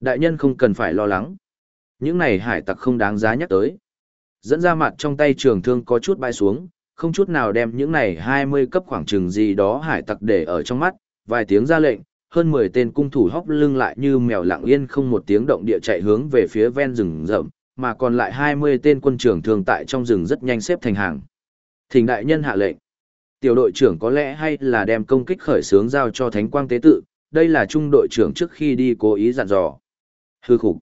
Đại nhân không cần phải lo lắng. Những này hải tặc không đáng giá nhắc tới. Dẫn ra mặt trong tay trường thương có chút bay xuống, không chút nào đem những này 20 cấp khoảng trừng gì đó hải tặc để ở trong mắt, vài tiếng ra lệnh, hơn 10 tên cung thủ hóc lưng lại như mèo lặng yên không một tiếng động địa chạy hướng về phía ven rừng rậm, mà còn lại 20 tên quân trưởng thường tại trong rừng rất nhanh xếp thành hàng. Thỉnh đại nhân hạ lệnh. Tiểu đội trưởng có lẽ hay là đem công kích khởi sướng giao cho Thánh Quang Tế Tự, đây là trung đội trưởng trước khi đi cố ý dặn dò. Hư khục.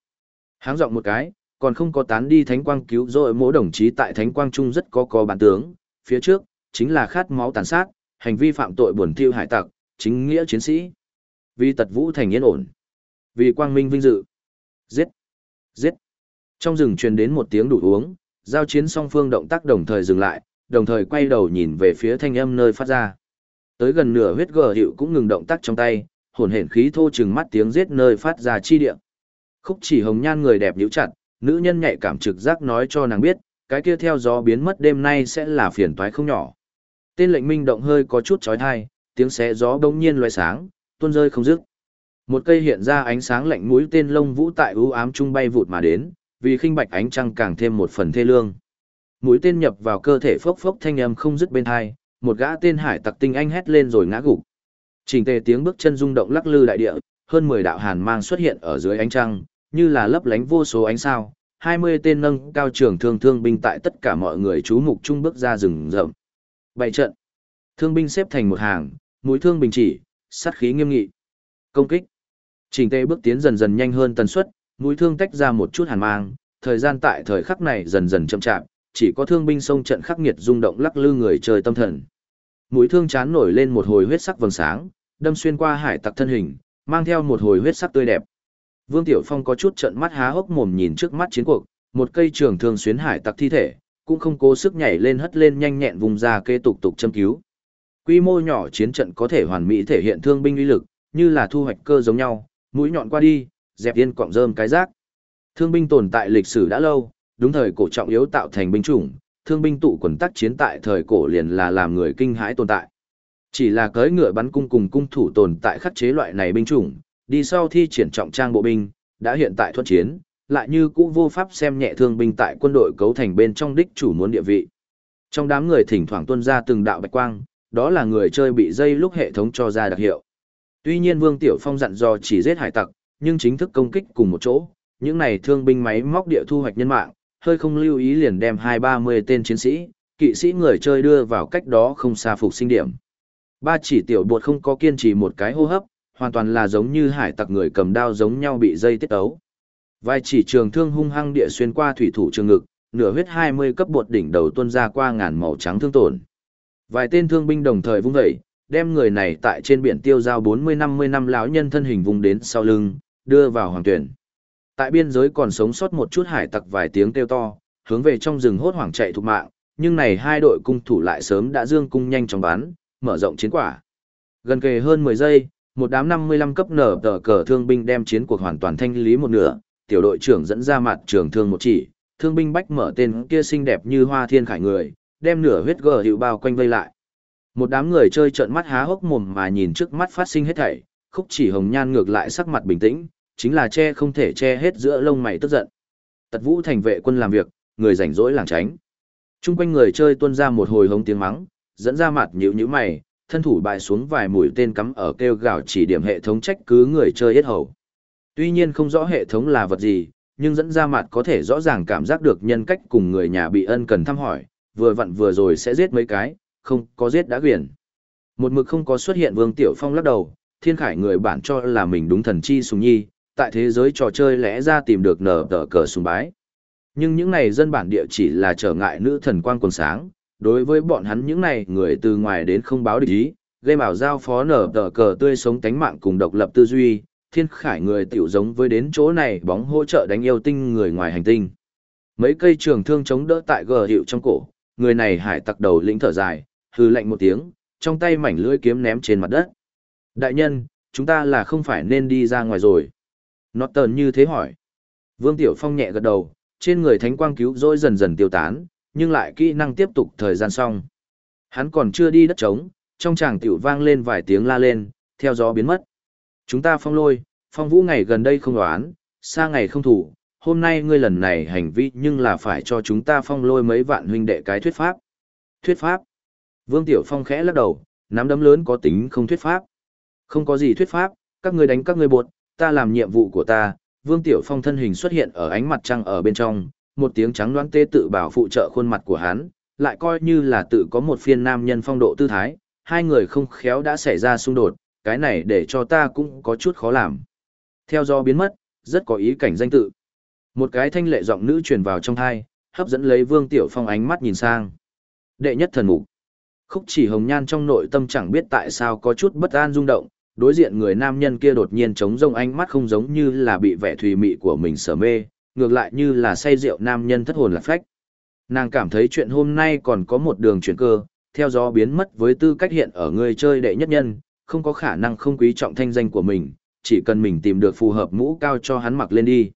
Háng giọng một cái, còn không có tán đi Thánh Quang cứu rồi mỗi đồng chí tại Thánh Quang Trung rất có có bản tướng, phía trước, chính là khát máu tàn sát, hành vi phạm tội buồn thiêu hải tặc, chính nghĩa chiến sĩ. Vì tật vũ thành yên ổn. Vì quang minh vinh dự. Giết. Giết. Trong rừng truyền đến một tiếng đủ uống, giao chiến song phương động tác đồng thời dừng lại, đồng thời quay đầu nhìn về phía thanh âm nơi phát ra. Tới gần nửa huyết gờ hiệu cũng ngừng động tác trong tay, hồn hển khí thô chừng mắt tiếng giết nơi phát ra chi địa. Khúc chỉ hồng nhan người đẹp nhíu chặt, nữ nhân nhạy cảm trực giác nói cho nàng biết, cái kia theo gió biến mất đêm nay sẽ là phiền toái không nhỏ. Tên lệnh minh động hơi có chút chói tai, tiếng xé gió bỗng nhiên loé sáng, tuôn rơi không dứt. Một cây hiện ra ánh sáng lạnh mũi tên lông vũ tại ưu ám trung bay vụt mà đến, vì khinh bạch ánh trăng càng thêm một phần thê lương. Mũi tên nhập vào cơ thể phốc phốc thanh âm không dứt bên tai một gã tên hải tặc tinh anh hét lên rồi ngã gục. Trình tề tiếng bước chân rung động lắc lư đại địa, hơn 10 đạo hàn mang xuất hiện ở dưới ánh trăng, như là lấp lánh vô số ánh sao, 20 tên nâng cao trường thương thương binh tại tất cả mọi người chú mục trung bước ra rừng rậm. Bảy trận. Thương binh xếp thành một hàng, mũi thương bình chỉ, sát khí nghiêm nghị. Công kích. Trình tề bước tiến dần dần nhanh hơn tần suất, mũi thương tách ra một chút hàn mang, thời gian tại thời khắc này dần dần chậm chạp, chỉ có thương binh sông trận khắc nghiệt rung động lắc lư người trời tâm thần. Mũi thương chán nổi lên một hồi huyết sắc vầng sáng, đâm xuyên qua hải tặc thân hình, mang theo một hồi huyết sắc tươi đẹp. Vương Tiểu Phong có chút trận mắt há hốc mồm nhìn trước mắt chiến cuộc, một cây trường thương xuyến hải tặc thi thể, cũng không cố sức nhảy lên hất lên nhanh nhẹn vùng ra kê tục tục châm cứu. Quy mô nhỏ chiến trận có thể hoàn mỹ thể hiện thương binh uy lực, như là thu hoạch cơ giống nhau, mũi nhọn qua đi, dẹp yên cọng rơm cái rác. Thương binh tồn tại lịch sử đã lâu, đúng thời cổ trọng yếu tạo thành binh chủng, thương binh tụ quần tác chiến tại thời cổ liền là làm người kinh hãi tồn tại. Chỉ là cưỡi ngựa bắn cung cùng cung thủ tồn tại khắc chế loại này binh chủng, đi sau thi triển trọng trang bộ binh, đã hiện tại thuận chiến, lại như cũ vô pháp xem nhẹ thương binh tại quân đội cấu thành bên trong đích chủ muốn địa vị. Trong đám người thỉnh thoảng tuân ra từng đạo bạch quang, đó là người chơi bị dây lúc hệ thống cho ra đặc hiệu. Tuy nhiên Vương Tiểu Phong dặn dò chỉ giết hải tặc, nhưng chính thức công kích cùng một chỗ, những này thương binh máy móc địa thu hoạch nhân mạng, hơi không lưu ý liền đem hai ba mươi tên chiến sĩ, kỵ sĩ người chơi đưa vào cách đó không xa phục sinh điểm. Ba chỉ tiểu bột không có kiên trì một cái hô hấp, hoàn toàn là giống như hải tặc người cầm đao giống nhau bị dây tiết ấu. Vai chỉ trường thương hung hăng địa xuyên qua thủy thủ trường ngực, nửa huyết 20 cấp bột đỉnh đầu tuôn ra qua ngàn màu trắng thương tổn. Vài tên thương binh đồng thời vung dậy, đem người này tại trên biển tiêu giao 40-50 năm lão nhân thân hình vùng đến sau lưng, đưa vào hoàng tuyển. Tại biên giới còn sống sót một chút hải tặc vài tiếng kêu to, hướng về trong rừng hốt hoảng chạy thục mạng, nhưng này hai đội cung thủ lại sớm đã dương cung nhanh chóng bắn, mở rộng chiến quả. Gần kề hơn 10 giây, một đám 55 cấp nở tờ cờ thương binh đem chiến cuộc hoàn toàn thanh lý một nửa, tiểu đội trưởng dẫn ra mặt trường thương một chỉ, thương binh bách mở tên kia xinh đẹp như hoa thiên khải người, đem nửa huyết gờ hiệu bao quanh vây lại. Một đám người chơi trợn mắt há hốc mồm mà nhìn trước mắt phát sinh hết thảy, khúc chỉ hồng nhan ngược lại sắc mặt bình tĩnh, chính là che không thể che hết giữa lông mày tức giận. Tật vũ thành vệ quân làm việc, người rảnh rỗi làng tránh. Trung quanh người chơi tuôn ra một hồi hống tiếng mắng, dẫn ra mặt nhữ nhữ mày, thân thủ bại xuống vài mũi tên cắm ở kêu gào chỉ điểm hệ thống trách cứ người chơi hết hầu. Tuy nhiên không rõ hệ thống là vật gì, nhưng dẫn ra mặt có thể rõ ràng cảm giác được nhân cách cùng người nhà bị ân cần thăm hỏi, vừa vặn vừa rồi sẽ giết mấy cái, không có giết đã quyển. Một mực không có xuất hiện Vương Tiểu Phong lắc đầu, thiên khải người bản cho là mình đúng thần chi sùng nhi, tại thế giới trò chơi lẽ ra tìm được nở tờ cờ sùng bái. Nhưng những này dân bản địa chỉ là trở ngại nữ thần quang quần sáng, đối với bọn hắn những này người từ ngoài đến không báo địch ý, gây bảo giao phó nở tờ cờ tươi sống tánh mạng cùng độc lập tư duy, thiên khải người tiểu giống với đến chỗ này bóng hỗ trợ đánh yêu tinh người ngoài hành tinh. Mấy cây trường thương chống đỡ tại gờ hiệu trong cổ, người này hải tặc đầu lĩnh thở dài, hư lạnh một tiếng, trong tay mảnh lưỡi kiếm ném trên mặt đất. Đại nhân, chúng ta là không phải nên đi ra ngoài rồi. Nó tờn như thế hỏi. Vương Tiểu Phong nhẹ gật đầu, trên người thánh quang cứu rỗi dần dần tiêu tán, nhưng lại kỹ năng tiếp tục thời gian xong. Hắn còn chưa đi đất trống, trong tràng tiểu vang lên vài tiếng la lên, theo gió biến mất. Chúng ta phong lôi, phong vũ ngày gần đây không đoán, xa ngày không thủ, hôm nay ngươi lần này hành vi nhưng là phải cho chúng ta phong lôi mấy vạn huynh đệ cái thuyết pháp. Thuyết pháp? Vương Tiểu Phong khẽ lắc đầu, nắm đấm lớn có tính không thuyết pháp. Không có gì thuyết pháp, các ngươi đánh các ngươi bột, ta làm nhiệm vụ của ta. Vương Tiểu Phong thân hình xuất hiện ở ánh mặt trăng ở bên trong, một tiếng trắng đoán tê tự bảo phụ trợ khuôn mặt của hắn, lại coi như là tự có một phiên nam nhân phong độ tư thái, hai người không khéo đã xảy ra xung đột, cái này để cho ta cũng có chút khó làm. Theo do biến mất, rất có ý cảnh danh tự. Một cái thanh lệ giọng nữ truyền vào trong thai, hấp dẫn lấy Vương Tiểu Phong ánh mắt nhìn sang. Đệ nhất thần mục. Khúc chỉ hồng nhan trong nội tâm chẳng biết tại sao có chút bất an rung động, đối diện người nam nhân kia đột nhiên trống rông ánh mắt không giống như là bị vẻ thùy mị của mình sở mê, ngược lại như là say rượu nam nhân thất hồn lạc phách. Nàng cảm thấy chuyện hôm nay còn có một đường chuyển cơ, theo gió biến mất với tư cách hiện ở người chơi đệ nhất nhân, không có khả năng không quý trọng thanh danh của mình, chỉ cần mình tìm được phù hợp mũ cao cho hắn mặc lên đi.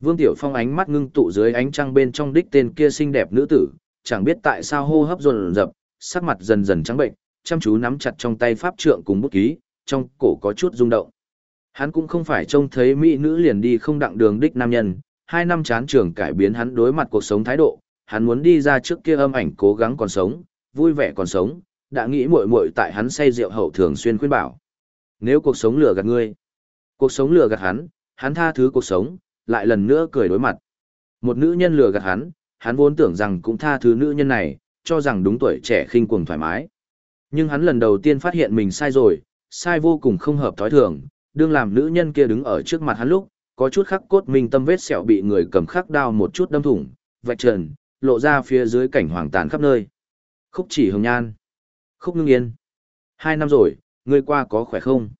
Vương Tiểu Phong ánh mắt ngưng tụ dưới ánh trăng bên trong đích tên kia xinh đẹp nữ tử, chẳng biết tại sao hô hấp dồn dập, sắc mặt dần dần trắng bệnh, chăm chú nắm chặt trong tay pháp trượng cùng bút ký, trong cổ có chút rung động. Hắn cũng không phải trông thấy mỹ nữ liền đi không đặng đường đích nam nhân, hai năm chán trường cải biến hắn đối mặt cuộc sống thái độ, hắn muốn đi ra trước kia âm ảnh cố gắng còn sống, vui vẻ còn sống, đã nghĩ muội muội tại hắn say rượu hậu thường xuyên khuyên bảo. Nếu cuộc sống lừa gạt ngươi, cuộc sống lừa gạt hắn, hắn tha thứ cuộc sống, lại lần nữa cười đối mặt. Một nữ nhân lừa gạt hắn, hắn vốn tưởng rằng cũng tha thứ nữ nhân này, cho rằng đúng tuổi trẻ khinh cuồng thoải mái. Nhưng hắn lần đầu tiên phát hiện mình sai rồi, sai vô cùng không hợp thói thường, đương làm nữ nhân kia đứng ở trước mặt hắn lúc, có chút khắc cốt minh tâm vết sẹo bị người cầm khắc đao một chút đâm thủng, vạch trần, lộ ra phía dưới cảnh hoàng tàn khắp nơi. Khúc chỉ hồng nhan. Khúc ngưng yên. Hai năm rồi, ngươi qua có khỏe không?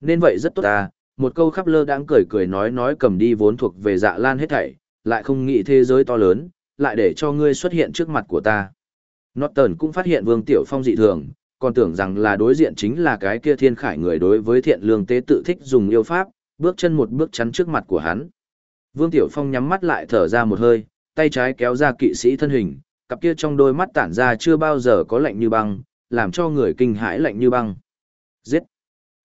Nên vậy rất tốt à, một câu khắp lơ đãng cười cười nói nói cầm đi vốn thuộc về dạ lan hết thảy, lại không nghĩ thế giới to lớn, lại để cho ngươi xuất hiện trước mặt của ta. Norton cũng phát hiện Vương Tiểu Phong dị thường, còn tưởng rằng là đối diện chính là cái kia thiên khải người đối với thiện lương tế tự thích dùng yêu pháp, bước chân một bước chắn trước mặt của hắn. Vương Tiểu Phong nhắm mắt lại thở ra một hơi, tay trái kéo ra kỵ sĩ thân hình, cặp kia trong đôi mắt tản ra chưa bao giờ có lạnh như băng, làm cho người kinh hãi lạnh như băng. Giết!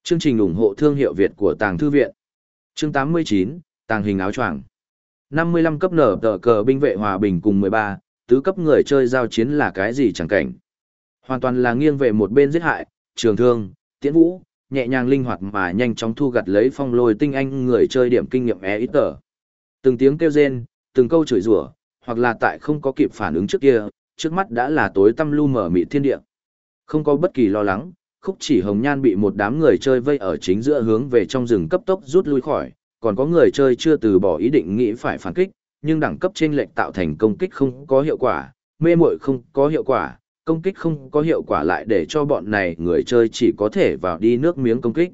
Chương trình ủng hộ thương hiệu Việt của Tàng Thư Viện. Chương 89, Tàng hình áo choàng. 55 cấp nở tờ cờ binh vệ hòa bình cùng 13, tứ cấp người chơi giao chiến là cái gì chẳng cảnh. Hoàn toàn là nghiêng về một bên giết hại, trường thương, tiễn vũ, nhẹ nhàng linh hoạt mà nhanh chóng thu gặt lấy phong lôi tinh anh người chơi điểm kinh nghiệm e ít tờ. Từng tiếng kêu rên, từng câu chửi rủa, hoặc là tại không có kịp phản ứng trước kia, trước mắt đã là tối tăm lu mở mị thiên địa. Không có bất kỳ lo lắng, khúc chỉ hồng nhan bị một đám người chơi vây ở chính giữa hướng về trong rừng cấp tốc rút lui khỏi, còn có người chơi chưa từ bỏ ý định nghĩ phải phản kích, nhưng đẳng cấp trên lệch tạo thành công kích không có hiệu quả, mê muội không có hiệu quả, công kích không có hiệu quả lại để cho bọn này người chơi chỉ có thể vào đi nước miếng công kích.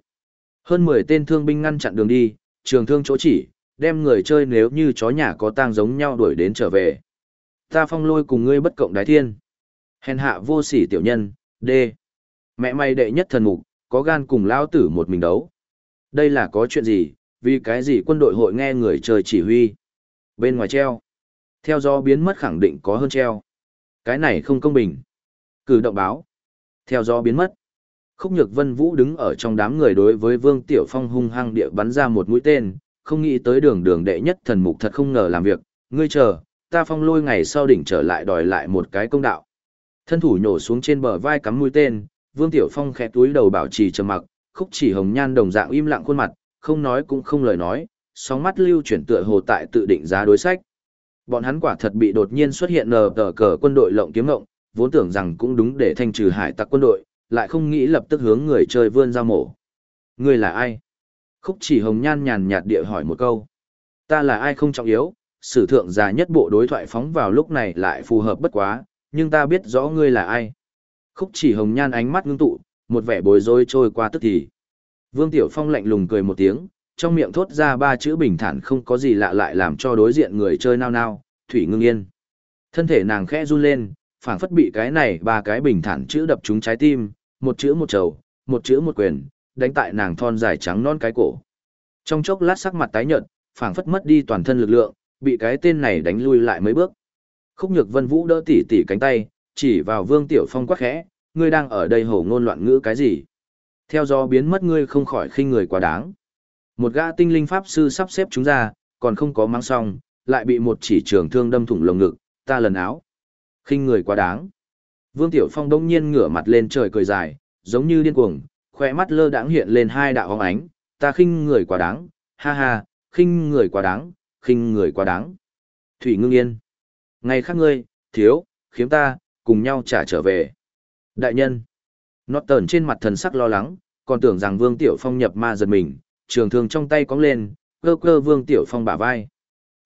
Hơn 10 tên thương binh ngăn chặn đường đi, trường thương chỗ chỉ, đem người chơi nếu như chó nhà có tang giống nhau đuổi đến trở về. Ta phong lôi cùng ngươi bất cộng đái thiên. Hèn hạ vô sỉ tiểu nhân, D. Mẹ mày đệ nhất thần mục, có gan cùng lao tử một mình đấu. Đây là có chuyện gì, vì cái gì quân đội hội nghe người chơi chỉ huy. Bên ngoài treo. Theo do biến mất khẳng định có hơn treo. Cái này không công bình. Cử động báo. Theo gió biến mất. Khúc Nhược Vân Vũ đứng ở trong đám người đối với Vương Tiểu Phong hung hăng địa bắn ra một mũi tên, không nghĩ tới đường đường đệ nhất thần mục thật không ngờ làm việc, ngươi chờ, ta phong lôi ngày sau đỉnh trở lại đòi lại một cái công đạo. Thân thủ nhổ xuống trên bờ vai cắm mũi tên, Vương Tiểu Phong khẽ túi đầu bảo trì trầm mặc, khúc chỉ hồng nhan đồng dạng im lặng khuôn mặt, không nói cũng không lời nói, sóng mắt lưu chuyển tựa hồ tại tự định giá đối sách. Bọn hắn quả thật bị đột nhiên xuất hiện nờ tờ cờ quân đội lộng kiếm ngộng, vốn tưởng rằng cũng đúng để thanh trừ hải tặc quân đội, lại không nghĩ lập tức hướng người chơi vươn ra mổ. Ngươi là ai? Khúc chỉ hồng nhan nhàn nhạt địa hỏi một câu. Ta là ai không trọng yếu, sử thượng già nhất bộ đối thoại phóng vào lúc này lại phù hợp bất quá, nhưng ta biết rõ ngươi là ai. Khúc chỉ hồng nhan ánh mắt ngưng tụ, một vẻ bối rối trôi qua tức thì. Vương Tiểu Phong lạnh lùng cười một tiếng, trong miệng thốt ra ba chữ bình thản không có gì lạ lại làm cho đối diện người chơi nao nao, thủy ngưng yên. Thân thể nàng khẽ run lên, phảng phất bị cái này ba cái bình thản chữ đập trúng trái tim, một chữ một trầu, một chữ một quyền, đánh tại nàng thon dài trắng non cái cổ. Trong chốc lát sắc mặt tái nhợt, phảng phất mất đi toàn thân lực lượng, bị cái tên này đánh lui lại mấy bước. Khúc Nhược Vân Vũ đỡ tỉ tỉ cánh tay, chỉ vào Vương Tiểu Phong quát khẽ, ngươi đang ở đây hổ ngôn loạn ngữ cái gì? Theo do biến mất ngươi không khỏi khinh người quá đáng. Một gã tinh linh pháp sư sắp xếp chúng ra, còn không có mang xong, lại bị một chỉ trường thương đâm thủng lồng ngực, ta lần áo khinh người quá đáng. Vương Tiểu Phong đông nhiên ngửa mặt lên trời cười dài, giống như điên cuồng, khỏe mắt lơ đãng hiện lên hai đạo hóng ánh, ta khinh người quá đáng, ha ha, khinh người quá đáng, khinh người quá đáng. Thủy ngưng yên. Ngày khác ngươi, thiếu, khiếm ta, cùng nhau trả trở về. Đại nhân. Nót tờn trên mặt thần sắc lo lắng, còn tưởng rằng Vương Tiểu Phong nhập ma giật mình, trường thương trong tay cóng lên, cơ cơ Vương Tiểu Phong bả vai.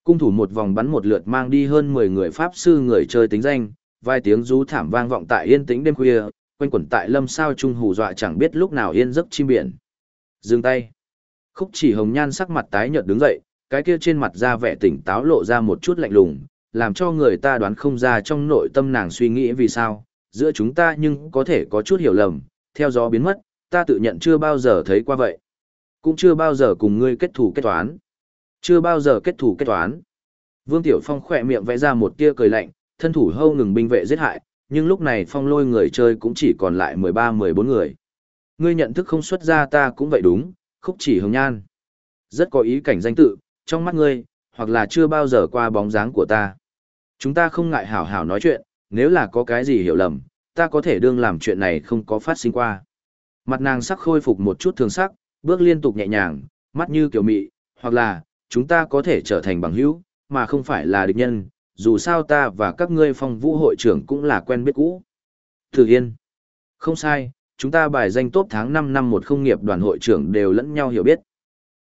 Cung thủ một vòng bắn một lượt mang đi hơn 10 người pháp sư người chơi tính danh, vài tiếng rú thảm vang vọng tại yên tĩnh đêm khuya, quanh quẩn tại lâm sao trung hù dọa chẳng biết lúc nào yên giấc chim biển. Dừng tay. Khúc chỉ hồng nhan sắc mặt tái nhợt đứng dậy, cái kia trên mặt ra vẻ tỉnh táo lộ ra một chút lạnh lùng, làm cho người ta đoán không ra trong nội tâm nàng suy nghĩ vì sao, giữa chúng ta nhưng có thể có chút hiểu lầm, theo gió biến mất, ta tự nhận chưa bao giờ thấy qua vậy. Cũng chưa bao giờ cùng ngươi kết thủ kết toán. Chưa bao giờ kết thủ kết toán. Vương Tiểu Phong khỏe miệng vẽ ra một tia cười lạnh, thân thủ hâu ngừng binh vệ giết hại, nhưng lúc này phong lôi người chơi cũng chỉ còn lại 13-14 người. Ngươi nhận thức không xuất ra ta cũng vậy đúng, khúc chỉ hồng nhan. Rất có ý cảnh danh tự, trong mắt ngươi, hoặc là chưa bao giờ qua bóng dáng của ta. Chúng ta không ngại hảo hảo nói chuyện, nếu là có cái gì hiểu lầm, ta có thể đương làm chuyện này không có phát sinh qua. Mặt nàng sắc khôi phục một chút thường sắc, bước liên tục nhẹ nhàng, mắt như kiểu mị, hoặc là, chúng ta có thể trở thành bằng hữu, mà không phải là địch nhân, dù sao ta và các ngươi phong vũ hội trưởng cũng là quen biết cũ. Thử Yên. Không sai, chúng ta bài danh tốt tháng 5 năm một không nghiệp đoàn hội trưởng đều lẫn nhau hiểu biết.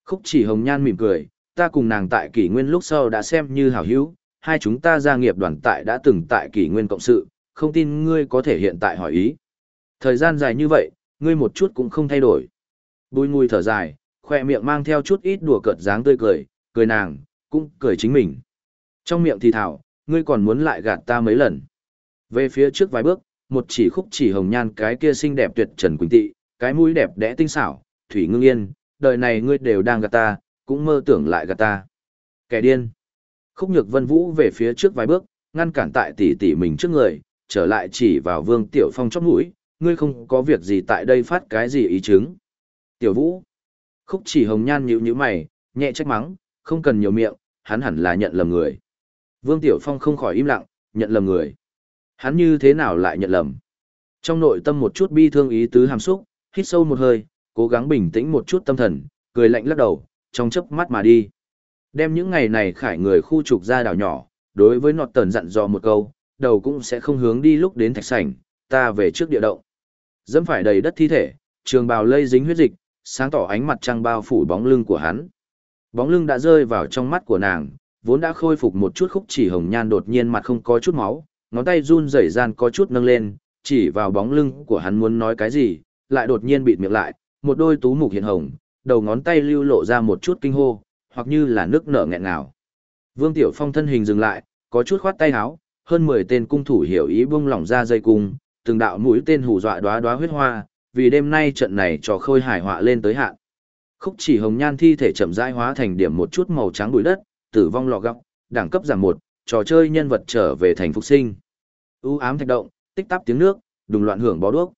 Khúc chỉ hồng nhan mỉm cười, ta cùng nàng tại kỷ nguyên lúc sau đã xem như hảo hữu, hai chúng ta gia nghiệp đoàn tại đã từng tại kỷ nguyên cộng sự, không tin ngươi có thể hiện tại hỏi ý. Thời gian dài như vậy, ngươi một chút cũng không thay đổi. Bùi ngùi thở dài, khoe miệng mang theo chút ít đùa cợt dáng tươi cười, cười nàng, cũng cười chính mình. Trong miệng thì thảo, ngươi còn muốn lại gạt ta mấy lần. Về phía trước vài bước, một chỉ khúc chỉ hồng nhan cái kia xinh đẹp tuyệt trần quỳnh tị, cái mũi đẹp đẽ tinh xảo, thủy ngưng yên, đời này ngươi đều đang gạt ta, cũng mơ tưởng lại gạt ta. Kẻ điên. Khúc nhược vân vũ về phía trước vài bước, ngăn cản tại tỷ tỷ mình trước người, trở lại chỉ vào vương tiểu phong chóp mũi, ngươi không có việc gì tại đây phát cái gì ý chứng. Tiểu vũ. Khúc chỉ hồng nhan nhíu nhíu mày, nhẹ trách mắng, không cần nhiều miệng, hắn hẳn là nhận lầm người. Vương Tiểu Phong không khỏi im lặng, nhận lầm người. Hắn như thế nào lại nhận lầm? Trong nội tâm một chút bi thương ý tứ hàm xúc, hít sâu một hơi, cố gắng bình tĩnh một chút tâm thần, cười lạnh lắc đầu, trong chớp mắt mà đi. Đem những ngày này khải người khu trục ra đảo nhỏ, đối với nọt tần dặn dò một câu, đầu cũng sẽ không hướng đi lúc đến thạch sảnh, ta về trước địa động. Dẫm phải đầy đất thi thể, trường bào lây dính huyết dịch, sáng tỏ ánh mặt trăng bao phủ bóng lưng của hắn. Bóng lưng đã rơi vào trong mắt của nàng, vốn đã khôi phục một chút khúc chỉ hồng nhan đột nhiên mặt không có chút máu, ngón tay run rẩy gian có chút nâng lên, chỉ vào bóng lưng của hắn muốn nói cái gì, lại đột nhiên bịt miệng lại, một đôi tú mục hiện hồng, đầu ngón tay lưu lộ ra một chút kinh hô, hoặc như là nước nở nghẹn ngào. Vương Tiểu Phong thân hình dừng lại, có chút khoát tay áo, hơn 10 tên cung thủ hiểu ý buông lỏng ra dây cung, từng đạo mũi tên hù dọa đóa đóa huyết hoa, vì đêm nay trận này trò khôi hài họa lên tới hạn. Khúc chỉ hồng nhan thi thể chậm rãi hóa thành điểm một chút màu trắng bụi đất, tử vong lọ góc, đẳng cấp giảm một, trò chơi nhân vật trở về thành phục sinh. U ám thạch động, tích tắp tiếng nước, đùng loạn hưởng bó đuốc.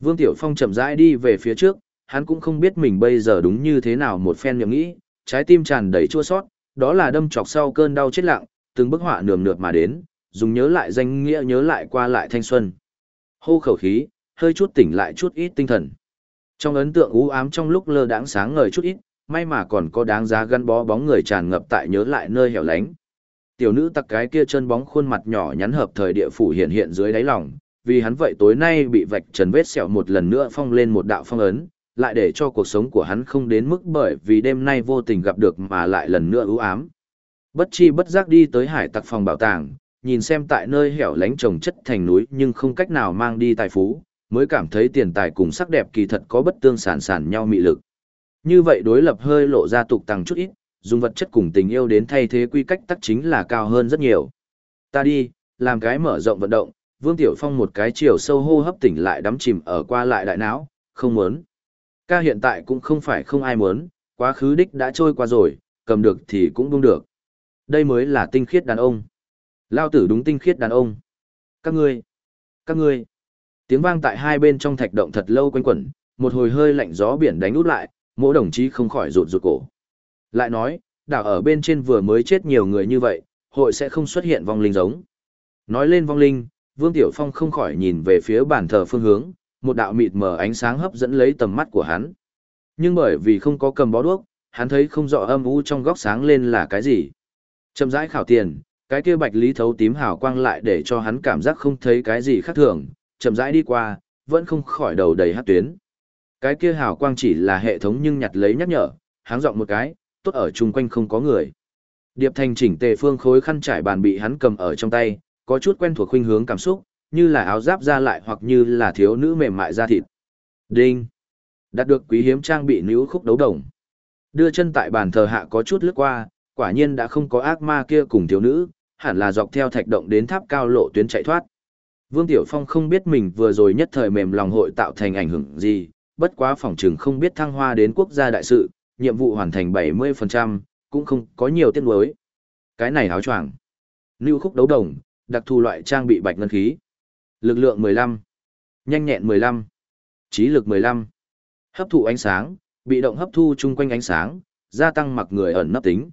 Vương Tiểu Phong chậm rãi đi về phía trước, hắn cũng không biết mình bây giờ đúng như thế nào một phen nhầm nghĩ, trái tim tràn đầy chua sót, đó là đâm chọc sau cơn đau chết lặng, từng bức họa nườm nượp mà đến, dùng nhớ lại danh nghĩa nhớ lại qua lại thanh xuân. Hô khẩu khí, hơi chút tỉnh lại chút ít tinh thần. Trong ấn tượng u ám trong lúc lơ đãng sáng ngời chút ít, may mà còn có đáng giá gắn bó bóng người tràn ngập tại nhớ lại nơi hẻo lánh. Tiểu nữ tặc cái kia chân bóng khuôn mặt nhỏ nhắn hợp thời địa phủ hiện hiện dưới đáy lòng, vì hắn vậy tối nay bị vạch trần vết sẹo một lần nữa phong lên một đạo phong ấn, lại để cho cuộc sống của hắn không đến mức bởi vì đêm nay vô tình gặp được mà lại lần nữa ưu ám. Bất chi bất giác đi tới hải tặc phòng bảo tàng, nhìn xem tại nơi hẻo lánh trồng chất thành núi nhưng không cách nào mang đi tài phú, mới cảm thấy tiền tài cùng sắc đẹp kỳ thật có bất tương sản sản nhau mị lực. Như vậy đối lập hơi lộ ra tục tăng chút ít, dùng vật chất cùng tình yêu đến thay thế quy cách tắc chính là cao hơn rất nhiều. Ta đi, làm cái mở rộng vận động, Vương Tiểu Phong một cái chiều sâu hô hấp tỉnh lại đắm chìm ở qua lại đại não, không muốn. Ca hiện tại cũng không phải không ai muốn, quá khứ đích đã trôi qua rồi, cầm được thì cũng buông được. Đây mới là tinh khiết đàn ông. Lao tử đúng tinh khiết đàn ông. Các ngươi, các ngươi. Tiếng vang tại hai bên trong thạch động thật lâu quanh quẩn, một hồi hơi lạnh gió biển đánh út lại, mỗi đồng chí không khỏi rụt rụt cổ. Lại nói, đảo ở bên trên vừa mới chết nhiều người như vậy, hội sẽ không xuất hiện vong linh giống. Nói lên vong linh, Vương Tiểu Phong không khỏi nhìn về phía bàn thờ phương hướng, một đạo mịt mờ ánh sáng hấp dẫn lấy tầm mắt của hắn. Nhưng bởi vì không có cầm bó đuốc, hắn thấy không rõ âm u trong góc sáng lên là cái gì. Chậm rãi khảo tiền, cái kia bạch lý thấu tím hào quang lại để cho hắn cảm giác không thấy cái gì khác thường, chậm rãi đi qua, vẫn không khỏi đầu đầy hát tuyến. Cái kia hào quang chỉ là hệ thống nhưng nhặt lấy nhắc nhở, háng giọng một cái, tốt ở chung quanh không có người. Điệp thành chỉnh tề phương khối khăn trải bàn bị hắn cầm ở trong tay, có chút quen thuộc khuynh hướng cảm xúc, như là áo giáp ra lại hoặc như là thiếu nữ mềm mại da thịt. Đinh! Đạt được quý hiếm trang bị níu khúc đấu đồng. Đưa chân tại bàn thờ hạ có chút lướt qua, quả nhiên đã không có ác ma kia cùng thiếu nữ, hẳn là dọc theo thạch động đến tháp cao lộ tuyến chạy thoát. Vương Tiểu Phong không biết mình vừa rồi nhất thời mềm lòng hội tạo thành ảnh hưởng gì, bất quá phòng trường không biết thăng hoa đến quốc gia đại sự, nhiệm vụ hoàn thành 70%, cũng không có nhiều tiếc nuối. Cái này áo choàng. Lưu khúc đấu đồng, đặc thù loại trang bị bạch ngân khí. Lực lượng 15, nhanh nhẹn 15, trí lực 15. Hấp thụ ánh sáng, bị động hấp thu chung quanh ánh sáng, gia tăng mặc người ẩn nấp tính.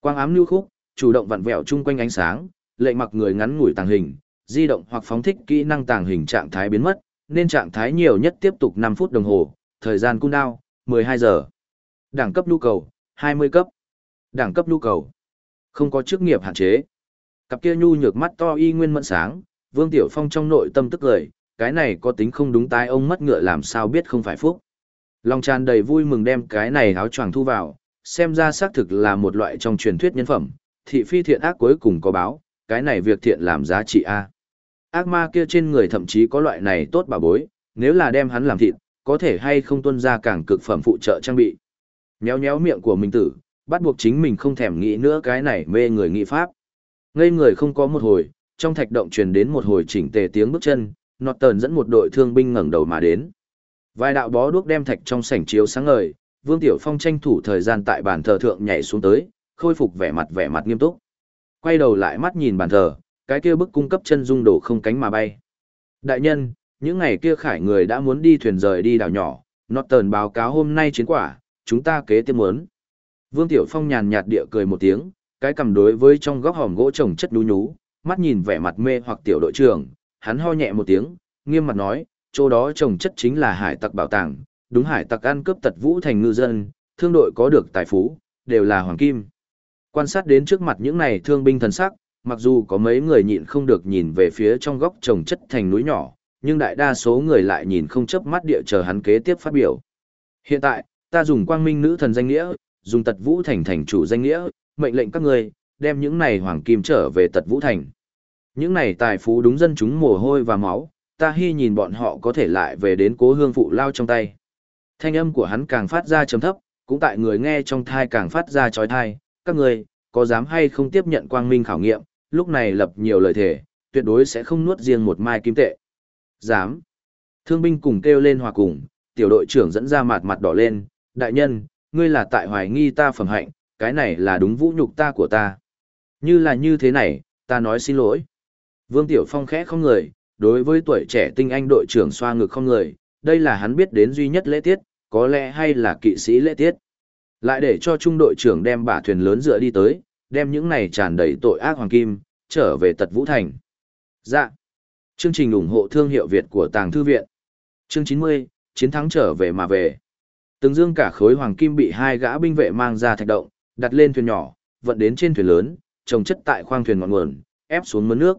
Quang ám lưu khúc, chủ động vặn vẹo chung quanh ánh sáng, lệnh mặc người ngắn ngủi tàng hình, di động hoặc phóng thích kỹ năng tàng hình trạng thái biến mất, nên trạng thái nhiều nhất tiếp tục 5 phút đồng hồ, thời gian cung đao, 12 giờ. Đẳng cấp nhu cầu, 20 cấp. Đẳng cấp nhu cầu. Không có chức nghiệp hạn chế. Cặp kia nhu nhược mắt to y nguyên mẫn sáng, Vương Tiểu Phong trong nội tâm tức lời, cái này có tính không đúng tai ông mất ngựa làm sao biết không phải phúc. Long tràn đầy vui mừng đem cái này áo choàng thu vào, xem ra xác thực là một loại trong truyền thuyết nhân phẩm, thị phi thiện ác cuối cùng có báo, cái này việc thiện làm giá trị a. Ác ma kia trên người thậm chí có loại này tốt bà bối, nếu là đem hắn làm thịt, có thể hay không tuân ra càng cực phẩm phụ trợ trang bị. Nhéo nhéo miệng của mình tử, bắt buộc chính mình không thèm nghĩ nữa cái này mê người nghị pháp. Ngây người không có một hồi, trong thạch động truyền đến một hồi chỉnh tề tiếng bước chân, nọt tờn dẫn một đội thương binh ngẩng đầu mà đến. Vài đạo bó đuốc đem thạch trong sảnh chiếu sáng ngời, Vương Tiểu Phong tranh thủ thời gian tại bàn thờ thượng nhảy xuống tới, khôi phục vẻ mặt vẻ mặt nghiêm túc. Quay đầu lại mắt nhìn bàn thờ, cái kia bức cung cấp chân dung đổ không cánh mà bay. Đại nhân, những ngày kia khải người đã muốn đi thuyền rời đi đảo nhỏ, Norton báo cáo hôm nay chiến quả, chúng ta kế tiếp muốn. Vương Tiểu Phong nhàn nhạt địa cười một tiếng, cái cầm đối với trong góc hòm gỗ trồng chất đú nhú, mắt nhìn vẻ mặt mê hoặc tiểu đội trưởng, hắn ho nhẹ một tiếng, nghiêm mặt nói, chỗ đó trồng chất chính là hải tặc bảo tàng, đúng hải tặc ăn cướp tật vũ thành ngư dân, thương đội có được tài phú, đều là hoàng kim. Quan sát đến trước mặt những này thương binh thần sắc, mặc dù có mấy người nhịn không được nhìn về phía trong góc trồng chất thành núi nhỏ, nhưng đại đa số người lại nhìn không chớp mắt địa chờ hắn kế tiếp phát biểu. Hiện tại, ta dùng quang minh nữ thần danh nghĩa, dùng tật vũ thành thành chủ danh nghĩa, mệnh lệnh các ngươi đem những này hoàng kim trở về tật vũ thành. Những này tài phú đúng dân chúng mồ hôi và máu, ta hy nhìn bọn họ có thể lại về đến cố hương phụ lao trong tay. Thanh âm của hắn càng phát ra trầm thấp, cũng tại người nghe trong thai càng phát ra trói thai, các người, có dám hay không tiếp nhận quang minh khảo nghiệm, lúc này lập nhiều lời thề, tuyệt đối sẽ không nuốt riêng một mai kim tệ. Dám. Thương binh cùng kêu lên hòa cùng, tiểu đội trưởng dẫn ra mặt mặt đỏ lên, đại nhân, ngươi là tại hoài nghi ta phẩm hạnh, cái này là đúng vũ nhục ta của ta. Như là như thế này, ta nói xin lỗi. Vương Tiểu Phong khẽ không người, đối với tuổi trẻ tinh anh đội trưởng xoa ngực không người, đây là hắn biết đến duy nhất lễ tiết, có lẽ hay là kỵ sĩ lễ tiết. Lại để cho trung đội trưởng đem bả thuyền lớn dựa đi tới, đem những này tràn đầy tội ác hoàng kim, trở về tật vũ thành. Dạ. Chương trình ủng hộ thương hiệu Việt của Tàng Thư Viện. Chương 90, chiến thắng trở về mà về. Từng dương cả khối hoàng kim bị hai gã binh vệ mang ra thạch động, đặt lên thuyền nhỏ, vận đến trên thuyền lớn, trồng chất tại khoang thuyền ngọn nguồn, ép xuống mớn nước.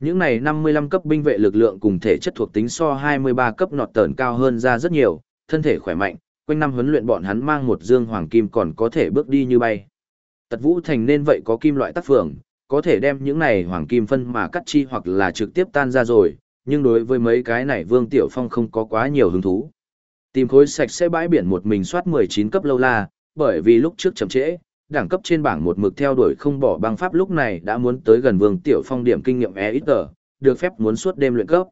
Những này 55 cấp binh vệ lực lượng cùng thể chất thuộc tính so 23 cấp nọt tờn cao hơn ra rất nhiều, thân thể khỏe mạnh, quanh năm huấn luyện bọn hắn mang một dương hoàng kim còn có thể bước đi như bay. Tật Vũ Thành nên vậy có kim loại tác phường, có thể đem những này hoàng kim phân mà cắt chi hoặc là trực tiếp tan ra rồi, nhưng đối với mấy cái này Vương Tiểu Phong không có quá nhiều hứng thú. Tìm khối sạch sẽ bãi biển một mình soát 19 cấp lâu la, bởi vì lúc trước chậm trễ, đẳng cấp trên bảng một mực theo đuổi không bỏ băng pháp lúc này đã muốn tới gần Vương Tiểu Phong điểm kinh nghiệm e ít tờ, được phép muốn suốt đêm luyện cấp.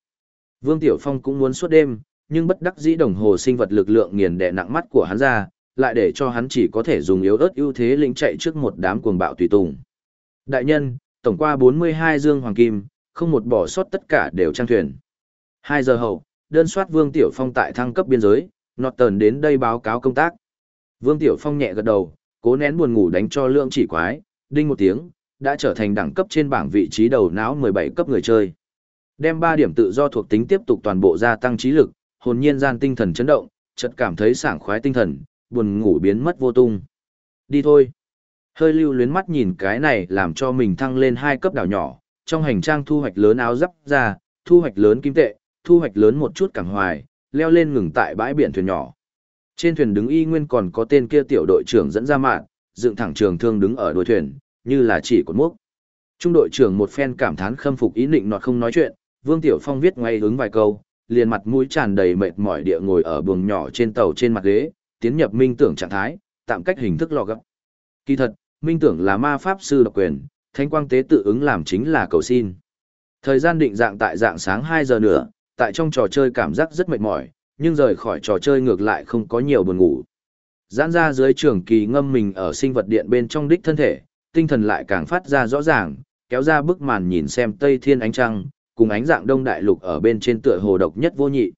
Vương Tiểu Phong cũng muốn suốt đêm, nhưng bất đắc dĩ đồng hồ sinh vật lực lượng nghiền đè nặng mắt của hắn ra, lại để cho hắn chỉ có thể dùng yếu ớt ưu thế lĩnh chạy trước một đám cuồng bạo tùy tùng. Đại nhân, tổng qua 42 dương hoàng kim, không một bỏ sót tất cả đều trang thuyền. 2 giờ hậu, đơn soát Vương Tiểu Phong tại thăng cấp biên giới, nọt tờn đến đây báo cáo công tác. Vương Tiểu Phong nhẹ gật đầu, Cố nén buồn ngủ đánh cho lượng chỉ quái, đinh một tiếng, đã trở thành đẳng cấp trên bảng vị trí đầu não 17 cấp người chơi. Đem 3 điểm tự do thuộc tính tiếp tục toàn bộ gia tăng trí lực, hồn nhiên gian tinh thần chấn động, chợt cảm thấy sảng khoái tinh thần, buồn ngủ biến mất vô tung. Đi thôi. Hơi lưu luyến mắt nhìn cái này làm cho mình thăng lên hai cấp đảo nhỏ, trong hành trang thu hoạch lớn áo giáp ra, thu hoạch lớn kim tệ, thu hoạch lớn một chút cảng hoài, leo lên ngừng tại bãi biển thuyền nhỏ. Trên thuyền đứng y nguyên còn có tên kia tiểu đội trưởng dẫn ra mạng, dựng thẳng trường thương đứng ở đuôi thuyền, như là chỉ cột mốc. Trung đội trưởng một phen cảm thán khâm phục ý định nọt không nói chuyện, Vương Tiểu Phong viết ngay ứng vài câu, liền mặt mũi tràn đầy mệt mỏi địa ngồi ở buồng nhỏ trên tàu trên mặt ghế, tiến nhập minh tưởng trạng thái, tạm cách hình thức lò gấp. Kỳ thật, minh tưởng là ma pháp sư độc quyền, thánh quang tế tự ứng làm chính là cầu xin. Thời gian định dạng tại dạng sáng 2 giờ nữa, tại trong trò chơi cảm giác rất mệt mỏi, nhưng rời khỏi trò chơi ngược lại không có nhiều buồn ngủ. Giãn ra dưới trường kỳ ngâm mình ở sinh vật điện bên trong đích thân thể, tinh thần lại càng phát ra rõ ràng, kéo ra bức màn nhìn xem tây thiên ánh trăng, cùng ánh dạng đông đại lục ở bên trên tựa hồ độc nhất vô nhị.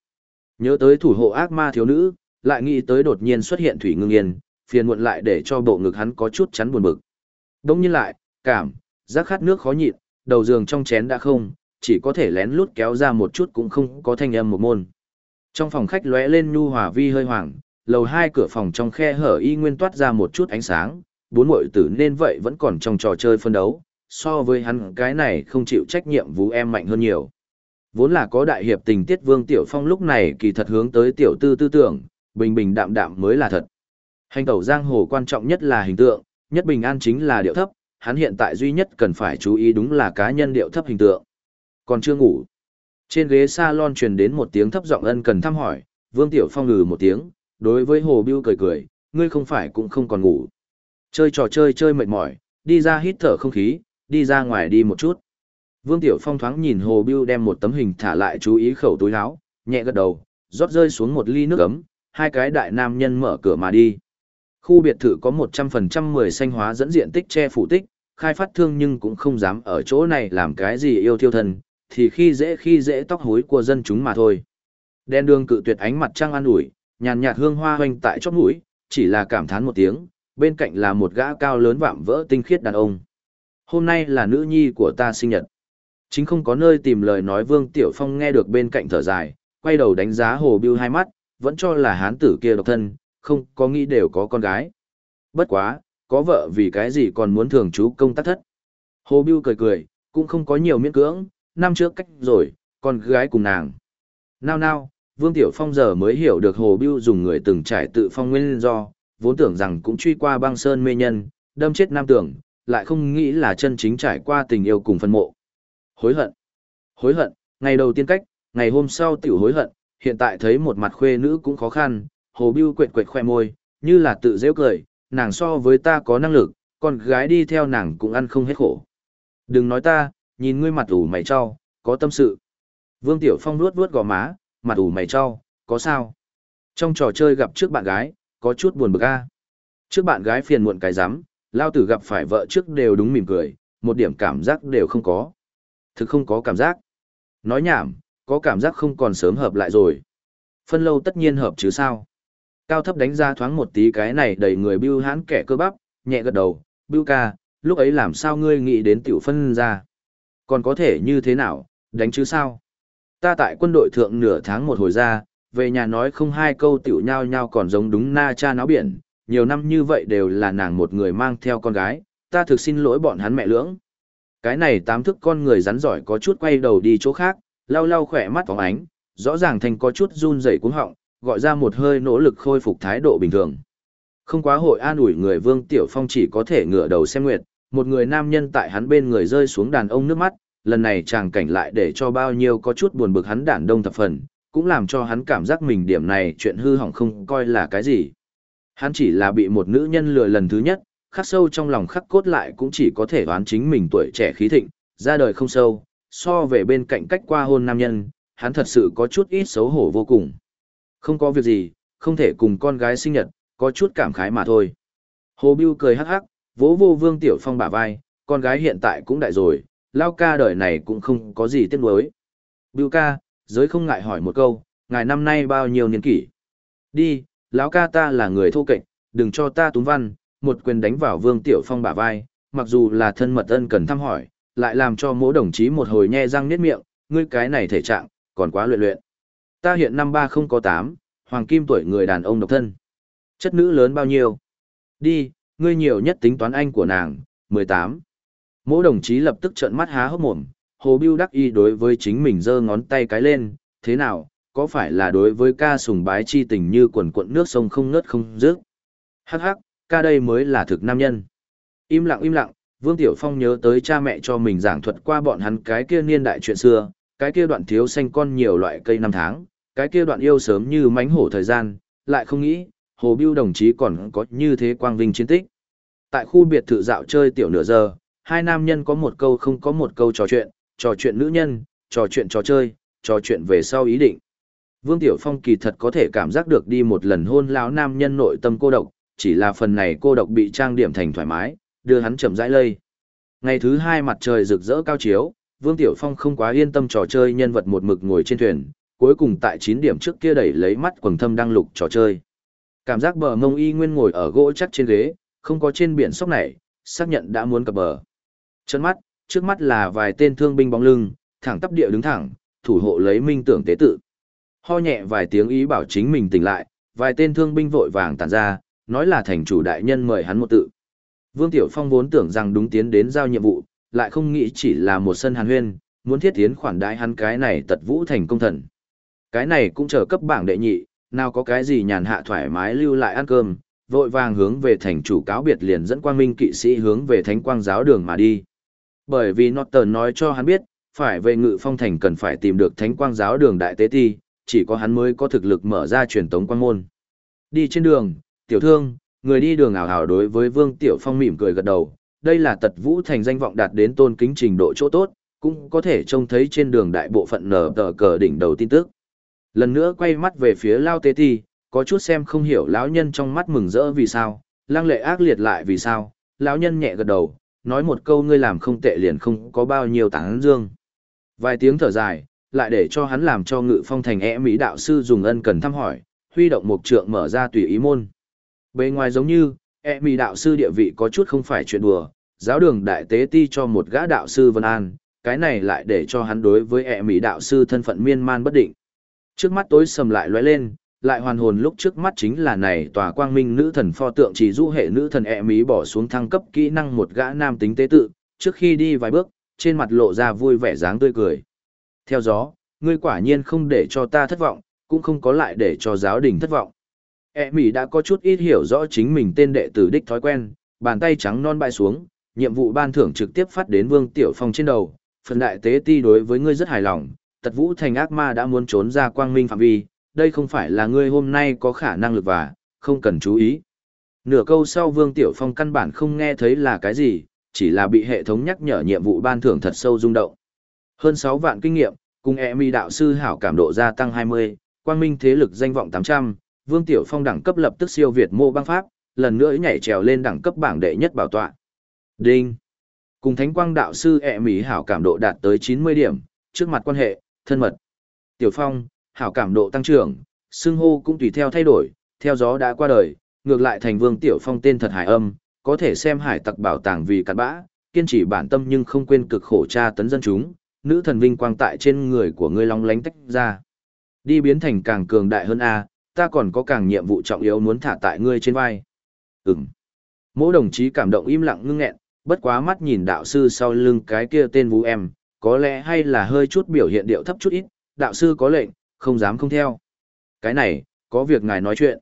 Nhớ tới thủ hộ ác ma thiếu nữ, lại nghĩ tới đột nhiên xuất hiện thủy ngưng yên, phiền muộn lại để cho bộ ngực hắn có chút chắn buồn bực. Đông nhiên lại, cảm, giác khát nước khó nhịn, đầu giường trong chén đã không, chỉ có thể lén lút kéo ra một chút cũng không có thanh âm một môn. Trong phòng khách lóe lên nhu hòa vi hơi hoàng, lầu hai cửa phòng trong khe hở y nguyên toát ra một chút ánh sáng, bốn muội tử nên vậy vẫn còn trong trò chơi phân đấu, so với hắn cái này không chịu trách nhiệm vú em mạnh hơn nhiều. Vốn là có đại hiệp tình tiết Vương Tiểu Phong lúc này kỳ thật hướng tới tiểu tư tư tưởng, bình bình đạm đạm mới là thật. Hành tẩu giang hồ quan trọng nhất là hình tượng, nhất bình an chính là điệu thấp, hắn hiện tại duy nhất cần phải chú ý đúng là cá nhân điệu thấp hình tượng. Còn chưa ngủ. Trên ghế salon truyền đến một tiếng thấp giọng ân cần thăm hỏi, Vương Tiểu Phong ngừ một tiếng, đối với Hồ Biêu cười cười, ngươi không phải cũng không còn ngủ. Chơi trò chơi chơi mệt mỏi, đi ra hít thở không khí, đi ra ngoài đi một chút. Vương Tiểu Phong thoáng nhìn Hồ Biêu đem một tấm hình thả lại chú ý khẩu túi áo, nhẹ gật đầu, rót rơi xuống một ly nước ấm, hai cái đại nam nhân mở cửa mà đi. Khu biệt thự có 100% 10 xanh hóa dẫn diện tích che phủ tích, khai phát thương nhưng cũng không dám ở chỗ này làm cái gì yêu thiêu thần, thì khi dễ khi dễ tóc hối của dân chúng mà thôi. Đen đường cự tuyệt ánh mặt trăng an ủi, nhàn nhạt hương hoa hoành tại chóp mũi, chỉ là cảm thán một tiếng, bên cạnh là một gã cao lớn vạm vỡ tinh khiết đàn ông. Hôm nay là nữ nhi của ta sinh nhật. Chính không có nơi tìm lời nói Vương Tiểu Phong nghe được bên cạnh thở dài, quay đầu đánh giá Hồ Biêu hai mắt, vẫn cho là hán tử kia độc thân, không có nghĩ đều có con gái. Bất quá, có vợ vì cái gì còn muốn thường chú công tác thất. Hồ Biêu cười cười, cũng không có nhiều miễn cưỡng, năm trước cách rồi, con gái cùng nàng. Nào nào, Vương Tiểu Phong giờ mới hiểu được Hồ Biêu dùng người từng trải tự phong nguyên do, vốn tưởng rằng cũng truy qua băng sơn mê nhân, đâm chết nam tưởng, lại không nghĩ là chân chính trải qua tình yêu cùng phân mộ. Hối hận. Hối hận, ngày đầu tiên cách, ngày hôm sau tiểu hối hận, hiện tại thấy một mặt khuê nữ cũng khó khăn, Hồ biu quệt quệt khoe môi, như là tự dễ cười, nàng so với ta có năng lực, con gái đi theo nàng cũng ăn không hết khổ. Đừng nói ta, nhìn ngươi mặt ủ mày cho, có tâm sự. Vương Tiểu Phong nuốt nuốt gò má, mặt ủ mày cho, có sao? Trong trò chơi gặp trước bạn gái, có chút buồn bực a. Trước bạn gái phiền muộn cái rắm lao tử gặp phải vợ trước đều đúng mỉm cười, một điểm cảm giác đều không có. Thực không có cảm giác. Nói nhảm, có cảm giác không còn sớm hợp lại rồi. Phân lâu tất nhiên hợp chứ sao. Cao thấp đánh ra thoáng một tí cái này đầy người bưu hãn kẻ cơ bắp, nhẹ gật đầu, bưu ca, lúc ấy làm sao ngươi nghĩ đến tiểu phân ra. Còn có thể như thế nào, đánh chứ sao? Ta tại quân đội thượng nửa tháng một hồi ra, về nhà nói không hai câu tiểu nhau nhau còn giống đúng na cha náo biển, nhiều năm như vậy đều là nàng một người mang theo con gái, ta thực xin lỗi bọn hắn mẹ lưỡng. Cái này tám thức con người rắn giỏi có chút quay đầu đi chỗ khác, lau lau khỏe mắt phóng ánh, rõ ràng thành có chút run rẩy cuống họng, gọi ra một hơi nỗ lực khôi phục thái độ bình thường. Không quá hội an ủi người Vương Tiểu Phong chỉ có thể ngửa đầu xem nguyệt, một người nam nhân tại hắn bên người rơi xuống đàn ông nước mắt, lần này chàng cảnh lại để cho bao nhiêu có chút buồn bực hắn đản đông thập phần, cũng làm cho hắn cảm giác mình điểm này chuyện hư hỏng không coi là cái gì. Hắn chỉ là bị một nữ nhân lừa lần thứ nhất, khắc sâu trong lòng khắc cốt lại cũng chỉ có thể đoán chính mình tuổi trẻ khí thịnh, ra đời không sâu, so về bên cạnh cách qua hôn nam nhân, hắn thật sự có chút ít xấu hổ vô cùng. Không có việc gì, không thể cùng con gái sinh nhật, có chút cảm khái mà thôi. Hồ Biêu cười hắc hắc, vỗ vô Vương Tiểu Phong bả vai, con gái hiện tại cũng đại rồi, lao ca đời này cũng không có gì tiếc nuối. Biêu ca, giới không ngại hỏi một câu, ngài năm nay bao nhiêu niên kỷ? Đi, lão ca ta là người thô kệch, đừng cho ta túng văn, một quyền đánh vào Vương Tiểu Phong bả vai, mặc dù là thân mật ân cần thăm hỏi, lại làm cho mỗi đồng chí một hồi nhe răng niết miệng, ngươi cái này thể trạng, còn quá luyện luyện. Ta hiện năm ba không có tám, hoàng kim tuổi người đàn ông độc thân. Chất nữ lớn bao nhiêu? Đi, ngươi nhiều nhất tính toán anh của nàng, 18. Mỗi đồng chí lập tức trợn mắt há hốc mồm, Hồ biêu đắc y đối với chính mình giơ ngón tay cái lên, thế nào, có phải là đối với ca sùng bái chi tình như quần cuộn nước sông không ngớt không dứt? Hắc hắc, ca đây mới là thực nam nhân. Im lặng im lặng, Vương Tiểu Phong nhớ tới cha mẹ cho mình giảng thuật qua bọn hắn cái kia niên đại chuyện xưa, cái kia đoạn thiếu xanh con nhiều loại cây năm tháng, cái kia đoạn yêu sớm như mánh hổ thời gian, lại không nghĩ, Hồ Biêu đồng chí còn có như thế quang vinh chiến tích. Tại khu biệt thự dạo chơi tiểu nửa giờ, hai nam nhân có một câu không có một câu trò chuyện, trò chuyện nữ nhân, trò chuyện trò chơi, trò chuyện về sau ý định. Vương Tiểu Phong kỳ thật có thể cảm giác được đi một lần hôn lão nam nhân nội tâm cô độc, chỉ là phần này cô độc bị trang điểm thành thoải mái, đưa hắn chậm rãi lây. Ngày thứ hai mặt trời rực rỡ cao chiếu, Vương Tiểu Phong không quá yên tâm trò chơi nhân vật một mực ngồi trên thuyền, cuối cùng tại 9 điểm trước kia đẩy lấy mắt quầng thâm đang lục trò chơi. Cảm giác bờ mông y nguyên ngồi ở gỗ chắc trên ghế, không có trên biển sóc này, xác nhận đã muốn cập bờ. Chân mắt, trước mắt là vài tên thương binh bóng lưng, thẳng tắp địa đứng thẳng, thủ hộ lấy minh tưởng tế tự. Ho nhẹ vài tiếng ý bảo chính mình tỉnh lại, vài tên thương binh vội vàng tản ra, nói là thành chủ đại nhân mời hắn một tự. Vương Tiểu Phong vốn tưởng rằng đúng tiến đến giao nhiệm vụ, lại không nghĩ chỉ là một sân hàn huyên, muốn thiết tiến khoản đãi hắn cái này tật vũ thành công thần. Cái này cũng trở cấp bảng đệ nhị, nào có cái gì nhàn hạ thoải mái lưu lại ăn cơm, vội vàng hướng về thành chủ cáo biệt liền dẫn quang minh kỵ sĩ hướng về thánh quang giáo đường mà đi. Bởi vì Norton nói cho hắn biết, phải về ngự phong thành cần phải tìm được thánh quang giáo đường đại tế ti, chỉ có hắn mới có thực lực mở ra truyền tống quang môn. Đi trên đường, tiểu thương, người đi đường ảo ảo đối với Vương Tiểu Phong mỉm cười gật đầu, đây là tật vũ thành danh vọng đạt đến tôn kính trình độ chỗ tốt, cũng có thể trông thấy trên đường đại bộ phận nở tờ cờ đỉnh đầu tin tức. Lần nữa quay mắt về phía Lao Tế Ti, có chút xem không hiểu lão nhân trong mắt mừng rỡ vì sao, lang lệ ác liệt lại vì sao, lão nhân nhẹ gật đầu, nói một câu ngươi làm không tệ liền không có bao nhiêu tán dương. Vài tiếng thở dài, lại để cho hắn làm cho ngự phong thành e mỹ đạo sư dùng ân cần thăm hỏi, huy động một trượng mở ra tùy ý môn. Bề ngoài giống như, e mỹ đạo sư địa vị có chút không phải chuyện đùa, giáo đường đại tế ti cho một gã đạo sư Vân An, cái này lại để cho hắn đối với e mỹ đạo sư thân phận miên man bất định. Trước mắt tối sầm lại lóe lên, lại hoàn hồn lúc trước mắt chính là này tòa quang minh nữ thần pho tượng chỉ du hệ nữ thần e mỹ bỏ xuống thăng cấp kỹ năng một gã nam tính tế tự, trước khi đi vài bước, trên mặt lộ ra vui vẻ dáng tươi cười. Theo gió, ngươi quả nhiên không để cho ta thất vọng, cũng không có lại để cho giáo đình thất vọng. E mỹ đã có chút ít hiểu rõ chính mình tên đệ tử đích thói quen, bàn tay trắng non bay xuống, nhiệm vụ ban thưởng trực tiếp phát đến Vương Tiểu Phong trên đầu, phần đại tế ti đối với ngươi rất hài lòng, tật vũ thành ác ma đã muốn trốn ra quang minh phạm vi, đây không phải là ngươi hôm nay có khả năng lực và, không cần chú ý. Nửa câu sau Vương Tiểu Phong căn bản không nghe thấy là cái gì, chỉ là bị hệ thống nhắc nhở nhiệm vụ ban thưởng thật sâu rung động. Hơn 6 vạn kinh nghiệm, cùng e mi đạo sư hảo cảm độ gia tăng 20, quang minh thế lực danh vọng 800, Vương Tiểu Phong đẳng cấp lập tức siêu việt mô băng pháp, lần nữa nhảy trèo lên đẳng cấp bảng đệ nhất bảo tọa. Đinh. Cùng Thánh Quang đạo sư e ẹ mỹ hảo cảm độ đạt tới 90 điểm, trước mặt quan hệ, thân mật. Tiểu Phong, hảo cảm độ tăng trưởng, xưng hô cũng tùy theo thay đổi, theo gió đã qua đời, ngược lại thành Vương Tiểu Phong tên thật hải âm, có thể xem hải tặc bảo tàng vì cặn bã, kiên trì bản tâm nhưng không quên cực khổ tra tấn dân chúng, nữ thần vinh quang tại trên người của ngươi long lánh tách ra. Đi biến thành càng cường đại hơn a, ta còn có càng nhiệm vụ trọng yếu muốn thả tại ngươi trên vai. Ừm. Mỗi đồng chí cảm động im lặng ngưng nghẹn, bất quá mắt nhìn đạo sư sau lưng cái kia tên vũ em, có lẽ hay là hơi chút biểu hiện điệu thấp chút ít, đạo sư có lệnh, không dám không theo. Cái này, có việc ngài nói chuyện.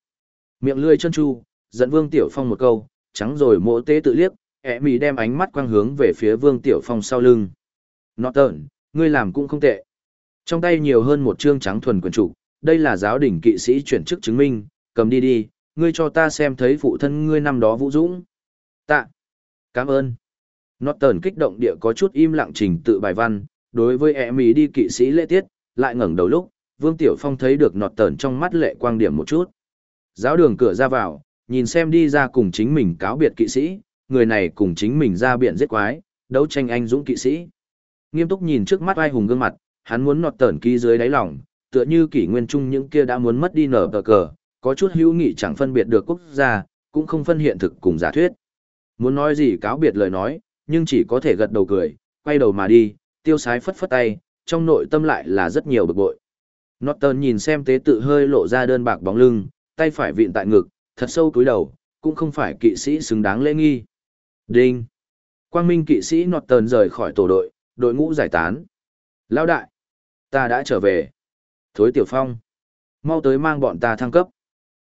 Miệng lươi chân chu, dẫn Vương Tiểu Phong một câu, trắng rồi mỗ tế tự liếc, ẹ mì đem ánh mắt quang hướng về phía Vương Tiểu Phong sau lưng. Norton, ngươi làm cũng không tệ. Trong tay nhiều hơn một chương trắng thuần quyền trục, đây là giáo đỉnh kỵ sĩ chuyển chức chứng minh, cầm đi đi, ngươi cho ta xem thấy phụ thân ngươi năm đó vũ dũng. Tạ. Cảm ơn. Nọt tờn kích động địa có chút im lặng trình tự bài văn, đối với ẹ mì đi kỵ sĩ lễ tiết, lại ngẩng đầu lúc, Vương Tiểu Phong thấy được nọt tờn trong mắt lệ quang điểm một chút. Giáo đường cửa ra vào, nhìn xem đi ra cùng chính mình cáo biệt kỵ sĩ, người này cùng chính mình ra biển giết quái, đấu tranh anh dũng kỵ sĩ. Nghiêm túc nhìn trước mắt ai hùng gương mặt, hắn muốn nọt tẩn ký dưới đáy lòng, tựa như kỷ nguyên trung những kia đã muốn mất đi nở tờ cờ, có chút hữu nghị chẳng phân biệt được quốc gia, cũng không phân hiện thực cùng giả thuyết. Muốn nói gì cáo biệt lời nói, nhưng chỉ có thể gật đầu cười, quay đầu mà đi, tiêu sái phất phất tay, trong nội tâm lại là rất nhiều bực bội. Norton nhìn xem tế tự hơi lộ ra đơn bạc bóng lưng, tay phải vịn tại ngực, thật sâu túi đầu, cũng không phải kỵ sĩ xứng đáng lễ nghi. Đinh! Quang minh kỵ sĩ Norton rời khỏi tổ đội, đội ngũ giải tán. Lao đại! Ta đã trở về. Thối Tiểu Phong! Mau tới mang bọn ta thăng cấp.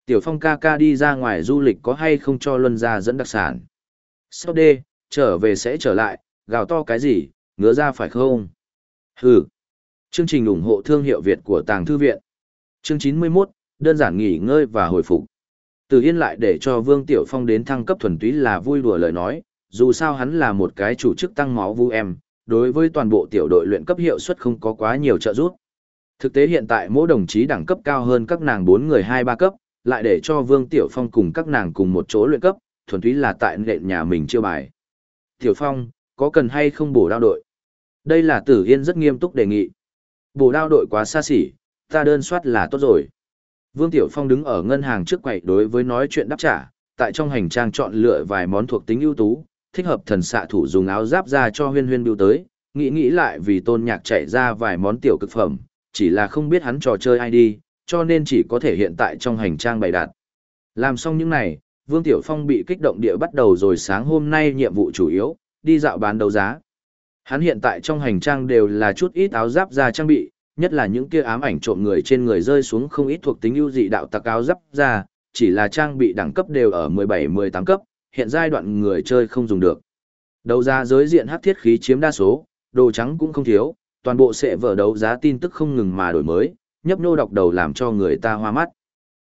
Tiểu Phong ca ca đi ra ngoài du lịch có hay không cho luân ra dẫn đặc sản. Sau đê, trở về sẽ trở lại, gào to cái gì, ngứa ra phải không? Hừ! Chương trình ủng hộ thương hiệu Việt của Tàng Thư Viện. Chương 91, đơn giản nghỉ ngơi và hồi phục. Từ Yên lại để cho Vương Tiểu Phong đến thăng cấp thuần túy là vui đùa lời nói, dù sao hắn là một cái chủ chức tăng máu vu em, đối với toàn bộ tiểu đội luyện cấp hiệu suất không có quá nhiều trợ giúp. Thực tế hiện tại mỗi đồng chí đẳng cấp cao hơn các nàng bốn người hai ba cấp, lại để cho Vương Tiểu Phong cùng các nàng cùng một chỗ luyện cấp, thuần túy là tại nền nhà mình chưa bài. Tiểu Phong, có cần hay không bổ đao đội? Đây là Tử Yên rất nghiêm túc đề nghị. Bổ đao đội quá xa xỉ, ta đơn soát là tốt rồi. Vương Tiểu Phong đứng ở ngân hàng trước quầy đối với nói chuyện đáp trả, tại trong hành trang chọn lựa vài món thuộc tính ưu tú, thích hợp thần xạ thủ dùng áo giáp ra cho huyên huyên biêu tới, nghĩ nghĩ lại vì tôn nhạc chạy ra vài món tiểu cực phẩm, chỉ là không biết hắn trò chơi ai đi, cho nên chỉ có thể hiện tại trong hành trang bày đặt. Làm xong những này, Vương Tiểu Phong bị kích động địa bắt đầu rồi sáng hôm nay nhiệm vụ chủ yếu, đi dạo bán đấu giá. Hắn hiện tại trong hành trang đều là chút ít áo giáp ra trang bị, nhất là những kia ám ảnh trộm người trên người rơi xuống không ít thuộc tính ưu dị đạo tặc áo giáp ra, chỉ là trang bị đẳng cấp đều ở 17-18 cấp, hiện giai đoạn người chơi không dùng được. Đầu ra giới diện hắc thiết khí chiếm đa số, đồ trắng cũng không thiếu, toàn bộ sẽ vở đấu giá tin tức không ngừng mà đổi mới, nhấp nô đọc đầu làm cho người ta hoa mắt.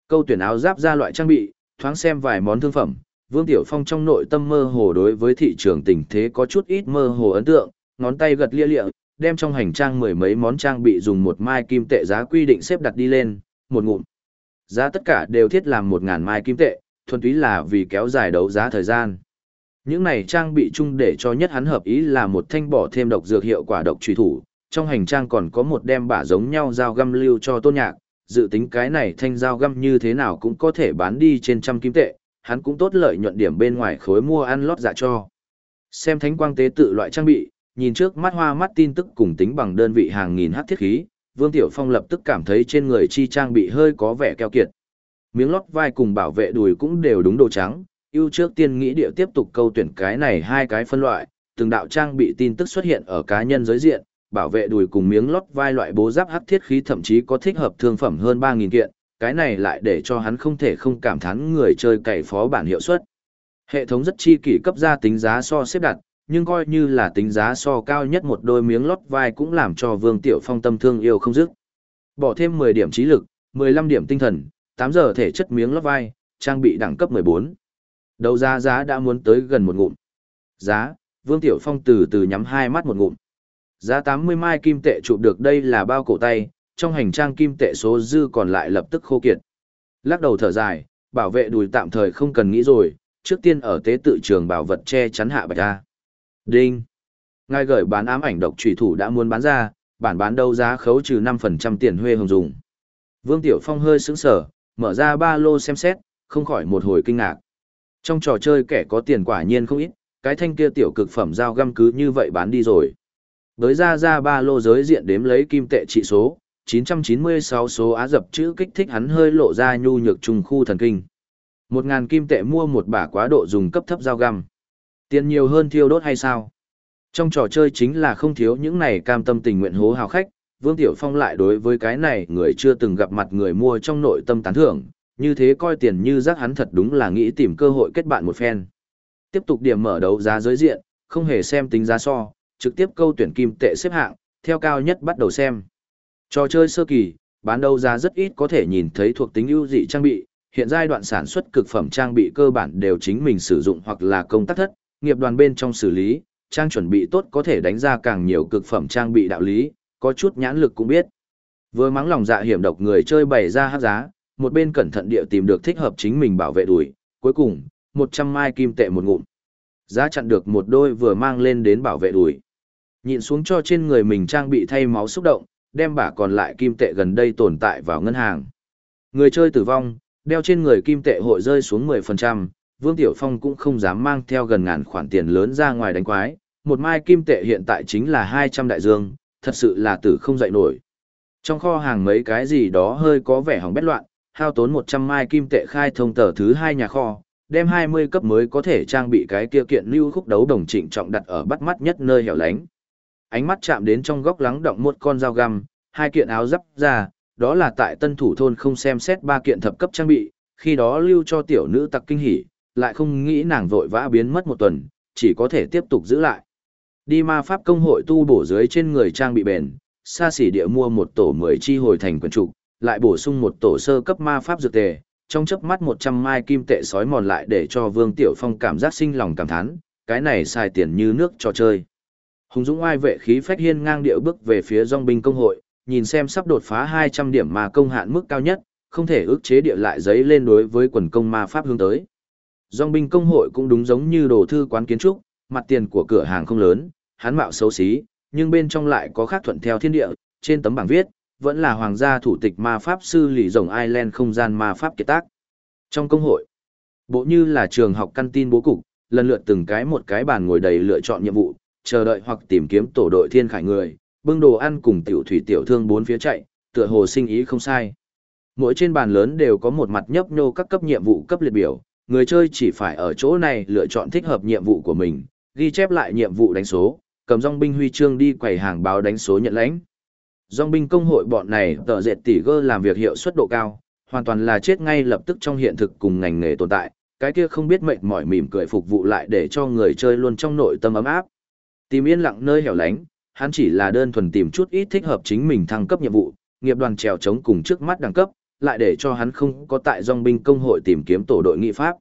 Câu tuyển áo giáp ra loại trang bị, thoáng xem vài món thương phẩm, Vương Tiểu Phong trong nội tâm mơ hồ đối với thị trường tình thế có chút ít mơ hồ ấn tượng, ngón tay gật lia lịa, đem trong hành trang mười mấy món trang bị dùng một mai kim tệ giá quy định xếp đặt đi lên, một ngụm. Giá tất cả đều thiết làm một ngàn mai kim tệ, thuần túy là vì kéo dài đấu giá thời gian. Những này trang bị chung để cho nhất hắn hợp ý là một thanh bỏ thêm độc dược hiệu quả độc truy thủ, trong hành trang còn có một đem bả giống nhau dao găm lưu cho tôn nhạc, dự tính cái này thanh dao găm như thế nào cũng có thể bán đi trên trăm kim tệ, hắn cũng tốt lợi nhuận điểm bên ngoài khối mua ăn lót dạ cho. Xem thánh quang tế tự loại trang bị, nhìn trước mắt hoa mắt tin tức cùng tính bằng đơn vị hàng nghìn hát thiết khí, Vương Tiểu Phong lập tức cảm thấy trên người chi trang bị hơi có vẻ keo kiệt. Miếng lót vai cùng bảo vệ đùi cũng đều đúng đồ trắng, ưu trước tiên nghĩ địa tiếp tục câu tuyển cái này hai cái phân loại, từng đạo trang bị tin tức xuất hiện ở cá nhân giới diện, bảo vệ đùi cùng miếng lót vai loại bố giáp hắc thiết khí thậm chí có thích hợp thương phẩm hơn 3.000 kiện, cái này lại để cho hắn không thể không cảm thán người chơi cày phó bản hiệu suất. Hệ thống rất chi kỷ cấp ra tính giá so xếp đặt, nhưng coi như là tính giá so cao nhất một đôi miếng lót vai cũng làm cho Vương Tiểu Phong tâm thương yêu không dứt. Bỏ thêm 10 điểm trí lực, 15 điểm tinh thần, 8 giờ thể chất miếng lót vai, trang bị đẳng cấp 14. Đầu giá giá đã muốn tới gần một ngụm. Giá, Vương Tiểu Phong từ từ nhắm hai mắt một ngụm. Giá 80 mai kim tệ chụp được đây là bao cổ tay, trong hành trang kim tệ số dư còn lại lập tức khô kiệt. Lắc đầu thở dài, bảo vệ đùi tạm thời không cần nghĩ rồi, trước tiên ở tế tự trường bảo vật che chắn hạ bạch ra. Đinh. Ngài gửi bán ám ảnh độc trùy thủ đã muốn bán ra, bản bán đấu giá khấu trừ 5% tiền huê hồng dùng. Vương Tiểu Phong hơi sững sở, mở ra ba lô xem xét, không khỏi một hồi kinh ngạc. Trong trò chơi kẻ có tiền quả nhiên không ít, cái thanh kia tiểu cực phẩm dao găm cứ như vậy bán đi rồi. Với ra ra ba lô giới diện đếm lấy kim tệ trị số, 996 số á dập chữ kích thích hắn hơi lộ ra nhu nhược trùng khu thần kinh. 1.000 kim tệ mua một bả quá độ dùng cấp thấp dao găm. Tiền nhiều hơn thiêu đốt hay sao? Trong trò chơi chính là không thiếu những này cam tâm tình nguyện hố hào khách, Vương Tiểu Phong lại đối với cái này người chưa từng gặp mặt người mua trong nội tâm tán thưởng, như thế coi tiền như rác hắn thật đúng là nghĩ tìm cơ hội kết bạn một phen. Tiếp tục điểm mở đấu giá giới diện, không hề xem tính giá so, trực tiếp câu tuyển kim tệ xếp hạng, theo cao nhất bắt đầu xem. Trò chơi sơ kỳ, bán đấu giá rất ít có thể nhìn thấy thuộc tính ưu dị trang bị, hiện giai đoạn sản xuất cực phẩm trang bị cơ bản đều chính mình sử dụng hoặc là công tác thất, nghiệp đoàn bên trong xử lý, trang chuẩn bị tốt có thể đánh ra càng nhiều cực phẩm trang bị đạo lý, có chút nhãn lực cũng biết. Vừa mắng lòng dạ hiểm độc người chơi bày ra hát giá, một bên cẩn thận địa tìm được thích hợp chính mình bảo vệ đuổi, cuối cùng, 100 mai kim tệ một ngụm. Giá chặn được một đôi vừa mang lên đến bảo vệ đuổi. Nhìn xuống cho trên người mình trang bị thay máu xúc động, đem bả còn lại kim tệ gần đây tồn tại vào ngân hàng. Người chơi tử vong, đeo trên người kim tệ hội rơi xuống 10%, Vương Tiểu Phong cũng không dám mang theo gần ngàn khoản tiền lớn ra ngoài đánh quái, một mai kim tệ hiện tại chính là 200 đại dương, thật sự là tử không dậy nổi. Trong kho hàng mấy cái gì đó hơi có vẻ hỏng bét loạn, hao tốn 100 mai kim tệ khai thông tờ thứ hai nhà kho, đem 20 cấp mới có thể trang bị cái kia kiện lưu khúc đấu đồng trịnh trọng đặt ở bắt mắt nhất nơi hẻo lánh. Ánh mắt chạm đến trong góc lắng động một con dao găm, hai kiện áo giáp ra, đó là tại tân thủ thôn không xem xét ba kiện thập cấp trang bị, khi đó lưu cho tiểu nữ tặc kinh hỉ, lại không nghĩ nàng vội vã biến mất một tuần, chỉ có thể tiếp tục giữ lại. Đi ma pháp công hội tu bổ dưới trên người trang bị bền, xa xỉ địa mua một tổ 10 chi hồi thành quần trụ, lại bổ sung một tổ sơ cấp ma pháp dược tề, trong chớp mắt 100 mai kim tệ sói mòn lại để cho Vương Tiểu Phong cảm giác sinh lòng cảm thán, cái này xài tiền như nước trò chơi. Hùng Dũng oai vệ khí phách hiên ngang điệu bước về phía dòng binh công hội, nhìn xem sắp đột phá 200 điểm mà công hạn mức cao nhất, không thể ước chế địa lại giấy lên đối với quần công ma pháp hướng tới. Dòng binh công hội cũng đúng giống như đồ thư quán kiến trúc, mặt tiền của cửa hàng không lớn, hắn mạo xấu xí, nhưng bên trong lại có khác thuận theo thiên địa, trên tấm bảng viết, vẫn là hoàng gia thủ tịch ma pháp sư lì rồng Ireland không gian ma pháp kiệt tác. Trong công hội, bộ như là trường học căn tin bố cục, lần lượt từng cái một cái bàn ngồi đầy lựa chọn nhiệm vụ, chờ đợi hoặc tìm kiếm tổ đội thiên khải người, bưng đồ ăn cùng tiểu thủy tiểu thương bốn phía chạy, tựa hồ sinh ý không sai. Mỗi trên bàn lớn đều có một mặt nhấp nhô các cấp nhiệm vụ cấp liệt biểu, người chơi chỉ phải ở chỗ này lựa chọn thích hợp nhiệm vụ của mình, ghi chép lại nhiệm vụ đánh số, cầm dòng binh huy chương đi quầy hàng báo đánh số nhận lãnh. Dòng binh công hội bọn này tờ dệt tỉ gơ làm việc hiệu suất độ cao, hoàn toàn là chết ngay lập tức trong hiện thực cùng ngành nghề tồn tại, cái kia không biết mệt mỏi mỉm cười phục vụ lại để cho người chơi luôn trong nội tâm ấm áp. Tìm yên lặng nơi hẻo lánh, hắn chỉ là đơn thuần tìm chút ít thích hợp chính mình thăng cấp nhiệm vụ, nghiệp đoàn trèo chống cùng trước mắt đẳng cấp, lại để cho hắn không có tại dòng binh công hội tìm kiếm tổ đội nghị pháp.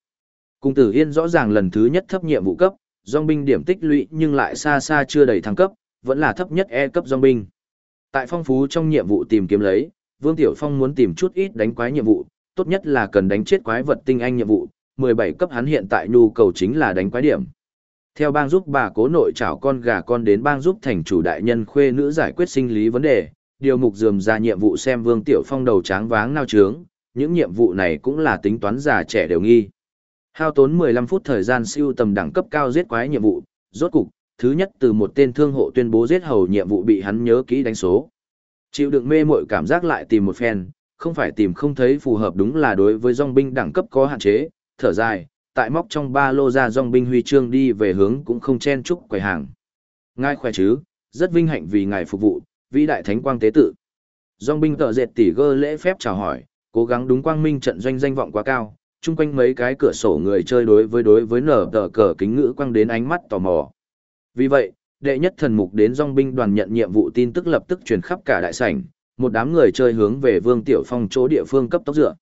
Cung tử yên rõ ràng lần thứ nhất thấp nhiệm vụ cấp, dòng binh điểm tích lũy nhưng lại xa xa chưa đầy thăng cấp, vẫn là thấp nhất E cấp dòng binh. Tại phong phú trong nhiệm vụ tìm kiếm lấy, Vương Tiểu Phong muốn tìm chút ít đánh quái nhiệm vụ, tốt nhất là cần đánh chết quái vật tinh anh nhiệm vụ, 17 cấp hắn hiện tại nhu cầu chính là đánh quái điểm. Theo bang giúp bà cố nội chảo con gà con đến bang giúp thành chủ đại nhân khuê nữ giải quyết sinh lý vấn đề, điều mục dườm ra nhiệm vụ xem Vương Tiểu Phong đầu tráng váng nao trướng, những nhiệm vụ này cũng là tính toán già trẻ đều nghi. Hao tốn 15 phút thời gian siêu tầm đẳng cấp cao giết quái nhiệm vụ, rốt cục, thứ nhất từ một tên thương hộ tuyên bố giết hầu nhiệm vụ bị hắn nhớ kỹ đánh số. Chịu đựng mê mội cảm giác lại tìm một phen, không phải tìm không thấy phù hợp đúng là đối với dòng binh đẳng cấp có hạn chế, thở dài, tại móc trong ba lô ra dòng binh huy chương đi về hướng cũng không chen chúc quầy hàng. Ngài khỏe chứ, rất vinh hạnh vì ngài phục vụ, vĩ đại thánh quang tế tự. Dòng binh tợ dệt tỉ gơ lễ phép chào hỏi, cố gắng đúng quang minh trận doanh danh vọng quá cao, chung quanh mấy cái cửa sổ người chơi đối với đối với nở tờ cờ kính ngữ quang đến ánh mắt tò mò. Vì vậy, đệ nhất thần mục đến dòng binh đoàn nhận nhiệm vụ tin tức lập tức truyền khắp cả đại sảnh, một đám người chơi hướng về Vương Tiểu Phong chỗ địa phương cấp tốc dựa.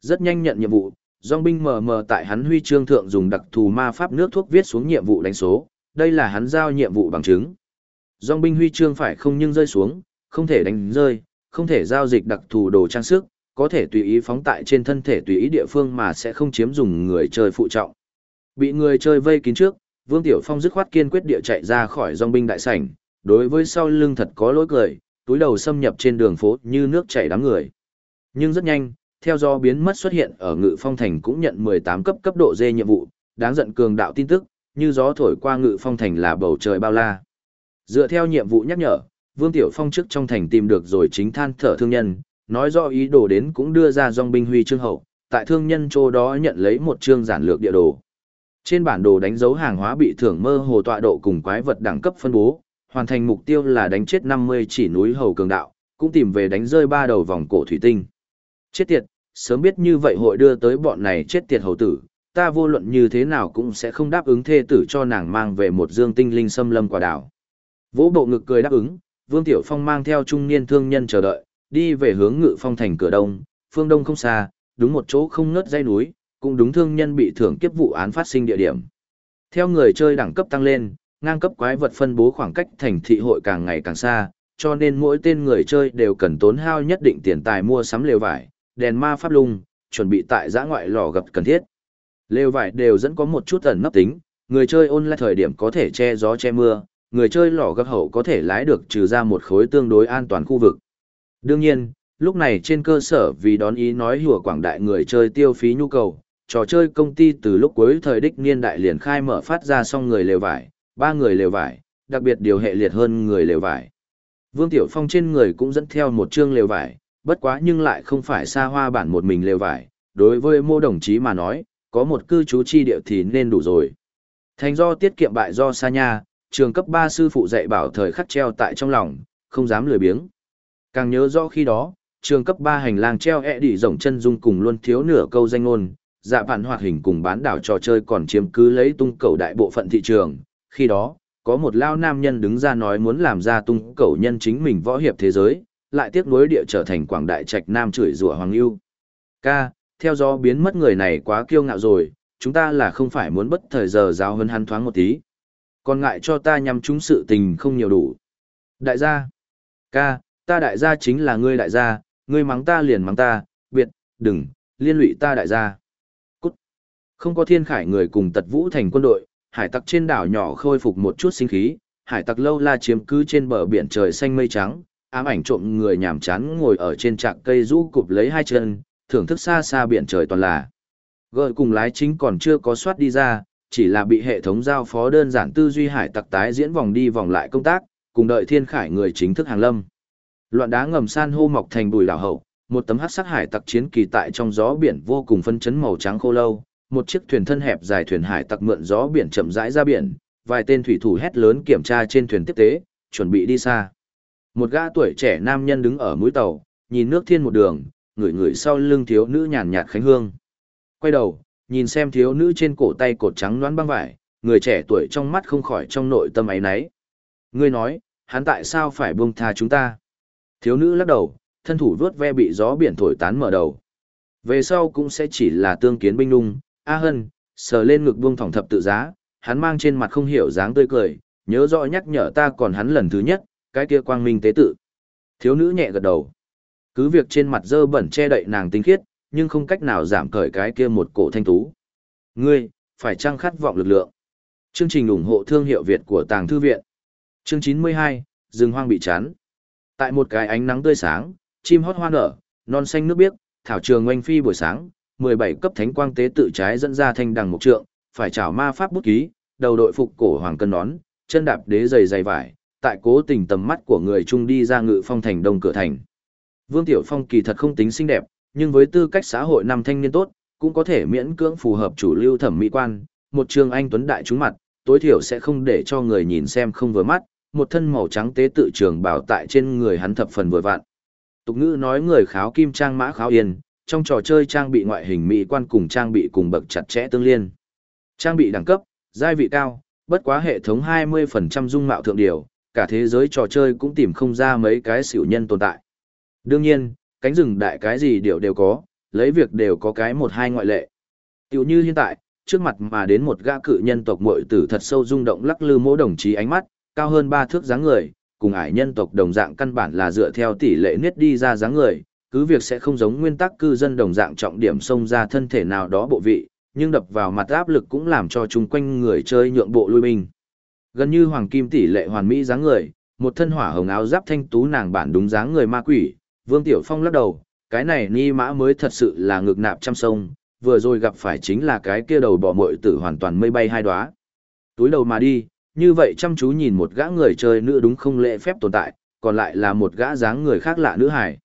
Rất nhanh nhận nhiệm vụ, dòng binh mờ mờ tại hắn huy chương thượng dùng đặc thù ma pháp nước thuốc viết xuống nhiệm vụ đánh số, đây là hắn giao nhiệm vụ bằng chứng. Dòng binh huy chương phải không nhưng rơi xuống, không thể đánh rơi, không thể giao dịch đặc thù đồ trang sức, có thể tùy ý phóng tại trên thân thể tùy ý địa phương mà sẽ không chiếm dùng người chơi phụ trọng. Bị người chơi vây kín trước, Vương Tiểu Phong dứt khoát kiên quyết địa chạy ra khỏi dòng binh đại sảnh, đối với sau lưng thật có lỗi cười, túi đầu xâm nhập trên đường phố như nước chảy đám người. Nhưng rất nhanh, theo do biến mất xuất hiện ở Ngự Phong Thành cũng nhận 18 cấp cấp độ dê nhiệm vụ, đáng giận cường đạo tin tức, như gió thổi qua Ngự Phong Thành là bầu trời bao la. Dựa theo nhiệm vụ nhắc nhở, Vương Tiểu Phong trước trong thành tìm được rồi chính than thở thương nhân, nói do ý đồ đến cũng đưa ra dòng binh huy chương hậu, tại thương nhân chỗ đó nhận lấy một chương giản lược địa đồ. Trên bản đồ đánh dấu hàng hóa bị thưởng mơ hồ tọa độ cùng quái vật đẳng cấp phân bố, hoàn thành mục tiêu là đánh chết 50 chỉ núi hầu cường đạo, cũng tìm về đánh rơi ba đầu vòng cổ thủy tinh. Chết tiệt, sớm biết như vậy hội đưa tới bọn này chết tiệt hầu tử, ta vô luận như thế nào cũng sẽ không đáp ứng thê tử cho nàng mang về một dương tinh linh xâm lâm quả đảo. Vỗ bộ ngực cười đáp ứng, Vương Tiểu Phong mang theo trung niên thương nhân chờ đợi, đi về hướng ngự phong thành cửa đông, phương đông không xa, đúng một chỗ không ngớt dây núi, cũng đúng thương nhân bị thưởng kiếp vụ án phát sinh địa điểm. Theo người chơi đẳng cấp tăng lên, ngang cấp quái vật phân bố khoảng cách thành thị hội càng ngày càng xa, cho nên mỗi tên người chơi đều cần tốn hao nhất định tiền tài mua sắm lều vải, đèn ma pháp lung, chuẩn bị tại giã ngoại lò gặp cần thiết. Lều vải đều dẫn có một chút ẩn nấp tính, người chơi ôn lại thời điểm có thể che gió che mưa, người chơi lò gặp hậu có thể lái được trừ ra một khối tương đối an toàn khu vực. Đương nhiên, lúc này trên cơ sở vì đón ý nói hùa quảng đại người chơi tiêu phí nhu cầu, trò chơi công ty từ lúc cuối thời đích niên đại liền khai mở phát ra xong người lều vải, ba người lều vải, đặc biệt điều hệ liệt hơn người lều vải. Vương Tiểu Phong trên người cũng dẫn theo một chương lều vải, bất quá nhưng lại không phải xa hoa bản một mình lều vải, đối với mô đồng chí mà nói, có một cư trú chi địa thì nên đủ rồi. Thành do tiết kiệm bại do xa nha, trường cấp 3 sư phụ dạy bảo thời khắc treo tại trong lòng, không dám lười biếng. Càng nhớ rõ khi đó, trường cấp 3 hành lang treo ẹ đỉ rộng chân dung cùng luôn thiếu nửa câu danh ngôn, dạ bản hoạt hình cùng bán đảo trò chơi còn chiếm cứ lấy tung cầu đại bộ phận thị trường. Khi đó, có một lao nam nhân đứng ra nói muốn làm ra tung cầu nhân chính mình võ hiệp thế giới, lại tiếc nuối địa trở thành quảng đại trạch nam chửi rủa hoàng lưu. Ca, theo do biến mất người này quá kiêu ngạo rồi, chúng ta là không phải muốn bất thời giờ giáo hơn hắn thoáng một tí. Còn ngại cho ta nhằm chúng sự tình không nhiều đủ. Đại gia, ca, ta đại gia chính là ngươi đại gia, ngươi mắng ta liền mắng ta, biệt, đừng, liên lụy ta đại gia. Cút. Không có thiên khải người cùng tật vũ thành quân đội, hải tặc trên đảo nhỏ khôi phục một chút sinh khí, hải tặc lâu la chiếm cứ trên bờ biển trời xanh mây trắng, ám ảnh trộm người nhảm chán ngồi ở trên trạc cây rũ cụp lấy hai chân, thưởng thức xa xa biển trời toàn là. Gợi cùng lái chính còn chưa có soát đi ra, chỉ là bị hệ thống giao phó đơn giản tư duy hải tặc tái diễn vòng đi vòng lại công tác, cùng đợi thiên khải người chính thức hàng lâm. Loạn đá ngầm san hô mọc thành bùi đảo hậu, một tấm hắc sắc hải tặc chiến kỳ tại trong gió biển vô cùng phân chấn màu trắng khô lâu, một chiếc thuyền thân hẹp dài thuyền hải tặc mượn gió biển chậm rãi ra biển, vài tên thủy thủ hét lớn kiểm tra trên thuyền tiếp tế, chuẩn bị đi xa. Một gã tuổi trẻ nam nhân đứng ở mũi tàu, nhìn nước thiên một đường, ngửi ngửi sau lưng thiếu nữ nhàn nhạt khánh hương. Quay đầu, nhìn xem thiếu nữ trên cổ tay cột trắng loãng băng vải, người trẻ tuổi trong mắt không khỏi trong nội tâm ấy nấy. Ngươi nói, hắn tại sao phải buông tha chúng ta? Thiếu nữ lắc đầu, thân thủ vướt ve bị gió biển thổi tán mở đầu. Về sau cũng sẽ chỉ là tương kiến binh nung, A Hân, sờ lên ngực buông thỏng thập tự giá, hắn mang trên mặt không hiểu dáng tươi cười, nhớ rõ nhắc nhở ta còn hắn lần thứ nhất, cái kia quang minh tế tự. Thiếu nữ nhẹ gật đầu. Cứ việc trên mặt dơ bẩn che đậy nàng tinh khiết, nhưng không cách nào giảm cởi cái kia một cổ thanh tú. Ngươi, phải chăng khát vọng lực lượng? Chương trình ủng hộ thương hiệu Việt của Tàng Thư Viện. Chương 92, rừng hoang bị chán. Tại một cái ánh nắng tươi sáng, chim hót hoa nở, non xanh nước biếc, thảo trường oanh phi buổi sáng, 17 cấp thánh quang tế tự trái dẫn ra thanh đằng mục trượng, phải chào ma pháp bút ký, đầu đội phục cổ hoàng cân nón, chân đạp đế giày dày vải, tại cố tình tầm mắt của người trung đi ra ngự phong thành đông cửa thành. Vương Tiểu Phong kỳ thật không tính xinh đẹp, nhưng với tư cách xã hội nam thanh niên tốt, cũng có thể miễn cưỡng phù hợp chủ lưu thẩm mỹ quan, một trường anh tuấn đại chúng mặt, tối thiểu sẽ không để cho người nhìn xem không vừa mắt, một thân màu trắng tế tự trường bảo tại trên người hắn thập phần vừa vặn. Tục ngữ nói người kháo kim trang mã kháo yên, trong trò chơi trang bị ngoại hình mỹ quan cùng trang bị cùng bậc chặt chẽ tương liên. Trang bị đẳng cấp, giai vị cao, bất quá hệ thống 20% dung mạo thượng điều, cả thế giới trò chơi cũng tìm không ra mấy cái xỉu nhân tồn tại. Đương nhiên, cánh rừng đại cái gì đều đều có, lấy việc đều có cái một hai ngoại lệ. Tiểu như hiện tại, trước mặt mà đến một gã cự nhân tộc muội tử thật sâu rung động lắc lư mỗi đồng chí ánh mắt, cao hơn ba thước dáng người, cùng ải nhân tộc đồng dạng căn bản là dựa theo tỷ lệ niết đi ra dáng người, cứ việc sẽ không giống nguyên tắc cư dân đồng dạng trọng điểm xông ra thân thể nào đó bộ vị, nhưng đập vào mặt áp lực cũng làm cho chung quanh người chơi nhượng bộ lui binh. Gần như hoàng kim tỷ lệ hoàn mỹ dáng người, một thân hỏa hồng áo giáp thanh tú nàng bản đúng dáng người ma quỷ, Vương Tiểu Phong lắc đầu, cái này ni mã mới thật sự là ngực nạp trăm sông, vừa rồi gặp phải chính là cái kia đầu bỏ mội tử hoàn toàn mây bay hai đóa. Túi đầu mà đi, như vậy chăm chú nhìn một gã người chơi nữ đúng không lễ phép tồn tại, còn lại là một gã dáng người khác lạ nữ hải.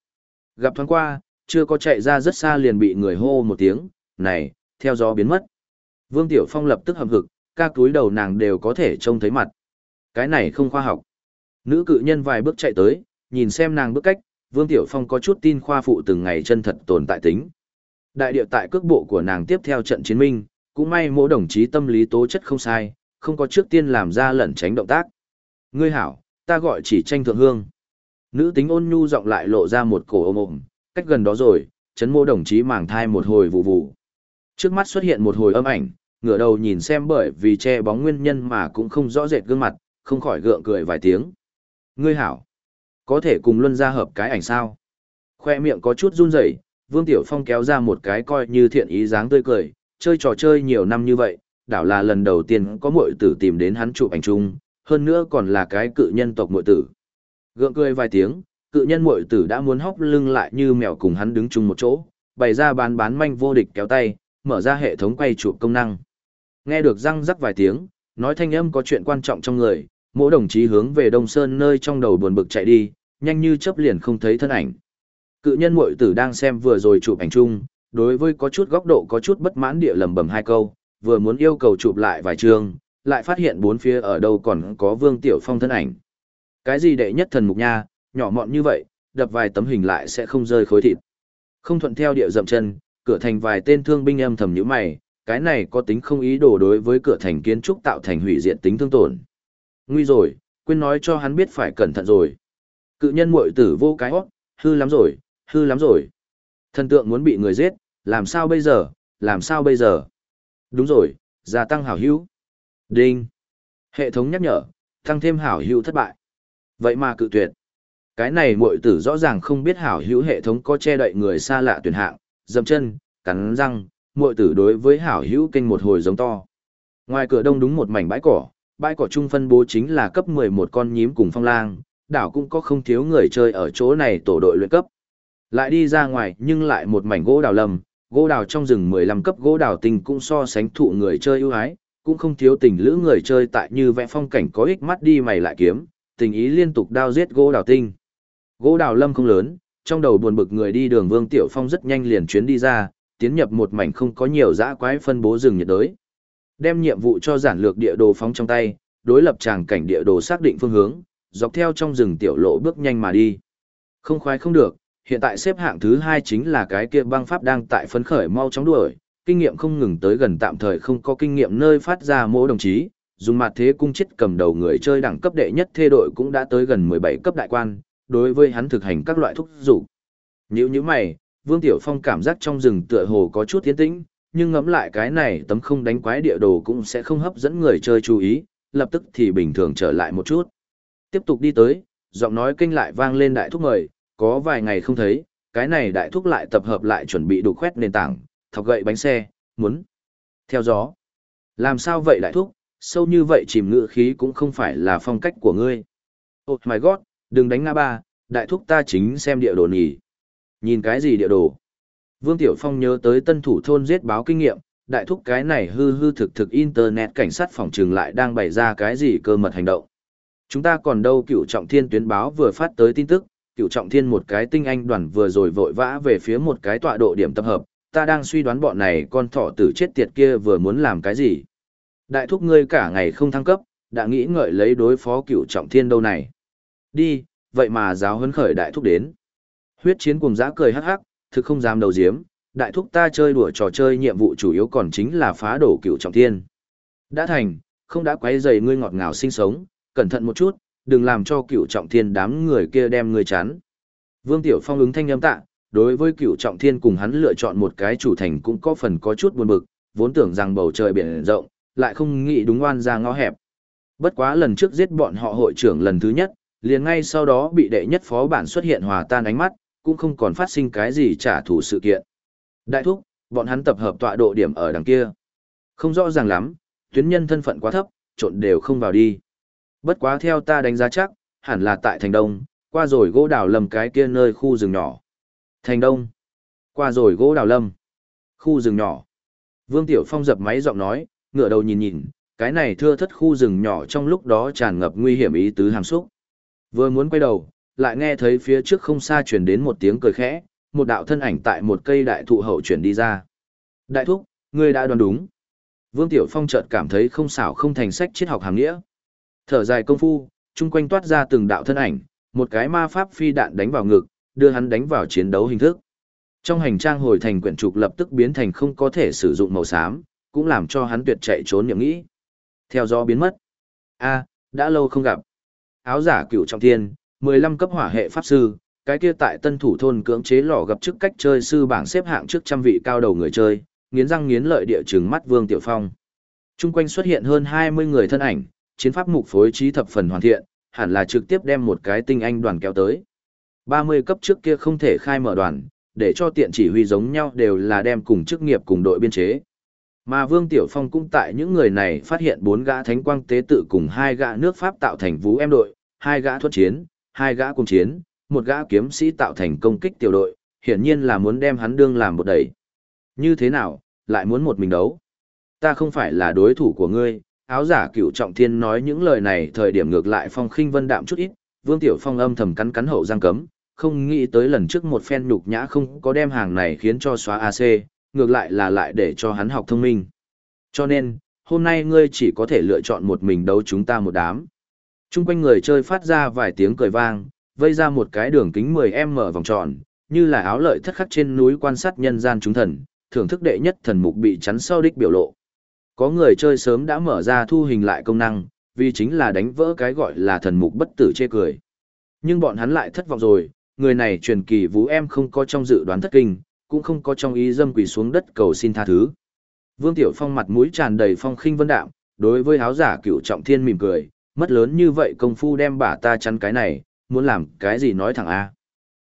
Gặp thoáng qua, chưa có chạy ra rất xa liền bị người hô một tiếng, này, theo gió biến mất. Vương Tiểu Phong lập tức hầm hực, các túi đầu nàng đều có thể trông thấy mặt. Cái này không khoa học. Nữ cự nhân vài bước chạy tới, nhìn xem nàng bước cách, Vương Tiểu Phong có chút tin khoa phụ từng ngày chân thật tồn tại tính. Đại địa tại cước bộ của nàng tiếp theo trận chiến minh, cũng may mỗi đồng chí tâm lý tố chất không sai, không có trước tiên làm ra lẩn tránh động tác. Ngươi hảo, ta gọi chỉ tranh thượng hương. Nữ tính ôn nhu giọng lại lộ ra một cổ ôm ôm, cách gần đó rồi, chấn mô đồng chí màng thai một hồi vụ vụ. Trước mắt xuất hiện một hồi âm ảnh, ngửa đầu nhìn xem bởi vì che bóng nguyên nhân mà cũng không rõ rệt gương mặt, không khỏi gượng cười vài tiếng. Ngươi hảo, có thể cùng luân ra hợp cái ảnh sao? Khoe miệng có chút run rẩy, Vương Tiểu Phong kéo ra một cái coi như thiện ý dáng tươi cười, chơi trò chơi nhiều năm như vậy, đảo là lần đầu tiên có muội tử tìm đến hắn chụp ảnh chung, hơn nữa còn là cái cự nhân tộc muội tử. Gượng cười vài tiếng, cự nhân muội tử đã muốn hóc lưng lại như mèo cùng hắn đứng chung một chỗ, bày ra bán bán manh vô địch kéo tay, mở ra hệ thống quay chụp công năng. Nghe được răng rắc vài tiếng, nói thanh âm có chuyện quan trọng trong người, mỗi đồng chí hướng về Đông Sơn nơi trong đầu buồn bực chạy đi, nhanh như chớp liền không thấy thân ảnh. Cự nhân muội tử đang xem vừa rồi chụp ảnh chung, đối với có chút góc độ có chút bất mãn địa lầm bầm hai câu, vừa muốn yêu cầu chụp lại vài chương, lại phát hiện bốn phía ở đâu còn có Vương Tiểu Phong thân ảnh. Cái gì đệ nhất thần mục nha, nhỏ mọn như vậy, đập vài tấm hình lại sẽ không rơi khối thịt. Không thuận theo địa dậm chân, cửa thành vài tên thương binh âm thầm nhíu mày, cái này có tính không ý đồ đối với cửa thành kiến trúc tạo thành hủy diện tính thương tổn. Nguy rồi, quên nói cho hắn biết phải cẩn thận rồi. Cự nhân muội tử vô cái hót, hư lắm rồi, hư lắm rồi. Thần tượng muốn bị người giết, làm sao bây giờ, làm sao bây giờ? Đúng rồi, gia tăng hảo hữu. Đinh. Hệ thống nhắc nhở, tăng thêm hảo hữu thất bại. Vậy mà cự tuyệt. Cái này muội tử rõ ràng không biết hảo hữu hệ thống có che đậy người xa lạ tuyển hạng, dầm chân, cắn răng, muội tử đối với hảo hữu kênh một hồi giống to. Ngoài cửa đông đúng một mảnh bãi cỏ, bãi cỏ trung phân bố chính là cấp 11 con nhím cùng phong lang, đảo cũng có không thiếu người chơi ở chỗ này tổ đội luyện cấp. Lại đi ra ngoài nhưng lại một mảnh gỗ đào lầm, gỗ đào trong rừng 15 cấp gỗ đào tinh cũng so sánh thụ người chơi ưu ái, cũng không thiếu tình lữ người chơi tại như vẽ phong cảnh có ích mắt đi mày lại kiếm, tình ý liên tục đao giết gỗ đào tinh. Gỗ đào lâm không lớn, trong đầu buồn bực người đi đường Vương Tiểu Phong rất nhanh liền chuyến đi ra, tiến nhập một mảnh không có nhiều dã quái phân bố rừng nhiệt đới. Đem nhiệm vụ cho giản lược địa đồ phóng trong tay, đối lập tràng cảnh địa đồ xác định phương hướng, dọc theo trong rừng tiểu lộ bước nhanh mà đi. Không khoái không được, hiện tại xếp hạng thứ hai chính là cái kia băng pháp đang tại phấn khởi mau chóng đuổi, kinh nghiệm không ngừng tới gần tạm thời không có kinh nghiệm nơi phát ra mỗi đồng chí, dùng mặt thế cung chết cầm đầu người chơi đẳng cấp đệ nhất thê đội cũng đã tới gần 17 cấp đại quan, đối với hắn thực hành các loại thúc dục. Nhữ như mày, Vương Tiểu Phong cảm giác trong rừng tựa hồ có chút tiến tĩnh, nhưng ngẫm lại cái này tấm không đánh quái địa đồ cũng sẽ không hấp dẫn người chơi chú ý, lập tức thì bình thường trở lại một chút. Tiếp tục đi tới, giọng nói kinh lại vang lên đại thúc mời, có vài ngày không thấy, cái này đại thúc lại tập hợp lại chuẩn bị đủ khoét nền tảng, thọc gậy bánh xe, muốn theo gió. Làm sao vậy đại thúc, sâu như vậy chìm ngự khí cũng không phải là phong cách của ngươi. Oh my god, đừng đánh ngã ba, đại thúc ta chính xem địa đồ nhỉ. Nhìn cái gì địa đồ? Vương Tiểu Phong nhớ tới tân thủ thôn giết báo kinh nghiệm, đại thúc cái này hư hư thực thực internet cảnh sát phòng trường lại đang bày ra cái gì cơ mật hành động. Chúng ta còn đâu cựu trọng thiên tuyến báo vừa phát tới tin tức, cựu trọng thiên một cái tinh anh đoàn vừa rồi vội vã về phía một cái tọa độ điểm tập hợp, ta đang suy đoán bọn này con thỏ tử chết tiệt kia vừa muốn làm cái gì. Đại thúc ngươi cả ngày không thăng cấp, đã nghĩ ngợi lấy đối phó cựu trọng thiên đâu này. Đi, vậy mà giáo huấn khởi đại thúc đến. Huyết chiến cùng giã cười hắc hắc, thực không dám đầu diếm, đại thúc ta chơi đùa trò chơi nhiệm vụ chủ yếu còn chính là phá đổ cựu trọng thiên. Đã thành, không đã quấy dày ngươi ngọt ngào sinh sống, cẩn thận một chút, đừng làm cho cựu trọng thiên đám người kia đem ngươi chán. Vương Tiểu Phong ứng thanh âm tạ, đối với cựu trọng thiên cùng hắn lựa chọn một cái chủ thành cũng có phần có chút buồn bực, vốn tưởng rằng bầu trời biển rộng, lại không nghĩ đúng oan ra ngõ hẹp. Bất quá lần trước giết bọn họ hội trưởng lần thứ nhất, liền ngay sau đó bị đệ nhất phó bản xuất hiện hòa tan ánh mắt, cũng không còn phát sinh cái gì trả thù sự kiện. Đại thúc, bọn hắn tập hợp tọa độ điểm ở đằng kia. Không rõ ràng lắm, tuyến nhân thân phận quá thấp, trộn đều không vào đi. Bất quá theo ta đánh giá chắc, hẳn là tại thành đông, qua rồi gỗ đào lâm cái kia nơi khu rừng nhỏ. Thành đông, qua rồi gỗ đào lâm, khu rừng nhỏ. Vương Tiểu Phong dập máy giọng nói, ngửa đầu nhìn nhìn, cái này thưa thất khu rừng nhỏ trong lúc đó tràn ngập nguy hiểm ý tứ hàm xúc. Vừa muốn quay đầu, lại nghe thấy phía trước không xa truyền đến một tiếng cười khẽ, một đạo thân ảnh tại một cây đại thụ hậu chuyển đi ra. Đại thúc, ngươi đã đoán đúng. Vương Tiểu Phong chợt cảm thấy không xảo không thành sách triết học hàng nghĩa. Thở dài công phu, chung quanh toát ra từng đạo thân ảnh, một cái ma pháp phi đạn đánh vào ngực, đưa hắn đánh vào chiến đấu hình thức. Trong hành trang hồi thành quyển trục lập tức biến thành không có thể sử dụng màu xám, cũng làm cho hắn tuyệt chạy trốn nhậm nghĩ. Theo gió biến mất. A, đã lâu không gặp. Áo giả cựu trọng thiên, 15 cấp hỏa hệ pháp sư, cái kia tại tân thủ thôn cưỡng chế lò gặp chức cách chơi sư bảng xếp hạng trước trăm vị cao đầu người chơi, nghiến răng nghiến lợi địa trừng mắt Vương Tiểu Phong. Trung quanh xuất hiện hơn 20 người thân ảnh, chiến pháp mục phối trí thập phần hoàn thiện, hẳn là trực tiếp đem một cái tinh anh đoàn kéo tới. 30 cấp trước kia không thể khai mở đoàn, để cho tiện chỉ huy giống nhau đều là đem cùng chức nghiệp cùng đội biên chế. Mà Vương Tiểu Phong cũng tại những người này phát hiện bốn gã thánh quang tế tự cùng hai gã nước Pháp tạo thành vũ em đội, hai gã thuật chiến, hai gã cùng chiến, một gã kiếm sĩ tạo thành công kích tiểu đội, hiển nhiên là muốn đem hắn đương làm một đẩy. Như thế nào, lại muốn một mình đấu. Ta không phải là đối thủ của ngươi, áo giả cửu trọng thiên nói những lời này thời điểm ngược lại phong khinh vân đạm chút ít, Vương Tiểu Phong âm thầm cắn cắn hậu giang cấm, không nghĩ tới lần trước một phen nhục nhã không có đem hàng này khiến cho xóa AC, ngược lại là lại để cho hắn học thông minh. Cho nên, hôm nay ngươi chỉ có thể lựa chọn một mình đấu chúng ta một đám. Trung quanh người chơi phát ra vài tiếng cười vang, vây ra một cái đường kính 10m vòng tròn, như là áo lợi thất khắc trên núi quan sát nhân gian chúng thần, thưởng thức đệ nhất thần mục bị chắn sau đích biểu lộ. Có người chơi sớm đã mở ra thu hình lại công năng, vì chính là đánh vỡ cái gọi là thần mục bất tử chê cười. Nhưng bọn hắn lại thất vọng rồi, người này truyền kỳ vũ em không có trong dự đoán thất kinh, cũng không có trong ý dâm quỳ xuống đất cầu xin tha thứ. Vương Tiểu Phong mặt mũi tràn đầy phong khinh vân đạm, đối với áo giả cựu trọng thiên mỉm cười, mất lớn như vậy công phu đem bà ta chắn cái này, muốn làm cái gì nói thẳng A.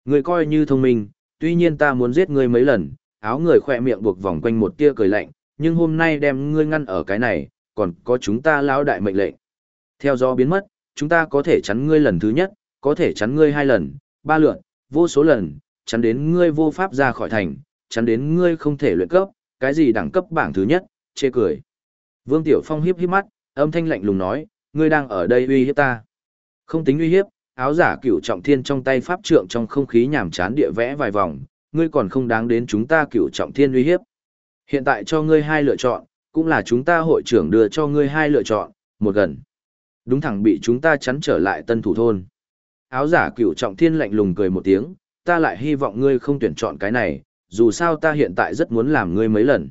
Người coi như thông minh, tuy nhiên ta muốn giết ngươi mấy lần, áo người khỏe miệng buộc vòng quanh một tia cười lạnh, nhưng hôm nay đem ngươi ngăn ở cái này, còn có chúng ta lão đại mệnh lệnh. Theo do biến mất, chúng ta có thể chắn ngươi lần thứ nhất, có thể chắn ngươi hai lần, ba lượt, vô số lần, chắn đến ngươi vô pháp ra khỏi thành, chắn đến ngươi không thể luyện cấp, cái gì đẳng cấp bảng thứ nhất, chê cười. Vương Tiểu Phong hiếp hiếp mắt, âm thanh lạnh lùng nói, ngươi đang ở đây uy hiếp ta. Không tính uy hiếp, áo giả cửu trọng thiên trong tay pháp trượng trong không khí nhảm chán địa vẽ vài vòng, ngươi còn không đáng đến chúng ta cửu trọng thiên uy hiếp. Hiện tại cho ngươi hai lựa chọn, cũng là chúng ta hội trưởng đưa cho ngươi hai lựa chọn, một gần. Đúng thẳng bị chúng ta chắn trở lại tân thủ thôn. Áo giả cửu trọng thiên lạnh lùng cười một tiếng, ta lại hy vọng ngươi không tuyển chọn cái này, dù sao ta hiện tại rất muốn làm ngươi mấy lần.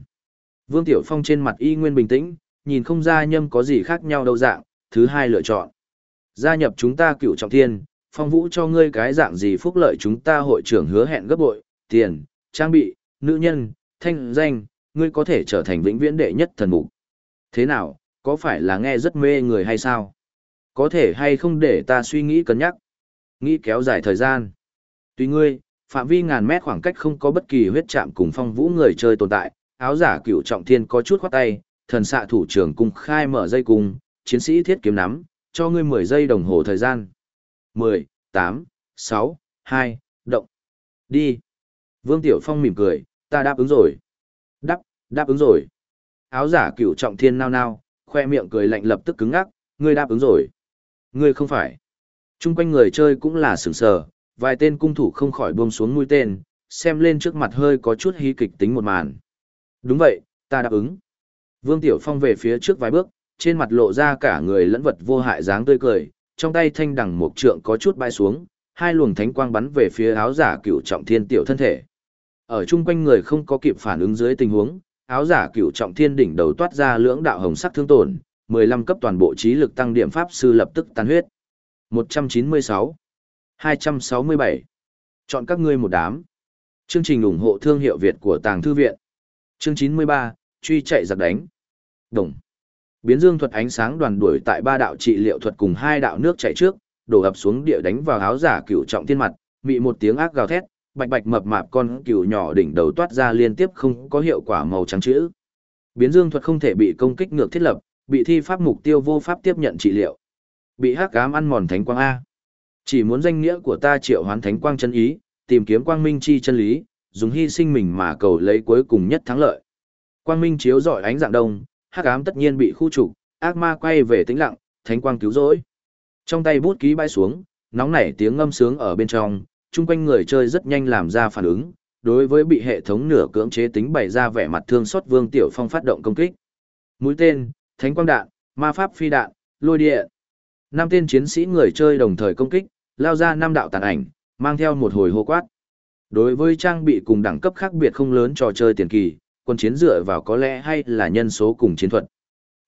Vương Tiểu Phong trên mặt y nguyên bình tĩnh, nhìn không ra nhâm có gì khác nhau đâu dạng, thứ hai lựa chọn. Gia nhập chúng ta cựu trọng thiên, phong vũ cho ngươi cái dạng gì phúc lợi chúng ta hội trưởng hứa hẹn gấp bội, tiền, trang bị, nữ nhân, thanh danh, ngươi có thể trở thành vĩnh viễn đệ nhất thần mục. Thế nào, có phải là nghe rất mê người hay sao? Có thể hay không để ta suy nghĩ cân nhắc? Nghĩ kéo dài thời gian. Tùy ngươi, phạm vi ngàn mét khoảng cách không có bất kỳ huyết chạm cùng phong vũ người chơi tồn tại, áo giả cựu trọng thiên có chút khoát tay, thần xạ thủ trưởng cung khai mở dây cung, chiến sĩ thiết kiếm nắm, cho ngươi 10 giây đồng hồ thời gian. 10, 8, 6, 2, động. Đi. Vương Tiểu Phong mỉm cười, ta đáp ứng rồi. Đáp, đáp ứng rồi. Áo giả cửu trọng thiên nao nao, khoe miệng cười lạnh lập tức cứng ngắc, ngươi đáp ứng rồi. Ngươi không phải. Trung quanh người chơi cũng là sửng sờ, vài tên cung thủ không khỏi buông xuống mũi tên, xem lên trước mặt hơi có chút hí kịch tính một màn. Đúng vậy, ta đáp ứng. Vương Tiểu Phong về phía trước vài bước, trên mặt lộ ra cả người lẫn vật vô hại dáng tươi cười, trong tay thanh đằng một trượng có chút bay xuống, hai luồng thánh quang bắn về phía áo giả cửu trọng thiên tiểu thân thể. Ở chung quanh người không có kịp phản ứng dưới tình huống, áo giả cửu trọng thiên đỉnh đầu toát ra lưỡng đạo hồng sắc thương tổn, 15 cấp toàn bộ trí lực tăng điểm pháp sư lập tức tan huyết. 196 267 Chọn các ngươi một đám. Chương trình ủng hộ thương hiệu Việt của Tàng Thư Viện. Chương 93, truy chạy giặc đánh. Đồng. Biến dương thuật ánh sáng đoàn đuổi tại ba đạo trị liệu thuật cùng hai đạo nước chạy trước, đổ ập xuống địa đánh vào áo giả cựu trọng thiên mặt, mị một tiếng ác gào thét, bạch bạch mập mạp con cựu nhỏ đỉnh đầu toát ra liên tiếp không có hiệu quả màu trắng chữ. Biến dương thuật không thể bị công kích ngược thiết lập, bị thi pháp mục tiêu vô pháp tiếp nhận trị liệu. Bị hắc ám ăn mòn thánh quang a. Chỉ muốn danh nghĩa của ta triệu hoán thánh quang chân ý, tìm kiếm quang minh chi chân lý, dùng hy sinh mình mà cầu lấy cuối cùng nhất thắng lợi. Quang minh chiếu rọi ánh dạng đông, hắc ám tất nhiên bị khu trục, ác ma quay về tĩnh lặng, thánh quang cứu rỗi. Trong tay bút ký bay xuống, nóng nảy tiếng ngâm sướng ở bên trong, chung quanh người chơi rất nhanh làm ra phản ứng, đối với bị hệ thống nửa cưỡng chế tính bày ra vẻ mặt thương xót Vương Tiểu Phong phát động công kích. Mũi tên, thánh quang đạn, ma pháp phi đạn, lôi địa. Năm tên chiến sĩ người chơi đồng thời công kích, lao ra năm đạo tàn ảnh, mang theo một hồi hô quát. Đối với trang bị cùng đẳng cấp khác biệt không lớn trò chơi tiền kỳ, quân chiến dựa vào có lẽ hay là nhân số cùng chiến thuật.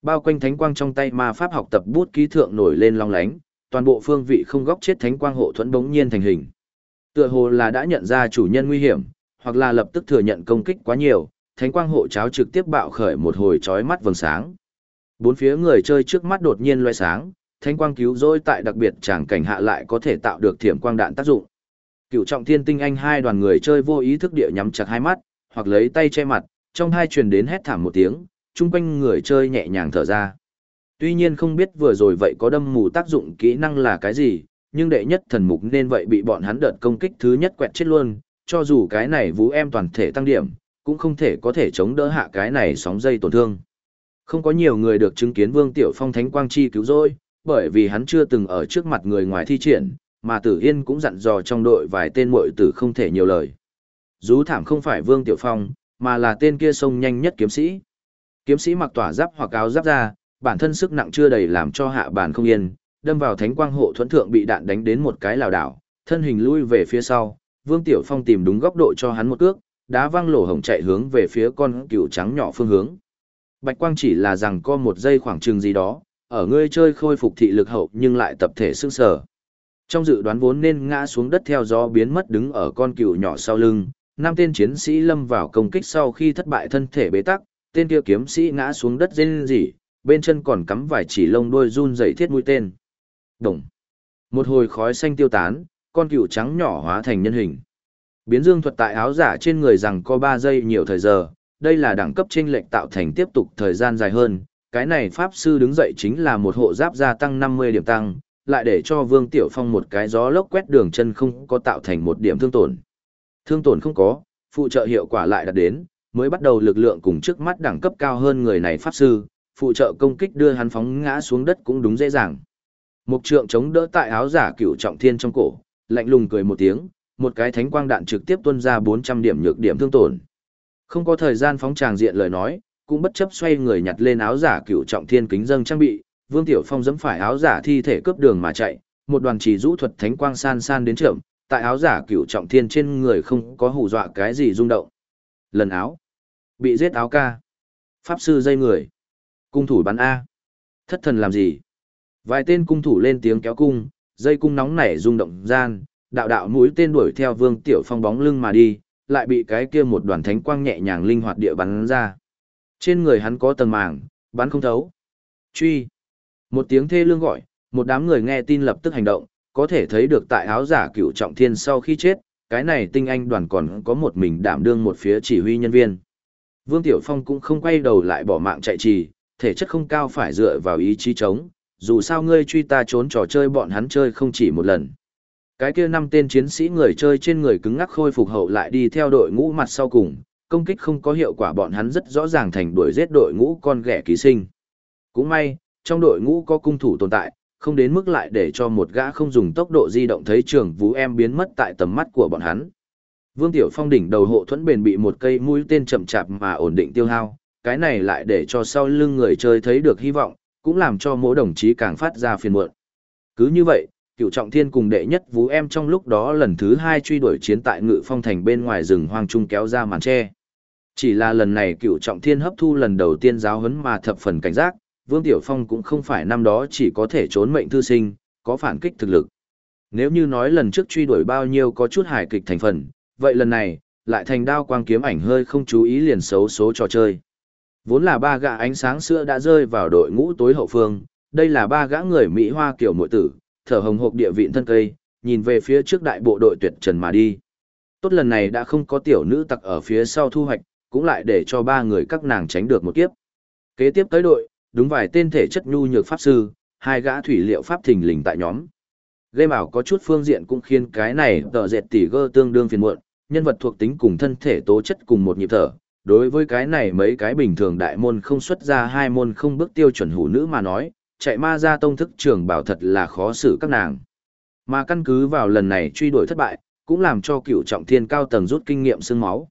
Bao quanh thánh quang trong tay ma pháp học tập bút ký thượng nổi lên long lánh, toàn bộ phương vị không góc chết thánh quang hộ thuẫn bỗng nhiên thành hình. Tựa hồ là đã nhận ra chủ nhân nguy hiểm, hoặc là lập tức thừa nhận công kích quá nhiều, thánh quang hộ cháo trực tiếp bạo khởi một hồi chói mắt vầng sáng. Bốn phía người chơi trước mắt đột nhiên loe sáng, thánh quang cứu rỗi tại đặc biệt tràng cảnh hạ lại có thể tạo được thiểm quang đạn tác dụng. Cựu trọng thiên tinh anh hai đoàn người chơi vô ý thức địa nhắm chặt hai mắt, hoặc lấy tay che mặt, trong hai truyền đến hét thảm một tiếng, chung quanh người chơi nhẹ nhàng thở ra. Tuy nhiên không biết vừa rồi vậy có đâm mù tác dụng kỹ năng là cái gì, nhưng đệ nhất thần mục nên vậy bị bọn hắn đợt công kích thứ nhất quẹt chết luôn, cho dù cái này vũ em toàn thể tăng điểm, cũng không thể có thể chống đỡ hạ cái này sóng dây tổn thương. Không có nhiều người được chứng kiến Vương Tiểu Phong thánh quang chi cứu rỗi, bởi vì hắn chưa từng ở trước mặt người ngoài thi triển, mà Tử Yên cũng dặn dò trong đội vài tên muội tử không thể nhiều lời. Dú thảm không phải Vương Tiểu Phong, mà là tên kia sông nhanh nhất kiếm sĩ. Kiếm sĩ mặc tỏa giáp hoặc áo giáp ra, bản thân sức nặng chưa đầy làm cho hạ bản không yên, đâm vào thánh quang hộ thuẫn thượng bị đạn đánh đến một cái lảo đảo, thân hình lui về phía sau, Vương Tiểu Phong tìm đúng góc độ cho hắn một cước, đá văng lỗ hổng chạy hướng về phía con cựu trắng nhỏ phương hướng. Bạch quang chỉ là rằng có một giây khoảng chừng gì đó, ở ngươi chơi khôi phục thị lực hậu nhưng lại tập thể sức sở. Trong dự đoán vốn nên ngã xuống đất theo gió biến mất đứng ở con cựu nhỏ sau lưng, năm tên chiến sĩ lâm vào công kích sau khi thất bại thân thể bế tắc, tên kia kiếm sĩ ngã xuống đất rên rỉ, bên chân còn cắm vài chỉ lông đuôi run dày thiết mũi tên. Đồng. Một hồi khói xanh tiêu tán, con cựu trắng nhỏ hóa thành nhân hình. Biến dương thuật tại áo giả trên người rằng có 3 giây nhiều thời giờ, đây là đẳng cấp chênh lệch tạo thành tiếp tục thời gian dài hơn. Cái này Pháp Sư đứng dậy chính là một hộ giáp gia tăng 50 điểm tăng, lại để cho Vương Tiểu Phong một cái gió lốc quét đường chân không có tạo thành một điểm thương tổn. Thương tổn không có, phụ trợ hiệu quả lại đạt đến, mới bắt đầu lực lượng cùng trước mắt đẳng cấp cao hơn người này Pháp Sư, phụ trợ công kích đưa hắn phóng ngã xuống đất cũng đúng dễ dàng. Mục trượng chống đỡ tại áo giả cửu trọng thiên trong cổ, lạnh lùng cười một tiếng, một cái thánh quang đạn trực tiếp tuôn ra 400 điểm nhược điểm thương tổn. Không có thời gian phóng tràng diện lời nói, cũng bất chấp xoay người nhặt lên áo giả cửu trọng thiên kính dâng trang bị, Vương Tiểu Phong giẫm phải áo giả thi thể cướp đường mà chạy, một đoàn chỉ rũ thuật thánh quang san san đến trưởng, tại áo giả cửu trọng thiên trên người không có hù dọa cái gì rung động. Lần áo, bị giết áo ca, pháp sư dây người, cung thủ bắn A. Thất thần làm gì? Vài tên cung thủ lên tiếng kéo cung, dây cung nóng nảy rung động gian, đạo đạo mũi tên đuổi theo Vương Tiểu Phong bóng lưng mà đi, lại bị cái kia một đoàn thánh quang nhẹ nhàng linh hoạt địa bắn ra. Trên người hắn có tầng màng, bắn không thấu. Truy. Một tiếng thê lương gọi, một đám người nghe tin lập tức hành động, có thể thấy được tại áo giả cựu trọng thiên sau khi chết, cái này tinh anh đoàn còn có một mình đảm đương một phía chỉ huy nhân viên. Vương Tiểu Phong cũng không quay đầu lại bỏ mạng chạy trì, thể chất không cao phải dựa vào ý chí chống, dù sao ngươi truy ta trốn trò chơi bọn hắn chơi không chỉ một lần. Cái kia năm tên chiến sĩ người chơi trên người cứng ngắc khôi phục hậu lại đi theo đội ngũ mặt sau cùng, công kích không có hiệu quả bọn hắn rất rõ ràng thành đuổi giết đội ngũ con ghẻ ký sinh. Cũng may, trong đội ngũ có cung thủ tồn tại, không đến mức lại để cho một gã không dùng tốc độ di động thấy trường vũ em biến mất tại tầm mắt của bọn hắn. Vương Tiểu Phong đỉnh đầu hộ thuẫn bền bị một cây mũi tên chậm chạp mà ổn định tiêu hao, cái này lại để cho sau lưng người chơi thấy được hy vọng, cũng làm cho mỗi đồng chí càng phát ra phiền muộn. Cứ như vậy, cựu trọng thiên cùng đệ nhất vũ em trong lúc đó lần thứ hai truy đuổi chiến tại ngự phong thành bên ngoài rừng hoang trung kéo ra màn tre. Chỉ là lần này cựu trọng thiên hấp thu lần đầu tiên giáo huấn mà thập phần cảnh giác, Vương Tiểu Phong cũng không phải năm đó chỉ có thể trốn mệnh thư sinh, có phản kích thực lực. Nếu như nói lần trước truy đuổi bao nhiêu có chút hài kịch thành phần, vậy lần này, lại thành đao quang kiếm ảnh hơi không chú ý liền xấu số trò chơi. Vốn là ba gã ánh sáng sữa đã rơi vào đội ngũ tối hậu phương, đây là ba gã người Mỹ Hoa kiểu mội tử, thở hồng hộc địa vịn thân cây, nhìn về phía trước đại bộ đội tuyệt trần mà đi. Tốt lần này đã không có tiểu nữ tặc ở phía sau thu hoạch, cũng lại để cho ba người các nàng tránh được một kiếp. Kế tiếp tới đội, đúng vài tên thể chất nhu nhược pháp sư, hai gã thủy liệu pháp thình lình tại nhóm. Game bảo có chút phương diện cũng khiến cái này tờ dệt tỷ gơ tương đương phiền muộn, nhân vật thuộc tính cùng thân thể tố chất cùng một nhịp thở. Đối với cái này mấy cái bình thường đại môn không xuất ra hai môn không bước tiêu chuẩn hủ nữ mà nói, chạy ma ra tông thức trường bảo thật là khó xử các nàng. Mà căn cứ vào lần này truy đuổi thất bại, cũng làm cho cựu trọng thiên cao tầng rút kinh nghiệm xương máu.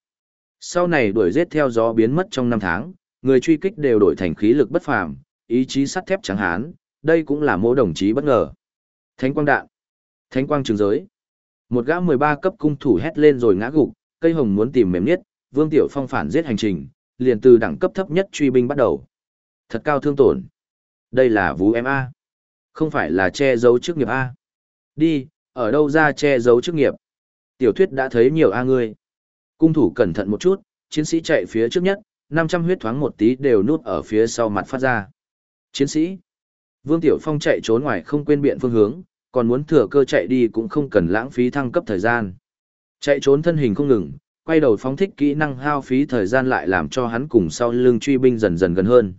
Sau này đuổi giết theo gió biến mất trong năm tháng, người truy kích đều đổi thành khí lực bất phàm, ý chí sắt thép trắng hán, đây cũng là mỗi đồng chí bất ngờ. Thánh quang đạn, thánh quang trường giới. Một gã 13 cấp cung thủ hét lên rồi ngã gục, cây hồng muốn tìm mềm nhất, Vương Tiểu Phong phản giết hành trình, liền từ đẳng cấp thấp nhất truy binh bắt đầu. Thật cao thương tổn. Đây là vú em A. Không phải là che giấu chức nghiệp A. Đi, ở đâu ra che giấu chức nghiệp? Tiểu thuyết đã thấy nhiều A ngươi. Cung thủ cẩn thận một chút, chiến sĩ chạy phía trước nhất, 500 huyết thoáng một tí đều nuốt ở phía sau mặt phát ra. Chiến sĩ. Vương Tiểu Phong chạy trốn ngoài không quên biện phương hướng, còn muốn thừa cơ chạy đi cũng không cần lãng phí thăng cấp thời gian. Chạy trốn thân hình không ngừng, quay đầu phóng thích kỹ năng hao phí thời gian lại làm cho hắn cùng sau lưng truy binh dần dần gần hơn.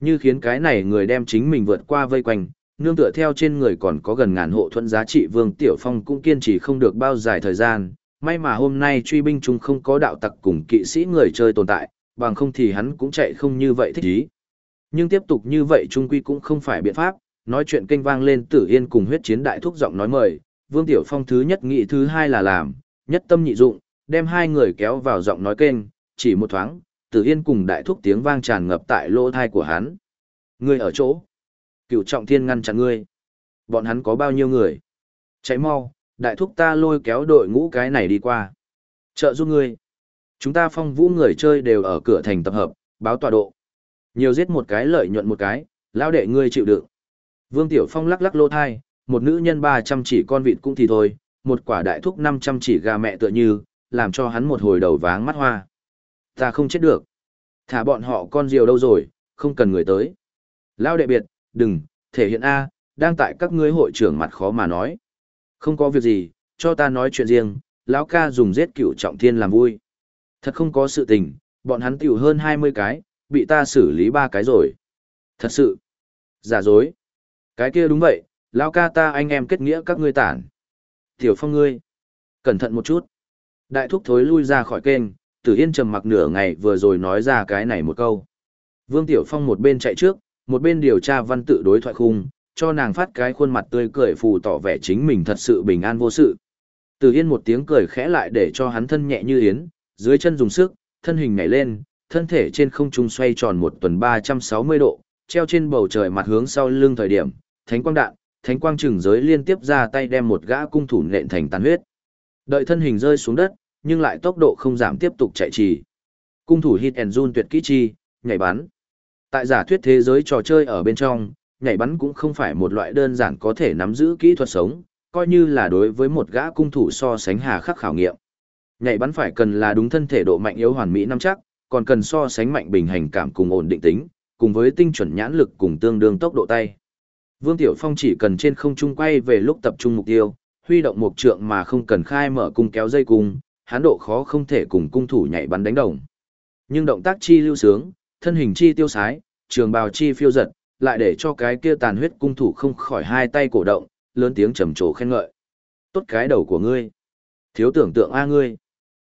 Như khiến cái này người đem chính mình vượt qua vây quanh, nương tựa theo trên người còn có gần ngàn hộ thuẫn giá trị Vương Tiểu Phong cũng kiên trì không được bao dài thời gian, May mà hôm nay truy binh chúng không có đạo tặc cùng kỵ sĩ người chơi tồn tại, bằng không thì hắn cũng chạy không như vậy thích ý. Nhưng tiếp tục như vậy trung quy cũng không phải biện pháp, nói chuyện kênh vang lên tử yên cùng huyết chiến đại thúc giọng nói mời, Vương Tiểu Phong thứ nhất nghị thứ hai là làm, nhất tâm nhị dụng, đem hai người kéo vào giọng nói kênh, chỉ một thoáng, tử yên cùng đại thúc tiếng vang tràn ngập tại lỗ thai của hắn. Ngươi ở chỗ. Cựu trọng thiên ngăn chặn ngươi. Bọn hắn có bao nhiêu người? chạy mau, đại thúc ta lôi kéo đội ngũ cái này đi qua. Trợ giúp ngươi. Chúng ta phong vũ người chơi đều ở cửa thành tập hợp, báo tọa độ. Nhiều giết một cái lợi nhuận một cái, lao đệ ngươi chịu đựng. Vương Tiểu Phong lắc lắc lô thai, một nữ nhân 300 chỉ con vịt cũng thì thôi, một quả đại thúc 500 chỉ gà mẹ tựa như, làm cho hắn một hồi đầu váng mắt hoa. Ta không chết được. Thả bọn họ con diều đâu rồi, không cần người tới. Lao đệ biệt, đừng, thể hiện A, đang tại các ngươi hội trưởng mặt khó mà nói. Không có việc gì, cho ta nói chuyện riêng, lão ca dùng giết cửu trọng thiên làm vui. Thật không có sự tình, bọn hắn tiểu hơn 20 cái, bị ta xử lý ba cái rồi. Thật sự. Giả dối. Cái kia đúng vậy, lão ca ta anh em kết nghĩa các ngươi tản. Tiểu phong ngươi. Cẩn thận một chút. Đại thúc thối lui ra khỏi kênh, tử yên trầm mặc nửa ngày vừa rồi nói ra cái này một câu. Vương Tiểu Phong một bên chạy trước, một bên điều tra văn tự đối thoại khung, cho nàng phát cái khuôn mặt tươi cười phù tỏ vẻ chính mình thật sự bình an vô sự. Tử Yên một tiếng cười khẽ lại để cho hắn thân nhẹ như yến, dưới chân dùng sức, thân hình nhảy lên, thân thể trên không trung xoay tròn một tuần 360 độ, treo trên bầu trời mặt hướng sau lưng thời điểm, thánh quang đạn, thánh quang trừng giới liên tiếp ra tay đem một gã cung thủ nện thành tàn huyết. Đợi thân hình rơi xuống đất, nhưng lại tốc độ không giảm tiếp tục chạy trì. Cung thủ hit and run tuyệt kỹ chi, nhảy bắn. Tại giả thuyết thế giới trò chơi ở bên trong, nhảy bắn cũng không phải một loại đơn giản có thể nắm giữ kỹ thuật sống, coi như là đối với một gã cung thủ so sánh hà khắc khảo nghiệm. Nhảy bắn phải cần là đúng thân thể độ mạnh yếu hoàn mỹ nắm chắc, còn cần so sánh mạnh bình hành cảm cùng ổn định tính, cùng với tinh chuẩn nhãn lực cùng tương đương tốc độ tay. Vương Tiểu Phong chỉ cần trên không trung quay về lúc tập trung mục tiêu, huy động một trượng mà không cần khai mở cung kéo dây cung, hán độ khó không thể cùng cung thủ nhảy bắn đánh đồng. Nhưng động tác chi lưu sướng, thân hình chi tiêu sái, trường bào chi phiêu giật, lại để cho cái kia tàn huyết cung thủ không khỏi hai tay cổ động, lớn tiếng trầm trồ khen ngợi. Tốt cái đầu của ngươi. Thiếu tưởng tượng a ngươi.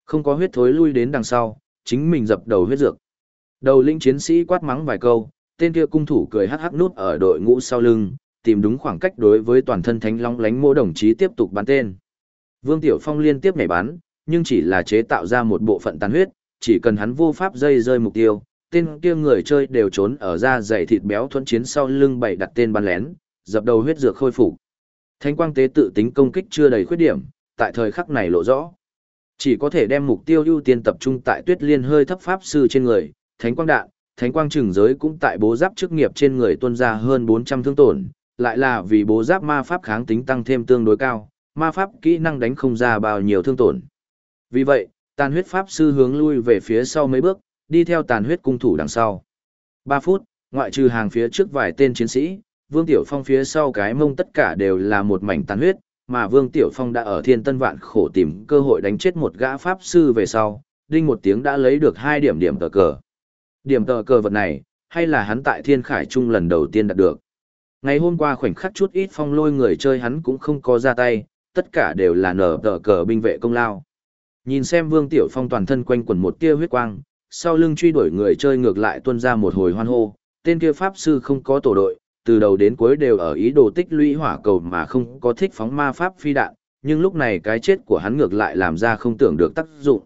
Không có huyết thối lui đến đằng sau, chính mình dập đầu huyết dược. Đầu linh chiến sĩ quát mắng vài câu, tên kia cung thủ cười hắc hắc nút ở đội ngũ sau lưng, tìm đúng khoảng cách đối với toàn thân thánh long lánh mô đồng chí tiếp tục bắn tên. Vương Tiểu Phong liên tiếp nhảy bắn, nhưng chỉ là chế tạo ra một bộ phận tàn huyết, chỉ cần hắn vô pháp dây rơi mục tiêu, tên kia người chơi đều trốn ở ra dày thịt béo thuẫn chiến sau lưng bảy đặt tên bắn lén, dập đầu huyết dược khôi phục. Thánh quang tế tự tính công kích chưa đầy khuyết điểm, tại thời khắc này lộ rõ. Chỉ có thể đem mục tiêu ưu tiên tập trung tại Tuyết Liên hơi thấp pháp sư trên người, Thánh quang đạn, Thánh quang trừng giới cũng tại bố giáp chức nghiệp trên người tuân ra hơn 400 thương tổn, lại là vì bố giáp ma pháp kháng tính tăng thêm tương đối cao, ma pháp kỹ năng đánh không ra bao nhiêu thương tổn. Vì vậy, tàn huyết pháp sư hướng lui về phía sau mấy bước, đi theo tàn huyết cung thủ đằng sau. 3 phút, ngoại trừ hàng phía trước vài tên chiến sĩ, Vương Tiểu Phong phía sau cái mông tất cả đều là một mảnh tàn huyết, mà Vương Tiểu Phong đã ở thiên tân vạn khổ tìm cơ hội đánh chết một gã pháp sư về sau, đinh một tiếng đã lấy được hai điểm điểm tờ cờ. Điểm tờ cờ vật này, hay là hắn tại thiên khải trung lần đầu tiên đạt được. Ngày hôm qua khoảnh khắc chút ít phong lôi người chơi hắn cũng không có ra tay, tất cả đều là nở tờ cờ binh vệ công lao. Nhìn xem Vương Tiểu Phong toàn thân quanh quần một tia huyết quang, sau lưng truy đuổi người chơi ngược lại tuân ra một hồi hoan hô, tên kia pháp sư không có tổ đội, từ đầu đến cuối đều ở ý đồ tích lũy hỏa cầu mà không có thích phóng ma pháp phi đạn, nhưng lúc này cái chết của hắn ngược lại làm ra không tưởng được tác dụng.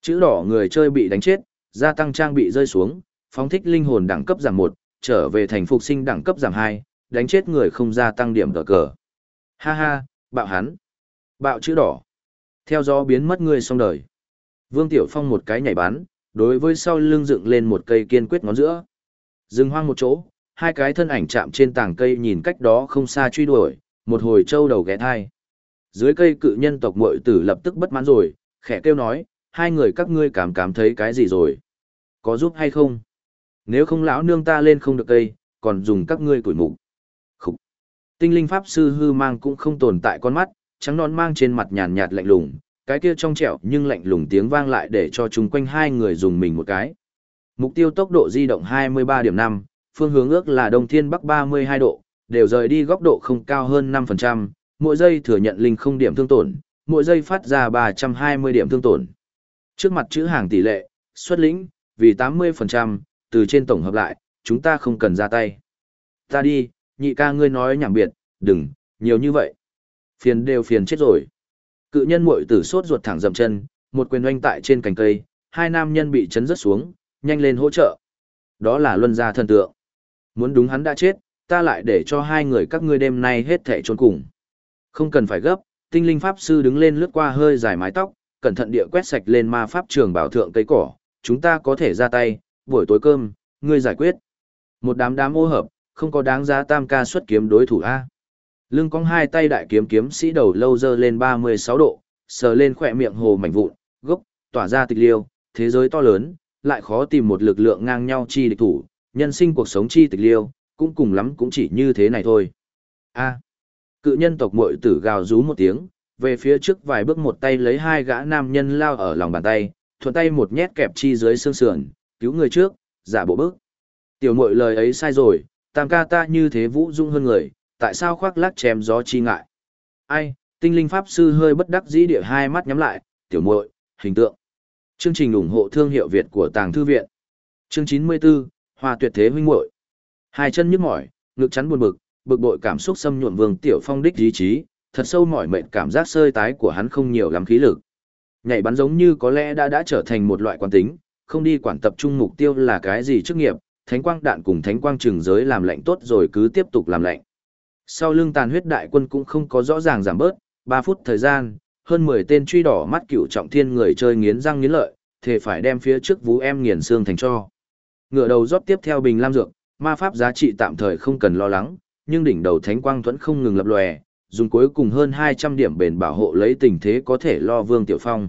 Chữ đỏ người chơi bị đánh chết, gia tăng trang bị rơi xuống, phóng thích linh hồn đẳng cấp giảm 1, trở về thành phục sinh đẳng cấp giảm 2, đánh chết người không gia tăng điểm cờ cờ. Ha ha, bạo hắn. Bạo chữ đỏ. Theo gió biến mất người xong đời. Vương Tiểu Phong một cái nhảy bắn, đối với sau lưng dựng lên một cây kiên quyết ngón giữa. Dừng hoang một chỗ, hai cái thân ảnh chạm trên tảng cây nhìn cách đó không xa truy đuổi, một hồi trâu đầu ghé thai. Dưới cây cự nhân tộc muội tử lập tức bất mãn rồi, khẽ kêu nói, hai người các ngươi cảm cảm thấy cái gì rồi? Có giúp hay không? Nếu không lão nương ta lên không được cây, còn dùng các ngươi củi mục. Khúc. Tinh linh pháp sư hư mang cũng không tồn tại con mắt, trắng nón mang trên mặt nhàn nhạt lạnh lùng, cái kia trong trẻo nhưng lạnh lùng tiếng vang lại để cho chúng quanh hai người dùng mình một cái. Mục tiêu tốc độ di động 23 điểm 5, phương hướng ước là đông thiên bắc 32 độ, đều rời đi góc độ không cao hơn 5%, mỗi giây thừa nhận linh không điểm thương tổn, mỗi giây phát ra 320 điểm thương tổn. Trước mặt chữ hàng tỷ lệ, xuất lĩnh, vì 80%, từ trên tổng hợp lại, chúng ta không cần ra tay. Ta đi, nhị ca ngươi nói nhảm biệt, đừng, nhiều như vậy. Phiền đều phiền chết rồi. Cự nhân muội tử sốt ruột thẳng dậm chân, một quyền oanh tại trên cành cây, hai nam nhân bị chấn rớt xuống, nhanh lên hỗ trợ. Đó là luân gia thần tượng. Muốn đúng hắn đã chết, ta lại để cho hai người các ngươi đêm nay hết thể trốn cùng. Không cần phải gấp, tinh linh pháp sư đứng lên lướt qua hơi dài mái tóc, cẩn thận địa quét sạch lên ma pháp trường bảo thượng cây cỏ, chúng ta có thể ra tay, buổi tối cơm, ngươi giải quyết. Một đám đám ô hợp, không có đáng giá tam ca xuất kiếm đối thủ A. Lưng cong hai tay đại kiếm kiếm sĩ đầu lâu dơ lên 36 độ, sờ lên khỏe miệng hồ mảnh vụn, gốc, tỏa ra tịch liêu, thế giới to lớn, lại khó tìm một lực lượng ngang nhau chi địch thủ, nhân sinh cuộc sống chi tịch liêu, cũng cùng lắm cũng chỉ như thế này thôi. A. Cự nhân tộc muội tử gào rú một tiếng, về phía trước vài bước một tay lấy hai gã nam nhân lao ở lòng bàn tay, thuận tay một nhét kẹp chi dưới xương sườn, cứu người trước, giả bộ bước. Tiểu muội lời ấy sai rồi, tam ca ta như thế vũ dung hơn người, tại sao khoác lác chém gió chi ngại? Ai, tinh linh pháp sư hơi bất đắc dĩ địa hai mắt nhắm lại, tiểu muội, hình tượng. Chương trình ủng hộ thương hiệu Việt của Tàng Thư Viện. Chương 94, Hoa tuyệt thế huynh muội. Hai chân nhức mỏi, ngực chắn buồn bực, bực bội cảm xúc xâm nhuộm Vương Tiểu Phong đích ý chí, thật sâu mỏi mệt cảm giác sơi tái của hắn không nhiều lắm khí lực. Nhảy bắn giống như có lẽ đã đã trở thành một loại quán tính, không đi quản tập trung mục tiêu là cái gì chức nghiệp, thánh quang đạn cùng thánh quang trường giới làm lạnh tốt rồi cứ tiếp tục làm lạnh. Sau lưng tàn huyết đại quân cũng không có rõ ràng giảm bớt, ba phút thời gian, hơn 10 tên truy đỏ mắt cựu trọng thiên người chơi nghiến răng nghiến lợi, thề phải đem phía trước vú em nghiền xương thành cho. Ngựa đầu rót tiếp theo bình lam dược, ma pháp giá trị tạm thời không cần lo lắng, nhưng đỉnh đầu thánh quang thuẫn không ngừng lập lòe, dùng cuối cùng hơn 200 điểm bền bảo hộ lấy tình thế có thể lo Vương Tiểu Phong.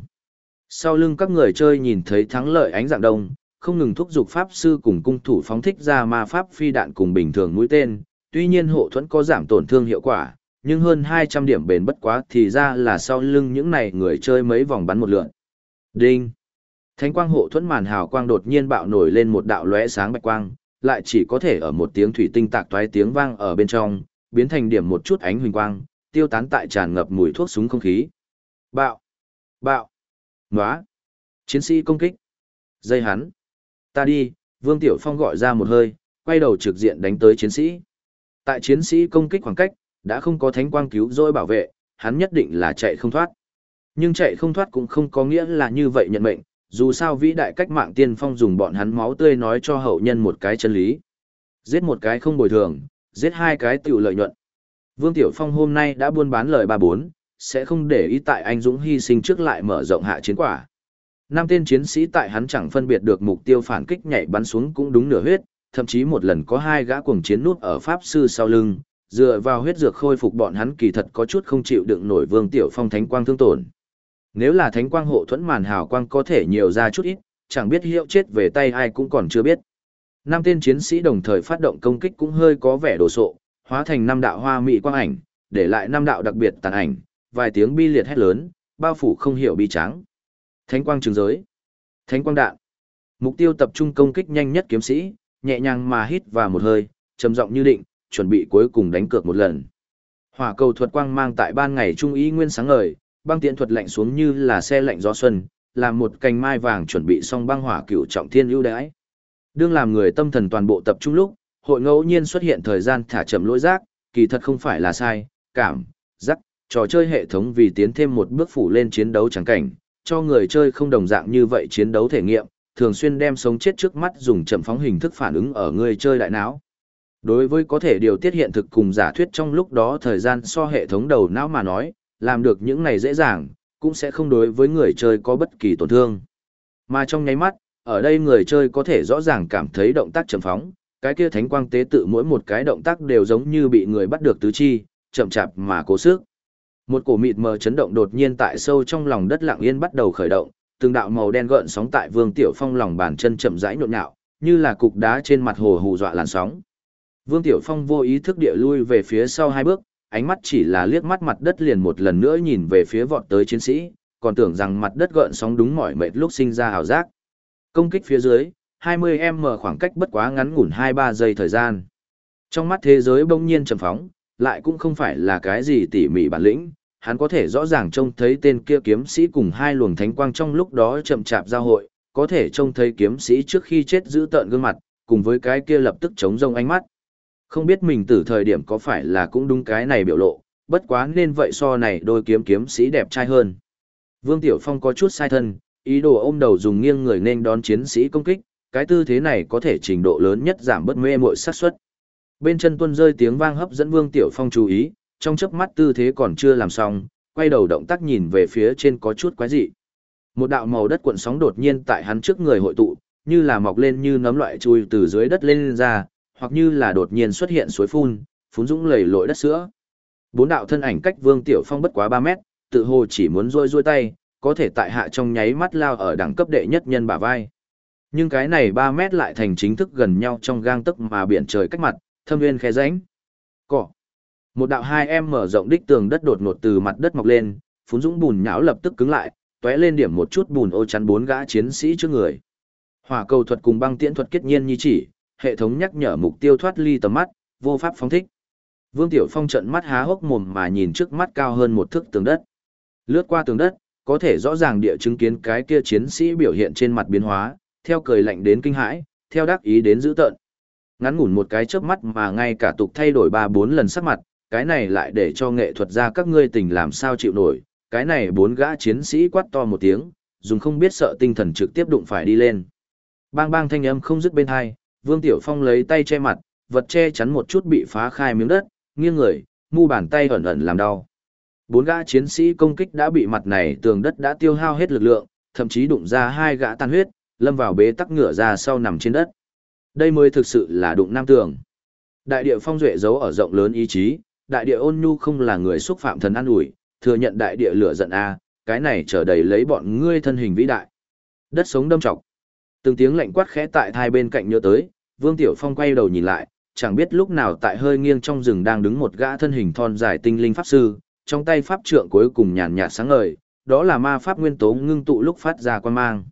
Sau lưng các người chơi nhìn thấy thắng lợi ánh dạng đông, không ngừng thúc giục pháp sư cùng cung thủ phóng thích ra ma pháp phi đạn cùng bình thường mũi tên, tuy nhiên hộ thuẫn có giảm tổn thương hiệu quả, nhưng hơn 200 điểm bền bất quá thì ra là sau lưng những này người chơi mấy vòng bắn một lượn. Đinh! Thánh quang hộ thuẫn màn hào quang đột nhiên bạo nổi lên một đạo lóe sáng bạch quang, lại chỉ có thể ở một tiếng thủy tinh tạc toái tiếng vang ở bên trong, biến thành điểm một chút ánh huỳnh quang, tiêu tán tại tràn ngập mùi thuốc súng không khí. Bạo! Bạo! Nóa! Chiến sĩ công kích! Dây hắn! Ta đi! Vương Tiểu Phong gọi ra một hơi, quay đầu trực diện đánh tới chiến sĩ. Tại chiến sĩ công kích khoảng cách, đã không có thánh quang cứu rỗi bảo vệ, hắn nhất định là chạy không thoát. Nhưng chạy không thoát cũng không có nghĩa là như vậy nhận mệnh, dù sao vĩ đại cách mạng tiên phong dùng bọn hắn máu tươi nói cho hậu nhân một cái chân lý. Giết một cái không bồi thường, giết hai cái tiểu lợi nhuận. Vương Tiểu Phong hôm nay đã buôn bán lời ba bốn, sẽ không để ý tại anh Dũng hy sinh trước lại mở rộng hạ chiến quả. Năm tên chiến sĩ tại hắn chẳng phân biệt được mục tiêu phản kích nhảy bắn xuống cũng đúng nửa huyết, thậm chí một lần có hai gã cuồng chiến nút ở Pháp Sư sau lưng, dựa vào huyết dược khôi phục bọn hắn kỳ thật có chút không chịu đựng nổi Vương Tiểu Phong thánh quang thương tổn. Nếu là thánh quang hộ thuẫn màn hào quang có thể nhiều ra chút ít, chẳng biết hiệu chết về tay ai cũng còn chưa biết. Năm tên chiến sĩ đồng thời phát động công kích cũng hơi có vẻ đồ sộ, hóa thành năm đạo hoa mỹ quang ảnh, để lại năm đạo đặc biệt tàn ảnh, vài tiếng bi liệt hét lớn, bao phủ không hiểu bi trắng. Thánh quang trường giới. Thánh quang đạn. Mục tiêu tập trung công kích nhanh nhất kiếm sĩ, nhẹ nhàng mà hít và một hơi, trầm giọng như định, chuẩn bị cuối cùng đánh cược một lần. Hỏa cầu thuật quang mang tại ban ngày trung ý nguyên sáng ngời, băng tiện thuật lạnh xuống như là xe lạnh gió xuân, làm một cành mai vàng chuẩn bị xong băng hỏa cửu trọng thiên ưu đãi. Đương làm người tâm thần toàn bộ tập trung lúc, hội ngẫu nhiên xuất hiện thời gian thả chậm lỗi giác, kỳ thật không phải là sai, cảm, giác, trò chơi hệ thống vì tiến thêm một bước phủ lên chiến đấu trắng cảnh, cho người chơi không đồng dạng như vậy chiến đấu thể nghiệm, thường xuyên đem sống chết trước mắt dùng chậm phóng hình thức phản ứng ở người chơi đại não. Đối với có thể điều tiết hiện thực cùng giả thuyết trong lúc đó thời gian so hệ thống đầu não mà nói, làm được những này dễ dàng, cũng sẽ không đối với người chơi có bất kỳ tổn thương. Mà trong nháy mắt, ở đây người chơi có thể rõ ràng cảm thấy động tác chậm phóng, cái kia thánh quang tế tự mỗi một cái động tác đều giống như bị người bắt được tứ chi, chậm chạp mà cố sức. Một cổ mịt mờ chấn động đột nhiên tại sâu trong lòng đất lặng yên bắt đầu khởi động, từng đạo màu đen gợn sóng tại Vương Tiểu Phong lòng bàn chân chậm rãi nhộn nhạo, như là cục đá trên mặt hồ hù dọa làn sóng. Vương Tiểu Phong vô ý thức địa lui về phía sau hai bước, ánh mắt chỉ là liếc mắt mặt đất liền một lần nữa nhìn về phía vọt tới chiến sĩ, còn tưởng rằng mặt đất gợn sóng đúng mỏi mệt lúc sinh ra hào giác. Công kích phía dưới, 20m khoảng cách bất quá ngắn ngủn 2-3 giây thời gian. Trong mắt thế giới bỗng nhiên trầm phóng, lại cũng không phải là cái gì tỉ mỉ bản lĩnh, hắn có thể rõ ràng trông thấy tên kia kiếm sĩ cùng hai luồng thánh quang trong lúc đó chậm chạp giao hội, có thể trông thấy kiếm sĩ trước khi chết giữ tợn gương mặt, cùng với cái kia lập tức chống rông ánh mắt. Không biết mình từ thời điểm có phải là cũng đúng cái này biểu lộ, bất quá nên vậy so này đôi kiếm kiếm sĩ đẹp trai hơn. Vương Tiểu Phong có chút sai thân, ý đồ ôm đầu dùng nghiêng người nên đón chiến sĩ công kích, cái tư thế này có thể trình độ lớn nhất giảm bớt mê muội sát suất. Bên chân tuân rơi tiếng vang hấp dẫn Vương Tiểu Phong chú ý, trong chớp mắt tư thế còn chưa làm xong, quay đầu động tác nhìn về phía trên có chút quái dị. Một đạo màu đất cuộn sóng đột nhiên tại hắn trước người hội tụ, như là mọc lên như nấm loại chui từ dưới đất lên, lên ra, hoặc như là đột nhiên xuất hiện suối phun, phún dũng lầy lội đất sữa. Bốn đạo thân ảnh cách Vương Tiểu Phong bất quá 3 mét, tự hồ chỉ muốn rôi rôi tay, có thể tại hạ trong nháy mắt lao ở đẳng cấp đệ nhất nhân bả vai. Nhưng cái này 3 mét lại thành chính thức gần nhau trong gang tấc mà biển trời cách mặt, thâm nguyên khe ránh. Cỏ. Một đạo hai em mở rộng đích tường đất đột ngột từ mặt đất mọc lên, phún dũng bùn nhão lập tức cứng lại, tóe lên điểm một chút bùn ô chắn bốn gã chiến sĩ trước người. Hỏa cầu thuật cùng băng tiễn thuật kết nhiên như chỉ, hệ thống nhắc nhở mục tiêu thoát ly tầm mắt, vô pháp phóng thích. Vương Tiểu Phong trận mắt há hốc mồm mà nhìn trước mắt cao hơn một thước tường đất. Lướt qua tường đất, có thể rõ ràng địa chứng kiến cái kia chiến sĩ biểu hiện trên mặt biến hóa, theo cười lạnh đến kinh hãi, theo đắc ý đến dữ tợn. Ngắn ngủn một cái chớp mắt mà ngay cả tục thay đổi ba bốn lần sắc mặt, cái này lại để cho nghệ thuật gia các ngươi tình làm sao chịu nổi, cái này bốn gã chiến sĩ quát to một tiếng, dùng không biết sợ tinh thần trực tiếp đụng phải đi lên. Bang bang thanh âm không dứt bên hai, Vương Tiểu Phong lấy tay che mặt, vật che chắn một chút bị phá khai miếng đất, nghiêng người, mu bàn tay ẩn ẩn làm đau. Bốn gã chiến sĩ công kích đã bị mặt này tường đất đã tiêu hao hết lực lượng, thậm chí đụng ra hai gã tan huyết, lâm vào bế tắc ngửa ra sau nằm trên đất. Đây mới thực sự là đụng nam tường. Đại địa phong duệ giấu ở rộng lớn ý chí, đại địa ôn nhu không là người xúc phạm thần an ủi, thừa nhận đại địa lửa giận a, cái này trở đầy lấy bọn ngươi thân hình vĩ đại. Đất sống đâm trọc. Từng tiếng lạnh quát khẽ tại hai bên cạnh nhớ tới, Vương Tiểu Phong quay đầu nhìn lại, chẳng biết lúc nào tại hơi nghiêng trong rừng đang đứng một gã thân hình thon dài tinh linh pháp sư, trong tay pháp trượng cuối cùng nhàn nhạt sáng ngời, đó là ma pháp nguyên tố ngưng tụ lúc phát ra quan mang.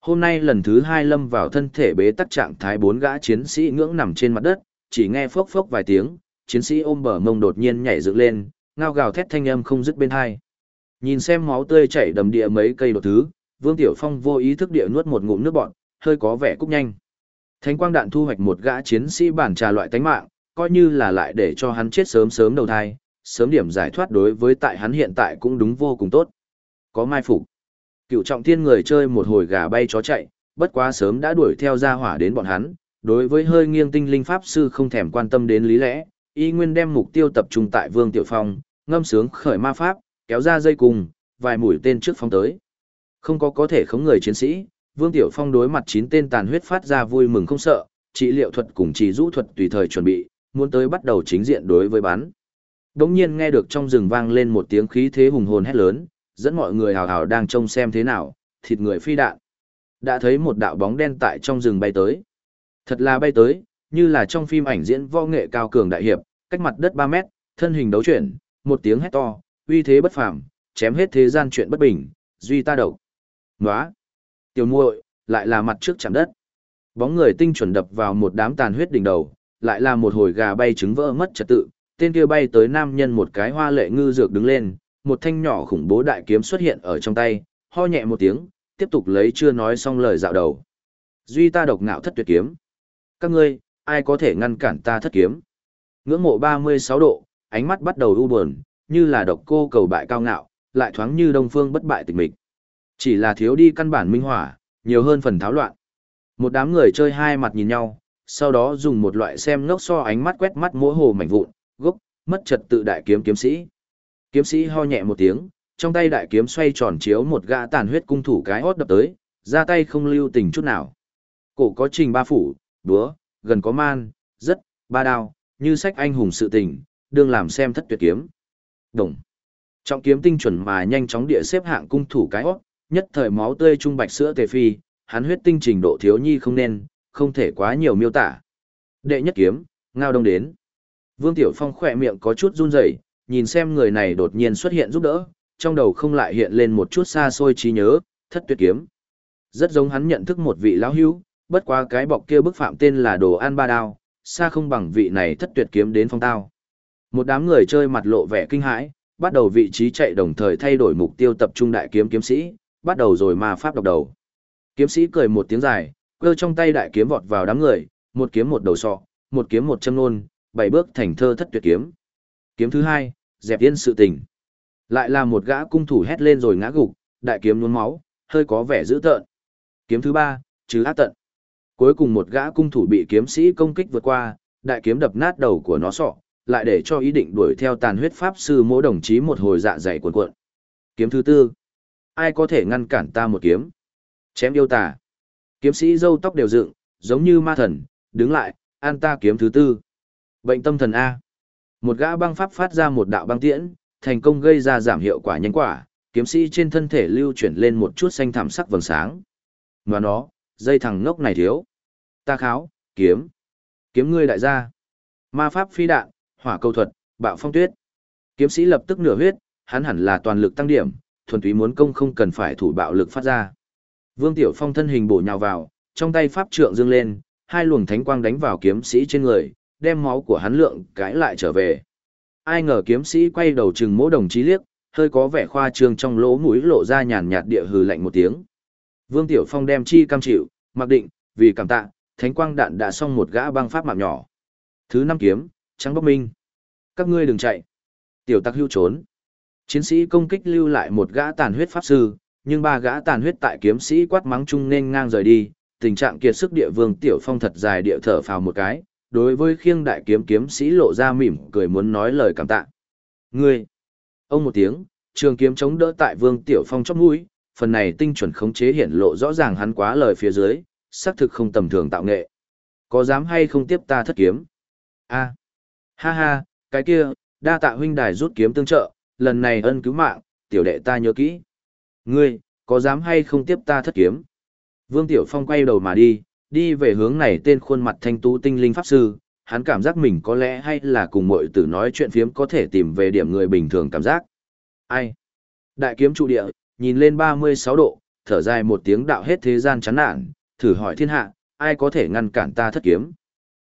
Hôm nay lần thứ hai lâm vào thân thể bế tắc trạng thái bốn gã chiến sĩ ngưỡng nằm trên mặt đất, chỉ nghe phốc phốc vài tiếng, chiến sĩ ôm bờ mông đột nhiên nhảy dựng lên, ngao gào thét thanh âm không dứt bên hai. Nhìn xem máu tươi chảy đầm địa mấy cây đột thứ, Vương Tiểu Phong vô ý thức địa nuốt một ngụm nước bọt, hơi có vẻ cúc nhanh. Thánh quang đạn thu hoạch một gã chiến sĩ bản trà loại tánh mạng, coi như là lại để cho hắn chết sớm sớm đầu thai, sớm điểm giải thoát đối với tại hắn hiện tại cũng đúng vô cùng tốt. Có mai phục. Cựu trọng thiên người chơi một hồi gà bay chó chạy, bất quá sớm đã đuổi theo ra hỏa đến bọn hắn, đối với hơi nghiêng tinh linh pháp sư không thèm quan tâm đến lý lẽ, y nguyên đem mục tiêu tập trung tại Vương Tiểu Phong, ngâm sướng khởi ma pháp, kéo ra dây cùng, vài mũi tên trước phóng tới. Không có có thể khống người chiến sĩ, Vương Tiểu Phong đối mặt chín tên tàn huyết phát ra vui mừng không sợ, trị liệu thuật cùng chỉ rũ thuật tùy thời chuẩn bị, muốn tới bắt đầu chính diện đối với bắn. Đống nhiên nghe được trong rừng vang lên một tiếng khí thế hùng hồn hét lớn, dẫn mọi người hào hào đang trông xem thế nào, thịt người phi đạn. Đã thấy một đạo bóng đen tại trong rừng bay tới. Thật là bay tới, như là trong phim ảnh diễn võ nghệ cao cường đại hiệp, cách mặt đất 3 mét, thân hình đấu chuyển, một tiếng hét to, uy thế bất phàm, chém hết thế gian chuyện bất bình, duy ta độc. Nóa! Tiểu muội, lại là mặt trước chạm đất. Bóng người tinh chuẩn đập vào một đám tàn huyết đỉnh đầu, lại là một hồi gà bay trứng vỡ mất trật tự, tên kia bay tới nam nhân một cái hoa lệ ngư dược đứng lên, một thanh nhỏ khủng bố đại kiếm xuất hiện ở trong tay, ho nhẹ một tiếng, tiếp tục lấy chưa nói xong lời dạo đầu. Duy ta độc ngạo thất tuyệt kiếm. Các ngươi, ai có thể ngăn cản ta thất kiếm? Ngưỡng mộ 36 độ, ánh mắt bắt đầu u buồn, như là độc cô cầu bại cao ngạo, lại thoáng như đông phương bất bại tịch mịch. Chỉ là thiếu đi căn bản minh hỏa, nhiều hơn phần tháo loạn. Một đám người chơi hai mặt nhìn nhau, sau đó dùng một loại xem ngốc so ánh mắt quét mắt mỗi hồ mảnh vụn, gốc, mất trật tự đại kiếm kiếm sĩ. Kiếm sĩ ho nhẹ một tiếng, trong tay đại kiếm xoay tròn chiếu một gã tàn huyết cung thủ cái hót đập tới, ra tay không lưu tình chút nào. Cổ có trình ba phủ, đúa, gần có man, rất, ba đao, như sách anh hùng sự tình, đương làm xem thất tuyệt kiếm. Đồng. Trọng kiếm tinh chuẩn mà nhanh chóng địa xếp hạng cung thủ cái hót, nhất thời máu tươi trung bạch sữa tề phi, hắn huyết tinh trình độ thiếu nhi không nên, không thể quá nhiều miêu tả. Đệ nhất kiếm, ngao đông đến. Vương Tiểu Phong khỏe miệng có chút run rẩy, nhìn xem người này đột nhiên xuất hiện giúp đỡ, trong đầu không lại hiện lên một chút xa xôi trí nhớ, thất tuyệt kiếm. Rất giống hắn nhận thức một vị lão hữu, bất quá cái bọc kia bức phạm tên là đồ an ba đao, xa không bằng vị này thất tuyệt kiếm đến phong tao. Một đám người chơi mặt lộ vẻ kinh hãi, bắt đầu vị trí chạy đồng thời thay đổi mục tiêu tập trung đại kiếm kiếm sĩ, bắt đầu rồi ma pháp độc đầu. Kiếm sĩ cười một tiếng dài, cơ trong tay đại kiếm vọt vào đám người, một kiếm một đầu sọ, một kiếm một châm nôn, bảy bước thành thơ thất tuyệt kiếm. Kiếm thứ hai, dẹp yên sự tình. Lại là một gã cung thủ hét lên rồi ngã gục, đại kiếm nuốt máu, hơi có vẻ dữ tợn. Kiếm thứ ba, trừ ác tận. Cuối cùng một gã cung thủ bị kiếm sĩ công kích vượt qua, đại kiếm đập nát đầu của nó sọ, lại để cho ý định đuổi theo tàn huyết pháp sư mỗi đồng chí một hồi dạ dày cuộn cuộn. Kiếm thứ tư, ai có thể ngăn cản ta một kiếm? Chém yêu tà. Kiếm sĩ râu tóc đều dựng, giống như ma thần, đứng lại, an ta kiếm thứ tư. Bệnh tâm thần A. Một gã băng pháp phát ra một đạo băng tiễn, thành công gây ra giảm hiệu quả nhanh quả, kiếm sĩ trên thân thể lưu chuyển lên một chút xanh thảm sắc vầng sáng. Ngoài nó, dây thằng ngốc này thiếu. Ta kháo, kiếm. Kiếm ngươi đại gia. Ma pháp phi đạn, hỏa cầu thuật, bạo phong tuyết. Kiếm sĩ lập tức nửa huyết, hắn hẳn là toàn lực tăng điểm, thuần túy muốn công không cần phải thủ bạo lực phát ra. Vương Tiểu Phong thân hình bổ nhào vào, trong tay pháp trượng dương lên, hai luồng thánh quang đánh vào kiếm sĩ trên người, đem máu của hắn lượng cãi lại trở về. Ai ngờ kiếm sĩ quay đầu chừng mỗ đồng chí liếc, hơi có vẻ khoa trương trong lỗ mũi lộ ra nhàn nhạt địa hừ lạnh một tiếng. Vương Tiểu Phong đem chi cam chịu, mặc định, vì cảm tạ, thánh quang đạn đã xong một gã băng pháp mạng nhỏ. Thứ năm kiếm, trắng bốc minh. Các ngươi đừng chạy. Tiểu tắc hưu trốn. Chiến sĩ công kích lưu lại một gã tàn huyết pháp sư, nhưng ba gã tàn huyết tại kiếm sĩ quát mắng chung nên ngang rời đi, tình trạng kiệt sức địa vương tiểu phong thật dài địa thở phào một cái, đối với khiêng đại kiếm kiếm sĩ lộ ra mỉm cười muốn nói lời cảm tạ. Ngươi! Ông một tiếng, trường kiếm chống đỡ tại vương tiểu phong chóp mũi, phần này tinh chuẩn khống chế hiển lộ rõ ràng hắn quá lời phía dưới, xác thực không tầm thường tạo nghệ. Có dám hay không tiếp ta thất kiếm? A. Ha ha, cái kia, đa tạ huynh đài rút kiếm tương trợ, lần này ân cứu mạng, tiểu đệ ta nhớ kỹ. Ngươi, có dám hay không tiếp ta thất kiếm? Vương Tiểu Phong quay đầu mà đi, đi về hướng này tên khuôn mặt thanh tú tinh linh pháp sư, hắn cảm giác mình có lẽ hay là cùng mọi tử nói chuyện phiếm có thể tìm về điểm người bình thường cảm giác. Ai? Đại kiếm trụ địa, nhìn lên 36 độ, thở dài một tiếng đạo hết thế gian chán nản, thử hỏi thiên hạ, ai có thể ngăn cản ta thất kiếm?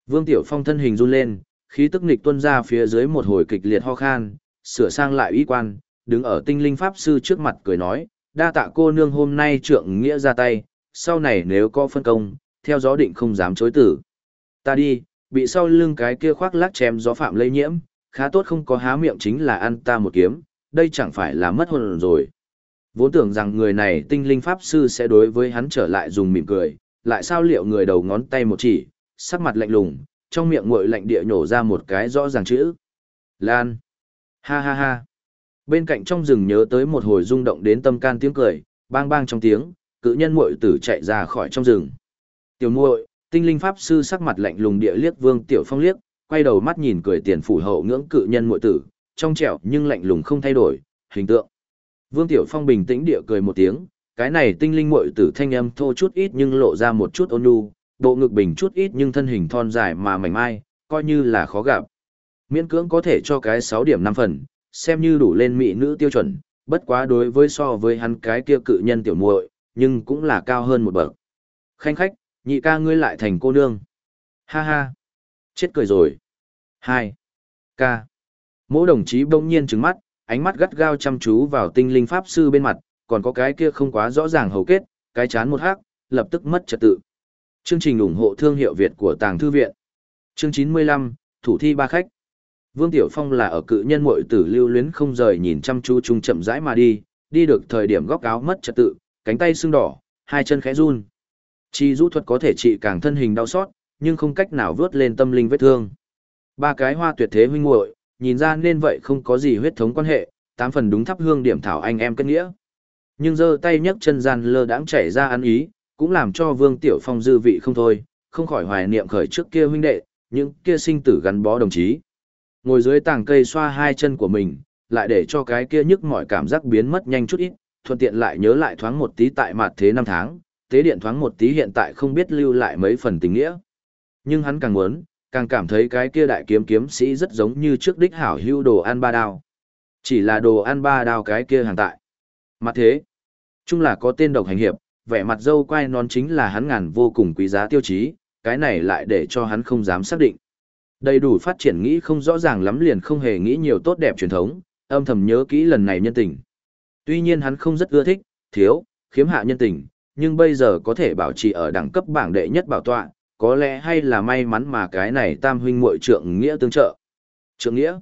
Vương Tiểu Phong thân hình run lên, khí tức nghịch tuôn ra phía dưới một hồi kịch liệt ho khan, sửa sang lại y quan, đứng ở tinh linh pháp sư trước mặt cười nói, đa tạ cô nương hôm nay trượng nghĩa ra tay, sau này nếu có phân công, theo gió định không dám chối tử. Ta đi, bị sau lưng cái kia khoác lác chém gió phạm lây nhiễm, khá tốt không có há miệng chính là ăn ta một kiếm, đây chẳng phải là mất hồn rồi. Vốn tưởng rằng người này tinh linh pháp sư sẽ đối với hắn trở lại dùng mỉm cười, lại sao liệu người đầu ngón tay một chỉ, sắc mặt lạnh lùng, trong miệng nguội lạnh địa nhổ ra một cái rõ ràng chữ. Lan. Ha ha ha. Bên cạnh trong rừng nhớ tới một hồi rung động đến tâm can tiếng cười, bang bang trong tiếng, cự nhân muội tử chạy ra khỏi trong rừng. Tiểu muội, tinh linh pháp sư sắc mặt lạnh lùng địa liếc Vương Tiểu Phong liếc, quay đầu mắt nhìn cười tiền phủ hậu ngưỡng cự nhân muội tử, trong trẻo nhưng lạnh lùng không thay đổi, hình tượng. Vương Tiểu Phong bình tĩnh địa cười một tiếng, cái này tinh linh muội tử thanh âm thô chút ít nhưng lộ ra một chút ôn nhu, bộ ngực bình chút ít nhưng thân hình thon dài mà mảnh mai, coi như là khó gặp. Miễn cưỡng có thể cho cái 6 điểm 5 phần, xem như đủ lên mỹ nữ tiêu chuẩn, bất quá đối với so với hắn cái kia cự nhân tiểu muội, nhưng cũng là cao hơn một bậc. Khanh khách, nhị ca ngươi lại thành cô nương. Ha ha. Chết cười rồi. Hai. Ca. Mỗi đồng chí bỗng nhiên trừng mắt, ánh mắt gắt gao chăm chú vào tinh linh pháp sư bên mặt, còn có cái kia không quá rõ ràng hầu kết, cái chán một hắc, lập tức mất trật tự. Chương trình ủng hộ thương hiệu Việt của Tàng Thư Viện. Chương 95, Thủ thi ba khách. Vương Tiểu Phong là ở cự nhân muội tử lưu luyến không rời nhìn chăm chú chung chậm rãi mà đi, đi được thời điểm góc áo mất trật tự, cánh tay sưng đỏ, hai chân khẽ run. Chi rũ thuật có thể trị càng thân hình đau xót, nhưng không cách nào vớt lên tâm linh vết thương. Ba cái hoa tuyệt thế huynh muội, nhìn ra nên vậy không có gì huyết thống quan hệ, tám phần đúng thắp hương điểm thảo anh em kết nghĩa. Nhưng giơ tay nhấc chân gian lơ đãng chảy ra ăn ý, cũng làm cho Vương Tiểu Phong dư vị không thôi, không khỏi hoài niệm khởi trước kia huynh đệ, những kia sinh tử gắn bó đồng chí. Ngồi dưới tàng cây xoa hai chân của mình, lại để cho cái kia nhức mọi cảm giác biến mất nhanh chút ít, thuận tiện lại nhớ lại thoáng một tí tại mặt thế năm tháng, tế điện thoáng một tí hiện tại không biết lưu lại mấy phần tình nghĩa. Nhưng hắn càng muốn, càng cảm thấy cái kia đại kiếm kiếm sĩ rất giống như trước đích hảo hưu đồ ăn ba đao. Chỉ là đồ ăn ba đao cái kia hàng tại. Mặt thế, chung là có tên độc hành hiệp, vẻ mặt dâu quai non chính là hắn ngàn vô cùng quý giá tiêu chí, cái này lại để cho hắn không dám xác định. Đầy đủ phát triển nghĩ không rõ ràng lắm liền không hề nghĩ nhiều tốt đẹp truyền thống, âm thầm nhớ kỹ lần này nhân tình. Tuy nhiên hắn không rất ưa thích, thiếu, khiếm hạ nhân tình, nhưng bây giờ có thể bảo trì ở đẳng cấp bảng đệ nhất bảo tọa, có lẽ hay là may mắn mà cái này tam huynh muội trượng nghĩa tương trợ. Trượng nghĩa?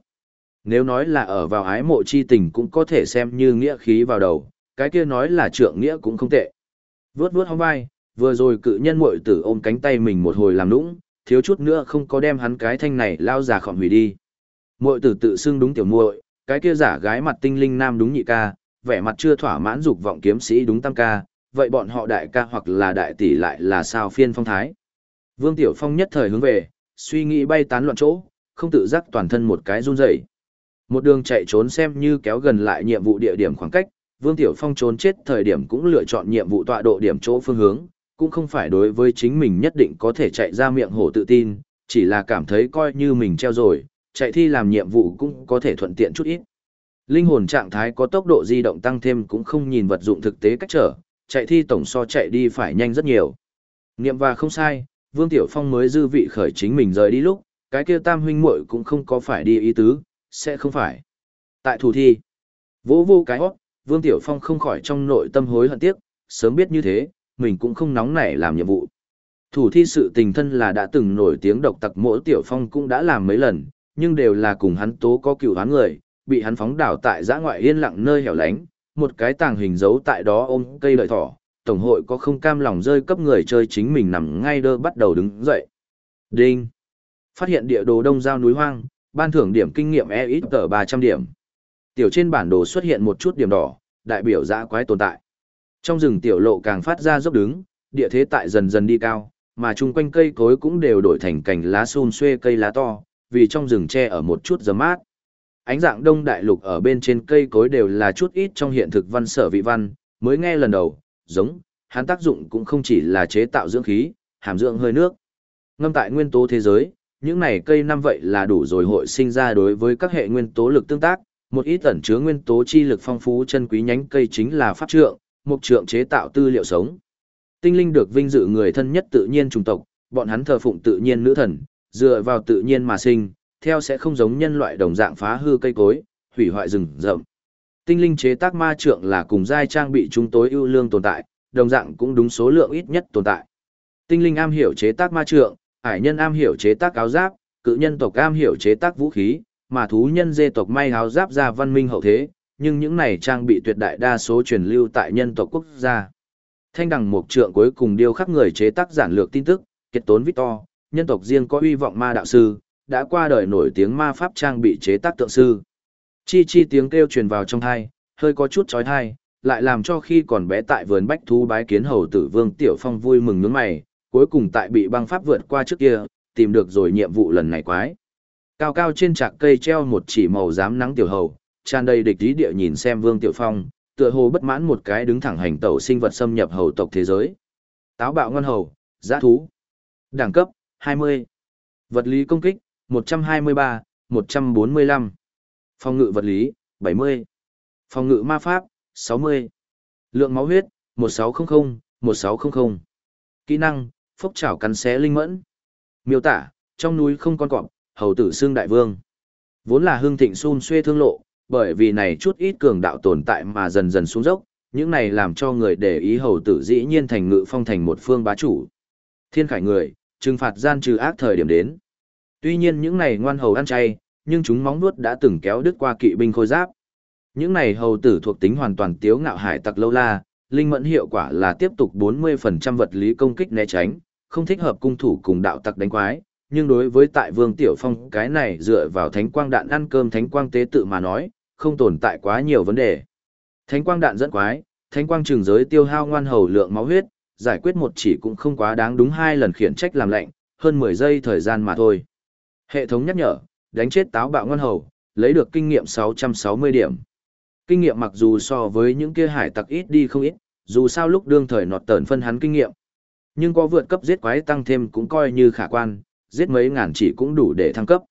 Nếu nói là ở vào ái mộ chi tình cũng có thể xem như nghĩa khí vào đầu, cái kia nói là trượng nghĩa cũng không tệ. Vướt vướt hóng vai, vừa rồi cự nhân muội tử ôm cánh tay mình một hồi làm nũng, thiếu chút nữa không có đem hắn cái thanh này lao già khỏi hủy đi. Muội tử tự xưng đúng tiểu muội, cái kia giả gái mặt tinh linh nam đúng nhị ca, vẻ mặt chưa thỏa mãn dục vọng kiếm sĩ đúng tam ca, vậy bọn họ đại ca hoặc là đại tỷ lại là sao phiên phong thái. Vương Tiểu Phong nhất thời hướng về, suy nghĩ bay tán loạn chỗ, không tự giác toàn thân một cái run rẩy. Một đường chạy trốn xem như kéo gần lại nhiệm vụ địa điểm khoảng cách, Vương Tiểu Phong trốn chết thời điểm cũng lựa chọn nhiệm vụ tọa độ điểm chỗ phương hướng, cũng không phải đối với chính mình nhất định có thể chạy ra miệng hổ tự tin, chỉ là cảm thấy coi như mình treo rồi, chạy thi làm nhiệm vụ cũng có thể thuận tiện chút ít. Linh hồn trạng thái có tốc độ di động tăng thêm cũng không nhìn vật dụng thực tế cách trở, chạy thi tổng so chạy đi phải nhanh rất nhiều. Nghiệm và không sai, Vương Tiểu Phong mới dư vị khởi chính mình rời đi lúc, cái kia tam huynh muội cũng không có phải đi ý tứ, sẽ không phải. Tại thủ thi, vỗ vô cái hót, Vương Tiểu Phong không khỏi trong nội tâm hối hận tiếc, sớm biết như thế, mình cũng không nóng nảy làm nhiệm vụ. Thủ thi sự tình thân là đã từng nổi tiếng độc tặc mỗi Tiểu Phong cũng đã làm mấy lần, nhưng đều là cùng hắn tố có cựu hắn người, bị hắn phóng đảo tại giã ngoại yên lặng nơi hẻo lánh, một cái tàng hình giấu tại đó ôm cây lợi thỏ, tổng hội có không cam lòng rơi cấp người chơi chính mình nằm ngay đơ bắt đầu đứng dậy. Đinh! Phát hiện địa đồ đông giao núi hoang, ban thưởng điểm kinh nghiệm e ít tờ 300 điểm. Tiểu trên bản đồ xuất hiện một chút điểm đỏ, đại biểu dã quái tồn tại. Trong rừng tiểu lộ càng phát ra dốc đứng, địa thế tại dần dần đi cao, mà chung quanh cây cối cũng đều đổi thành cành lá xun xuê cây lá to, vì trong rừng tre ở một chút giấm mát. Ánh dạng đông đại lục ở bên trên cây cối đều là chút ít trong hiện thực văn sở vị văn, mới nghe lần đầu, giống, hắn tác dụng cũng không chỉ là chế tạo dưỡng khí, hàm dưỡng hơi nước. Ngâm tại nguyên tố thế giới, những này cây năm vậy là đủ rồi hội sinh ra đối với các hệ nguyên tố lực tương tác, một ít tẩn chứa nguyên tố chi lực phong phú chân quý nhánh cây chính là pháp trượng, mục trượng chế tạo tư liệu sống. Tinh linh được vinh dự người thân nhất tự nhiên chủng tộc, bọn hắn thờ phụng tự nhiên nữ thần, dựa vào tự nhiên mà sinh, theo sẽ không giống nhân loại đồng dạng phá hư cây cối, hủy hoại rừng rậm. Tinh linh chế tác ma trượng là cùng giai trang bị chúng tối ưu lương tồn tại, đồng dạng cũng đúng số lượng ít nhất tồn tại. Tinh linh am hiểu chế tác ma trượng, hải nhân am hiểu chế tác áo giáp, cự nhân tộc am hiểu chế tác vũ khí, mà thú nhân dê tộc may áo giáp ra văn minh hậu thế, nhưng những này trang bị tuyệt đại đa số truyền lưu tại nhân tộc quốc gia. Thanh đằng mục trượng cuối cùng điêu khắc người chế tác giản lược tin tức, kiệt tốn Victor, nhân tộc riêng có uy vọng ma đạo sư, đã qua đời nổi tiếng ma pháp trang bị chế tác tượng sư. Chi chi tiếng kêu truyền vào trong thai, hơi có chút chói thai, lại làm cho khi còn bé tại vườn bách thú bái kiến hầu tử Vương Tiểu Phong vui mừng nhướng mày, cuối cùng tại bị băng pháp vượt qua trước kia, tìm được rồi nhiệm vụ lần này quái. Cao cao trên trạc cây treo một chỉ màu dám nắng tiểu hầu, tràn đầy địch ý địa nhìn xem Vương Tiểu Phong, tựa hồ bất mãn một cái đứng thẳng hành tẩu sinh vật xâm nhập hầu tộc thế giới. Táo bạo ngân hầu, giã thú. Đẳng cấp, 20. Vật lý công kích, 123, 145. Phòng ngự vật lý, 70. Phòng ngự ma pháp, 60. Lượng máu huyết, 1600, 1600. Kỹ năng, phốc chảo cắn xé linh mẫn. Miêu tả, trong núi không con cọp, hầu tử xương đại vương. Vốn là hương thịnh xun xuê thương lộ, bởi vì này chút ít cường đạo tồn tại mà dần dần xuống dốc, những này làm cho người để ý hầu tử dĩ nhiên thành ngự phong thành một phương bá chủ. Thiên khải người, trừng phạt gian trừ ác thời điểm đến. Tuy nhiên những này ngoan hầu ăn chay, nhưng chúng móng nuốt đã từng kéo đứt qua kỵ binh khôi giáp. Những này hầu tử thuộc tính hoàn toàn tiếu ngạo hải tặc lâu la, linh mẫn hiệu quả là tiếp tục 40% vật lý công kích né tránh, không thích hợp cung thủ cùng đạo tặc đánh quái, nhưng đối với tại Vương Tiểu Phong cái này dựa vào thánh quang đạn ăn cơm thánh quang tế tự mà nói, không tồn tại quá nhiều vấn đề. Thánh quang đạn dẫn quái, thánh quang trường giới tiêu hao ngoan hầu lượng máu huyết, giải quyết một chỉ cũng không quá đáng đúng hai lần khiển trách làm lệnh, hơn 10 giây thời gian mà thôi. Hệ thống nhắc nhở, đánh chết táo bạo ngoan hầu, lấy được kinh nghiệm 660 điểm. Kinh nghiệm mặc dù so với những kia hải tặc ít đi không ít, dù sao lúc đương thời nọt tờn phân hắn kinh nghiệm. Nhưng có vượt cấp giết quái tăng thêm cũng coi như khả quan, giết mấy ngàn chỉ cũng đủ để thăng cấp.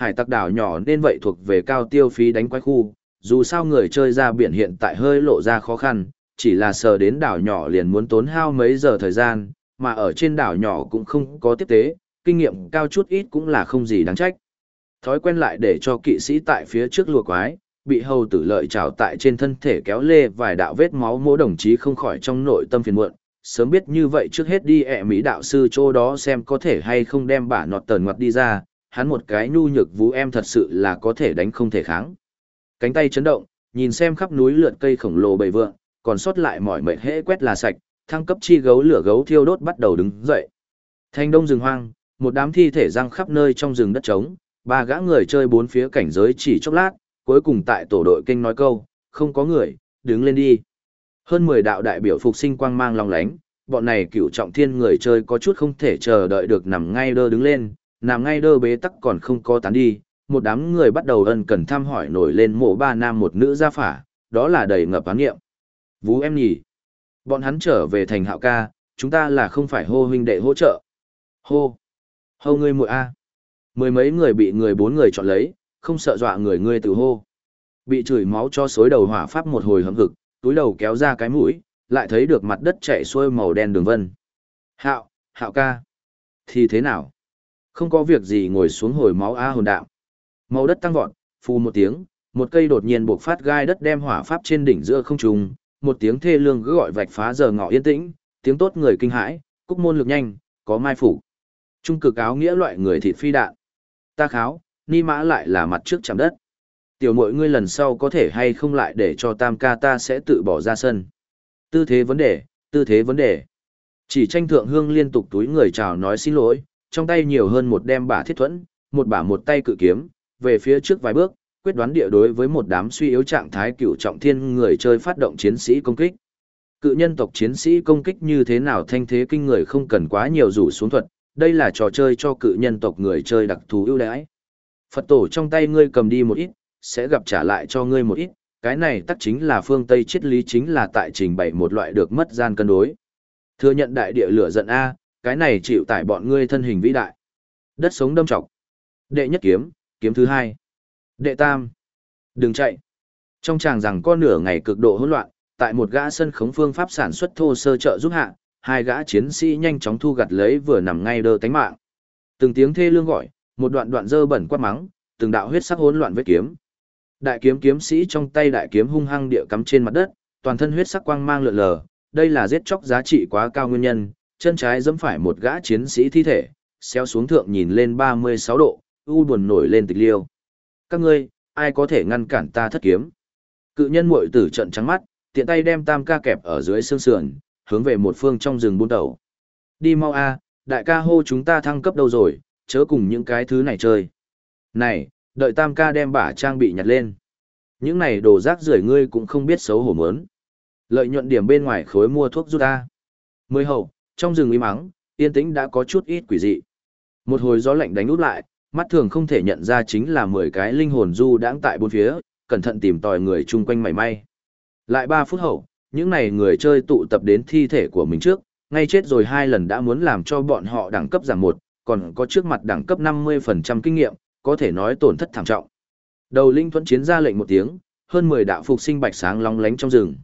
Hải tặc đảo nhỏ nên vậy thuộc về cao tiêu phí đánh quái khu, dù sao người chơi ra biển hiện tại hơi lộ ra khó khăn, chỉ là sờ đến đảo nhỏ liền muốn tốn hao mấy giờ thời gian, mà ở trên đảo nhỏ cũng không có tiếp tế, kinh nghiệm cao chút ít cũng là không gì đáng trách. Thói quen lại để cho kỵ sĩ tại phía trước lùa quái, bị hầu tử lợi trào tại trên thân thể kéo lê vài đạo vết máu mỗi đồng chí không khỏi trong nội tâm phiền muộn, sớm biết như vậy trước hết đi ẹ mỹ đạo sư chỗ đó xem có thể hay không đem bả nọt tờn ngoặt đi ra, hắn một cái nhu nhược vũ em thật sự là có thể đánh không thể kháng. Cánh tay chấn động, nhìn xem khắp núi lượn cây khổng lồ bầy vượng, còn sót lại mỏi mệt hễ quét là sạch, thăng cấp chi gấu lửa gấu thiêu đốt bắt đầu đứng dậy. Thanh đông rừng hoang, một đám thi thể răng khắp nơi trong rừng đất trống, ba gã người chơi bốn phía cảnh giới chỉ chốc lát, cuối cùng tại tổ đội kinh nói câu, không có người, đứng lên đi. Hơn 10 đạo đại biểu phục sinh quang mang long lánh, bọn này cựu trọng thiên người chơi có chút không thể chờ đợi được nằm ngay đơ đứng lên, nằm ngay đơ bế tắc còn không có tán đi, một đám người bắt đầu ân cần thăm hỏi nổi lên mộ ba nam một nữ gia phả, đó là đầy ngập án nghiệm. Vú em nhỉ. Bọn hắn trở về thành hạo ca, chúng ta là không phải hô huynh đệ hỗ trợ. Hô. Hô ngươi muội a. Mười mấy người bị người bốn người chọn lấy, không sợ dọa người ngươi tự hô. Bị chửi máu cho xối đầu hỏa pháp một hồi hấm hực, túi đầu kéo ra cái mũi, lại thấy được mặt đất chạy xuôi màu đen đường vân. Hạo, hạo ca. Thì thế nào? Không có việc gì ngồi xuống hồi máu a hồn đạo. Màu đất tăng vọt, phù một tiếng, một cây đột nhiên buộc phát gai đất đem hỏa pháp trên đỉnh giữa không trung, một tiếng thê lương cứ gọi vạch phá giờ ngọ yên tĩnh, tiếng tốt người kinh hãi, cúc môn lực nhanh, có mai phủ. Trung cực áo nghĩa loại người thịt phi đạn. Ta kháo, ni mã lại là mặt trước chạm đất. Tiểu mội ngươi lần sau có thể hay không lại để cho tam ca ta sẽ tự bỏ ra sân. Tư thế vấn đề, tư thế vấn đề. Chỉ tranh thượng hương liên tục túi người chào nói xin lỗi, trong tay nhiều hơn một đem bả thiết thuẫn, một bả một tay cự kiếm, về phía trước vài bước, quyết đoán địa đối với một đám suy yếu trạng thái cựu trọng thiên người chơi phát động chiến sĩ công kích. Cự nhân tộc chiến sĩ công kích như thế nào thanh thế kinh người không cần quá nhiều rủ xuống thuật, đây là trò chơi cho cự nhân tộc người chơi đặc thù ưu đãi. Phật tổ trong tay ngươi cầm đi một ít, sẽ gặp trả lại cho ngươi một ít, cái này tắc chính là phương Tây triết lý chính là tại trình bày một loại được mất gian cân đối. Thừa nhận đại địa lửa giận A, cái này chịu tải bọn ngươi thân hình vĩ đại. Đất sống đâm trọc. Đệ nhất kiếm, kiếm thứ hai. Đệ tam. Đừng chạy. Trong tràng rằng con nửa ngày cực độ hỗn loạn, tại một gã sân khống phương pháp sản xuất thô sơ trợ giúp hạ, hai gã chiến sĩ nhanh chóng thu gặt lấy vừa nằm ngay đơ tánh mạng. Từng tiếng thê lương gọi, một đoạn đoạn dơ bẩn quát mắng, từng đạo huyết sắc hỗn loạn vết kiếm. Đại kiếm kiếm sĩ trong tay đại kiếm hung hăng địa cắm trên mặt đất, toàn thân huyết sắc quang mang lượn lờ, đây là giết chóc giá trị quá cao nguyên nhân, chân trái giẫm phải một gã chiến sĩ thi thể, xéo xuống thượng nhìn lên 36 độ, u buồn nổi lên tịch liêu. Các ngươi, ai có thể ngăn cản ta thất kiếm? Cự nhân muội tử trận trắng mắt, tiện tay đem tam ca kẹp ở dưới xương sườn, hướng về một phương trong rừng buôn đầu. Đi mau a, đại ca hô chúng ta thăng cấp đâu rồi, chớ cùng những cái thứ này chơi. Này, đợi tam ca đem bả trang bị nhặt lên. Những này đồ rác rưởi ngươi cũng không biết xấu hổ mớn. Lợi nhuận điểm bên ngoài khối mua thuốc rút ta. Mười hậu, trong rừng im mắng, yên tĩnh đã có chút ít quỷ dị. Một hồi gió lạnh đánh út lại, mắt thường không thể nhận ra chính là 10 cái linh hồn du đãng tại bốn phía, cẩn thận tìm tòi người chung quanh mảy may. Lại 3 phút hậu, những này người chơi tụ tập đến thi thể của mình trước, ngay chết rồi hai lần đã muốn làm cho bọn họ đẳng cấp giảm một, còn có trước mặt đẳng cấp 50% kinh nghiệm, có thể nói tổn thất thảm trọng. Đầu linh thuẫn chiến ra lệnh một tiếng, hơn 10 đạo phục sinh bạch sáng long lánh trong rừng.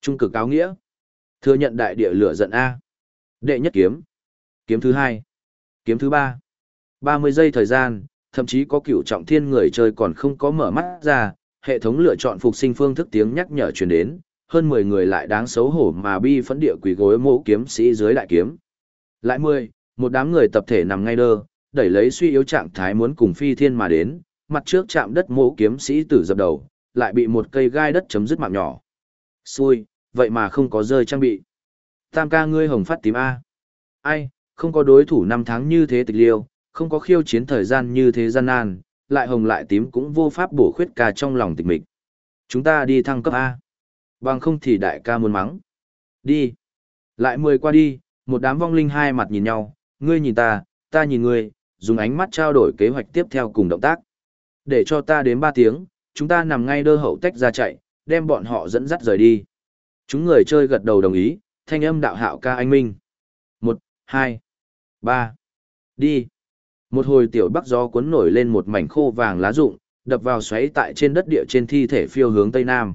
Trung cực áo nghĩa. Thừa nhận đại địa lửa giận A. Đệ nhất kiếm. Kiếm thứ hai. Kiếm thứ ba. 30 giây thời gian, thậm chí có cựu trọng thiên người chơi còn không có mở mắt ra, hệ thống lựa chọn phục sinh phương thức tiếng nhắc nhở truyền đến, hơn 10 người lại đáng xấu hổ mà bi phẫn địa quỳ gối mộ kiếm sĩ dưới đại kiếm. Lại 10, một đám người tập thể nằm ngay đơ, đẩy lấy suy yếu trạng thái muốn cùng phi thiên mà đến, mặt trước chạm đất mộ kiếm sĩ tử dập đầu, lại bị một cây gai đất chấm dứt mạng nhỏ. Xui, vậy mà không có rơi trang bị. Tam ca ngươi hồng phát tím A. Ai, không có đối thủ năm tháng như thế tịch liêu, không có khiêu chiến thời gian như thế gian nan, lại hồng lại tím cũng vô pháp bổ khuyết ca trong lòng tịch mịch. Chúng ta đi thăng cấp A. Bằng không thì đại ca muốn mắng. Đi. Lại mười qua đi, một đám vong linh hai mặt nhìn nhau, ngươi nhìn ta, ta nhìn ngươi, dùng ánh mắt trao đổi kế hoạch tiếp theo cùng động tác. Để cho ta đến ba tiếng, chúng ta nằm ngay đơ hậu tách ra chạy, đem bọn họ dẫn dắt rời đi. Chúng người chơi gật đầu đồng ý, thanh âm đạo hạo ca anh minh. Một, hai, ba, đi. Một hồi tiểu bắc gió cuốn nổi lên một mảnh khô vàng lá rụng, đập vào xoáy tại trên đất địa trên thi thể phiêu hướng tây nam.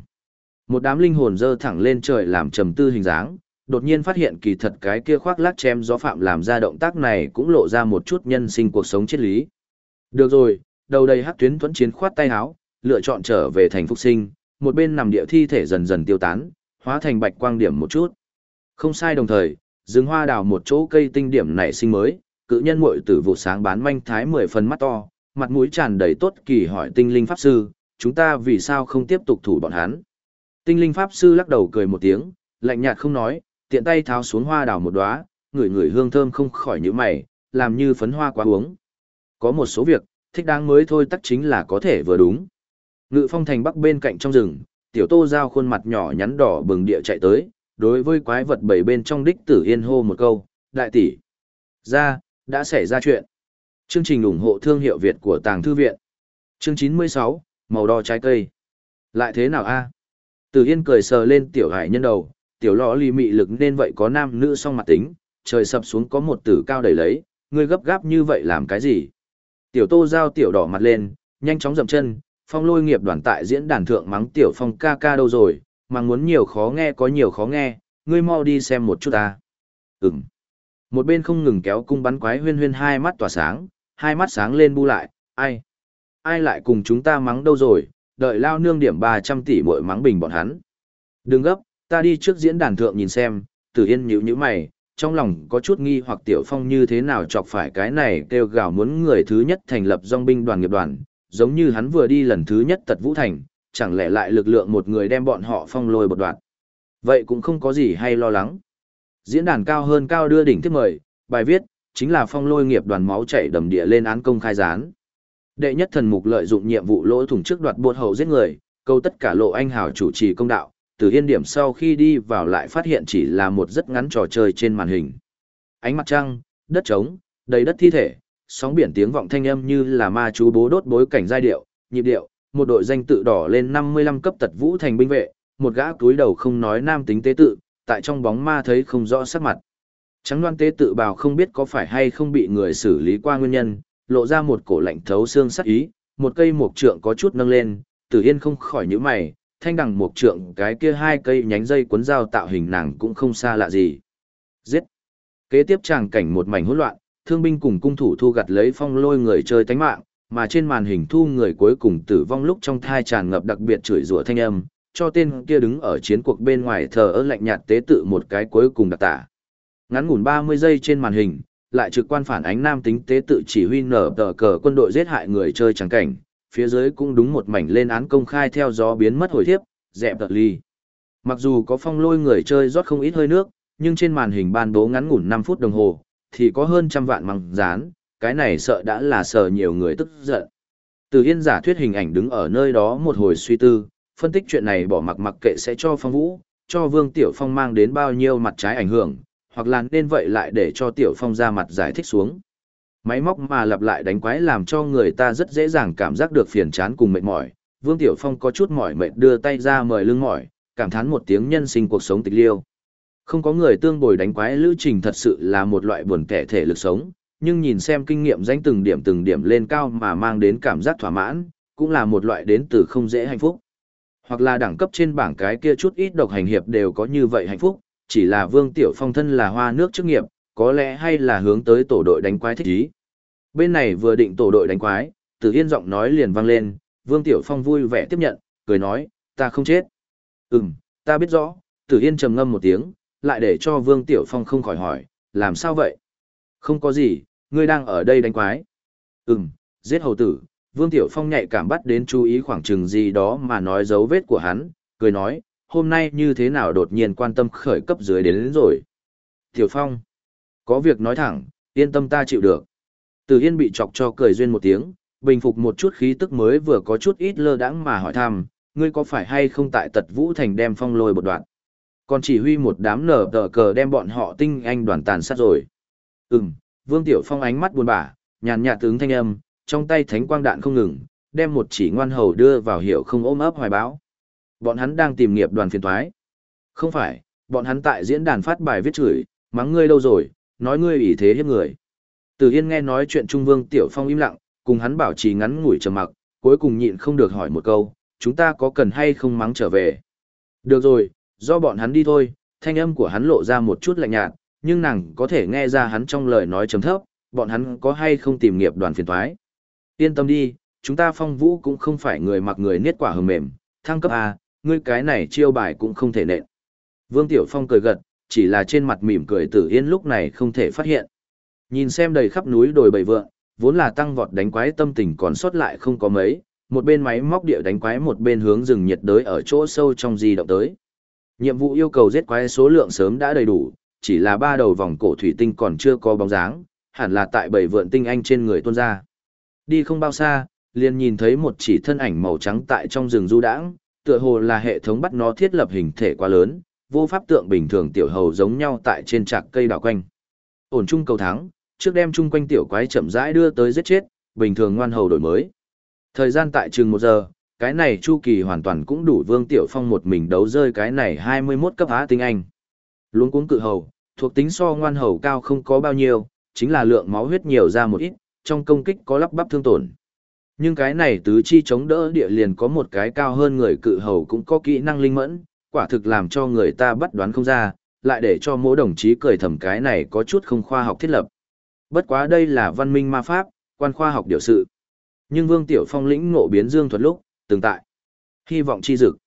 Một đám linh hồn dơ thẳng lên trời làm trầm tư hình dáng, đột nhiên phát hiện kỳ thật cái kia khoác lác chém gió phạm làm ra động tác này cũng lộ ra một chút nhân sinh cuộc sống triết lý. Được rồi, đầu đầy hắc tuyến thuẫn chiến khoát tay áo, lựa chọn trở về thành phục sinh, một bên nằm địa thi thể dần dần tiêu tán, hóa thành bạch quang điểm một chút. Không sai đồng thời, rừng hoa đào một chỗ cây tinh điểm nảy sinh mới, cự nhân muội tử vụ sáng bán manh thái mười phần mắt to, mặt mũi tràn đầy tốt kỳ hỏi tinh linh pháp sư, chúng ta vì sao không tiếp tục thủ bọn hắn. Tinh linh pháp sư lắc đầu cười một tiếng, lạnh nhạt không nói, tiện tay tháo xuống hoa đào một đóa, ngửi ngửi hương thơm không khỏi nhíu mày, làm như phấn hoa quá uống. Có một số việc, thích đáng mới thôi tắc chính là có thể vừa đúng. Ngự phong thành bắc bên cạnh trong rừng, tiểu tô giao khuôn mặt nhỏ nhắn đỏ bừng địa chạy tới, đối với quái vật bảy bên trong đích tử yên hô một câu, đại tỷ. Ra, đã xảy ra chuyện. Chương trình ủng hộ thương hiệu Việt của Tàng Thư Viện. Chương 96, màu đỏ trái cây. Lại thế nào a? Tử Yên cười sờ lên tiểu hải nhân đầu, tiểu lọ lì mị lực nên vậy có nam nữ song mặt tính, trời sập xuống có một tử cao đầy lấy, ngươi gấp gáp như vậy làm cái gì? Tiểu tô giao tiểu đỏ mặt lên, nhanh chóng dậm chân, phong lôi nghiệp đoàn tại diễn đàn thượng mắng tiểu phong ca ca đâu rồi, mà muốn nhiều khó nghe có nhiều khó nghe, ngươi mau đi xem một chút ta. Ừm. Một bên không ngừng kéo cung bắn quái huyên huyên hai mắt tỏa sáng, hai mắt sáng lên bu lại, ai? Ai lại cùng chúng ta mắng đâu rồi, đợi lao nương điểm 300 tỷ mỗi mắng bình bọn hắn. Đừng gấp, ta đi trước diễn đàn thượng nhìn xem, tử yên nhíu nhíu mày, trong lòng có chút nghi hoặc tiểu phong như thế nào chọc phải cái này kêu gào muốn người thứ nhất thành lập dòng binh đoàn nghiệp đoàn, giống như hắn vừa đi lần thứ nhất tật vũ thành, chẳng lẽ lại lực lượng một người đem bọn họ phong lôi bột đoạn. Vậy cũng không có gì hay lo lắng. Diễn đàn cao hơn cao đưa đỉnh thiết mời, bài viết, chính là phong lôi nghiệp đoàn máu chảy đầm địa lên án công khai gián. Đệ nhất thần mục lợi dụng nhiệm vụ lỗ thủng trước đoạt bột hậu giết người, câu tất cả lộ anh hào chủ trì công đạo, từ yên điểm sau khi đi vào lại phát hiện chỉ là một rất ngắn trò chơi trên màn hình. Ánh mặt trăng, đất trống, đầy đất thi thể, sóng biển tiếng vọng thanh âm như là ma chú bố đốt bối cảnh giai điệu, nhịp điệu, một đội danh tự đỏ lên 55 cấp tật vũ thành binh vệ, một gã túi đầu không nói nam tính tế tự, tại trong bóng ma thấy không rõ sắc mặt. Trắng đoan tế tự bào không biết có phải hay không bị người xử lý qua nguyên nhân, lộ ra một cổ lạnh thấu xương sắc ý, một cây mộc trượng có chút nâng lên, tử yên không khỏi nhíu mày, thanh đằng mộc trượng cái kia hai cây nhánh dây cuốn dao tạo hình nàng cũng không xa lạ gì. Giết! Kế tiếp tràng cảnh một mảnh hỗn loạn, thương binh cùng cung thủ thu gặt lấy phong lôi người chơi tánh mạng, mà trên màn hình thu người cuối cùng tử vong lúc trong thai tràn ngập đặc biệt chửi rủa thanh âm, cho tên kia đứng ở chiến cuộc bên ngoài thờ ơ lạnh nhạt tế tự một cái cuối cùng đặc tả. Ngắn ngủn 30 giây trên màn hình, lại trực quan phản ánh nam tính tế tự chỉ huy nở tờ cờ quân đội giết hại người chơi trắng cảnh, phía dưới cũng đúng một mảnh lên án công khai theo gió biến mất hồi thiếp, dẹp tật ly. Mặc dù có phong lôi người chơi rót không ít hơi nước, nhưng trên màn hình ban bố ngắn ngủn 5 phút đồng hồ, thì có hơn trăm vạn măng dán, cái này sợ đã là sợ nhiều người tức giận. Từ yên giả thuyết hình ảnh đứng ở nơi đó một hồi suy tư, phân tích chuyện này bỏ mặc mặc kệ sẽ cho phong vũ, cho Vương Tiểu Phong mang đến bao nhiêu mặt trái ảnh hưởng, hoặc là nên vậy lại để cho Tiểu Phong ra mặt giải thích xuống. Máy móc mà lặp lại đánh quái làm cho người ta rất dễ dàng cảm giác được phiền chán cùng mệt mỏi. Vương Tiểu Phong có chút mỏi mệt đưa tay ra mời lưng mỏi, cảm thán một tiếng nhân sinh cuộc sống tịch liêu. Không có người tương bồi đánh quái lữ trình thật sự là một loại buồn kẻ thể lực sống, nhưng nhìn xem kinh nghiệm danh từng điểm từng điểm lên cao mà mang đến cảm giác thỏa mãn, cũng là một loại đến từ không dễ hạnh phúc. Hoặc là đẳng cấp trên bảng cái kia chút ít độc hành hiệp đều có như vậy hạnh phúc, chỉ là Vương Tiểu Phong thân là hoa nước chức nghiệp, có lẽ hay là hướng tới tổ đội đánh quái thích ý. Bên này vừa định tổ đội đánh quái, Tử Yên giọng nói liền vang lên, Vương Tiểu Phong vui vẻ tiếp nhận, cười nói, ta không chết. Ừm, ta biết rõ, Tử Yên trầm ngâm một tiếng, lại để cho Vương Tiểu Phong không khỏi hỏi, làm sao vậy? Không có gì, ngươi đang ở đây đánh quái. Ừm, giết hầu tử, Vương Tiểu Phong nhạy cảm bắt đến chú ý khoảng chừng gì đó mà nói dấu vết của hắn, cười nói, hôm nay như thế nào đột nhiên quan tâm khởi cấp dưới đến, đến rồi. Tiểu Phong, có việc nói thẳng, yên tâm ta chịu được. Từ Yên bị chọc cho cười duyên một tiếng, bình phục một chút khí tức mới vừa có chút ít lơ đãng mà hỏi thăm, ngươi có phải hay không tại tật vũ thành đem phong lôi một đoạn. Còn chỉ huy một đám nở tờ cờ đem bọn họ tinh anh đoàn tàn sát rồi. Ừm, Vương Tiểu Phong ánh mắt buồn bã, nhàn nhạt tướng thanh âm, trong tay thánh quang đạn không ngừng, đem một chỉ ngoan hầu đưa vào hiệu không ôm ấp hoài báo. Bọn hắn đang tìm nghiệp đoàn phiền toái. Không phải, bọn hắn tại diễn đàn phát bài viết chửi, mắng ngươi đâu rồi, nói ngươi ủy thế hiếp người. Từ Yên nghe nói chuyện Trung Vương Tiểu Phong im lặng, cùng hắn bảo trì ngắn ngủi trầm mặc, cuối cùng nhịn không được hỏi một câu, chúng ta có cần hay không mắng trở về. Được rồi, do bọn hắn đi thôi, thanh âm của hắn lộ ra một chút lạnh nhạt, nhưng nàng có thể nghe ra hắn trong lời nói chấm thấp, bọn hắn có hay không tìm nghiệp đoàn phiền thoái. Yên tâm đi, chúng ta phong vũ cũng không phải người mặc người niết quả hờ mềm, thăng cấp A, ngươi cái này chiêu bài cũng không thể nện. Vương Tiểu Phong cười gật, chỉ là trên mặt mỉm cười tử yên lúc này không thể phát hiện. Nhìn xem đầy khắp núi đồi bầy vượng, vốn là tăng vọt đánh quái tâm tình còn sót lại không có mấy, một bên máy móc địa đánh quái một bên hướng rừng nhiệt đới ở chỗ sâu trong di động tới. Nhiệm vụ yêu cầu giết quái số lượng sớm đã đầy đủ, chỉ là ba đầu vòng cổ thủy tinh còn chưa có bóng dáng, hẳn là tại bảy vượn tinh anh trên người tuôn ra. Đi không bao xa, liền nhìn thấy một chỉ thân ảnh màu trắng tại trong rừng du đãng, tựa hồ là hệ thống bắt nó thiết lập hình thể quá lớn, vô pháp tượng bình thường tiểu hầu giống nhau tại trên trạc cây đảo quanh. Ổn chung cầu thắng, trước đem chung quanh tiểu quái chậm rãi đưa tới giết chết, bình thường ngoan hầu đổi mới. Thời gian tại chừng một giờ, cái này chu kỳ hoàn toàn cũng đủ Vương Tiểu Phong một mình đấu rơi cái này 21 cấp á tinh anh. Luống cuống cự hầu, thuộc tính so ngoan hầu cao không có bao nhiêu, chính là lượng máu huyết nhiều ra một ít, trong công kích có lắp bắp thương tổn. Nhưng cái này tứ chi chống đỡ địa liền có một cái cao hơn người cự hầu cũng có kỹ năng linh mẫn, quả thực làm cho người ta bắt đoán không ra, lại để cho mỗi đồng chí cười thầm cái này có chút không khoa học thiết lập. Bất quá đây là văn minh ma pháp, quan khoa học điều sự. Nhưng Vương Tiểu Phong lĩnh ngộ biến dương thuật lúc, từng tại. Hy vọng chi dực.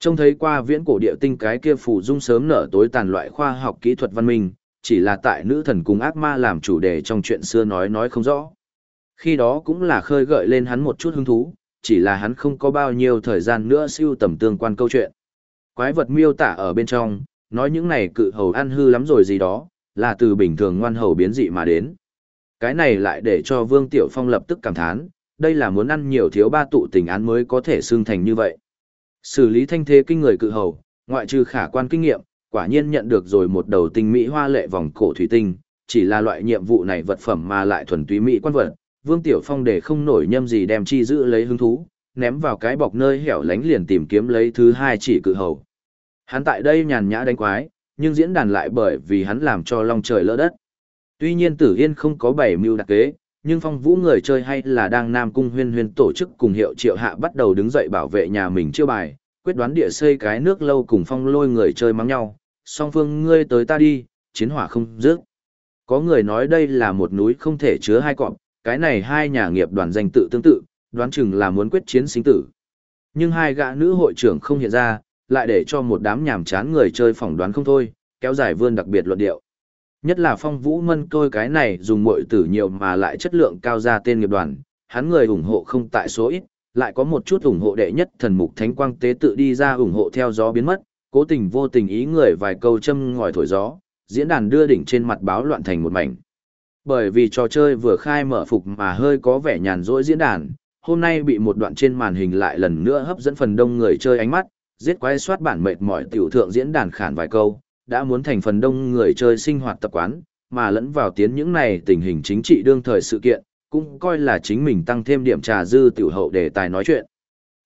Trông thấy qua viễn cổ địa tinh cái kia phủ dung sớm nở tối tàn loại khoa học kỹ thuật văn minh, chỉ là tại nữ thần cùng ác ma làm chủ đề trong chuyện xưa nói nói không rõ. Khi đó cũng là khơi gợi lên hắn một chút hứng thú, chỉ là hắn không có bao nhiêu thời gian nữa siêu tầm tương quan câu chuyện. Quái vật miêu tả ở bên trong, nói những này cự hầu ăn hư lắm rồi gì đó, là từ bình thường ngoan hầu biến dị mà đến. Cái này lại để cho Vương Tiểu Phong lập tức cảm thán, đây là muốn ăn nhiều thiếu ba tụ tình án mới có thể xương thành như vậy. Xử lý thanh thế kinh người cự hầu, ngoại trừ khả quan kinh nghiệm, quả nhiên nhận được rồi một đầu tinh mỹ hoa lệ vòng cổ thủy tinh, chỉ là loại nhiệm vụ này vật phẩm mà lại thuần túy mỹ quan vật, Vương Tiểu Phong để không nổi nhâm gì đem chi giữ lấy hứng thú, ném vào cái bọc nơi hẻo lánh liền tìm kiếm lấy thứ hai chỉ cự hầu. Hắn tại đây nhàn nhã đánh quái, nhưng diễn đàn lại bởi vì hắn làm cho long trời lỡ đất. Tuy nhiên Tử Yên không có bảy mưu đặc kế, nhưng phong vũ người chơi hay là đang Nam Cung huyên huyên tổ chức cùng hiệu triệu hạ bắt đầu đứng dậy bảo vệ nhà mình chiêu bài, quyết đoán địa xây cái nước lâu cùng phong lôi người chơi mắng nhau, song phương ngươi tới ta đi, chiến hỏa không dứt. Có người nói đây là một núi không thể chứa hai cọp, cái này hai nhà nghiệp đoàn danh tự tương tự, đoán chừng là muốn quyết chiến sinh tử. Nhưng hai gã nữ hội trưởng không hiện ra, lại để cho một đám nhàm chán người chơi phỏng đoán không thôi, kéo dài vươn đặc biệt luận điệu. Nhất là phong vũ mân tôi cái này dùng muội tử nhiều mà lại chất lượng cao ra tên nghiệp đoàn, hắn người ủng hộ không tại số ít, lại có một chút ủng hộ đệ nhất thần mục thánh quang tế tự đi ra ủng hộ theo gió biến mất, cố tình vô tình ý người vài câu châm ngòi thổi gió, diễn đàn đưa đỉnh trên mặt báo loạn thành một mảnh. Bởi vì trò chơi vừa khai mở phục mà hơi có vẻ nhàn rỗi diễn đàn, hôm nay bị một đoạn trên màn hình lại lần nữa hấp dẫn phần đông người chơi ánh mắt, giết quái soát bản mệt mỏi tiểu thượng diễn đàn khản vài câu, đã muốn thành phần đông người chơi sinh hoạt tập quán, mà lẫn vào tiến những này tình hình chính trị đương thời sự kiện, cũng coi là chính mình tăng thêm điểm trà dư tiểu hậu đề tài nói chuyện.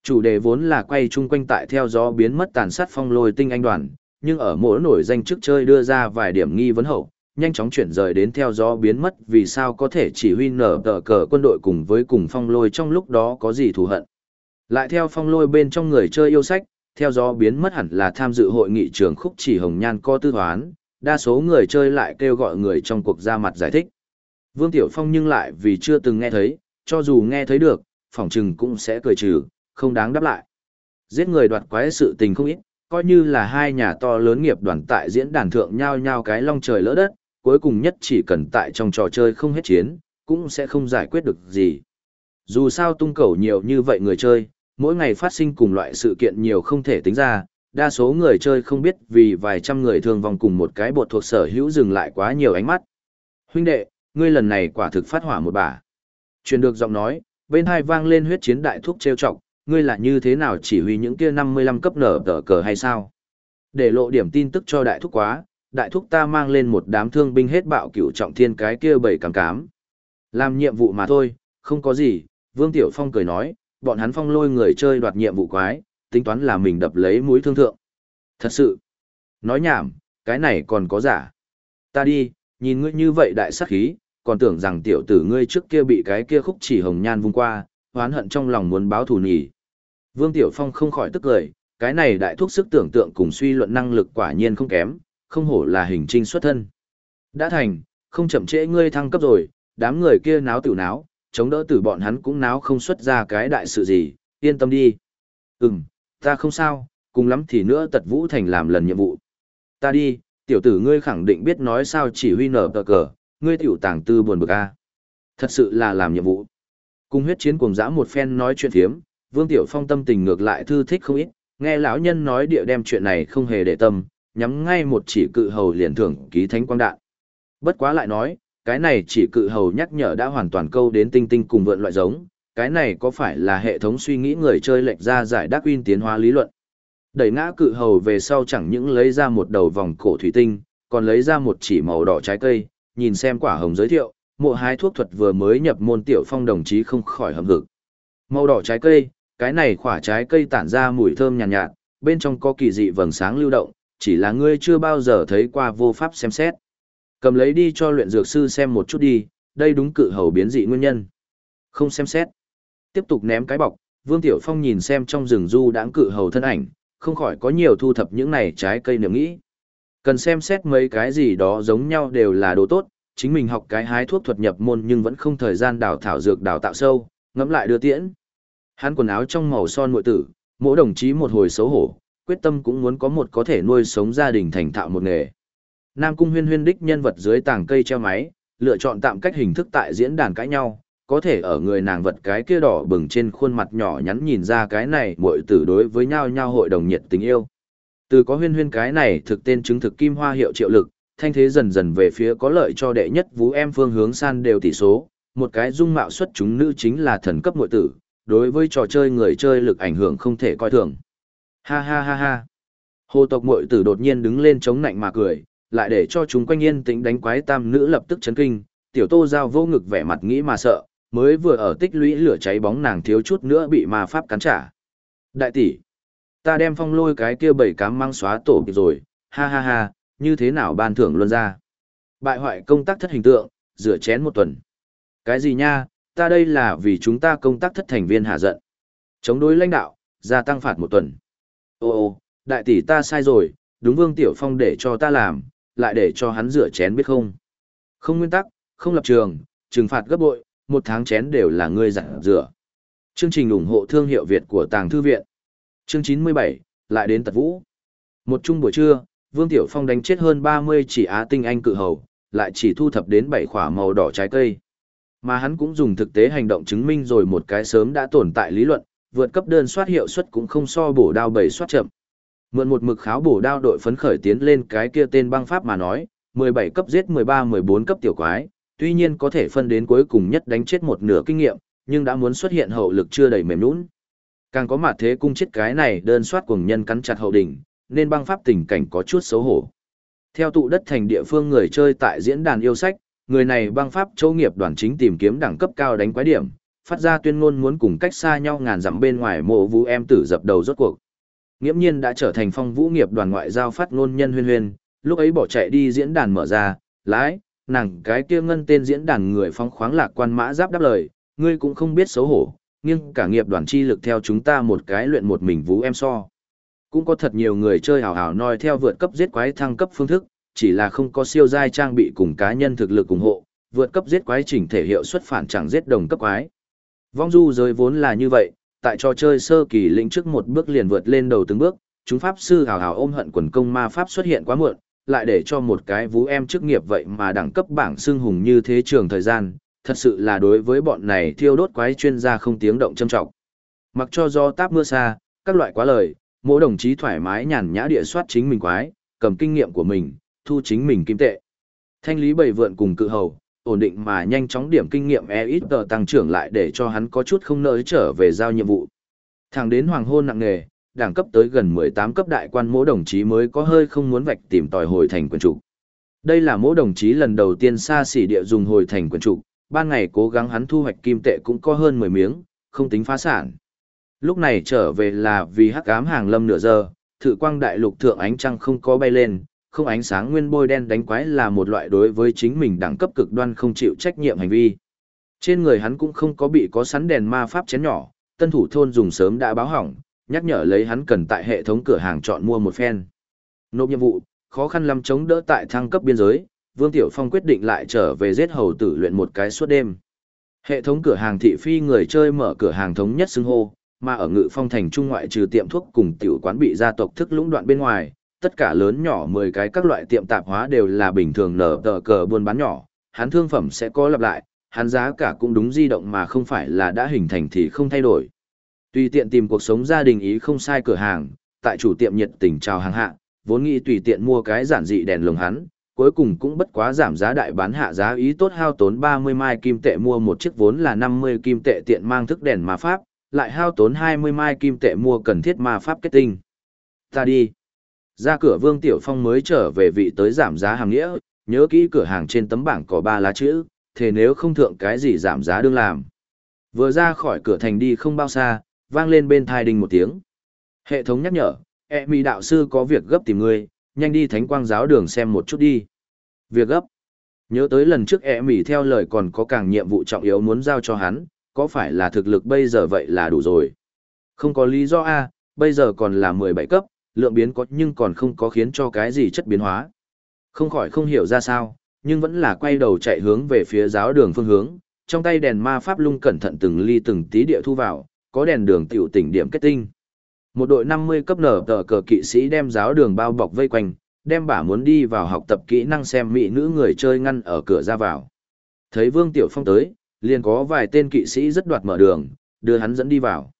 Chủ đề vốn là quay chung quanh tại theo gió biến mất tàn sát phong lôi tinh anh đoàn, nhưng ở mỗi nổi danh trước chơi đưa ra vài điểm nghi vấn hậu, nhanh chóng chuyển rời đến theo gió biến mất vì sao có thể chỉ huy nở tờ cờ quân đội cùng với cùng phong lôi trong lúc đó có gì thù hận. Lại theo phong lôi bên trong người chơi yêu sách, theo gió biến mất hẳn là tham dự hội nghị trường khúc chỉ hồng nhan co tư hoán, đa số người chơi lại kêu gọi người trong cuộc ra mặt giải thích. Vương Tiểu Phong nhưng lại vì chưa từng nghe thấy, cho dù nghe thấy được, phỏng chừng cũng sẽ cười trừ, không đáng đáp lại. Giết người đoạt quái sự tình không ít, coi như là hai nhà to lớn nghiệp đoàn tại diễn đàn thượng nhau nhau cái long trời lỡ đất, cuối cùng nhất chỉ cần tại trong trò chơi không hết chiến, cũng sẽ không giải quyết được gì. Dù sao tung cầu nhiều như vậy người chơi, mỗi ngày phát sinh cùng loại sự kiện nhiều không thể tính ra, đa số người chơi không biết vì vài trăm người thương vong cùng một cái bột thuộc sở hữu dừng lại quá nhiều ánh mắt. Huynh đệ, ngươi lần này quả thực phát hỏa một bà. Truyền được giọng nói, bên hai vang lên huyết chiến đại thúc trêu chọc, ngươi là như thế nào chỉ huy những kia 55 cấp nở tờ cờ hay sao? Để lộ điểm tin tức cho đại thúc quá, đại thúc ta mang lên một đám thương binh hết bạo cửu trọng thiên cái kia bảy cám cám. Làm nhiệm vụ mà thôi, không có gì, Vương Tiểu Phong cười nói, bọn hắn phong lôi người chơi đoạt nhiệm vụ quái, tính toán là mình đập lấy mũi thương thượng. Thật sự, nói nhảm, cái này còn có giả. Ta đi, nhìn ngươi như vậy đại sắc khí, còn tưởng rằng tiểu tử ngươi trước kia bị cái kia khúc chỉ hồng nhan vung qua, hoán hận trong lòng muốn báo thù nhỉ. Vương Tiểu Phong không khỏi tức cười, cái này đại thuốc sức tưởng tượng cùng suy luận năng lực quả nhiên không kém, không hổ là hình trinh xuất thân. Đã thành, không chậm trễ ngươi thăng cấp rồi, đám người kia náo tiểu náo, chống đỡ tử bọn hắn cũng náo không xuất ra cái đại sự gì, yên tâm đi. Ừm, ta không sao, cùng lắm thì nữa tật vũ thành làm lần nhiệm vụ. Ta đi, tiểu tử ngươi khẳng định biết nói sao chỉ huy nở tờ cờ, ngươi tiểu tàng tư buồn bực a. Thật sự là làm nhiệm vụ. Cùng huyết chiến cùng dã một phen nói chuyện thiếm, Vương Tiểu Phong tâm tình ngược lại thư thích không ít, nghe lão nhân nói địa đem chuyện này không hề để tâm, nhắm ngay một chỉ cự hầu liền thưởng ký thánh quang đạn. Bất quá lại nói, cái này chỉ cự hầu nhắc nhở đã hoàn toàn câu đến tinh tinh cùng vượn loại giống, cái này có phải là hệ thống suy nghĩ người chơi lệch ra giải đắc uyên tiến hóa lý luận. Đẩy ngã cự hầu về sau chẳng những lấy ra một đầu vòng cổ thủy tinh, còn lấy ra một chỉ màu đỏ trái cây, nhìn xem quả hồng giới thiệu, mộ hái thuốc thuật vừa mới nhập môn tiểu phong đồng chí không khỏi hầm hực. Màu đỏ trái cây, cái này quả trái cây tản ra mùi thơm nhàn nhạt, nhạt, bên trong có kỳ dị vầng sáng lưu động, chỉ là ngươi chưa bao giờ thấy qua vô pháp xem xét. Cầm lấy đi cho luyện dược sư xem một chút đi, đây đúng cự hầu biến dị nguyên nhân. Không xem xét. Tiếp tục ném cái bọc, Vương Tiểu Phong nhìn xem trong rừng du đãng cự hầu thân ảnh, không khỏi có nhiều thu thập những này trái cây niệm nghĩ. Cần xem xét mấy cái gì đó giống nhau đều là đồ tốt, chính mình học cái hái thuốc thuật nhập môn nhưng vẫn không thời gian đào thảo dược đào tạo sâu, ngẫm lại đưa tiễn. Hắn quần áo trong màu son muội tử, mỗi đồng chí một hồi xấu hổ, quyết tâm cũng muốn có một có thể nuôi sống gia đình thành thạo một nghề. Nam Cung Huyên Huyên đích nhân vật dưới tàng cây treo máy, lựa chọn tạm cách hình thức tại diễn đàn cãi nhau, có thể ở người nàng vật cái kia đỏ bừng trên khuôn mặt nhỏ nhắn nhìn ra cái này muội tử đối với nhau nhau hội đồng nhiệt tình yêu. Từ có huyên huyên cái này thực tên chứng thực kim hoa hiệu triệu lực, thanh thế dần dần về phía có lợi cho đệ nhất vũ em phương hướng san đều tỷ số, một cái dung mạo xuất chúng nữ chính là thần cấp muội tử, đối với trò chơi người chơi lực ảnh hưởng không thể coi thường. Ha ha ha ha. Hồ tộc muội tử đột nhiên đứng lên chống nạnh mà cười, lại để cho chúng quanh yên tĩnh đánh quái tam nữ lập tức chấn kinh, tiểu tô giao vô ngực vẻ mặt nghĩ mà sợ, mới vừa ở tích lũy lửa cháy bóng nàng thiếu chút nữa bị ma pháp cắn trả. Đại tỷ, ta đem phong lôi cái kia bảy cám mang xóa tổ rồi, ha ha ha, như thế nào ban thưởng luôn ra. Bại hoại công tác thất hình tượng, rửa chén một tuần. Cái gì nha, ta đây là vì chúng ta công tác thất thành viên hạ giận. Chống đối lãnh đạo, gia tăng phạt một tuần. Ô ô, đại tỷ ta sai rồi, đúng Vương Tiểu Phong để cho ta làm, lại để cho hắn rửa chén biết không. Không nguyên tắc, không lập trường, trừng phạt gấp bội, một tháng chén đều là ngươi giặt rửa. Chương trình ủng hộ thương hiệu Việt của Tàng Thư Viện. Chương 97, lại đến tật vũ. Một chung buổi trưa, Vương Tiểu Phong đánh chết hơn 30 chỉ á tinh anh cự hầu, lại chỉ thu thập đến 7 khỏa màu đỏ trái cây. Mà hắn cũng dùng thực tế hành động chứng minh rồi một cái sớm đã tồn tại lý luận, vượt cấp đơn soát hiệu suất cũng không so bổ đao bảy soát chậm. Mượn một mực kháo bổ đao đội phấn khởi tiến lên cái kia tên băng pháp mà nói, 17 cấp giết 13-14 cấp tiểu quái, tuy nhiên có thể phân đến cuối cùng nhất đánh chết một nửa kinh nghiệm, nhưng đã muốn xuất hiện hậu lực chưa đầy mềm nhũn. Càng có mặt thế cung chết cái này đơn soát cùng nhân cắn chặt hậu đỉnh, nên băng pháp tình cảnh có chút xấu hổ. Theo tụ đất thành địa phương người chơi tại diễn đàn yêu sách, người này băng pháp châu nghiệp đoàn chính tìm kiếm đẳng cấp cao đánh quái điểm, phát ra tuyên ngôn muốn cùng cách xa nhau ngàn dặm bên ngoài mộ vũ em tử dập đầu rốt cuộc. Nghiễm nhiên đã trở thành phong vũ nghiệp đoàn ngoại giao phát ngôn nhân huyên huyên, lúc ấy bỏ chạy đi diễn đàn mở ra, lái, nàng cái kia ngân tên diễn đàn người phong khoáng lạc quan mã giáp đáp lời, ngươi cũng không biết xấu hổ, nhưng cả nghiệp đoàn chi lực theo chúng ta một cái luyện một mình vũ em so. Cũng có thật nhiều người chơi hào hào noi theo vượt cấp giết quái thăng cấp phương thức, chỉ là không có siêu giai trang bị cùng cá nhân thực lực ủng hộ, vượt cấp giết quái chỉnh thể hiệu xuất phản chẳng giết đồng cấp quái. Vong du giới vốn là như vậy, tại trò chơi sơ kỳ lĩnh trước một bước liền vượt lên đầu từng bước, chúng pháp sư hào hào ôm hận quần công ma pháp xuất hiện quá muộn, lại để cho một cái vú em chức nghiệp vậy mà đẳng cấp bảng xưng hùng như thế trường thời gian, thật sự là đối với bọn này thiêu đốt quái chuyên gia không tiếng động châm trọng. Mặc cho do táp mưa xa, các loại quá lời, mỗi đồng chí thoải mái nhàn nhã địa soát chính mình quái, cầm kinh nghiệm của mình, thu chính mình kim tệ. Thanh lý bầy vượn cùng cự hầu, ổn định mà nhanh chóng điểm kinh nghiệm e ít tờ tăng trưởng lại để cho hắn có chút không nỡ trở về giao nhiệm vụ. Thẳng đến hoàng hôn nặng nề, đẳng cấp tới gần 18 cấp đại quan mỗi đồng chí mới có hơi không muốn vạch tìm tòi hồi thành quyền trục. Đây là mỗi đồng chí lần đầu tiên xa xỉ địa dùng hồi thành quyền trục, ban ngày cố gắng hắn thu hoạch kim tệ cũng có hơn 10 miếng, không tính phá sản. Lúc này trở về là vì hắc ám hàng lâm nửa giờ, thử quang đại lục thượng ánh trăng không có bay lên, không ánh sáng nguyên bôi đen đánh quái là một loại đối với chính mình đẳng cấp cực đoan không chịu trách nhiệm hành vi. Trên người hắn cũng không có bị có sắn đèn ma pháp chén nhỏ, tân thủ thôn dùng sớm đã báo hỏng, nhắc nhở lấy hắn cần tại hệ thống cửa hàng chọn mua một phen. Nộp nhiệm vụ, khó khăn lắm chống đỡ tại thăng cấp biên giới, Vương Tiểu Phong quyết định lại trở về giết hầu tử luyện một cái suốt đêm. Hệ thống cửa hàng thị phi người chơi mở cửa hàng thống nhất xưng hô, mà ở ngự phong thành trung ngoại trừ tiệm thuốc cùng tiểu quán bị gia tộc thức lũng đoạn bên ngoài, tất cả lớn nhỏ 10 cái các loại tiệm tạp hóa đều là bình thường nở tờ cờ buôn bán nhỏ, hắn thương phẩm sẽ có lặp lại, hắn giá cả cũng đúng di động mà không phải là đã hình thành thì không thay đổi. Tùy tiện tìm cuộc sống gia đình ý không sai cửa hàng, tại chủ tiệm nhiệt tình chào hàng hạ, vốn nghĩ tùy tiện mua cái giản dị đèn lồng hắn, cuối cùng cũng bất quá giảm giá đại bán hạ giá ý tốt hao tốn 30 mai kim tệ mua một chiếc vốn là 50 kim tệ tiện mang thức đèn ma pháp, lại hao tốn 20 mai kim tệ mua cần thiết ma pháp kết tinh. Ta đi. Ra cửa Vương Tiểu Phong mới trở về vị tới giảm giá hàng nghĩa, nhớ kỹ cửa hàng trên tấm bảng có ba lá chữ, thế nếu không thượng cái gì giảm giá đương làm. Vừa ra khỏi cửa thành đi không bao xa, vang lên bên thai đình một tiếng. Hệ thống nhắc nhở, e mỹ đạo sư có việc gấp tìm ngươi, nhanh đi thánh quang giáo đường xem một chút đi. Việc gấp. Nhớ tới lần trước e mỹ theo lời còn có càng nhiệm vụ trọng yếu muốn giao cho hắn, có phải là thực lực bây giờ vậy là đủ rồi. Không có lý do A, bây giờ còn là 17 cấp, lượng biến có nhưng còn không có khiến cho cái gì chất biến hóa. Không khỏi không hiểu ra sao, nhưng vẫn là quay đầu chạy hướng về phía giáo đường phương hướng, trong tay đèn ma pháp lung cẩn thận từng ly từng tí địa thu vào, có đèn đường tiểu tỉnh điểm kết tinh. Một đội 50 cấp nở tờ cờ kỵ sĩ đem giáo đường bao bọc vây quanh, đem bả muốn đi vào học tập kỹ năng xem mỹ nữ người chơi ngăn ở cửa ra vào. Thấy Vương Tiểu Phong tới, liền có vài tên kỵ sĩ rất đoạt mở đường, đưa hắn dẫn đi vào.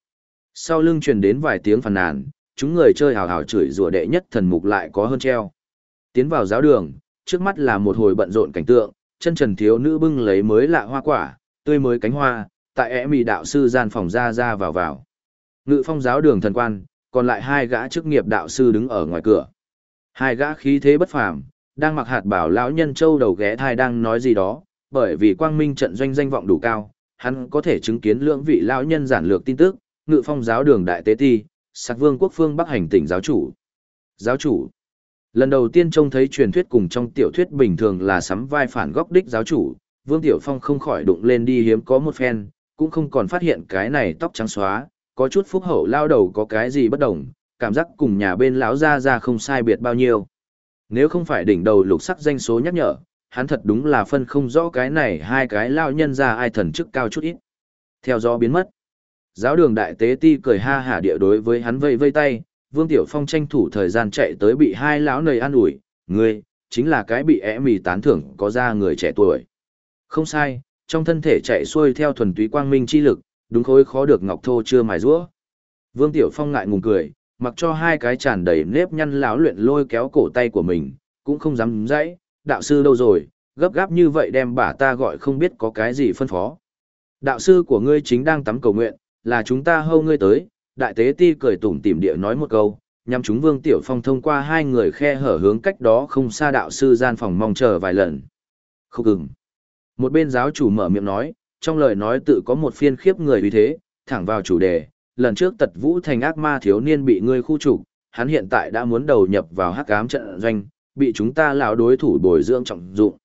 Sau lưng truyền đến vài tiếng phàn nàn, chúng người chơi hào hào chửi rủa đệ nhất thần mục lại có hơn treo. Tiến vào giáo đường, trước mắt là một hồi bận rộn cảnh tượng, chân trần thiếu nữ bưng lấy mới lạ hoa quả, tươi mới cánh hoa, tại ẻ mì đạo sư gian phòng ra ra vào vào. Ngự phong giáo đường thần quan, còn lại hai gã chức nghiệp đạo sư đứng ở ngoài cửa. Hai gã khí thế bất phàm, đang mặc hạt bảo lão nhân châu đầu ghé thai đang nói gì đó, bởi vì quang minh trận doanh danh vọng đủ cao, hắn có thể chứng kiến lưỡng vị lão nhân giản lược tin tức, ngự phong giáo đường đại tế ti, sạc vương quốc phương bắc hành tỉnh giáo chủ. Giáo chủ. Lần đầu tiên trông thấy truyền thuyết cùng trong tiểu thuyết bình thường là sắm vai phản góc đích giáo chủ, Vương Tiểu Phong không khỏi đụng lên đi hiếm có một phen, cũng không còn phát hiện cái này tóc trắng xóa, có chút phúc hậu lao đầu có cái gì bất đồng, cảm giác cùng nhà bên lão ra ra không sai biệt bao nhiêu. Nếu không phải đỉnh đầu lục sắc danh số nhắc nhở, hắn thật đúng là phân không rõ cái này hai cái lao nhân ra ai thần chức cao chút ít. Theo gió biến mất. Giáo đường đại tế ti cười ha hả địa đối với hắn vây vây tay, Vương Tiểu Phong tranh thủ thời gian chạy tới bị hai lão nầy an ủi, ngươi, chính là cái bị ẻ mì tán thưởng có ra người trẻ tuổi. Không sai, trong thân thể chạy xuôi theo thuần túy quang minh chi lực, đúng khối khó được ngọc thô chưa mài rũa. Vương Tiểu Phong ngại ngùng cười, mặc cho hai cái tràn đầy nếp nhăn lão luyện lôi kéo cổ tay của mình, cũng không dám dãy, đạo sư đâu rồi, gấp gáp như vậy đem bà ta gọi không biết có cái gì phân phó. Đạo sư của ngươi chính đang tắm cầu nguyện, là chúng ta hâu ngươi tới, đại tế ti cười tủm tỉm địa nói một câu, nhằm chúng Vương Tiểu Phong thông qua hai người khe hở hướng cách đó không xa đạo sư gian phòng mong chờ vài lần. Không cứng. Một bên giáo chủ mở miệng nói, trong lời nói tự có một phiên khiếp người vì thế, thẳng vào chủ đề, lần trước tật vũ thành ác ma thiếu niên bị ngươi khu trục, hắn hiện tại đã muốn đầu nhập vào hắc ám trận doanh, bị chúng ta lão đối thủ bồi dưỡng trọng dụng.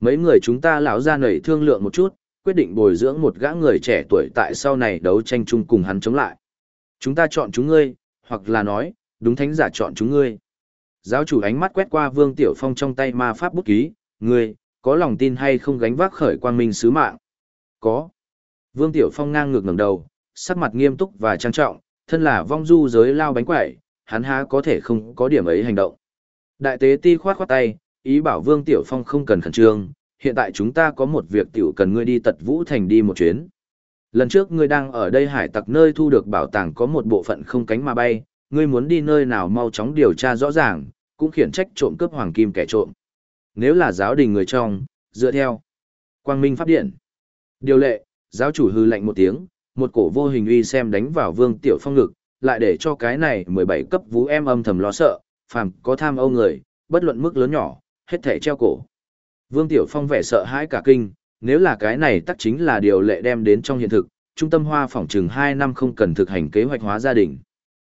Mấy người chúng ta lão ra nảy thương lượng một chút, quyết định bồi dưỡng một gã người trẻ tuổi tại sau này đấu tranh chung cùng hắn chống lại. Chúng ta chọn chúng ngươi, hoặc là nói, đúng thánh giả chọn chúng ngươi. Giáo chủ ánh mắt quét qua Vương Tiểu Phong trong tay ma pháp bút ký, ngươi, có lòng tin hay không gánh vác khởi quang minh sứ mạng? Có. Vương Tiểu Phong ngang ngược ngẩng đầu, sắc mặt nghiêm túc và trang trọng, thân là vong du giới lao bánh quẩy, hắn há có thể không có điểm ấy hành động. Đại tế ti khoát khoát tay, ý bảo Vương Tiểu Phong không cần khẩn trương, hiện tại chúng ta có một việc tiểu cần ngươi đi tật vũ thành đi một chuyến. Lần trước ngươi đang ở đây hải tặc nơi thu được bảo tàng có một bộ phận không cánh mà bay, ngươi muốn đi nơi nào mau chóng điều tra rõ ràng, cũng khiển trách trộm cướp hoàng kim kẻ trộm. Nếu là giáo đình người trong, dựa theo Quang Minh Pháp Điện. Điều lệ, giáo chủ hư lệnh một tiếng, một cổ vô hình uy xem đánh vào Vương Tiểu Phong ngực, lại để cho cái này 17 cấp vũ em âm thầm lo sợ, phàm có tham âu người, bất luận mức lớn nhỏ, hết thể treo cổ. Vương Tiểu Phong vẻ sợ hãi cả kinh, nếu là cái này tắc chính là điều lệ đem đến trong hiện thực, trung tâm hoa phỏng chừng 2 năm không cần thực hành kế hoạch hóa gia đình.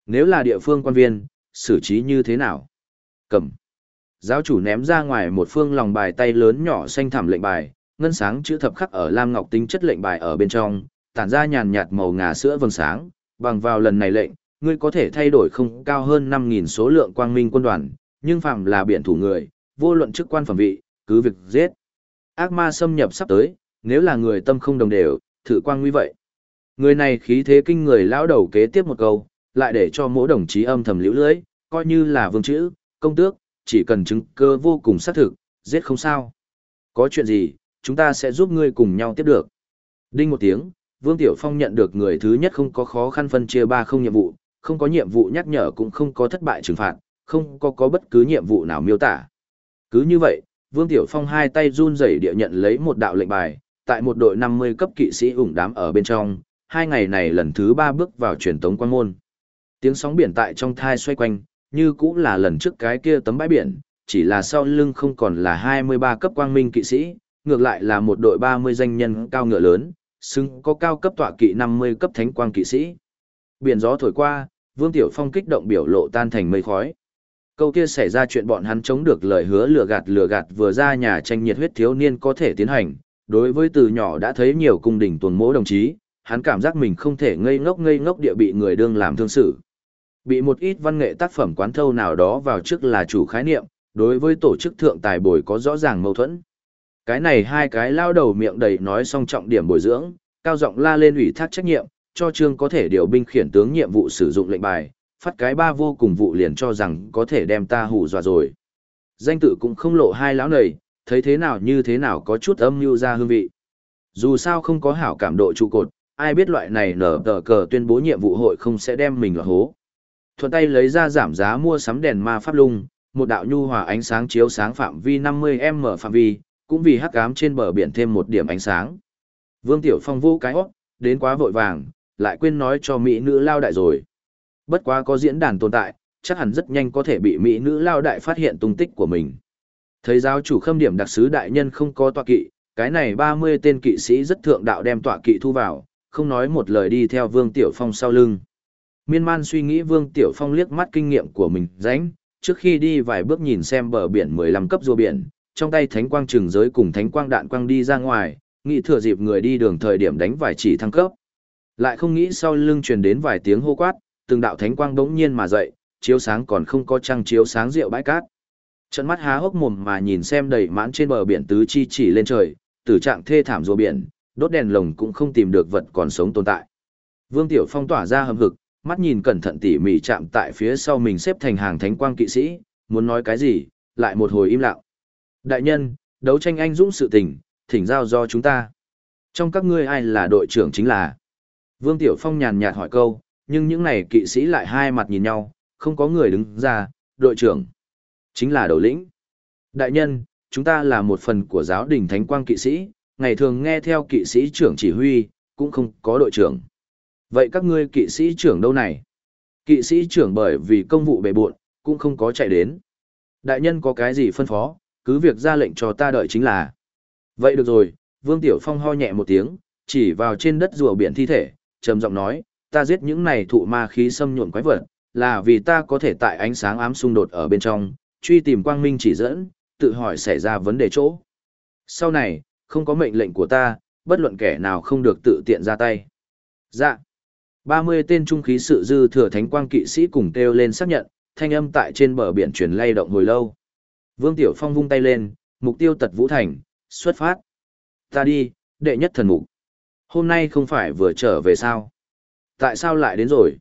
Nếu là địa phương quan viên, xử trí như thế nào? Cầm. Giáo chủ ném ra ngoài một phương lòng bài tay lớn nhỏ xanh thảm lệnh bài, ngân sáng chữ thập khắc ở lam ngọc tính chất lệnh bài ở bên trong, tản ra nhàn nhạt màu ngà sữa vầng sáng, bằng vào lần này lệnh, ngươi có thể thay đổi không cao hơn 5000 số lượng quang minh quân đoàn, nhưng phạm là biển thủ người, vô luận chức quan phẩm vị, cứ việc giết. Ác ma xâm nhập sắp tới, nếu là người tâm không đồng đều, thử quang nguy vậy. Người này khí thế kinh người lão đầu kế tiếp một câu, lại để cho mỗi đồng chí âm thầm liễu lưới, coi như là vương chữ, công tước, chỉ cần chứng cơ vô cùng xác thực, giết không sao. Có chuyện gì, chúng ta sẽ giúp ngươi cùng nhau tiếp được. Đinh một tiếng, Vương Tiểu Phong nhận được người thứ nhất không có khó khăn phân chia ba không nhiệm vụ, không có nhiệm vụ nhắc nhở cũng không có thất bại trừng phạt, không có có bất cứ nhiệm vụ nào miêu tả. Cứ như vậy, Vương Tiểu Phong hai tay run rẩy địa nhận lấy một đạo lệnh bài, tại một đội 50 cấp kỵ sĩ ủng đám ở bên trong, hai ngày này lần thứ ba bước vào truyền tống quan môn. Tiếng sóng biển tại trong thai xoay quanh, như cũng là lần trước cái kia tấm bãi biển, chỉ là sau lưng không còn là 23 cấp quang minh kỵ sĩ, ngược lại là một đội 30 danh nhân cao ngựa lớn, xứng có cao cấp tọa kỵ 50 cấp thánh quang kỵ sĩ. Biển gió thổi qua, Vương Tiểu Phong kích động biểu lộ tan thành mây khói. Câu kia xảy ra chuyện bọn hắn chống được lời hứa lừa gạt lừa gạt vừa ra nhà tranh nhiệt huyết thiếu niên có thể tiến hành. Đối với từ nhỏ đã thấy nhiều cung đình tuần mỗ đồng chí, hắn cảm giác mình không thể ngây ngốc ngây ngốc địa bị người đương làm thương sự. Bị một ít văn nghệ tác phẩm quán thâu nào đó vào trước là chủ khái niệm, đối với tổ chức thượng tài bồi có rõ ràng mâu thuẫn. Cái này hai cái lao đầu miệng đầy nói xong trọng điểm bồi dưỡng, cao giọng la lên ủy thác trách nhiệm, cho trương có thể điều binh khiển tướng nhiệm vụ sử dụng lệnh bài, phát cái ba vô cùng vụ liền cho rằng có thể đem ta hù dọa rồi. Danh tự cũng không lộ hai lão này, thấy thế nào như thế nào có chút âm mưu ra hương vị. Dù sao không có hảo cảm độ trụ cột, ai biết loại này nở tờ cờ tuyên bố nhiệm vụ hội không sẽ đem mình là hố. Thuận tay lấy ra giảm giá mua sắm đèn ma pháp lung, một đạo nhu hòa ánh sáng chiếu sáng phạm vi 50m phạm vi, cũng vì hắc ám trên bờ biển thêm một điểm ánh sáng. Vương Tiểu Phong vô cái hót, đến quá vội vàng, lại quên nói cho mỹ nữ lao đại rồi. Bất quá có diễn đàn tồn tại, chắc hẳn rất nhanh có thể bị mỹ nữ lao đại phát hiện tung tích của mình. Thấy giáo chủ khâm điểm đặc sứ đại nhân không có tọa kỵ, cái này 30 tên kỵ sĩ rất thượng đạo đem tọa kỵ thu vào, không nói một lời đi theo Vương Tiểu Phong sau lưng. Miên man suy nghĩ Vương Tiểu Phong liếc mắt kinh nghiệm của mình ránh, trước khi đi vài bước nhìn xem bờ biển 15 cấp rùa biển, trong tay thánh quang trường giới cùng thánh quang đạn quang đi ra ngoài, nghĩ thừa dịp người đi đường thời điểm đánh vài chỉ thăng cấp. Lại không nghĩ sau lưng truyền đến vài tiếng hô quát, từng đạo thánh quang đống nhiên mà dậy, chiếu sáng còn không có trăng chiếu sáng rượu bãi cát. Trận mắt há hốc mồm mà nhìn xem đầy mãn trên bờ biển tứ chi chỉ lên trời, tử trạng thê thảm rùa biển, đốt đèn lồng cũng không tìm được vật còn sống tồn tại. Vương Tiểu Phong tỏa ra hầm hực, mắt nhìn cẩn thận tỉ mỉ chạm tại phía sau mình xếp thành hàng thánh quang kỵ sĩ, muốn nói cái gì, lại một hồi im lặng. Đại nhân, đấu tranh anh dũng sự tình, thỉnh giao do chúng ta. Trong các ngươi ai là đội trưởng chính là? Vương Tiểu Phong nhàn nhạt hỏi câu, nhưng những này kỵ sĩ lại hai mặt nhìn nhau, không có người đứng ra, đội trưởng. Chính là đầu lĩnh. Đại nhân, chúng ta là một phần của giáo đình thánh quang kỵ sĩ, ngày thường nghe theo kỵ sĩ trưởng chỉ huy, cũng không có đội trưởng. Vậy các ngươi kỵ sĩ trưởng đâu này? Kỵ sĩ trưởng bởi vì công vụ bề bộn, cũng không có chạy đến. Đại nhân có cái gì phân phó, cứ việc ra lệnh cho ta đợi chính là. Vậy được rồi, Vương Tiểu Phong ho nhẹ một tiếng, chỉ vào trên đất rùa biển thi thể, trầm giọng nói, ta giết những này thụ ma khí xâm nhuộm quái vật, là vì ta có thể tại ánh sáng ám xung đột ở bên trong, truy tìm quang minh chỉ dẫn, tự hỏi xảy ra vấn đề chỗ. Sau này, không có mệnh lệnh của ta, bất luận kẻ nào không được tự tiện ra tay. Dạ. 30 tên trung khí sự dư thừa thánh quang kỵ sĩ cùng kêu lên xác nhận, thanh âm tại trên bờ biển truyền lay động hồi lâu. Vương Tiểu Phong vung tay lên, mục tiêu tật vũ thành, xuất phát. Ta đi, đệ nhất thần mục. Hôm nay không phải vừa trở về sao? Tại sao lại đến rồi?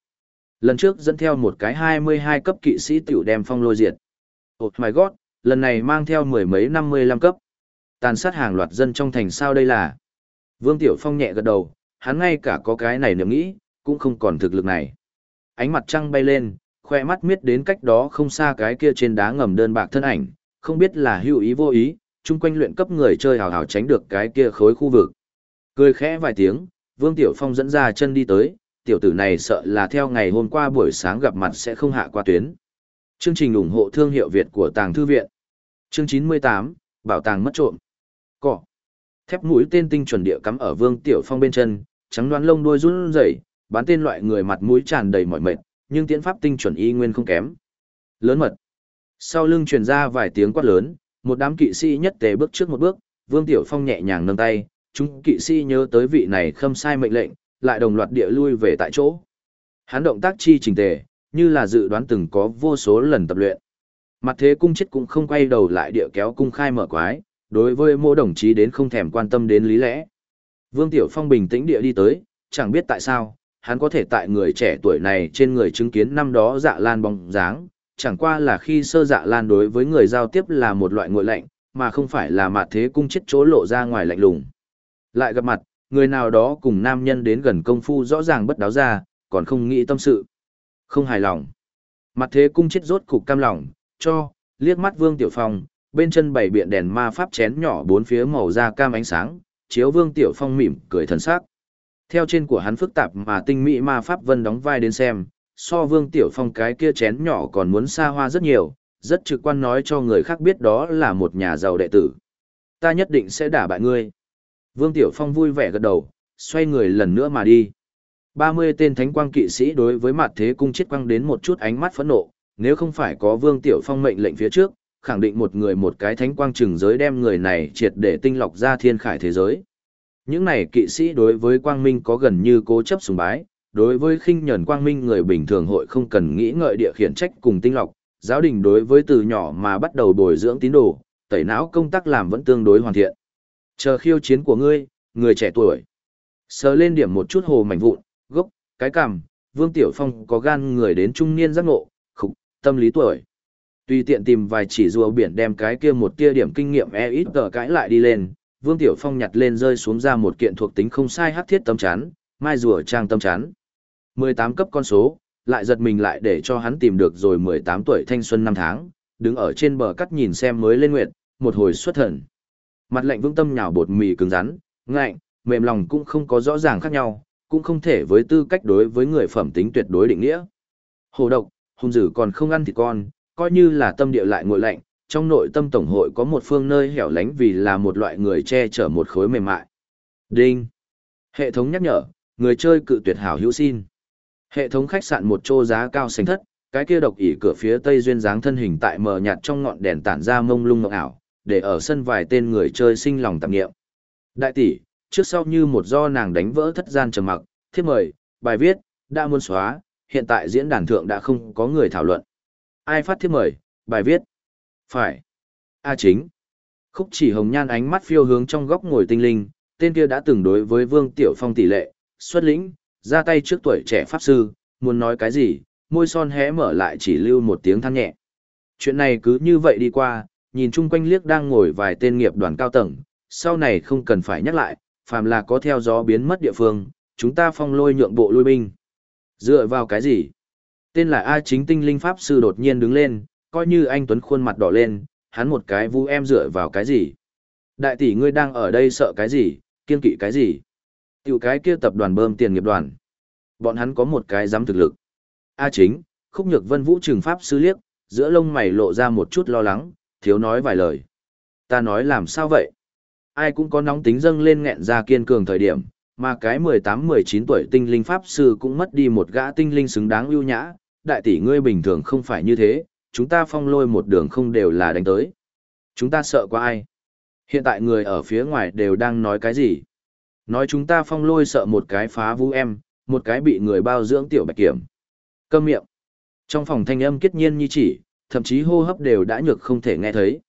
Lần trước dẫn theo một cái 22 cấp kỵ sĩ tiểu đem phong lôi diệt. Oh my god, lần này mang theo mười mấy năm mươi lăm cấp. Tàn sát hàng loạt dân trong thành sao đây là? Vương Tiểu Phong nhẹ gật đầu, hắn ngay cả có cái này niệm nghĩ, cũng không còn thực lực này. Ánh mặt trăng bay lên, khoe mắt miết đến cách đó không xa cái kia trên đá ngầm đơn bạc thân ảnh, không biết là hữu ý vô ý, chung quanh luyện cấp người chơi hào hào tránh được cái kia khối khu vực. Cười khẽ vài tiếng, Vương Tiểu Phong dẫn ra chân đi tới, tiểu tử này sợ là theo ngày hôm qua buổi sáng gặp mặt sẽ không hạ qua tuyến. Chương trình ủng hộ thương hiệu Việt của Tàng Thư Viện. Chương 98, Bảo tàng mất trộm. Cỏ. Thép mũi tên tinh chuẩn địa cắm ở Vương Tiểu Phong bên chân, trắng đoán lông đuôi run rẩy, bán tên loại người mặt mũi tràn đầy mỏi mệt, nhưng tiễn pháp tinh chuẩn y nguyên không kém. Lớn mật. Sau lưng truyền ra vài tiếng quát lớn, một đám kỵ sĩ nhất tề bước trước một bước, Vương Tiểu Phong nhẹ nhàng nâng tay, chúng kỵ sĩ nhớ tới vị này khâm sai mệnh lệnh, lại đồng loạt địa lui về tại chỗ. Hắn động tác chi trình tề, như là dự đoán từng có vô số lần tập luyện. Mặt thế cung chết cũng không quay đầu lại địa kéo cung khai mở quái, đối với mỗi đồng chí đến không thèm quan tâm đến lý lẽ. Vương Tiểu Phong bình tĩnh địa đi tới, chẳng biết tại sao, hắn có thể tại người trẻ tuổi này trên người chứng kiến năm đó dạ lan bóng dáng, chẳng qua là khi sơ dạ lan đối với người giao tiếp là một loại ngội lạnh, mà không phải là mặt thế cung chết chỗ lộ ra ngoài lạnh lùng. Lại gặp mặt, người nào đó cùng nam nhân đến gần công phu rõ ràng bất đáo ra, còn không nghĩ tâm sự. Không hài lòng. Mặt thế cung chết rốt cục cam lòng, cho, liếc mắt Vương Tiểu Phong, bên chân bảy biện đèn ma pháp chén nhỏ bốn phía màu da cam ánh sáng, chiếu Vương Tiểu Phong mỉm cười thần sắc. Theo trên của hắn phức tạp mà tinh mỹ ma pháp vân đóng vai đến xem, so Vương Tiểu Phong cái kia chén nhỏ còn muốn xa hoa rất nhiều, rất trực quan nói cho người khác biết đó là một nhà giàu đệ tử. Ta nhất định sẽ đả bại ngươi. Vương Tiểu Phong vui vẻ gật đầu, xoay người lần nữa mà đi. 30 tên thánh quang kỵ sĩ đối với mặt thế cung chết quang đến một chút ánh mắt phẫn nộ, nếu không phải có Vương Tiểu Phong mệnh lệnh phía trước, khẳng định một người một cái thánh quang trừng giới đem người này triệt để tinh lọc ra thiên khải thế giới. Những này kỵ sĩ đối với quang minh có gần như cố chấp sùng bái, đối với khinh nhẫn quang minh người bình thường hội không cần nghĩ ngợi địa khiển trách cùng tinh lọc, giáo đình đối với từ nhỏ mà bắt đầu bồi dưỡng tín đồ, tẩy não công tác làm vẫn tương đối hoàn thiện. Chờ khiêu chiến của ngươi, người trẻ tuổi. Sờ lên điểm một chút hồ mảnh vụn, gốc, cái cằm, Vương Tiểu Phong có gan người đến trung niên giác ngộ, khục, tâm lý tuổi. Tùy tiện tìm vài chỉ rùa biển đem cái kia một tia điểm kinh nghiệm e ít tờ cãi lại đi lên, Vương Tiểu Phong nhặt lên rơi xuống ra một kiện thuộc tính không sai hắc thiết tâm chán, mai rùa trang tâm chán. 18 cấp con số, lại giật mình lại để cho hắn tìm được rồi 18 tuổi thanh xuân năm tháng, đứng ở trên bờ cắt nhìn xem mới lên nguyệt, một hồi xuất thần. Mặt lạnh vững tâm nhào bột mì cứng rắn, ngạnh, mềm lòng cũng không có rõ ràng khác nhau, cũng không thể với tư cách đối với người phẩm tính tuyệt đối định nghĩa. Hồ độc, hung dữ còn không ăn thịt con, coi như là tâm địa lại nguội lạnh, trong nội tâm tổng hội có một phương nơi hẻo lánh vì là một loại người che chở một khối mềm mại. Đinh. Hệ thống nhắc nhở, người chơi cự tuyệt hảo hữu xin. Hệ thống khách sạn một chỗ giá cao sánh thất, cái kia độc ỉ cửa phía tây duyên dáng thân hình tại mờ nhạt trong ngọn đèn tản ra mông lung mộng ảo, để ở sân vài tên người chơi sinh lòng tạp nghiệm. Đại tỷ, trước sau như một do nàng đánh vỡ thất gian trầm mặc, thiếp mời, bài viết, đã muốn xóa, hiện tại diễn đàn thượng đã không có người thảo luận. Ai phát thiếp mời, bài viết? Phải. A chính. Khúc chỉ hồng nhan ánh mắt phiêu hướng trong góc ngồi tinh linh, tên kia đã từng đối với Vương Tiểu Phong tỷ lệ, xuất lĩnh, ra tay trước tuổi trẻ pháp sư, muốn nói cái gì, môi son hé mở lại chỉ lưu một tiếng than nhẹ. Chuyện này cứ như vậy đi qua, nhìn chung quanh liếc đang ngồi vài tên nghiệp đoàn cao tầng, sau này không cần phải nhắc lại, phàm là có theo gió biến mất địa phương, chúng ta phong lôi nhượng bộ lui binh. Dựa vào cái gì? Tên là A chính tinh linh pháp sư đột nhiên đứng lên, coi như anh Tuấn khuôn mặt đỏ lên, hắn một cái vu em dựa vào cái gì? Đại tỷ ngươi đang ở đây sợ cái gì, kiên kỵ cái gì? Tiểu cái kia tập đoàn bơm tiền nghiệp đoàn. Bọn hắn có một cái dám thực lực. A chính, khúc nhược vân vũ trừng pháp sư liếc, giữa lông mày lộ ra một chút lo lắng, thiếu nói vài lời. Ta nói làm sao vậy? Ai cũng có nóng tính dâng lên nghẹn ra kiên cường thời điểm, mà cái 18-19 tuổi tinh linh pháp sư cũng mất đi một gã tinh linh xứng đáng ưu nhã, đại tỷ ngươi bình thường không phải như thế, chúng ta phong lôi một đường không đều là đánh tới. Chúng ta sợ qua ai? Hiện tại người ở phía ngoài đều đang nói cái gì? Nói chúng ta phong lôi sợ một cái phá vũ em, một cái bị người bao dưỡng tiểu bạch kiểm. Câm miệng. Trong phòng thanh âm kết nhiên như chỉ, thậm chí hô hấp đều đã nhược không thể nghe thấy.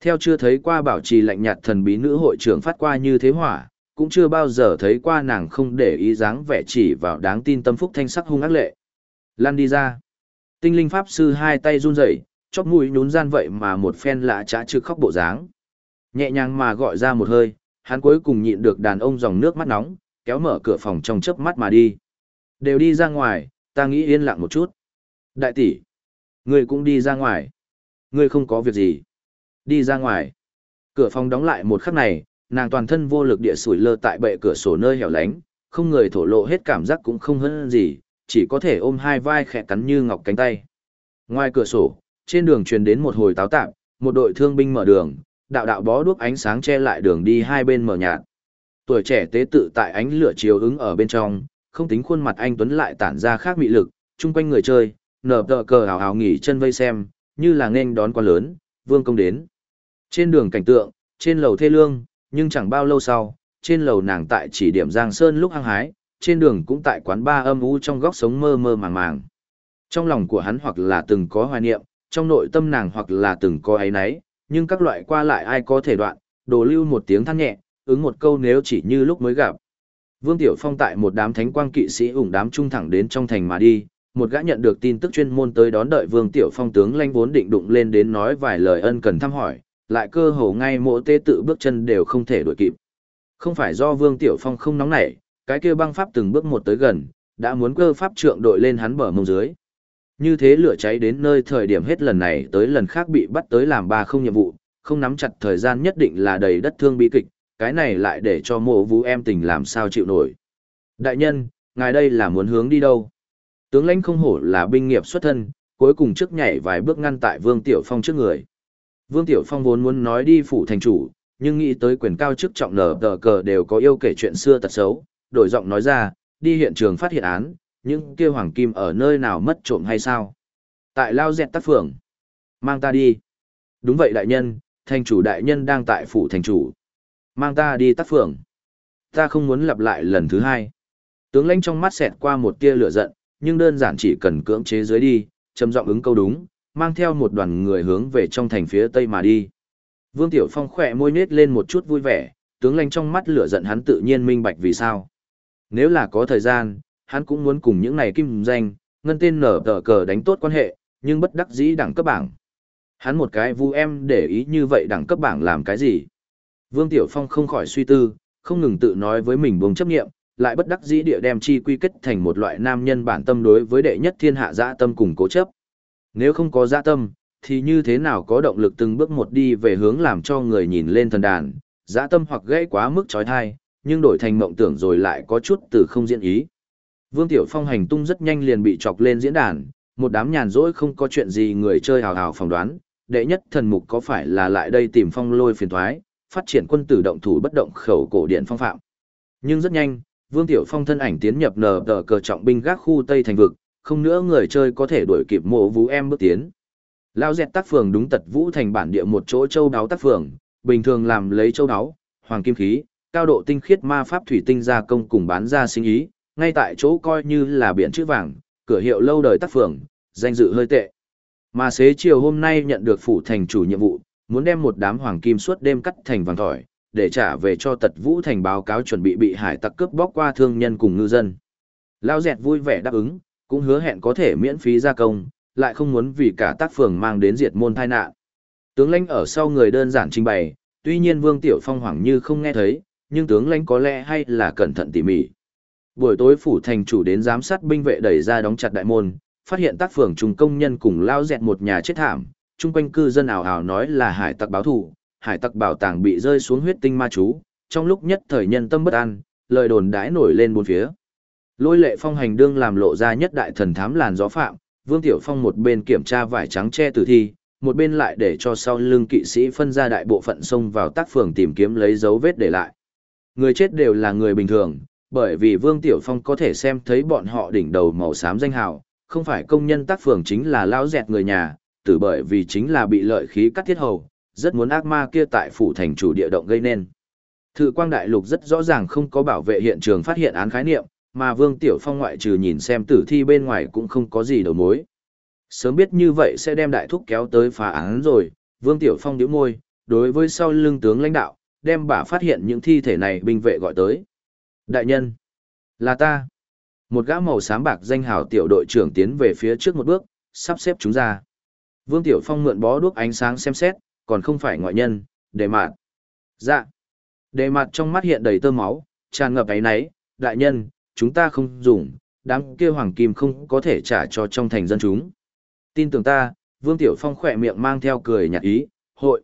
Theo chưa thấy qua bảo trì lạnh nhạt thần bí nữ hội trưởng phát qua như thế hỏa, cũng chưa bao giờ thấy qua nàng không để ý dáng vẻ chỉ vào đáng tin tâm phúc thanh sắc hung ác lệ. Lan đi ra. Tinh linh pháp sư hai tay run rẩy, chóp mũi nhún gian vậy mà một phen lạ trả trực khóc bộ dáng. Nhẹ nhàng mà gọi ra một hơi, hắn cuối cùng nhịn được đàn ông dòng nước mắt nóng, kéo mở cửa phòng trong chớp mắt mà đi. Đều đi ra ngoài, ta nghĩ yên lặng một chút. Đại tỷ, ngươi cũng đi ra ngoài. Ngươi không có việc gì. Đi ra ngoài. Cửa phòng đóng lại một khắc này, nàng toàn thân vô lực địa sủi lơ tại bệ cửa sổ nơi hẻo lánh, không người thổ lộ hết cảm giác cũng không hơn gì, chỉ có thể ôm hai vai khẽ cắn như ngọc cánh tay. Ngoài cửa sổ, trên đường truyền đến một hồi táo tạp, một đội thương binh mở đường, đạo đạo bó đuốc ánh sáng che lại đường đi hai bên mở nhạt. Tuổi trẻ tế tự tại ánh lửa chiếu ứng ở bên trong, không tính khuôn mặt anh tuấn lại tản ra khác mị lực, chung quanh người chơi, nở tờ cờ hào hào nghỉ chân vây xem, như là nên đón quan lớn, vương công đến. Trên đường cảnh tượng, trên lầu thê lương, nhưng chẳng bao lâu sau, trên lầu nàng tại chỉ điểm Giang Sơn lúc hăng hái, trên đường cũng tại quán ba âm u trong góc sống mơ mơ màng màng. Trong lòng của hắn hoặc là từng có hoài niệm, trong nội tâm nàng hoặc là từng có ấy nấy, nhưng các loại qua lại ai có thể đoạn, đồ lưu một tiếng than nhẹ, ứng một câu nếu chỉ như lúc mới gặp. Vương Tiểu Phong tại một đám thánh quang kỵ sĩ ủng đám trung thẳng đến trong thành mà đi, một gã nhận được tin tức chuyên môn tới đón đợi Vương Tiểu Phong tướng lanh vốn định đụng lên đến nói vài lời ân cần thăm hỏi, lại cơ hồ ngay Mộ tê tự bước chân đều không thể đuổi kịp. Không phải do Vương Tiểu Phong không nóng nảy, cái kia băng pháp từng bước một tới gần, đã muốn cơ pháp trượng đội lên hắn bờ mông dưới. Như thế lửa cháy đến nơi thời điểm hết lần này tới lần khác bị bắt tới làm ba không nhiệm vụ, không nắm chặt thời gian nhất định là đầy đất thương bi kịch, cái này lại để cho mộ vũ em tình làm sao chịu nổi. Đại nhân, ngài đây là muốn hướng đi đâu? Tướng lãnh không hổ là binh nghiệp xuất thân, cuối cùng trước nhảy vài bước ngăn tại Vương Tiểu Phong trước người. Vương Tiểu Phong vốn muốn nói đi phủ thành chủ, nhưng nghĩ tới quyền cao chức trọng nở tờ cờ đều có yêu kể chuyện xưa tật xấu, đổi giọng nói ra, đi hiện trường phát hiện án, những kia hoàng kim ở nơi nào mất trộm hay sao? Tại Lao Dẹt tắt Phường. Mang ta đi. Đúng vậy đại nhân, thành chủ đại nhân đang tại phủ thành chủ. Mang ta đi tắt Phường. Ta không muốn lặp lại lần thứ hai. Tướng lãnh trong mắt xẹt qua một tia lửa giận, nhưng đơn giản chỉ cần cưỡng chế dưới đi, trầm giọng ứng câu đúng, mang theo một đoàn người hướng về trong thành phía tây mà đi. Vương Tiểu Phong khỏe môi nết lên một chút vui vẻ, tướng lãnh trong mắt lửa giận hắn tự nhiên minh bạch vì sao. Nếu là có thời gian, hắn cũng muốn cùng những này kim danh, ngân tên nở tờ cờ đánh tốt quan hệ, nhưng bất đắc dĩ đẳng cấp bảng. Hắn một cái vu em để ý như vậy đẳng cấp bảng làm cái gì? Vương Tiểu Phong không khỏi suy tư, không ngừng tự nói với mình buông chấp nghiệm, lại bất đắc dĩ địa đem chi quy kết thành một loại nam nhân bản tâm đối với đệ nhất thiên hạ dã tâm cùng cố chấp. Nếu không có dã tâm, thì như thế nào có động lực từng bước một đi về hướng làm cho người nhìn lên thần đàn, dã tâm hoặc gãy quá mức trói thai, nhưng đổi thành mộng tưởng rồi lại có chút từ không diễn ý. Vương Tiểu Phong hành tung rất nhanh liền bị chọc lên diễn đàn, một đám nhàn rỗi không có chuyện gì người chơi hào hào phỏng đoán, đệ nhất thần mục có phải là lại đây tìm phong lôi phiền thoái, phát triển quân tử động thủ bất động khẩu cổ điện phong phạm. Nhưng rất nhanh, Vương Tiểu Phong thân ảnh tiến nhập nờ tờ cờ trọng binh gác khu Tây Thành Vực, không nữa người chơi có thể đuổi kịp mộ vũ em bước tiến. Lao dẹt tác phường đúng tật vũ thành bản địa một chỗ châu đáo tác phường, bình thường làm lấy châu đáo, hoàng kim khí, cao độ tinh khiết ma pháp thủy tinh gia công cùng bán ra sinh ý, ngay tại chỗ coi như là biển chữ vàng, cửa hiệu lâu đời tác phường, danh dự hơi tệ. Mà xế chiều hôm nay nhận được phủ thành chủ nhiệm vụ, muốn đem một đám hoàng kim suốt đêm cắt thành vàng thỏi, để trả về cho tật vũ thành báo cáo chuẩn bị bị hải tặc cướp bóc qua thương nhân cùng ngư dân. Lao dẹt vui vẻ đáp ứng, cũng hứa hẹn có thể miễn phí gia công, lại không muốn vì cả tác phường mang đến diệt môn tai nạn. Tướng lãnh ở sau người đơn giản trình bày, tuy nhiên Vương Tiểu Phong hoảng như không nghe thấy, nhưng tướng lãnh có lẽ hay là cẩn thận tỉ mỉ. Buổi tối phủ thành chủ đến giám sát binh vệ đẩy ra đóng chặt đại môn, phát hiện tác phường trùng công nhân cùng lao dẹt một nhà chết thảm, chung quanh cư dân ảo ảo nói là hải tặc báo thù, hải tặc bảo tàng bị rơi xuống huyết tinh ma chú, trong lúc nhất thời nhân tâm bất an, lời đồn đãi nổi lên bốn phía. Lôi lệ phong hành đương làm lộ ra nhất đại thần thám làn gió phạm, Vương Tiểu Phong một bên kiểm tra vải trắng che tử thi, một bên lại để cho sau lưng kỵ sĩ phân ra đại bộ phận xông vào tác phường tìm kiếm lấy dấu vết để lại. Người chết đều là người bình thường, bởi vì Vương Tiểu Phong có thể xem thấy bọn họ đỉnh đầu màu xám danh hào, không phải công nhân tác phường chính là lao dẹt người nhà, tử bởi vì chính là bị lợi khí cắt thiết hầu, rất muốn ác ma kia tại phủ thành chủ địa động gây nên. Thự quang đại lục rất rõ ràng không có bảo vệ hiện trường phát hiện án khái niệm, mà Vương Tiểu Phong ngoại trừ nhìn xem tử thi bên ngoài cũng không có gì đầu mối. Sớm biết như vậy sẽ đem đại thúc kéo tới phá án rồi, Vương Tiểu Phong nhíu môi, đối với sau lưng tướng lãnh đạo, đem bà phát hiện những thi thể này binh vệ gọi tới. Đại nhân, là ta. Một gã màu xám bạc danh hào tiểu đội trưởng tiến về phía trước một bước, sắp xếp chúng ra. Vương Tiểu Phong mượn bó đuốc ánh sáng xem xét, còn không phải ngoại nhân, đề mạt. Dạ. Đề mặt trong mắt hiện đầy tơ máu, tràn ngập ấy náy, đại nhân, chúng ta không dùng, đám kia hoàng kim không có thể trả cho trong thành dân chúng. Tin tưởng ta, Vương Tiểu Phong khỏe miệng mang theo cười nhạt ý, hội.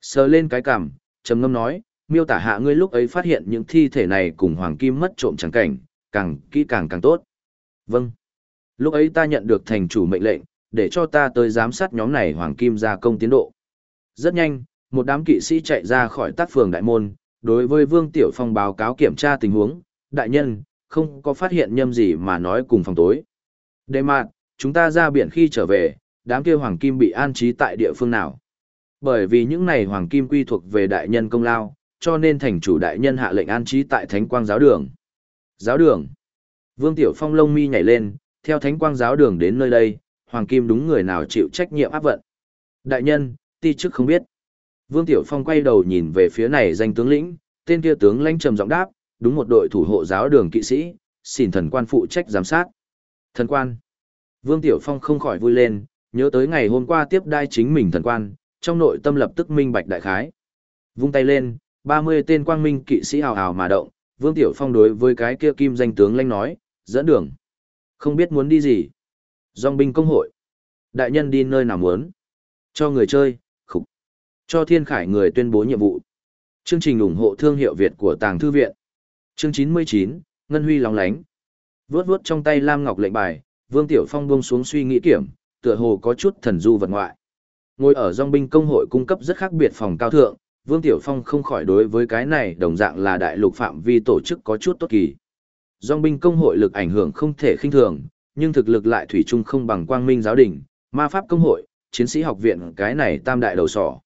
Sờ lên cái cằm, trầm ngâm nói, miêu tả hạ ngươi lúc ấy phát hiện những thi thể này cùng hoàng kim mất trộm chẳng cảnh, càng kỹ càng càng tốt. Vâng. Lúc ấy ta nhận được thành chủ mệnh lệnh, để cho ta tới giám sát nhóm này hoàng kim gia công tiến độ. Rất nhanh, một đám kỵ sĩ chạy ra khỏi tác phường đại môn, đối với Vương Tiểu Phong báo cáo kiểm tra tình huống, đại nhân, không có phát hiện nhâm gì mà nói cùng phòng tối. Đề mạn, chúng ta ra biển khi trở về, đám kia hoàng kim bị an trí tại địa phương nào. Bởi vì những này hoàng kim quy thuộc về đại nhân công lao, cho nên thành chủ đại nhân hạ lệnh an trí tại thánh quang giáo đường. Giáo đường. Vương Tiểu Phong lông mi nhảy lên, theo thánh quang giáo đường đến nơi đây, hoàng kim đúng người nào chịu trách nhiệm áp vận. Đại nhân, ti chức không biết. Vương Tiểu Phong quay đầu nhìn về phía này danh tướng lĩnh, Tên kia tướng lãnh trầm giọng đáp, đúng một đội thủ hộ giáo đường kỵ sĩ, xin thần quan phụ trách giám sát. Thần quan. Vương Tiểu Phong không khỏi vui lên, nhớ tới ngày hôm qua tiếp đai chính mình thần quan, trong nội tâm lập tức minh bạch đại khái. Vung tay lên, 30 tên quang minh kỵ sĩ hào hào mà động, Vương Tiểu Phong đối với cái kia kim danh tướng lãnh nói, dẫn đường. Không biết muốn đi gì. Dòng binh công hội. Đại nhân đi nơi nào muốn. Cho người chơi. Cho thiên khải người tuyên bố nhiệm vụ. Chương trình ủng hộ thương hiệu Việt của Tàng Thư Viện. Chương 99, Ngân Huy lóng lánh. Vướt vướt trong tay Lam Ngọc lệnh bài, Vương Tiểu Phong buông xuống suy nghĩ kiểm, tựa hồ có chút thần du vật ngoại. Ngồi ở dòng binh công hội cung cấp rất khác biệt phòng cao thượng, Vương Tiểu Phong không khỏi đối với cái này đồng dạng là đại lục phạm vi tổ chức có chút tốt kỳ. Dòng binh công hội lực ảnh hưởng không thể khinh thường, nhưng thực lực lại thủy chung không bằng quang minh giáo đình, ma pháp công hội, chiến sĩ học viện cái này tam đại đầu sỏ.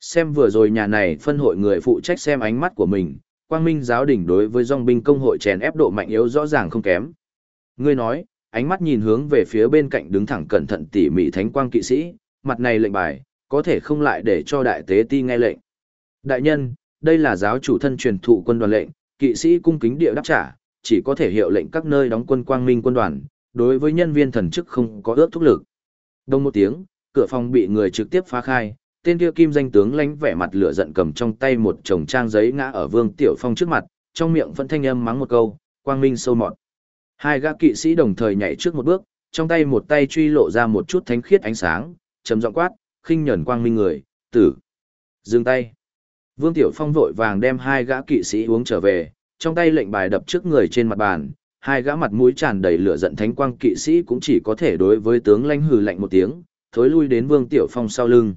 Xem vừa rồi nhà này phân hội người phụ trách xem ánh mắt của mình, quang minh giáo đình đối với dòng binh công hội chèn ép độ mạnh yếu rõ ràng không kém. Ngươi nói, ánh mắt nhìn hướng về phía bên cạnh đứng thẳng cẩn thận tỉ mỉ thánh quang kỵ sĩ, mặt này lệnh bài, có thể không lại để cho đại tế ti nghe lệnh. Đại nhân, đây là giáo chủ thân truyền thụ quân đoàn lệnh, kỵ sĩ cung kính địa đáp trả, chỉ có thể hiệu lệnh các nơi đóng quân quang minh quân đoàn, đối với nhân viên thần chức không có ước thúc lực. Đông một tiếng, cửa phòng bị người trực tiếp phá khai, tên kia kim danh tướng lánh vẻ mặt lửa giận cầm trong tay một chồng trang giấy ngã ở Vương Tiểu Phong trước mặt, trong miệng vẫn thanh âm mắng một câu, quang minh sâu mọt. Hai gã kỵ sĩ đồng thời nhảy trước một bước, trong tay một tay truy lộ ra một chút thánh khiết ánh sáng, chấm giọng quát, khinh nhẫn quang minh người, tử. Dừng tay. Vương Tiểu Phong vội vàng đem hai gã kỵ sĩ uống trở về, trong tay lệnh bài đập trước người trên mặt bàn, hai gã mặt mũi tràn đầy lửa giận thánh quang kỵ sĩ cũng chỉ có thể đối với tướng lãnh hừ lạnh một tiếng, thối lui đến Vương Tiểu Phong sau lưng.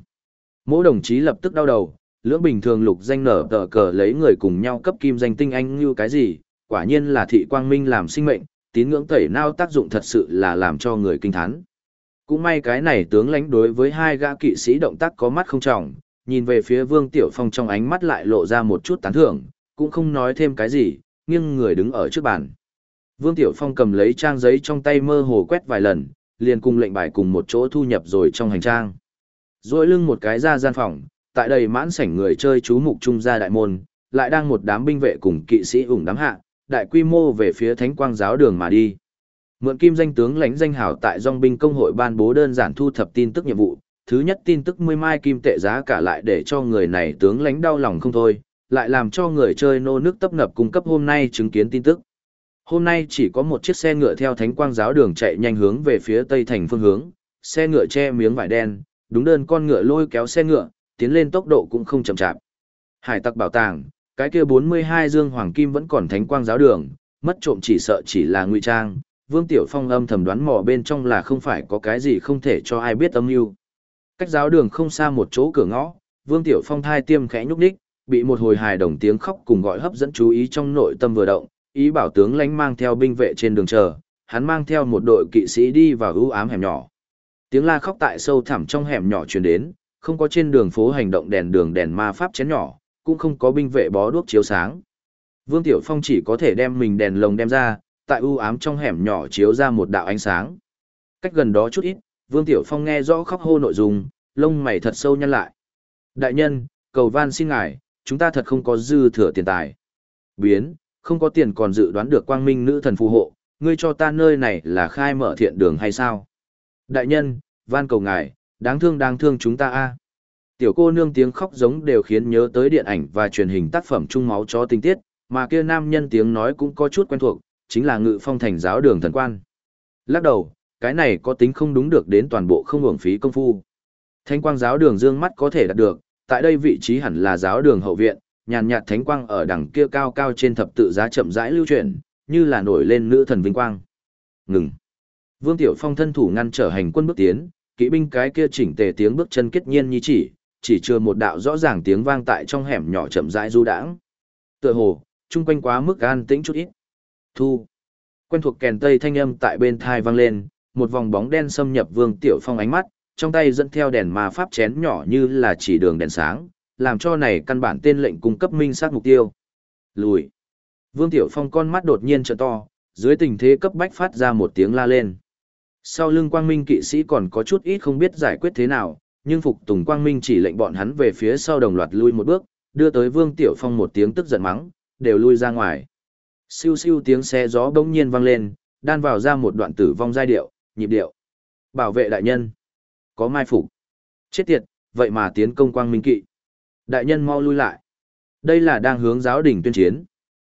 Mỗi đồng chí lập tức đau đầu, lưỡng bình thường lục danh nở tờ cờ lấy người cùng nhau cấp kim danh tinh anh như cái gì, quả nhiên là thị quang minh làm sinh mệnh, tín ngưỡng tẩy nao tác dụng thật sự là làm cho người kinh thán. Cũng may cái này tướng lãnh đối với hai gã kỵ sĩ động tác có mắt không trọng, nhìn về phía Vương Tiểu Phong trong ánh mắt lại lộ ra một chút tán thưởng, cũng không nói thêm cái gì, nghiêng người đứng ở trước bàn. Vương Tiểu Phong cầm lấy trang giấy trong tay mơ hồ quét vài lần, liền cùng lệnh bài cùng một chỗ thu nhập rồi trong hành trang. Rồi lưng một cái ra gian phòng, tại đây mãn sảnh người chơi chú mục trung gia đại môn, lại đang một đám binh vệ cùng kỵ sĩ ủng đám hạ, đại quy mô về phía thánh quang giáo đường mà đi. Mượn kim danh tướng lãnh danh hảo tại dòng binh công hội ban bố đơn giản thu thập tin tức nhiệm vụ, thứ nhất tin tức mươi mai kim tệ giá cả lại để cho người này tướng lãnh đau lòng không thôi, lại làm cho người chơi nô nước tấp nập cung cấp hôm nay chứng kiến tin tức. Hôm nay chỉ có một chiếc xe ngựa theo thánh quang giáo đường chạy nhanh hướng về phía tây thành phương hướng, xe ngựa che miếng vải đen, đúng đơn con ngựa lôi kéo xe ngựa, tiến lên tốc độ cũng không chậm chạp. Hải tặc bảo tàng, cái kia 42 dương hoàng kim vẫn còn thánh quang giáo đường, mất trộm chỉ sợ chỉ là ngụy trang. Vương Tiểu Phong âm thầm đoán mò bên trong là không phải có cái gì không thể cho ai biết âm mưu. Cách giáo đường không xa một chỗ cửa ngõ, Vương Tiểu Phong thai tiêm khẽ nhúc đích, bị một hồi hài đồng tiếng khóc cùng gọi hấp dẫn chú ý trong nội tâm vừa động, ý bảo tướng lãnh mang theo binh vệ trên đường chờ, hắn mang theo một đội kỵ sĩ đi vào ưu ám hẻm nhỏ. Tiếng la khóc tại sâu thẳm trong hẻm nhỏ truyền đến, không có trên đường phố hành động đèn đường đèn ma pháp chén nhỏ, cũng không có binh vệ bó đuốc chiếu sáng. Vương Tiểu Phong chỉ có thể đem mình đèn lồng đem ra, tại u ám trong hẻm nhỏ chiếu ra một đạo ánh sáng. Cách gần đó chút ít, Vương Tiểu Phong nghe rõ khóc hô nội dung, lông mày thật sâu nhăn lại. Đại nhân, cầu van xin ngài, chúng ta thật không có dư thừa tiền tài. Biến, không có tiền còn dự đoán được quang minh nữ thần phù hộ, ngươi cho ta nơi này là khai mở thiện đường hay sao? Đại nhân, van cầu ngài, đáng thương đáng thương chúng ta a. Tiểu cô nương tiếng khóc giống đều khiến nhớ tới điện ảnh và truyền hình tác phẩm trung máu cho tình tiết, mà kia nam nhân tiếng nói cũng có chút quen thuộc, chính là ngự phong thành giáo đường thần quan. Lắc đầu, cái này có tính không đúng được đến toàn bộ không hưởng phí công phu. Thanh quang giáo đường dương mắt có thể đạt được, tại đây vị trí hẳn là giáo đường hậu viện, nhàn nhạt thánh quang ở đằng kia cao cao trên thập tự giá chậm rãi lưu chuyển, như là nổi lên nữ thần vinh quang. Ngừng. Vương Tiểu Phong thân thủ ngăn trở hành quân bước tiến, kỵ binh cái kia chỉnh tề tiếng bước chân kết nhiên như chỉ, chỉ chưa một đạo rõ ràng tiếng vang tại trong hẻm nhỏ chậm rãi du đãng. Tựa hồ, chung quanh quá mức an tĩnh chút ít. Thu. Quen thuộc kèn tây thanh âm tại bên thai vang lên, một vòng bóng đen xâm nhập Vương Tiểu Phong ánh mắt, trong tay dẫn theo đèn ma pháp chén nhỏ như là chỉ đường đèn sáng, làm cho này căn bản tên lệnh cung cấp minh xác mục tiêu. Lùi. Vương Tiểu Phong con mắt đột nhiên trợ to, dưới tình thế cấp bách phát ra một tiếng la lên. Sau lưng quang minh kỵ sĩ còn có chút ít không biết giải quyết thế nào, nhưng phục tùng quang minh chỉ lệnh bọn hắn về phía sau đồng loạt lui một bước, đưa tới Vương Tiểu Phong một tiếng tức giận mắng, đều lui ra ngoài. Siêu siêu tiếng xe gió bỗng nhiên vang lên, đan vào ra một đoạn tử vong giai điệu, nhịp điệu. Bảo vệ đại nhân. Có mai phục. Chết tiệt, vậy mà tiến công quang minh kỵ. Đại nhân mau lui lại. Đây là đang hướng giáo đình tuyên chiến.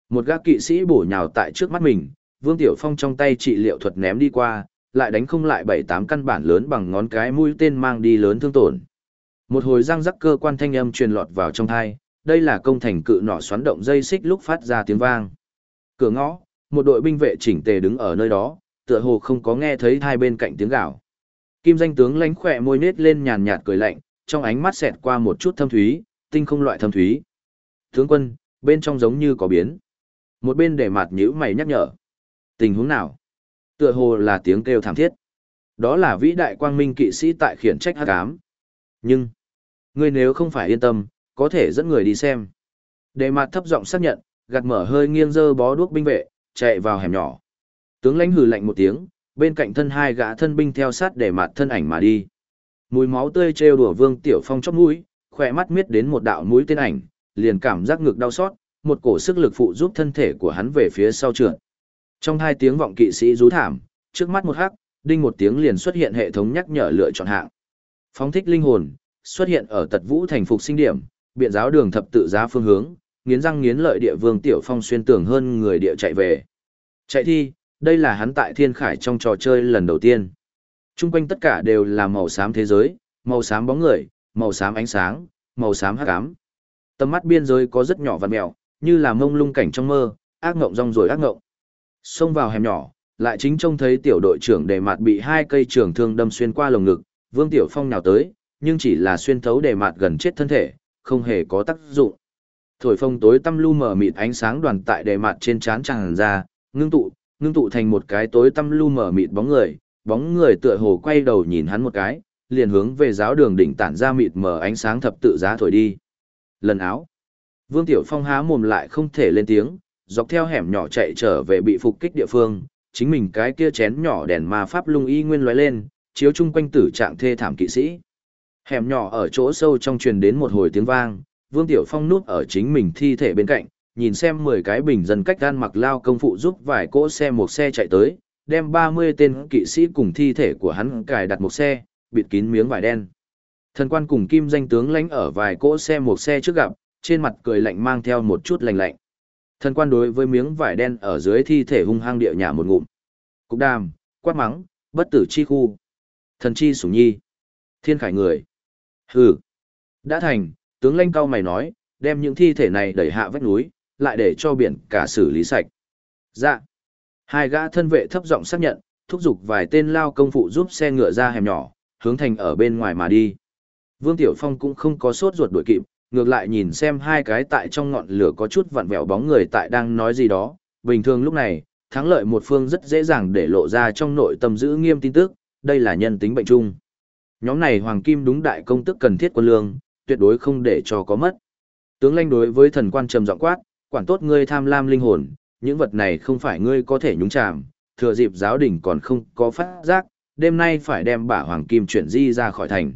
Một gác kỵ sĩ bổ nhào tại trước mắt mình, Vương Tiểu Phong trong tay trị liệu thuật ném đi qua, lại đánh không lại bảy tám căn bản lớn bằng ngón cái mũi tên mang đi lớn thương tổn. Một hồi răng rắc cơ quan thanh âm truyền lọt vào trong thai, đây là công thành cự nọ xoắn động dây xích lúc phát ra tiếng vang. Cửa ngõ, một đội binh vệ chỉnh tề đứng ở nơi đó, tựa hồ không có nghe thấy hai bên cạnh tiếng gào. Kim danh tướng lánh khỏe môi nết lên nhàn nhạt cười lạnh, trong ánh mắt xẹt qua một chút thâm thúy, tinh không loại thâm thúy. Tướng quân, bên trong giống như có biến. Một bên để mặt nhữ mày nhắc nhở. Tình huống nào? Tựa hồ là tiếng kêu thảm thiết. Đó là vĩ đại quang minh kỵ sĩ tại khiển trách hắc ám. Nhưng, ngươi nếu không phải yên tâm, có thể dẫn người đi xem. Đề mặt thấp giọng xác nhận, gạt mở hơi nghiêng dơ bó đuốc binh vệ, chạy vào hẻm nhỏ. Tướng lãnh hừ lạnh một tiếng, bên cạnh thân hai gã thân binh theo sát để mặt thân ảnh mà đi. Mùi máu tươi trêu đùa Vương Tiểu Phong chóp mũi, khỏe mắt miết đến một đạo mũi tên ảnh, liền cảm giác ngực đau xót, một cổ sức lực phụ giúp thân thể của hắn về phía sau trượt. Trong hai tiếng vọng kỵ sĩ rú thảm, trước mắt một hắc, đinh một tiếng liền xuất hiện hệ thống nhắc nhở lựa chọn hạng. Phóng thích linh hồn, xuất hiện ở tật vũ thành phục sinh điểm, biện giáo đường thập tự giá phương hướng, nghiến răng nghiến lợi địa vương tiểu phong xuyên tưởng hơn người địa chạy về. Chạy thi, đây là hắn tại thiên khải trong trò chơi lần đầu tiên. Trung quanh tất cả đều là màu xám thế giới, màu xám bóng người, màu xám ánh sáng, màu xám hắc ám. Tầm mắt biên giới có rất nhỏ và mèo, như là mông lung cảnh trong mơ, ác ngộng rong rồi ác ngộng. Xông vào hẻm nhỏ, lại chính trông thấy tiểu đội trưởng đề mặt bị hai cây trường thương đâm xuyên qua lồng ngực, Vương Tiểu Phong nào tới, nhưng chỉ là xuyên thấu đề mặt gần chết thân thể, không hề có tác dụng. Thổi phong tối tăm lu mở mịt ánh sáng đoàn tại đề mặt trên trán tràn ra, ngưng tụ, ngưng tụ thành một cái tối tăm lu mở mịt bóng người, bóng người tựa hồ quay đầu nhìn hắn một cái, liền hướng về giáo đường đỉnh tản ra mịt mờ ánh sáng thập tự giá thổi đi. Lần áo. Vương Tiểu Phong há mồm lại không thể lên tiếng, dọc theo hẻm nhỏ chạy trở về bị phục kích địa phương, chính mình cái kia chén nhỏ đèn ma pháp lung y nguyên lóe lên, chiếu chung quanh tử trạng thê thảm kỵ sĩ. Hẻm nhỏ ở chỗ sâu trong truyền đến một hồi tiếng vang, Vương Tiểu Phong núp ở chính mình thi thể bên cạnh, nhìn xem 10 cái bình dân cách gan mặc lao công phụ giúp vài cỗ xe một xe chạy tới, đem 30 tên kỵ sĩ cùng thi thể của hắn cài đặt một xe, bịt kín miếng vải đen. Thần quan cùng kim danh tướng lãnh ở vài cỗ xe một xe trước gặp, trên mặt cười lạnh mang theo một chút lạnh lạnh. Thần quan đối với miếng vải đen ở dưới thi thể hung hăng địa nhà một ngụm. Cục đàm, quát mắng, bất tử chi khu. Thần chi sủng nhi. Thiên khải người. Hừ. Đã thành, tướng lanh cao mày nói, đem những thi thể này đẩy hạ vách núi, lại để cho biển cả xử lý sạch. Dạ. Hai gã thân vệ thấp giọng xác nhận, thúc giục vài tên lao công phụ giúp xe ngựa ra hẻm nhỏ, hướng thành ở bên ngoài mà đi. Vương Tiểu Phong cũng không có sốt ruột đuổi kịp, ngược lại nhìn xem hai cái tại trong ngọn lửa có chút vặn vẹo bóng người tại đang nói gì đó. Bình thường lúc này, thắng lợi một phương rất dễ dàng để lộ ra trong nội tâm giữ nghiêm tin tức, đây là nhân tính bệnh chung. Nhóm này Hoàng Kim đúng đại công tức cần thiết quân lương, tuyệt đối không để cho có mất. Tướng lãnh đối với thần quan trầm giọng quát, quản tốt ngươi tham lam linh hồn, những vật này không phải ngươi có thể nhúng chạm. thừa dịp giáo đình còn không có phát giác, đêm nay phải đem bả Hoàng Kim chuyển di ra khỏi thành.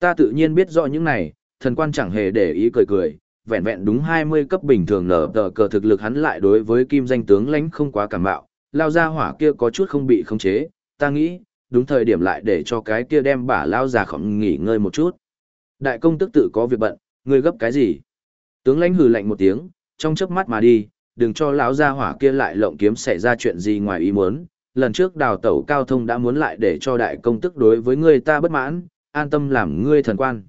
Ta tự nhiên biết rõ những này, thần quan chẳng hề để ý cười cười, vẹn vẹn đúng 20 cấp bình thường nở tờ cờ thực lực hắn lại đối với kim danh tướng lãnh không quá cảm bạo, lao ra hỏa kia có chút không bị khống chế, ta nghĩ, đúng thời điểm lại để cho cái kia đem bả lao già khổng nghỉ ngơi một chút. Đại công tức tự có việc bận, ngươi gấp cái gì? Tướng lãnh hừ lạnh một tiếng, trong chớp mắt mà đi, đừng cho lão gia hỏa kia lại lộng kiếm xảy ra chuyện gì ngoài ý muốn. Lần trước đào tẩu cao thông đã muốn lại để cho đại công tức đối với ngươi ta bất mãn, an tâm làm ngươi thần quan.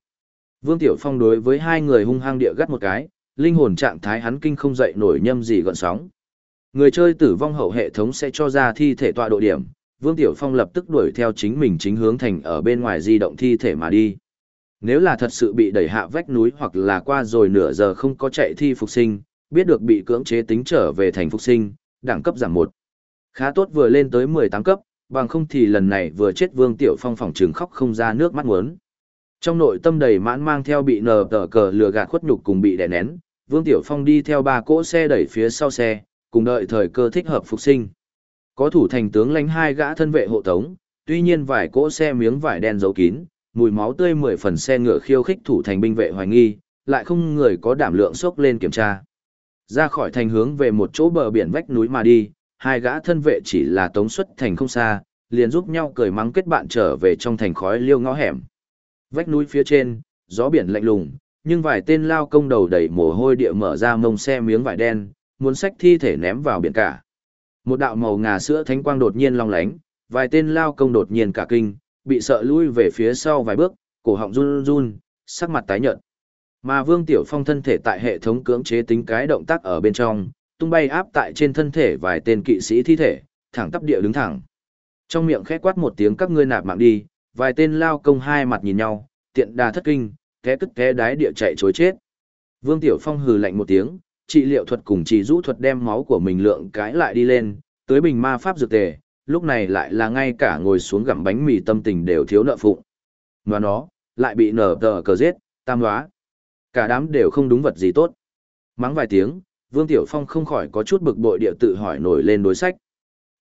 Vương Tiểu Phong đối với hai người hung hăng địa gắt một cái, linh hồn trạng thái hắn kinh không dậy nổi nhâm gì gọn sóng. Người chơi tử vong hậu hệ thống sẽ cho ra thi thể tọa độ điểm, Vương Tiểu Phong lập tức đuổi theo chính mình chính hướng thành ở bên ngoài di động thi thể mà đi. Nếu là thật sự bị đẩy hạ vách núi hoặc là qua rồi nửa giờ không có chạy thi phục sinh, biết được bị cưỡng chế tính trở về thành phục sinh, đẳng cấp giảm một. Khá tốt vừa lên tới 18 cấp, bằng không thì lần này vừa chết Vương Tiểu Phong phòng trường khóc không ra nước mắt muốn. Trong nội tâm đầy mãn mang theo bị nờ tờ cờ lừa gạt khuất nhục cùng bị đè nén, Vương Tiểu Phong đi theo ba cỗ xe đẩy phía sau xe, cùng đợi thời cơ thích hợp phục sinh. Có thủ thành tướng lãnh hai gã thân vệ hộ tống, tuy nhiên vài cỗ xe miếng vải đen giấu kín, mùi máu tươi mười phần xe ngựa khiêu khích thủ thành binh vệ hoài nghi, lại không người có đảm lượng xốc lên kiểm tra. Ra khỏi thành hướng về một chỗ bờ biển vách núi mà đi, hai gã thân vệ chỉ là tống xuất thành không xa, liền giúp nhau cười mắng kết bạn trở về trong thành khói liêu ngõ hẻm. Vách núi phía trên, gió biển lạnh lùng, nhưng vài tên lao công đầu đầy mồ hôi địa mở ra mông xe miếng vải đen, muốn xách thi thể ném vào biển cả. Một đạo màu ngà sữa thánh quang đột nhiên long lánh, vài tên lao công đột nhiên cả kinh, bị sợ lui về phía sau vài bước, cổ họng run run, sắc mặt tái nhợt. Mà Vương Tiểu Phong thân thể tại hệ thống cưỡng chế tính cái động tác ở bên trong, tung bay áp tại trên thân thể vài tên kỵ sĩ thi thể, thẳng tắp địa đứng thẳng. Trong miệng khẽ quát một tiếng các ngươi nạp mạng đi, vài tên lao công hai mặt nhìn nhau, tiện đà thất kinh, té cất té đái địa chạy chối chết. Vương Tiểu Phong hừ lạnh một tiếng, trị liệu thuật cùng trị rũ thuật đem máu của mình lượng cái lại đi lên, tới bình ma pháp dược tề, lúc này lại là ngay cả ngồi xuống gặm bánh mì tâm tình đều thiếu nợ phụng. Và nó, lại bị nở tờ cờ giết, tam hóa. Cả đám đều không đúng vật gì tốt. Mắng vài tiếng, Vương Tiểu Phong không khỏi có chút bực bội địa tự hỏi nổi lên đối sách.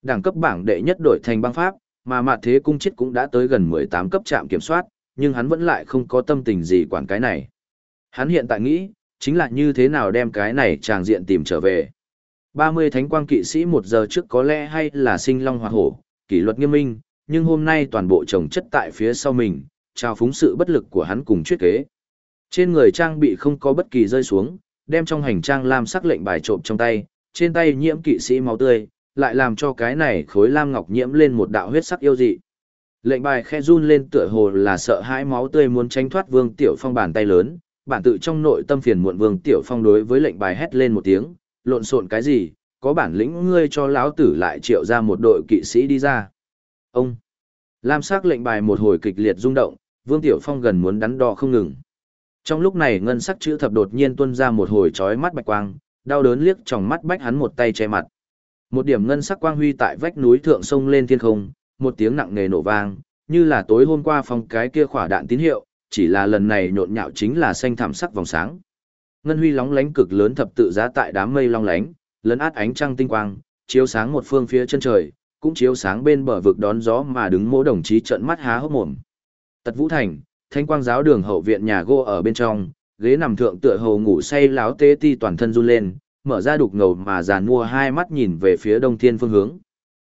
Đẳng cấp bảng đệ nhất đổi thành băng pháp, mà mạt thế cung chết cũng đã tới gần 18 cấp trạm kiểm soát, nhưng hắn vẫn lại không có tâm tình gì quản cái này. Hắn hiện tại nghĩ, chính là như thế nào đem cái này tràng diện tìm trở về. 30 thánh quang kỵ sĩ một giờ trước có lẽ hay là sinh long hoa hổ, kỷ luật nghiêm minh, nhưng hôm nay toàn bộ chồng chất tại phía sau mình, trao phúng sự bất lực của hắn cùng chuyết kế. Trên người trang bị không có bất kỳ rơi xuống, đem trong hành trang lam sắc lệnh bài trộm trong tay, trên tay nhiễm kỵ sĩ máu tươi, lại làm cho cái này khối lam ngọc nhiễm lên một đạo huyết sắc yêu dị. Lệnh bài khe run lên tựa hồ là sợ hãi máu tươi muốn tránh thoát Vương Tiểu Phong bàn tay lớn, bản tự trong nội tâm phiền muộn Vương Tiểu Phong đối với lệnh bài hét lên một tiếng, lộn xộn cái gì, có bản lĩnh ngươi cho lão tử lại triệu ra một đội kỵ sĩ đi ra. Ông Lam sắc lệnh bài một hồi kịch liệt rung động, Vương Tiểu Phong gần muốn đắn đo không ngừng. Trong lúc này ngân sắc chữ thập đột nhiên tuôn ra một hồi chói mắt bạch quang, đau đớn liếc trong mắt bách hắn một tay che mặt. Một điểm ngân sắc quang huy tại vách núi thượng sông lên thiên không, một tiếng nặng nề nổ vang, như là tối hôm qua phong cái kia khỏa đạn tín hiệu, chỉ là lần này nhộn nhạo chính là xanh thảm sắc vòng sáng. Ngân huy lóng lánh cực lớn thập tự giá tại đám mây long lánh, lấn át ánh trăng tinh quang, chiếu sáng một phương phía chân trời, cũng chiếu sáng bên bờ vực đón gió mà đứng mỗi đồng chí trợn mắt há hốc mồm. Tật Vũ Thành, thanh quang giáo đường hậu viện nhà gỗ ở bên trong, ghế nằm thượng tựa hồ ngủ say láo tê ti toàn thân run lên, mở ra đục ngầu mà giàn mua hai mắt nhìn về phía đông thiên phương hướng.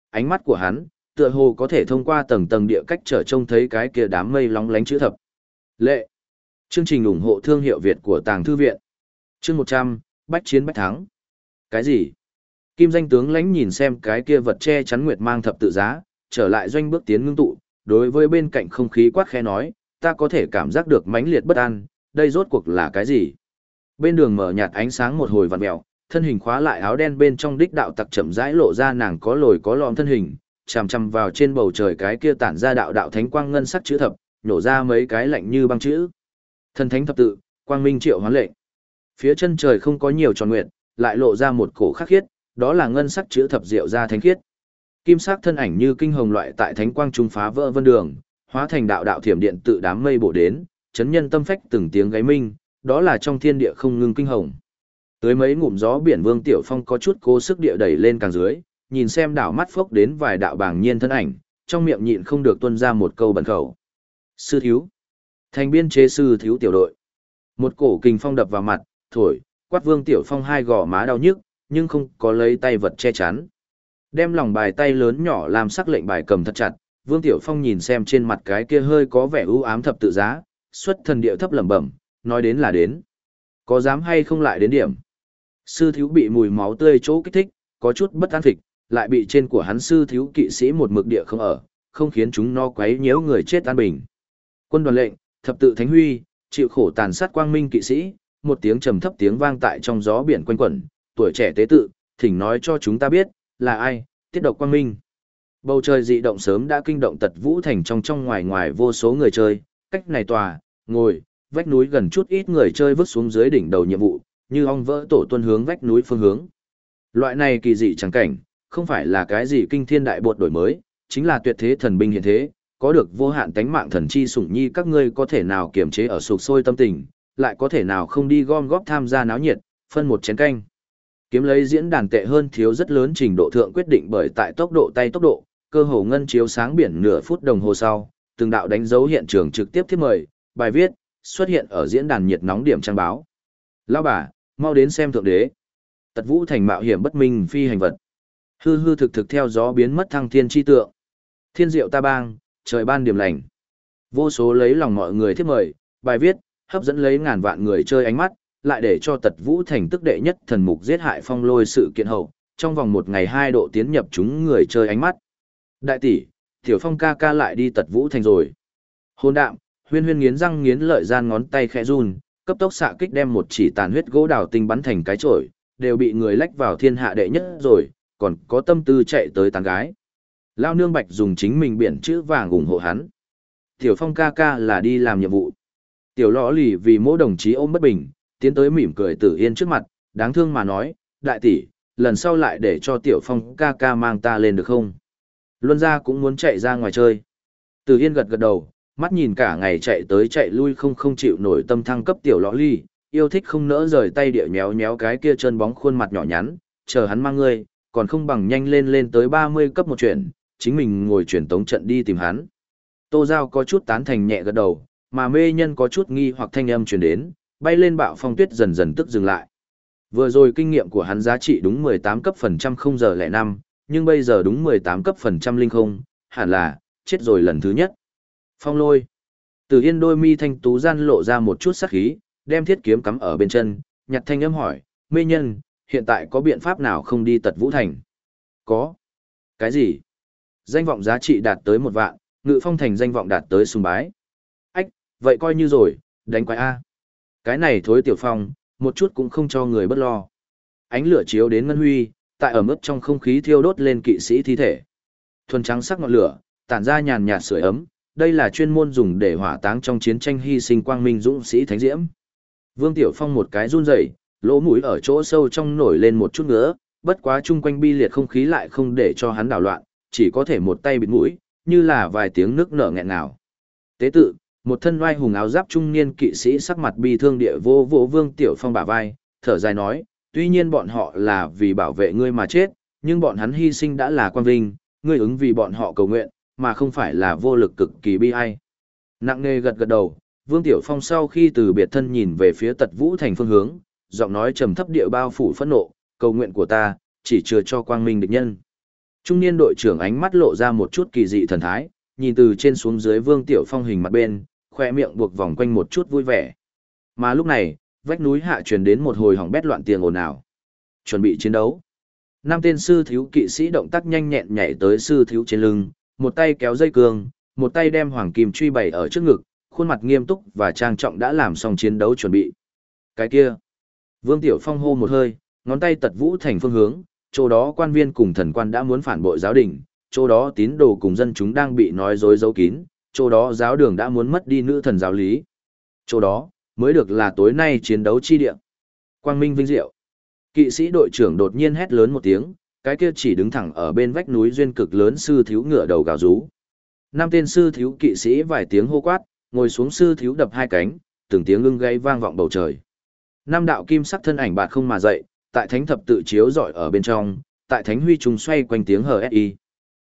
Ánh mắt của hắn, tựa hồ có thể thông qua tầng tầng địa cách trở trông thấy cái kia đám mây lóng lánh chữ thập. Lệ. Chương trình ủng hộ thương hiệu Việt của Tàng Thư Viện. Chương 100, Bách Chiến Bách Thắng. Cái gì? Kim danh tướng lãnh nhìn xem cái kia vật che chắn nguyệt mang thập tự giá, trở lại doanh bước tiến ngưng tụ, đối với bên cạnh không khí quát khẽ nói, ta có thể cảm giác được mãnh liệt bất an, đây rốt cuộc là cái gì? Bên đường mở nhạt ánh sáng một hồi vặn mèo, thân hình khóa lại áo đen bên trong đích đạo tặc chậm rãi lộ ra nàng có lồi có lõm thân hình, chằm chằm vào trên bầu trời cái kia tản ra đạo đạo thánh quang ngân sắc chữ thập, nhổ ra mấy cái lạnh như băng chữ. Thần thánh thập tự, quang minh triệu hoán lệnh. Phía chân trời không có nhiều tròn nguyện, lại lộ ra một cổ khắc khiết, đó là ngân sắc chữ thập diệu ra thánh khiết. Kim sắc thân ảnh như kinh hồng loại tại thánh quang trung phá vỡ vân đường, hóa thành đạo đạo thiểm điện tự đám mây bổ đến, chấn nhân tâm phách từng tiếng gáy minh, đó là trong thiên địa không ngưng kinh hồng. Tới mấy ngụm gió biển Vương Tiểu Phong có chút cố sức địa đẩy lên càng dưới, nhìn xem đảo mắt phốc đến vài đạo bảng nhiên thân ảnh, trong miệng nhịn không được tuân ra một câu bẩn khẩu. Sư thiếu. Thành biên chế sư thiếu tiểu đội. Một cổ kình phong đập vào mặt, thổi, quát Vương Tiểu Phong hai gò má đau nhức, nhưng không có lấy tay vật che chắn. Đem lòng bài tay lớn nhỏ làm sắc lệnh bài cầm thật chặt, Vương Tiểu Phong nhìn xem trên mặt cái kia hơi có vẻ ưu ám thập tự giá, xuất thần điệu thấp lẩm bẩm, nói đến là đến. Có dám hay không lại đến điểm? Sư thiếu bị mùi máu tươi chỗ kích thích, có chút bất an thịt, lại bị trên của hắn sư thiếu kỵ sĩ một mực địa không ở, không khiến chúng no quấy nhiễu người chết an bình. Quân đoàn lệnh, thập tự thánh huy, chịu khổ tàn sát quang minh kỵ sĩ, một tiếng trầm thấp tiếng vang tại trong gió biển quanh quẩn, tuổi trẻ tế tự, thỉnh nói cho chúng ta biết, là ai, tiết độc quang minh. Bầu trời dị động sớm đã kinh động tật vũ thành trong trong ngoài ngoài vô số người chơi, cách này tòa, ngồi, vách núi gần chút ít người chơi vứt xuống dưới đỉnh đầu nhiệm vụ, như ong vỡ tổ tuân hướng vách núi phương hướng. Loại này kỳ dị chẳng cảnh, không phải là cái gì kinh thiên đại bột đổi mới, chính là tuyệt thế thần binh hiện thế, có được vô hạn tánh mạng thần chi sủng nhi các ngươi có thể nào kiềm chế ở sục sôi tâm tình, lại có thể nào không đi gom góp tham gia náo nhiệt, phân một chén canh. Kiếm lấy diễn đàn tệ hơn thiếu rất lớn trình độ thượng quyết định bởi tại tốc độ tay tốc độ, cơ hồ ngân chiếu sáng biển nửa phút đồng hồ sau, từng đạo đánh dấu hiện trường trực tiếp tiếp mời, bài viết, xuất hiện ở diễn đàn nhiệt nóng điểm trang báo. Lão bà, mau đến xem thượng đế. Tật Vũ thành mạo hiểm bất minh phi hành vật. Hư hư thực thực theo gió biến mất thăng thiên chi tượng. Thiên diệu ta bang, trời ban điểm lành. Vô số lấy lòng mọi người thiết mời, bài viết, hấp dẫn lấy ngàn vạn người chơi ánh mắt, lại để cho tật vũ thành tức đệ nhất thần mục giết hại phong lôi sự kiện hậu, trong vòng một ngày hai độ tiến nhập chúng người chơi ánh mắt. Đại tỷ, tiểu phong ca ca lại đi tật vũ thành rồi. Hôn đạm, huyên huyên nghiến răng nghiến lợi gian ngón tay khẽ run, cấp tốc xạ kích đem một chỉ tàn huyết gỗ đào tinh bắn thành cái chổi, đều bị người lách vào thiên hạ đệ nhất rồi, còn có tâm tư chạy tới tán gái. Lao nương bạch dùng chính mình biển chữ vàng ủng hộ hắn. Tiểu phong ca ca là đi làm nhiệm vụ. Tiểu lõ lì vì mỗi đồng chí ôm bất bình, tiến tới mỉm cười tử yên trước mặt, đáng thương mà nói, đại tỷ, lần sau lại để cho tiểu phong ca ca mang ta lên được không? Luân gia cũng muốn chạy ra ngoài chơi. Tử yên gật gật đầu, mắt nhìn cả ngày chạy tới chạy lui không không chịu nổi tâm thăng cấp tiểu lõ ly, yêu thích không nỡ rời tay địa nhéo nhéo cái kia chân bóng khuôn mặt nhỏ nhắn, chờ hắn mang ngươi, còn không bằng nhanh lên lên tới 30 cấp một chuyện, chính mình ngồi chuyển tống trận đi tìm hắn. Tô Giao có chút tán thành nhẹ gật đầu, mà mê nhân có chút nghi hoặc thanh âm truyền đến, bay lên bạo phong tuyết dần dần tức dừng lại. Vừa rồi kinh nghiệm của hắn giá trị đúng 18 cấp phần trăm không giờ lẻ năm, nhưng bây giờ đúng 18 cấp phần trăm linh không, hẳn là, chết rồi lần thứ nhất. Phong lôi. Từ yên đôi mi thanh tú gian lộ ra một chút sắc khí, đem thiết kiếm cắm ở bên chân, nhặt thanh âm hỏi, mê nhân, hiện tại có biện pháp nào không đi tật vũ thành? Có. Cái gì? Danh vọng giá trị đạt tới một vạn, ngự phong thành danh vọng đạt tới sùng bái. Ách, vậy coi như rồi, đánh quái A. Cái này thối tiểu phong, một chút cũng không cho người bất lo. Ánh lửa chiếu đến ngân huy, tại ở mức trong không khí thiêu đốt lên kỵ sĩ thi thể. Thuần trắng sắc ngọn lửa, tản ra nhàn nhạt sưởi ấm, đây là chuyên môn dùng để hỏa táng trong chiến tranh hy sinh quang minh dũng sĩ thánh diễm. Vương Tiểu Phong một cái run rẩy, lỗ mũi ở chỗ sâu trong nổi lên một chút nữa, bất quá chung quanh bi liệt không khí lại không để cho hắn đảo loạn, chỉ có thể một tay bịt mũi, như là vài tiếng nước nở nghẹn nào. Tế tự, một thân oai hùng áo giáp trung niên kỵ sĩ sắc mặt bi thương địa vô vô Vương Tiểu Phong bả vai, thở dài nói, tuy nhiên bọn họ là vì bảo vệ ngươi mà chết, nhưng bọn hắn hy sinh đã là quan vinh, ngươi ứng vì bọn họ cầu nguyện, mà không phải là vô lực cực kỳ bi ai. Nặng nề gật gật đầu, Vương Tiểu Phong sau khi từ biệt thân nhìn về phía tật vũ thành phương hướng, giọng nói trầm thấp địa bao phủ phẫn nộ, cầu nguyện của ta, chỉ chừa cho quang minh địch nhân. Trung niên đội trưởng ánh mắt lộ ra một chút kỳ dị thần thái, nhìn từ trên xuống dưới Vương Tiểu Phong hình mặt bên, khoe miệng buộc vòng quanh một chút vui vẻ. Mà lúc này, vách núi hạ truyền đến một hồi hỏng bét loạn tiền ồn ào. Chuẩn bị chiến đấu. Năm tên sư thiếu kỵ sĩ động tác nhanh nhẹn nhảy tới sư thiếu trên lưng, một tay kéo dây cương, một tay đem hoàng kim truy bày ở trước ngực, khuôn mặt nghiêm túc và trang trọng đã làm xong chiến đấu chuẩn bị. Cái kia. Vương Tiểu Phong hô một hơi, ngón tay tật vũ thành phương hướng, chỗ đó quan viên cùng thần quan đã muốn phản bội giáo đình, chỗ đó tín đồ cùng dân chúng đang bị nói dối giấu kín, chỗ đó giáo đường đã muốn mất đi nữ thần giáo lý. Chỗ đó, mới được là tối nay chiến đấu chi địa. Quang Minh vinh diệu. Kỵ sĩ đội trưởng đột nhiên hét lớn một tiếng, cái kia chỉ đứng thẳng ở bên vách núi duyên cực lớn sư thiếu ngựa đầu gào rú. Năm tên sư thiếu kỵ sĩ vài tiếng hô quát, ngồi xuống sư thiếu đập hai cánh, từng tiếng ngưng gáy vang vọng bầu trời. Năm đạo kim sắc thân ảnh bạt không mà dậy, tại thánh thập tự chiếu rọi ở bên trong, tại thánh huy trùng xoay quanh tiếng hờ Ý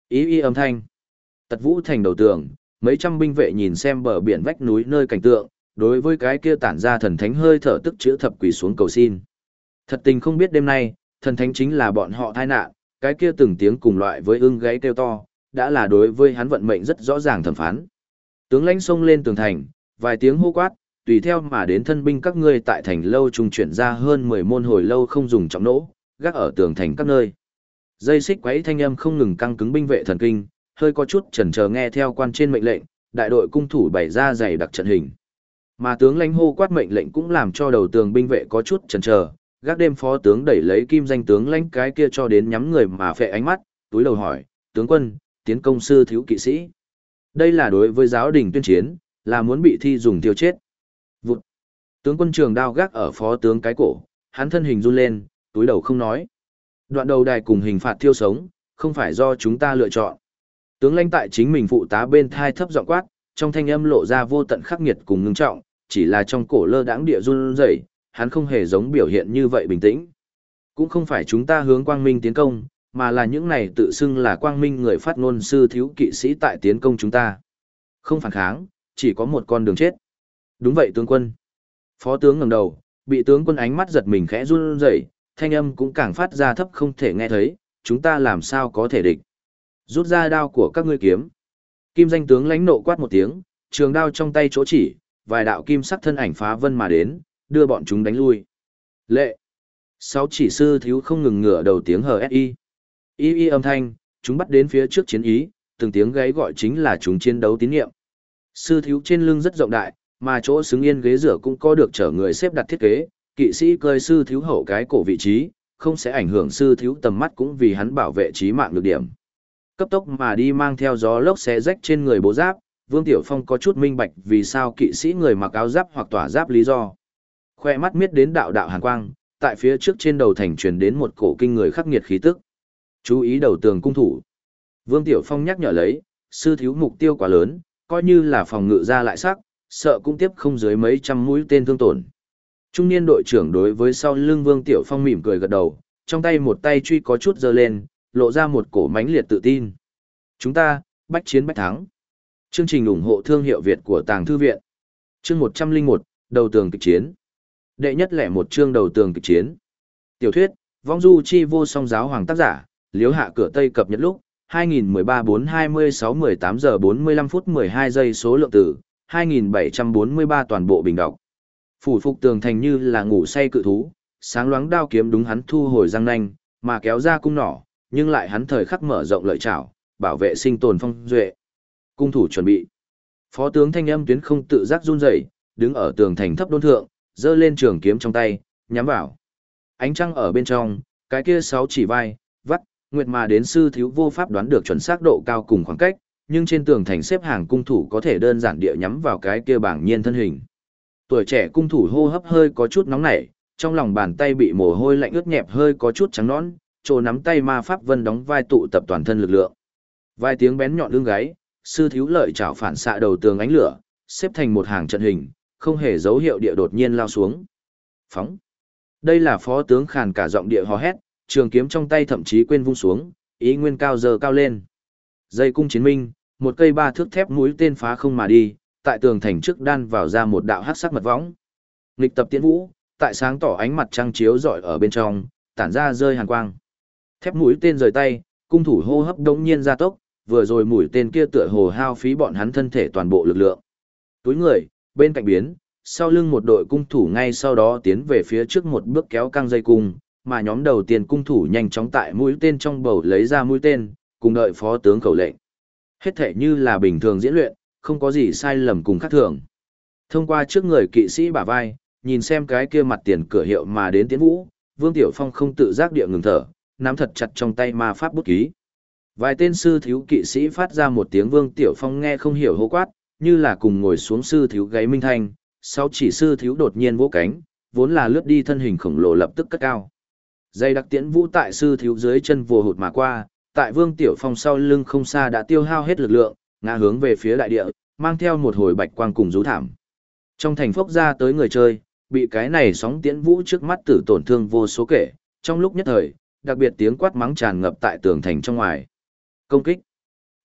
y âm thanh. Tật vũ thành đầu tường, mấy trăm binh vệ nhìn xem bờ biển vách núi nơi cảnh tượng, đối với cái kia tản ra thần thánh hơi thở tức chữa thập quỷ xuống cầu xin. Thật tình không biết đêm nay, thần thánh chính là bọn họ tai nạn, cái kia từng tiếng cùng loại với ưng gáy kêu to, đã là đối với hắn vận mệnh rất rõ ràng thẩm phán. Tướng lãnh xông lên tường thành, vài tiếng hô quát, tùy theo mà đến thân binh các ngươi tại thành lâu trung chuyển ra hơn 10 môn hồi lâu không dùng trọng nỗ, gác ở tường thành các nơi. Dây xích quấy thanh âm không ngừng căng cứng binh vệ thần kinh, hơi có chút chần chờ nghe theo quan trên mệnh lệnh, đại đội cung thủ bày ra dày đặc trận hình. Mà tướng lãnh hô quát mệnh lệnh cũng làm cho đầu tường binh vệ có chút chần chờ, gác đêm phó tướng đẩy lấy kim danh tướng lãnh cái kia cho đến nhắm người mà phệ ánh mắt, túi đầu hỏi, tướng quân, tiến công sư thiếu kỵ sĩ. Đây là đối với giáo đình tuyên chiến, là muốn bị thi dùng tiêu chết. Vụt. Tướng quân trường đao gác ở phó tướng cái cổ, hắn thân hình run lên, túi đầu không nói. Đoạn đầu đài cùng hình phạt thiêu sống, không phải do chúng ta lựa chọn. Tướng lãnh tại chính mình phụ tá bên thai thấp giọng quát, trong thanh âm lộ ra vô tận khắc nghiệt cùng ngưng trọng, chỉ là trong cổ lơ đãng địa run rẩy, hắn không hề giống biểu hiện như vậy bình tĩnh. Cũng không phải chúng ta hướng quang minh tiến công, mà là những này tự xưng là quang minh người phát ngôn sư thiếu kỵ sĩ tại tiến công chúng ta. Không phản kháng, chỉ có một con đường chết. Đúng vậy tướng quân. Phó tướng ngẩng đầu, bị tướng quân ánh mắt giật mình khẽ run rẩy, thanh âm cũng càng phát ra thấp không thể nghe thấy, chúng ta làm sao có thể địch. Rút ra đao của các ngươi kiếm. Kim danh tướng lãnh nộ quát một tiếng, trường đao trong tay chỗ chỉ, vài đạo kim sắc thân ảnh phá vân mà đến, đưa bọn chúng đánh lui. Lệ. Sáu chỉ sư thiếu không ngừng ngửa đầu tiếng hờ SI. Y y âm thanh, chúng bắt đến phía trước chiến ý, từng tiếng gáy gọi chính là chúng chiến đấu tín nhiệm. Sư thiếu trên lưng rất rộng đại, mà chỗ xứng yên ghế rửa cũng có được chở người xếp đặt thiết kế, kỵ sĩ cơi sư thiếu hậu cái cổ vị trí, không sẽ ảnh hưởng sư thiếu tầm mắt cũng vì hắn bảo vệ trí mạng được điểm. Cấp tốc mà đi mang theo gió lốc xé rách trên người bố giáp, Vương Tiểu Phong có chút minh bạch vì sao kỵ sĩ người mặc áo giáp hoặc tỏa giáp lý do. Khoe mắt miết đến đạo đạo hàn quang, tại phía trước trên đầu thành truyền đến một cổ kinh người khắc nghiệt khí tức. Chú ý đầu tường cung thủ. Vương Tiểu Phong nhắc nhở lấy, sư thiếu mục tiêu quá lớn, coi như là phòng ngự ra lại sắc, sợ cũng tiếp không dưới mấy trăm mũi tên thương tổn. Trung niên đội trưởng đối với sau lưng Vương Tiểu Phong mỉm cười gật đầu, trong tay một tay truy có chút giơ lên, lộ ra một cổ mãnh liệt tự tin. Chúng ta, bách chiến bách thắng. Chương trình ủng hộ thương hiệu Việt của Tàng Thư Viện. Chương 101, đầu tường kịch chiến. Đệ nhất lẻ một chương đầu tường kịch chiến. Tiểu thuyết, vong du chi vô song giáo hoàng tác giả, liếu hạ cửa Tây cập nhật lúc, 2013-4-26-18 giờ 45 phút 12 giây số lượng tử, 2743 toàn bộ bình đọc. Phủ phục tường thành như là ngủ say cự thú, sáng loáng đao kiếm đúng hắn thu hồi răng nanh, mà kéo ra cung nỏ, nhưng lại hắn thời khắc mở rộng lợi chảo, bảo vệ sinh tồn phong duệ. Cung thủ chuẩn bị. Phó tướng thanh âm tuyến không tự giác run rẩy, đứng ở tường thành thấp đôn thượng, giơ lên trường kiếm trong tay, nhắm vào. Ánh trăng ở bên trong, cái kia sáu chỉ vai, vắt, nguyệt mà đến sư thiếu vô pháp đoán được chuẩn xác độ cao cùng khoảng cách, nhưng trên tường thành xếp hàng cung thủ có thể đơn giản địa nhắm vào cái kia bảng nhiên thân hình. Tuổi trẻ cung thủ hô hấp hơi có chút nóng nảy, trong lòng bàn tay bị mồ hôi lạnh ướt nhẹp hơi có chút trắng nõn, trồ nắm tay ma pháp vân đóng vai tụ tập toàn thân lực lượng. Vài tiếng bén nhọn lưng gáy, sư thiếu lợi chảo phản xạ đầu tường ánh lửa, xếp thành một hàng trận hình, không hề dấu hiệu địa đột nhiên lao xuống. Phóng. Đây là phó tướng khàn cả giọng địa hò hét, trường kiếm trong tay thậm chí quên vung xuống, ý nguyên cao giờ cao lên. Dây cung chiến minh, một cây ba thước thép mũi tên phá không mà đi, tại tường thành trước đan vào ra một đạo hắc sắc mật võng. Nghịch tập tiễn vũ, tại sáng tỏ ánh mặt trăng chiếu rọi ở bên trong, tản ra rơi hàn quang. Thép mũi tên rời tay, cung thủ hô hấp đống nhiên ra tốc, vừa rồi mũi tên kia tựa hồ hao phí bọn hắn thân thể toàn bộ lực lượng. Túi người, bên cạnh biến, sau lưng một đội cung thủ ngay sau đó tiến về phía trước một bước kéo căng dây cung, mà nhóm đầu tiên cung thủ nhanh chóng tại mũi tên trong bầu lấy ra mũi tên, cùng đợi phó tướng khẩu lệnh. Hết thể như là bình thường diễn luyện, không có gì sai lầm cùng khác thường. Thông qua trước người kỵ sĩ bả vai, nhìn xem cái kia mặt tiền cửa hiệu mà đến tiến vũ, Vương Tiểu Phong không tự giác địa ngừng thở, nắm thật chặt trong tay ma pháp bút ký. Vài tên sư thiếu kỵ sĩ phát ra một tiếng Vương Tiểu Phong nghe không hiểu hô quát, như là cùng ngồi xuống sư thiếu gáy minh thanh, sau chỉ sư thiếu đột nhiên vỗ cánh, vốn là lướt đi thân hình khổng lồ lập tức cất cao. Dây đặc tiễn vũ tại sư thiếu dưới chân vùa hụt mà qua, tại Vương Tiểu Phong sau lưng không xa đã tiêu hao hết lực lượng, ngã hướng về phía đại địa, mang theo một hồi bạch quang cùng rú thảm. Trong thành phốc ra tới người chơi, bị cái này sóng tiễn vũ trước mắt tử tổn thương vô số kể, trong lúc nhất thời, đặc biệt tiếng quát mắng tràn ngập tại tường thành trong ngoài. Công kích.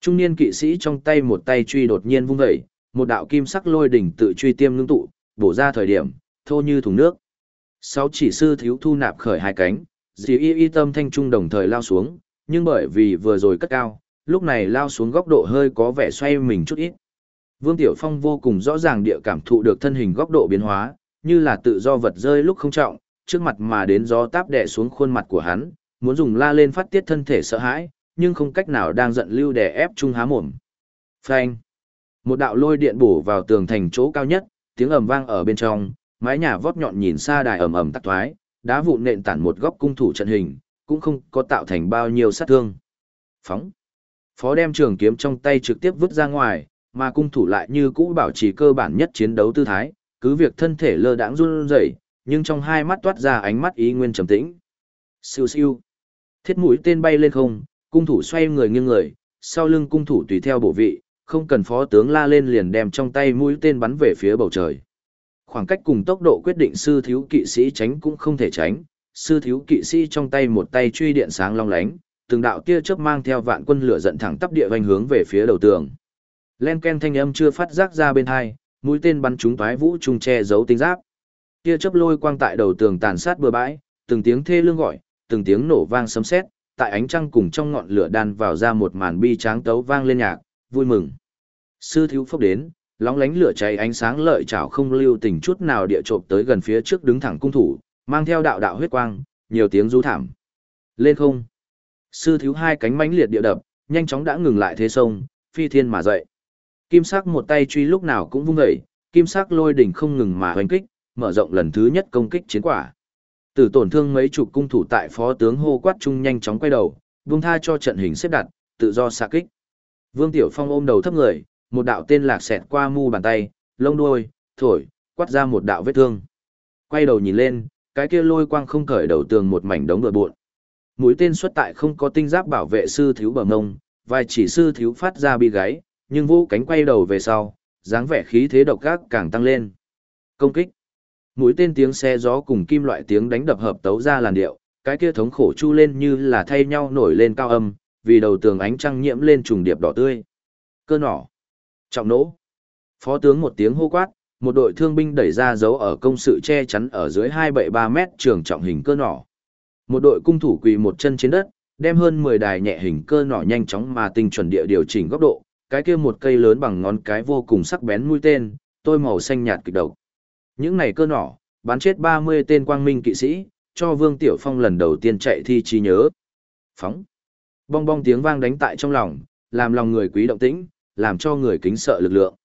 Trung niên kỵ sĩ trong tay một tay truy đột nhiên vung dậy, một đạo kim sắc lôi đỉnh tự truy tiêm ngưng tụ, bổ ra thời điểm, thô như thùng nước. Sáu chỉ sư thiếu thu nạp khởi hai cánh, dì y y tâm thanh trung đồng thời lao xuống, nhưng bởi vì vừa rồi cất cao, lúc này lao xuống góc độ hơi có vẻ xoay mình chút ít. Vương Tiểu Phong vô cùng rõ ràng địa cảm thụ được thân hình góc độ biến hóa, như là tự do vật rơi lúc không trọng, trước mặt mà đến gió táp đè xuống khuôn mặt của hắn, muốn dùng la lên phát tiết thân thể sợ hãi, nhưng không cách nào đang giận lưu đè ép trung há mồm. Phanh! Một đạo lôi điện bổ vào tường thành chỗ cao nhất, tiếng ầm vang ở bên trong, mái nhà vót nhọn nhìn xa đài ầm ầm tắc thoái, đá vụn nện tản một góc cung thủ trận hình, cũng không có tạo thành bao nhiêu sát thương. Phóng! Phó đem trường kiếm trong tay trực tiếp vứt ra ngoài, mà cung thủ lại như cũ bảo trì cơ bản nhất chiến đấu tư thái, cứ việc thân thể lơ đãng run rẩy, nhưng trong hai mắt toát ra ánh mắt ý nguyên trầm tĩnh. Siêu siêu. Thiết mũi tên bay lên không, cung thủ xoay người nghiêng người, sau lưng cung thủ tùy theo bộ vị, không cần phó tướng la lên liền đem trong tay mũi tên bắn về phía bầu trời. Khoảng cách cùng tốc độ quyết định sư thiếu kỵ sĩ tránh cũng không thể tránh, sư thiếu kỵ sĩ trong tay một tay truy điện sáng long lánh, từng đạo tia chớp mang theo vạn quân lửa giận thẳng tắp địa vành hướng về phía đầu tường. Len ken thanh âm chưa phát giác ra bên hai, mũi tên bắn trúng toái vũ trung che giấu tinh giáp. Tia chớp lôi quang tại đầu tường tàn sát bừa bãi, từng tiếng thê lương gọi, từng tiếng nổ vang sấm sét, tại ánh trăng cùng trong ngọn lửa đan vào ra một màn bi tráng tấu vang lên nhạc, vui mừng. Sư thiếu phốc đến, lóng lánh lửa cháy ánh sáng lợi chảo không lưu tình chút nào địa trộm tới gần phía trước đứng thẳng cung thủ, mang theo đạo đạo huyết quang, nhiều tiếng rú thảm. Lên không. Sư thiếu hai cánh mãnh liệt địa đập, nhanh chóng đã ngừng lại thế sông, phi thiên mà dậy. Kim sắc một tay truy lúc nào cũng vung dậy, kim sắc lôi đỉnh không ngừng mà hoành kích, mở rộng lần thứ nhất công kích chiến quả. Tử tổn thương mấy chục cung thủ tại phó tướng hô quát trung nhanh chóng quay đầu, vung tha cho trận hình xếp đặt, tự do xạ kích. Vương Tiểu Phong ôm đầu thấp người, một đạo tên lạc xẹt qua mu bàn tay, lông đuôi, thổi, quát ra một đạo vết thương. Quay đầu nhìn lên, cái kia lôi quang không cởi đầu tường một mảnh đống bừa bộn. Mũi tên xuất tại không có tinh giáp bảo vệ sư thiếu bờ ngông, vài chỉ sư thiếu phát ra bị gáy, nhưng vũ cánh quay đầu về sau, dáng vẻ khí thế độc gác càng tăng lên. Công kích. Mũi tên tiếng xe gió cùng kim loại tiếng đánh đập hợp tấu ra làn điệu, cái kia thống khổ chu lên như là thay nhau nổi lên cao âm, vì đầu tường ánh trăng nhiễm lên trùng điệp đỏ tươi. Cơ nỏ. Trọng nỗ. Phó tướng một tiếng hô quát, một đội thương binh đẩy ra dấu ở công sự che chắn ở dưới 273 mét trường trọng hình cơ nỏ. Một đội cung thủ quỳ một chân trên đất, đem hơn 10 đài nhẹ hình cơ nỏ nhanh chóng mà tinh chuẩn địa điều chỉnh góc độ, cái kia một cây lớn bằng ngón cái vô cùng sắc bén mũi tên, tôi màu xanh nhạt kịch độc. Những này cơ nỏ, bắn chết 30 tên quang minh kỵ sĩ, cho Vương Tiểu Phong lần đầu tiên chạy thi trí nhớ. Phóng. Bong bong tiếng vang đánh tại trong lòng, làm lòng người quý động tĩnh, làm cho người kính sợ lực lượng.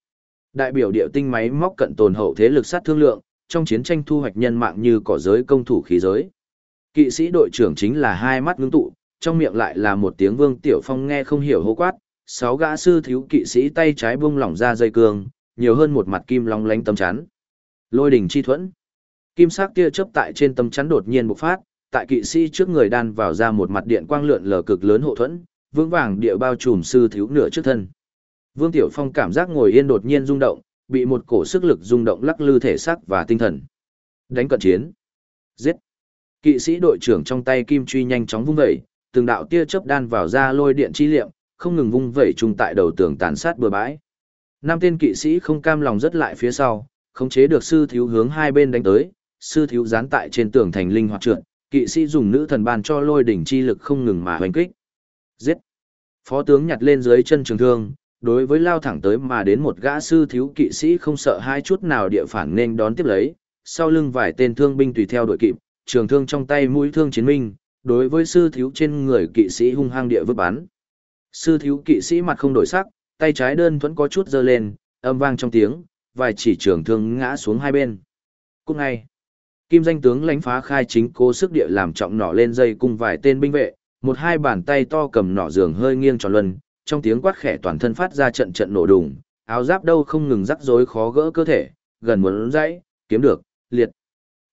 Đại biểu điệu tinh máy móc cận tồn hậu thế lực sát thương lượng, trong chiến tranh thu hoạch nhân mạng như cỏ giới công thủ khí giới. Kỵ sĩ đội trưởng chính là hai mắt ngưng tụ, trong miệng lại là một tiếng Vương Tiểu Phong nghe không hiểu hô quát, sáu gã sư thiếu kỵ sĩ tay trái bung lỏng ra dây cương, nhiều hơn một mặt kim long lánh tấm chắn. Lôi đỉnh chi thuẫn. Kim sắc tia chớp tại trên tấm chắn đột nhiên bộc phát, tại kỵ sĩ trước người đan vào ra một mặt điện quang lượn lờ cực lớn hộ thuẫn, vững vàng địa bao trùm sư thiếu nửa trước thân. Vương Tiểu Phong cảm giác ngồi yên đột nhiên rung động, bị một cổ sức lực rung động lắc lư thể xác và tinh thần. Đánh cận chiến. Giết. Kỵ sĩ đội trưởng trong tay kim truy nhanh chóng vung vẩy, từng đạo tia chớp đan vào ra lôi điện chi liệm, không ngừng vung vẩy chung tại đầu tường tàn sát bừa bãi. nam tên kỵ sĩ không cam lòng rất lại phía sau, khống chế được sư thiếu hướng hai bên đánh tới, sư thiếu dán tại trên tường thành linh hoạt trượt, kỵ sĩ dùng nữ thần ban cho lôi đỉnh chi lực không ngừng mà hoành kích. Giết! Phó tướng nhặt lên dưới chân trường thương, đối với lao thẳng tới mà đến một gã sư thiếu kỵ sĩ không sợ hai chút nào địa phản nên đón tiếp lấy, sau lưng vài tên thương binh tùy theo đội kịp, trường thương trong tay mũi thương chiến minh, đối với sư thiếu trên người kỵ sĩ hung hăng địa vứt bắn. Sư thiếu kỵ sĩ mặt không đổi sắc, tay trái đơn vẫn có chút giơ lên, âm vang trong tiếng, vài chỉ trường thương ngã xuống hai bên. Cúc ngay, kim danh tướng lãnh phá khai chính cố sức địa làm trọng nỏ lên dây cùng vài tên binh vệ, một hai bàn tay to cầm nỏ giường hơi nghiêng tròn luân, trong tiếng quát khẽ toàn thân phát ra trận trận nổ đùng, áo giáp đâu không ngừng rắc rối khó gỡ cơ thể, gần muốn dãy, kiếm được, liệt.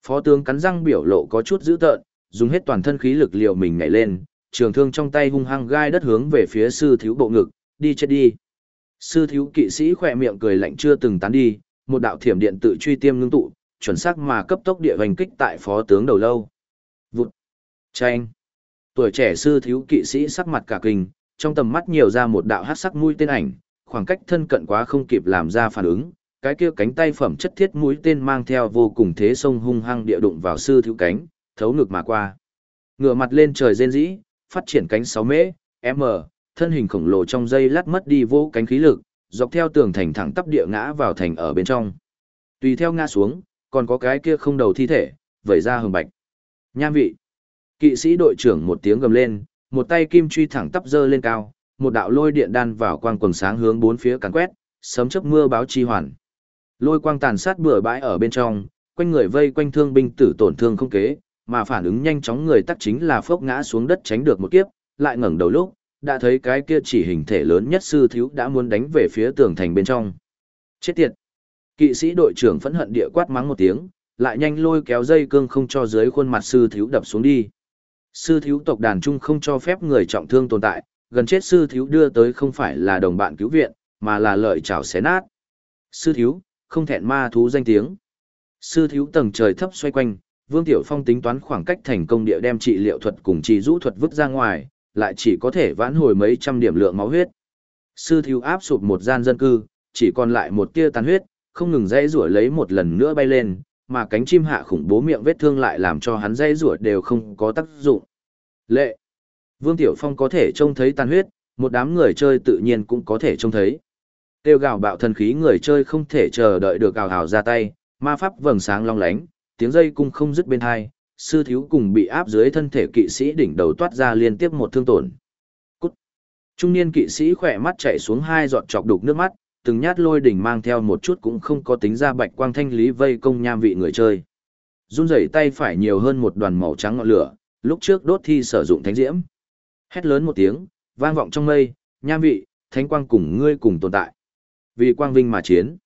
Phó tướng cắn răng biểu lộ có chút dữ tợn, dùng hết toàn thân khí lực liều mình nhảy lên, trường thương trong tay hung hăng gai đất hướng về phía sư thiếu bộ ngực, đi chết đi. Sư thiếu kỵ sĩ khỏe miệng cười lạnh chưa từng tán đi, một đạo thiểm điện tự truy tiêm ngưng tụ, chuẩn xác mà cấp tốc địa hành kích tại phó tướng đầu lâu. Vụt. Chanh. Tuổi trẻ sư thiếu kỵ sĩ sắc mặt cả kinh, trong tầm mắt nhiều ra một đạo hát sắc mũi tên ảnh, khoảng cách thân cận quá không kịp làm ra phản ứng, cái kia cánh tay phẩm chất thiết mũi tên mang theo vô cùng thế sông hung hăng địa đụng vào sư thiếu cánh, thấu ngực mà qua. Ngửa mặt lên trời rên rỉ, phát triển cánh 6 mễ, m, thân hình khổng lồ trong dây lát mất đi vô cánh khí lực, dọc theo tường thành thẳng tắp địa ngã vào thành ở bên trong. Tùy theo ngã xuống, còn có cái kia không đầu thi thể, vẩy ra hừng bạch. Nham vị. Kỵ sĩ đội trưởng một tiếng gầm lên, một tay kim truy thẳng tắp dơ lên cao, một đạo lôi điện đan vào quang quần sáng hướng bốn phía càn quét, sấm chớp mưa báo chi hoàn. Lôi quang tàn sát bừa bãi ở bên trong, quanh người vây quanh thương binh tử tổn thương không kế, mà phản ứng nhanh chóng người tắc chính là phốc ngã xuống đất tránh được một kiếp, lại ngẩng đầu lúc, đã thấy cái kia chỉ hình thể lớn nhất sư thiếu đã muốn đánh về phía tường thành bên trong. Chết tiệt! Kỵ sĩ đội trưởng phẫn hận địa quát mắng một tiếng, lại nhanh lôi kéo dây cương không cho dưới khuôn mặt sư thiếu đập xuống đi. Sư thiếu tộc đàn trung không cho phép người trọng thương tồn tại, gần chết sư thiếu đưa tới không phải là đồng bạn cứu viện, mà là lợi chảo xé nát. Sư thiếu, không thẹn ma thú danh tiếng. Sư thiếu tầng trời thấp xoay quanh, Vương Tiểu Phong tính toán khoảng cách thành công địa đem trị liệu thuật cùng trị rũ thuật vứt ra ngoài, lại chỉ có thể vãn hồi mấy trăm điểm lượng máu huyết. Sư thiếu áp sụp một gian dân cư, chỉ còn lại một tia tàn huyết, không ngừng dãy rủa lấy một lần nữa bay lên, mà cánh chim hạ khủng bố miệng vết thương lại làm cho hắn dãy rủa đều không có tác dụng. Lệ. Vương Tiểu Phong có thể trông thấy tàn huyết, một đám người chơi tự nhiên cũng có thể trông thấy. Tiêu gào bạo thần khí người chơi không thể chờ đợi được gào hào ra tay, ma pháp vầng sáng long lánh, tiếng dây cung không dứt bên hai, sư thiếu cùng bị áp dưới thân thể kỵ sĩ đỉnh đầu toát ra liên tiếp một thương tổn. Cút. Trung niên kỵ sĩ khỏe mắt chảy xuống hai giọt chọc đục nước mắt, từng nhát lôi đỉnh mang theo một chút cũng không có tính ra bạch quang thanh lý vây công nham vị người chơi. Run rẩy tay phải nhiều hơn một đoàn màu trắng ngọn lửa, lúc trước đốt thi sử dụng thánh diễm. Hét lớn một tiếng, vang vọng trong mây, nham vị, thánh quang cùng ngươi cùng tồn tại. Vì quang vinh mà chiến.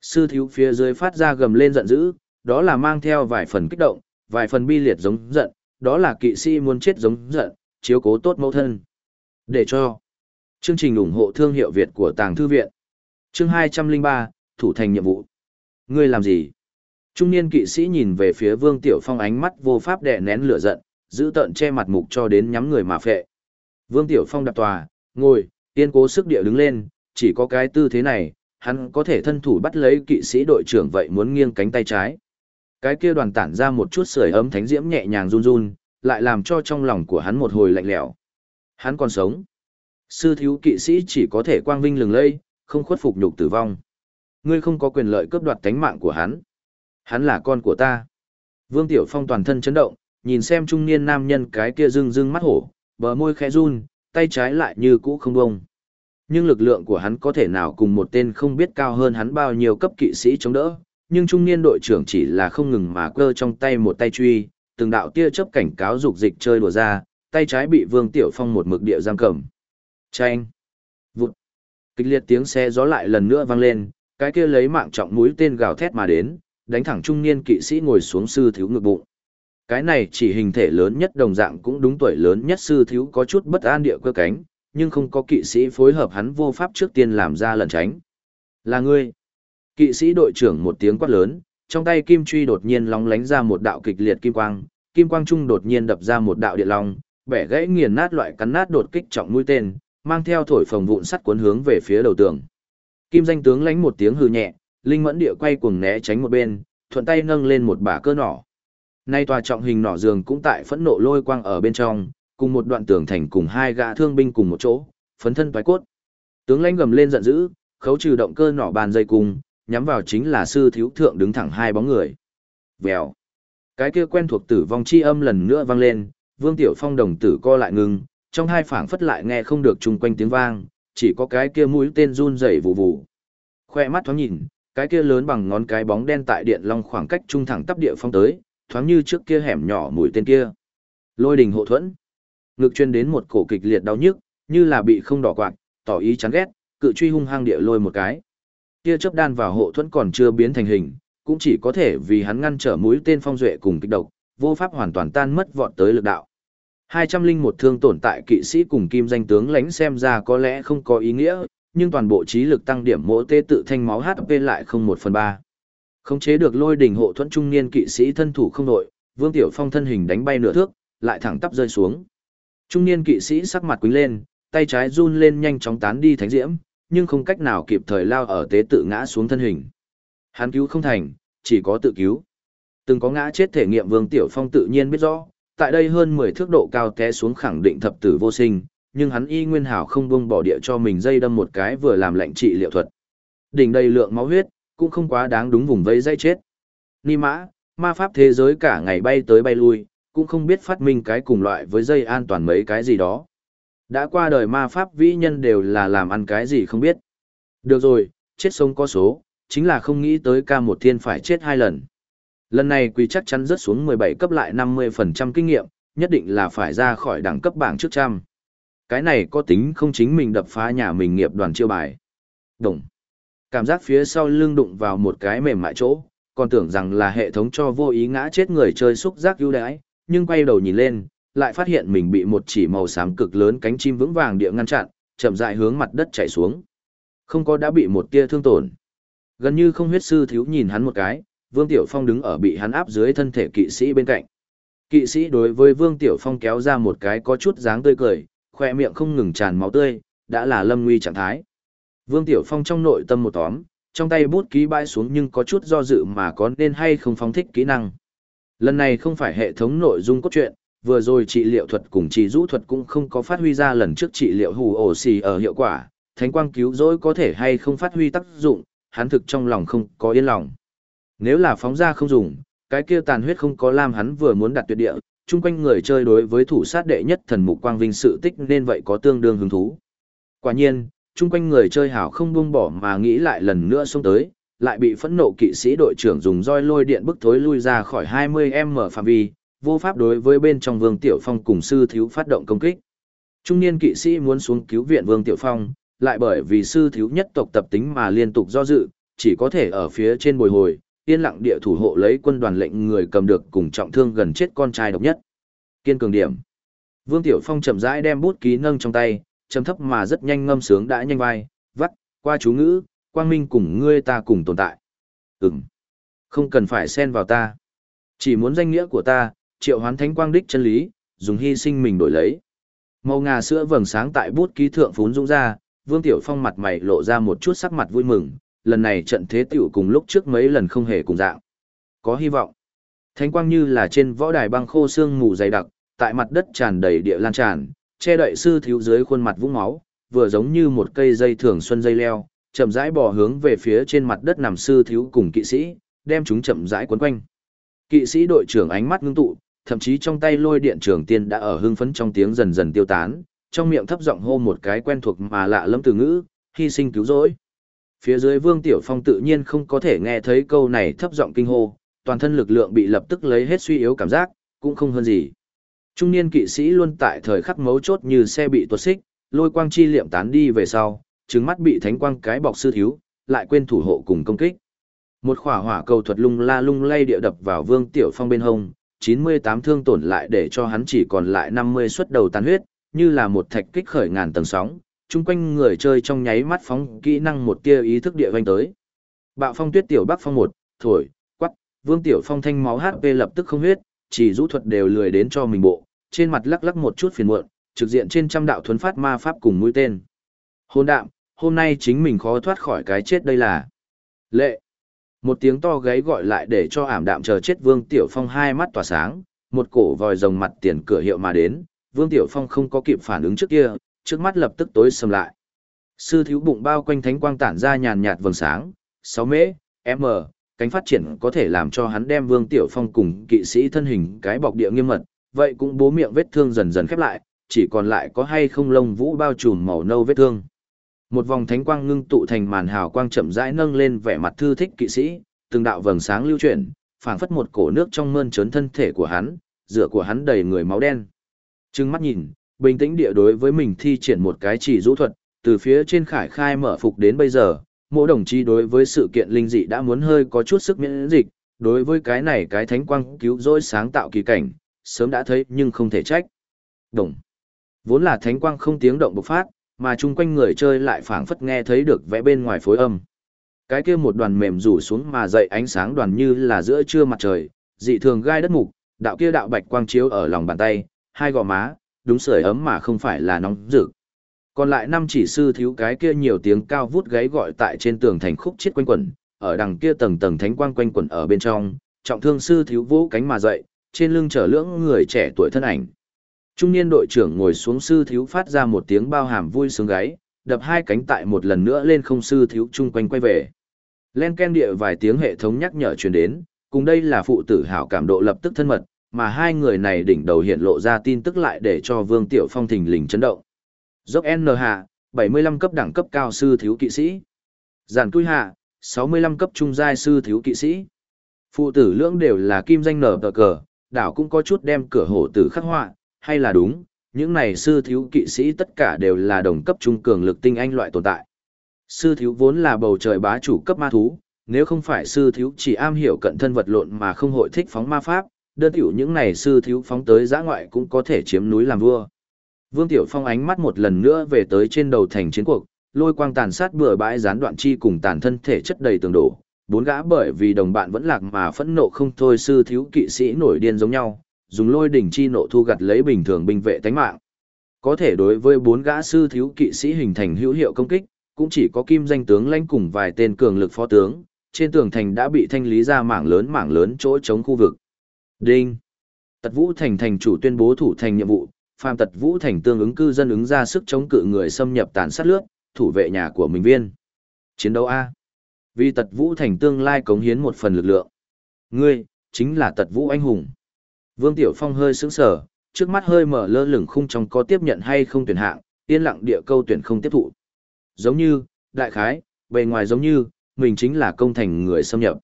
Sư thiếu phía dưới phát ra gầm lên giận dữ, đó là mang theo vài phần kích động, vài phần bi liệt giống giận, đó là kỵ sĩ muốn chết giống giận, chiếu cố tốt mẫu thân. Để cho chương trình ủng hộ thương hiệu Việt của Tàng Thư Viện. Chương 203, Thủ thành nhiệm vụ. Ngươi làm gì? Trung niên kỵ sĩ nhìn về phía Vương Tiểu Phong ánh mắt vô pháp đè nén lửa giận, giữ tận che mặt mục cho đến nhắm người mà phệ. Vương Tiểu Phong đạp tòa, ngồi, tiên cố sức địa đứng lên, chỉ có cái tư thế này, hắn có thể thân thủ bắt lấy kỵ sĩ đội trưởng vậy muốn nghiêng cánh tay trái. Cái kia đoàn tản ra một chút sưởi ấm thánh diễm nhẹ nhàng run run, lại làm cho trong lòng của hắn một hồi lạnh lẽo. Hắn còn sống. Sư thiếu kỵ sĩ chỉ có thể quang vinh lừng lây, không khuất phục nhục tử vong. Ngươi không có quyền lợi cướp đoạt tánh mạng của hắn. Hắn là con của ta. Vương Tiểu Phong toàn thân chấn động, nhìn xem trung niên nam nhân cái kia rưng rưng mắt hổ, bờ môi khẽ run, tay trái lại như cũ không bông. Nhưng lực lượng của hắn có thể nào cùng một tên không biết cao hơn hắn bao nhiêu cấp kỵ sĩ chống đỡ, nhưng trung niên đội trưởng chỉ là không ngừng mà cơ trong tay một tay truy, từng đạo tia chớp cảnh cáo dục dịch chơi đùa ra, tay trái bị Vương Tiểu Phong một mực địa giam cầm. Chanh! Vụt! Kịch liệt tiếng xe gió lại lần nữa vang lên, cái kia lấy mạng trọng mũi tên gào thét mà đến, đánh thẳng trung niên kỵ sĩ ngồi xuống sư thiếu ngực bụng. Cái này chỉ hình thể lớn nhất đồng dạng cũng đúng tuổi lớn nhất sư thiếu có chút bất an địa cơ cánh, nhưng không có kỵ sĩ phối hợp hắn vô pháp trước tiên làm ra lần tránh. Là ngươi. Kỵ sĩ đội trưởng một tiếng quát lớn, trong tay kim truy đột nhiên lóng lánh ra một đạo kịch liệt kim quang, kim quang trung đột nhiên đập ra một đạo điện long, bẻ gãy nghiền nát loại cắn nát đột kích trọng mũi tên, mang theo thổi phồng vụn sắt cuốn hướng về phía đầu tường. Kim danh tướng lánh một tiếng hừ nhẹ, linh mẫn địa quay cuồng né tránh một bên, thuận tay nâng lên một bả cơ nỏ. Nay tòa trọng hình nỏ giường cũng tại phẫn nộ lôi quang ở bên trong, cùng một đoạn tường thành cùng hai gã thương binh cùng một chỗ, phấn thân toái cốt. Tướng lãnh gầm lên giận dữ, khấu trừ động cơ nỏ bàn dây cùng, nhắm vào chính là sư thiếu thượng đứng thẳng hai bóng người. Vèo. Cái kia quen thuộc tử vong chi âm lần nữa vang lên, Vương Tiểu Phong đồng tử co lại ngừng, trong hai phảng phất lại nghe không được chung quanh tiếng vang, chỉ có cái kia mũi tên run rẩy vụ vụ. Khoe mắt thoáng nhìn, cái kia lớn bằng ngón cái bóng đen tại điện long khoảng cách trung thẳng tắp địa phong tới, thoáng như trước kia hẻm nhỏ mũi tên kia. Lôi đình hộ thuẫn. Ngực chuyên đến một cổ kịch liệt đau nhức, như là bị không đỏ quạt, tỏ ý chán ghét, cự truy hung hăng địa lôi một cái tia chớp đan vào hộ thuẫn còn chưa biến thành hình, cũng chỉ có thể vì hắn ngăn trở mũi tên phong duệ cùng kích độc, vô pháp hoàn toàn tan mất vọt tới lực đạo. Hai trăm linh một thương tổn tại kỵ sĩ cùng kim danh tướng lãnh xem ra có lẽ không có ý nghĩa, nhưng toàn bộ trí lực tăng điểm mỗi tê tự thanh máu HP lại không một phần ba. Khống chế được lôi đỉnh hộ thuẫn trung niên kỵ sĩ thân thủ không đội, Vương Tiểu Phong thân hình đánh bay nửa thước, lại thẳng tắp rơi xuống. Trung niên kỵ sĩ sắc mặt quýnh lên, tay trái run lên nhanh chóng tán đi thánh diễm, nhưng không cách nào kịp thời lao ở tế tự ngã xuống thân hình. Hắn cứu không thành, chỉ có tự cứu. Từng có ngã chết thể nghiệm Vương Tiểu Phong tự nhiên biết rõ, tại đây hơn 10 thước độ cao té xuống khẳng định thập tử vô sinh, nhưng hắn y nguyên hảo không buông bỏ địa cho mình dây đâm một cái vừa làm lệnh trị liệu thuật. Đỉnh đầy lượng máu huyết, cũng không quá đáng đúng vùng vây dây chết. Ni mã, ma pháp thế giới cả ngày bay tới bay lui, cũng không biết phát minh cái cùng loại với dây an toàn mấy cái gì đó. Đã qua đời ma pháp vĩ nhân đều là làm ăn cái gì không biết. Được rồi, chết sống có số, chính là không nghĩ tới ca một thiên phải chết hai lần. Lần này quý chắc chắn rớt xuống 17 cấp lại 50% kinh nghiệm, nhất định là phải ra khỏi đẳng cấp bảng trước trăm. Cái này có tính không chính mình đập phá nhà mình nghiệp đoàn chiêu bài. Đồng. Cảm giác phía sau lưng đụng vào một cái mềm mại chỗ, còn tưởng rằng là hệ thống cho vô ý ngã chết người chơi xúc giác ưu đãi, nhưng quay đầu nhìn lên, lại phát hiện mình bị một chỉ màu xám cực lớn cánh chim vững vàng địa ngăn chặn, chậm rãi hướng mặt đất chảy xuống. Không có đã bị một tia thương tổn. Gần như không huyết sư thiếu nhìn hắn một cái, Vương Tiểu Phong đứng ở bị hắn áp dưới thân thể kỵ sĩ bên cạnh. Kỵ sĩ đối với Vương Tiểu Phong kéo ra một cái có chút dáng tươi cười, khoe miệng không ngừng tràn máu tươi, đã là lâm nguy trạng thái. Vương Tiểu Phong trong nội tâm một tóm, trong tay bút ký bãi xuống nhưng có chút do dự mà có nên hay không phóng thích kỹ năng. Lần này không phải hệ thống nội dung cốt truyện, vừa rồi trị liệu thuật cùng trị rũ thuật cũng không có phát huy ra lần trước trị liệu hù ổ xì ở hiệu quả, thánh quang cứu rỗi có thể hay không phát huy tác dụng, hắn thực trong lòng không có yên lòng. Nếu là phóng ra không dùng, cái kia tàn huyết không có làm hắn vừa muốn đặt tuyệt địa, chung quanh người chơi đối với thủ sát đệ nhất thần mục quang vinh sự tích nên vậy có tương đương hứng thú. Quả nhiên, chung quanh người chơi hảo không buông bỏ mà nghĩ lại lần nữa xông tới, lại bị phẫn nộ kỵ sĩ đội trưởng dùng roi lôi điện bức thối lui ra khỏi 20m phạm vi, vô pháp đối với bên trong Vương Tiểu Phong cùng sư thiếu phát động công kích. Trung niên kỵ sĩ muốn xuống cứu viện Vương Tiểu Phong, lại bởi vì sư thiếu nhất tộc tập tính mà liên tục do dự, chỉ có thể ở phía trên bồi hồi, yên lặng địa thủ hộ lấy quân đoàn lệnh người cầm được cùng trọng thương gần chết con trai độc nhất. Kiên cường điểm. Vương Tiểu Phong chậm rãi đem bút ký nâng trong tay, trầm thấp mà rất nhanh ngâm sướng đã nhanh vai, vắt, qua chú ngữ, quang minh cùng ngươi ta cùng tồn tại. Ừm. Không cần phải xen vào ta. Chỉ muốn danh nghĩa của ta, triệu hoán thánh quang đích chân lý, dùng hy sinh mình đổi lấy. Màu ngà sữa vầng sáng tại bút ký thượng phún dũng ra, Vương Tiểu Phong mặt mày lộ ra một chút sắc mặt vui mừng, lần này trận thế tiểu cùng lúc trước mấy lần không hề cùng dạng. Có hy vọng. Thánh quang như là trên võ đài băng khô xương mù dày đặc, tại mặt đất tràn đầy địa lan tràn, che đậy sư thiếu dưới khuôn mặt vũng máu, vừa giống như một cây dây thường xuân dây leo, chậm rãi bò hướng về phía trên mặt đất nằm sư thiếu cùng kỵ sĩ, đem chúng chậm rãi quấn quanh. Kỵ sĩ đội trưởng ánh mắt ngưng tụ, thậm chí trong tay lôi điện trường tiên đã ở hưng phấn trong tiếng dần dần tiêu tán, trong miệng thấp giọng hô một cái quen thuộc mà lạ lẫm từ ngữ, hy sinh cứu rỗi. Phía dưới Vương Tiểu Phong tự nhiên không có thể nghe thấy câu này thấp giọng kinh hô, toàn thân lực lượng bị lập tức lấy hết suy yếu cảm giác, cũng không hơn gì. Trung niên kỵ sĩ luôn tại thời khắc mấu chốt như xe bị tuột xích, lôi quang chi liệm tán đi về sau, trứng mắt bị thánh quang cái bọc sư thiếu, lại quên thủ hộ cùng công kích. Một khỏa hỏa cầu thuật lung la lung lay địa đập vào Vương Tiểu Phong bên hông, 98 thương tổn lại để cho hắn chỉ còn lại 50 xuất đầu tàn huyết, như là một thạch kích khởi ngàn tầng sóng, chung quanh người chơi trong nháy mắt phóng kỹ năng một tia ý thức địa vanh tới. Bạo phong tuyết tiểu bắc phong một, thổi, quắc, vương tiểu phong thanh máu HP lập tức không huyết, chỉ rũ thuật đều lười đến cho mình bộ, trên mặt lắc lắc một chút phiền muộn, trực diện trên trăm đạo thuấn phát ma pháp cùng mũi tên. Hôn đạm, hôm nay chính mình khó thoát khỏi cái chết đây là. Lệ. Một tiếng to gáy gọi lại để cho ảm đạm chờ chết Vương Tiểu Phong hai mắt tỏa sáng, một cổ vòi rồng mặt tiền cửa hiệu mà đến, Vương Tiểu Phong không có kịp phản ứng trước kia, trước mắt lập tức tối sầm lại. Sư thiếu bụng bao quanh thánh quang tản ra nhàn nhạt vầng sáng, 6 mễ, m, cánh phát triển có thể làm cho hắn đem Vương Tiểu Phong cùng kỵ sĩ thân hình cái bọc địa nghiêm mật, vậy cũng bố miệng vết thương dần dần khép lại, chỉ còn lại có hay không lông vũ bao trùm màu nâu vết thương. Một vòng thánh quang ngưng tụ thành màn hào quang chậm rãi nâng lên vẻ mặt thư thích kỵ sĩ, từng đạo vầng sáng lưu chuyển, phảng phất một cổ nước trong mơn trớn thân thể của hắn, rửa của hắn đầy người máu đen. Trừng mắt nhìn, bình tĩnh địa đối với mình thi triển một cái chỉ rũ thuật, từ phía trên khải khai mở phục đến bây giờ, mỗi đồng chí đối với sự kiện linh dị đã muốn hơi có chút sức miễn dịch, đối với cái này cái thánh quang cứu rỗi sáng tạo kỳ cảnh, sớm đã thấy nhưng không thể trách. Đồng. Vốn là thánh quang không tiếng động bộc phát, mà chung quanh người chơi lại phảng phất nghe thấy được vẽ bên ngoài phối âm. Cái kia một đoàn mềm rủ xuống mà dậy ánh sáng đoàn như là giữa trưa mặt trời, dị thường gai đất mục, đạo kia đạo bạch quang chiếu ở lòng bàn tay, hai gò má, đúng sưởi ấm mà không phải là nóng rực. Còn lại năm chỉ sư thiếu cái kia nhiều tiếng cao vút gáy gọi tại trên tường thành khúc chết quanh quẩn, ở đằng kia tầng tầng thánh quang quanh quẩn ở bên trong, trọng thương sư thiếu vỗ cánh mà dậy, trên lưng trở lưỡng người trẻ tuổi thân ảnh. Trung niên đội trưởng ngồi xuống sư thiếu phát ra một tiếng bao hàm vui sướng gáy, đập hai cánh tại một lần nữa lên không sư thiếu chung quanh quay về. Len ken địa vài tiếng hệ thống nhắc nhở truyền đến, cùng đây là phụ tử hảo cảm độ lập tức thân mật, mà hai người này đỉnh đầu hiện lộ ra tin tức lại để cho Vương Tiểu Phong thình lình chấn động. Dốc N hạ, 75 cấp đẳng cấp cao sư thiếu kỵ sĩ. Giản Tui hạ, 65 cấp trung giai sư thiếu kỵ sĩ. Phụ tử lưỡng đều là kim danh nở tờ cờ, đảo cũng có chút đem cửa hổ tử khắc họa, hay là đúng, những này sư thiếu kỵ sĩ tất cả đều là đồng cấp trung cường lực tinh anh loại tồn tại. Sư thiếu vốn là bầu trời bá chủ cấp ma thú, nếu không phải sư thiếu chỉ am hiểu cận thân vật lộn mà không hội thích phóng ma pháp, đơn tiểu những này sư thiếu phóng tới giã ngoại cũng có thể chiếm núi làm vua. Vương Tiểu Phong ánh mắt một lần nữa về tới trên đầu thành chiến cuộc, lôi quang tàn sát bừa bãi gián đoạn chi cùng tàn thân thể chất đầy tường đổ. Bốn gã bởi vì đồng bạn vẫn lạc mà phẫn nộ không thôi sư thiếu kỵ sĩ nổi điên giống nhau, dùng lôi đỉnh chi nộ thu gặt lấy bình thường binh vệ tánh mạng. Có thể đối với bốn gã sư thiếu kỵ sĩ hình thành hữu hiệu công kích, cũng chỉ có kim danh tướng lãnh cùng vài tên cường lực phó tướng, trên tường thành đã bị thanh lý ra mảng lớn mảng lớn chỗ chống khu vực. Đinh. Tật Vũ Thành thành chủ tuyên bố thủ thành nhiệm vụ, phàm Tật Vũ Thành tương ứng cư dân ứng ra sức chống cự người xâm nhập tàn sát lướt, thủ vệ nhà của mình viên. Chiến đấu A. Vì Tật Vũ Thành tương lai cống hiến một phần lực lượng. Ngươi, chính là Tật Vũ Anh Hùng. Vương Tiểu Phong hơi sững sờ, trước mắt hơi mở lơ lửng khung trong có tiếp nhận hay không tuyển hạng, yên lặng địa câu tuyển không tiếp thụ. Giống như, đại khái, bề ngoài giống như, mình chính là công thành người xâm nhập.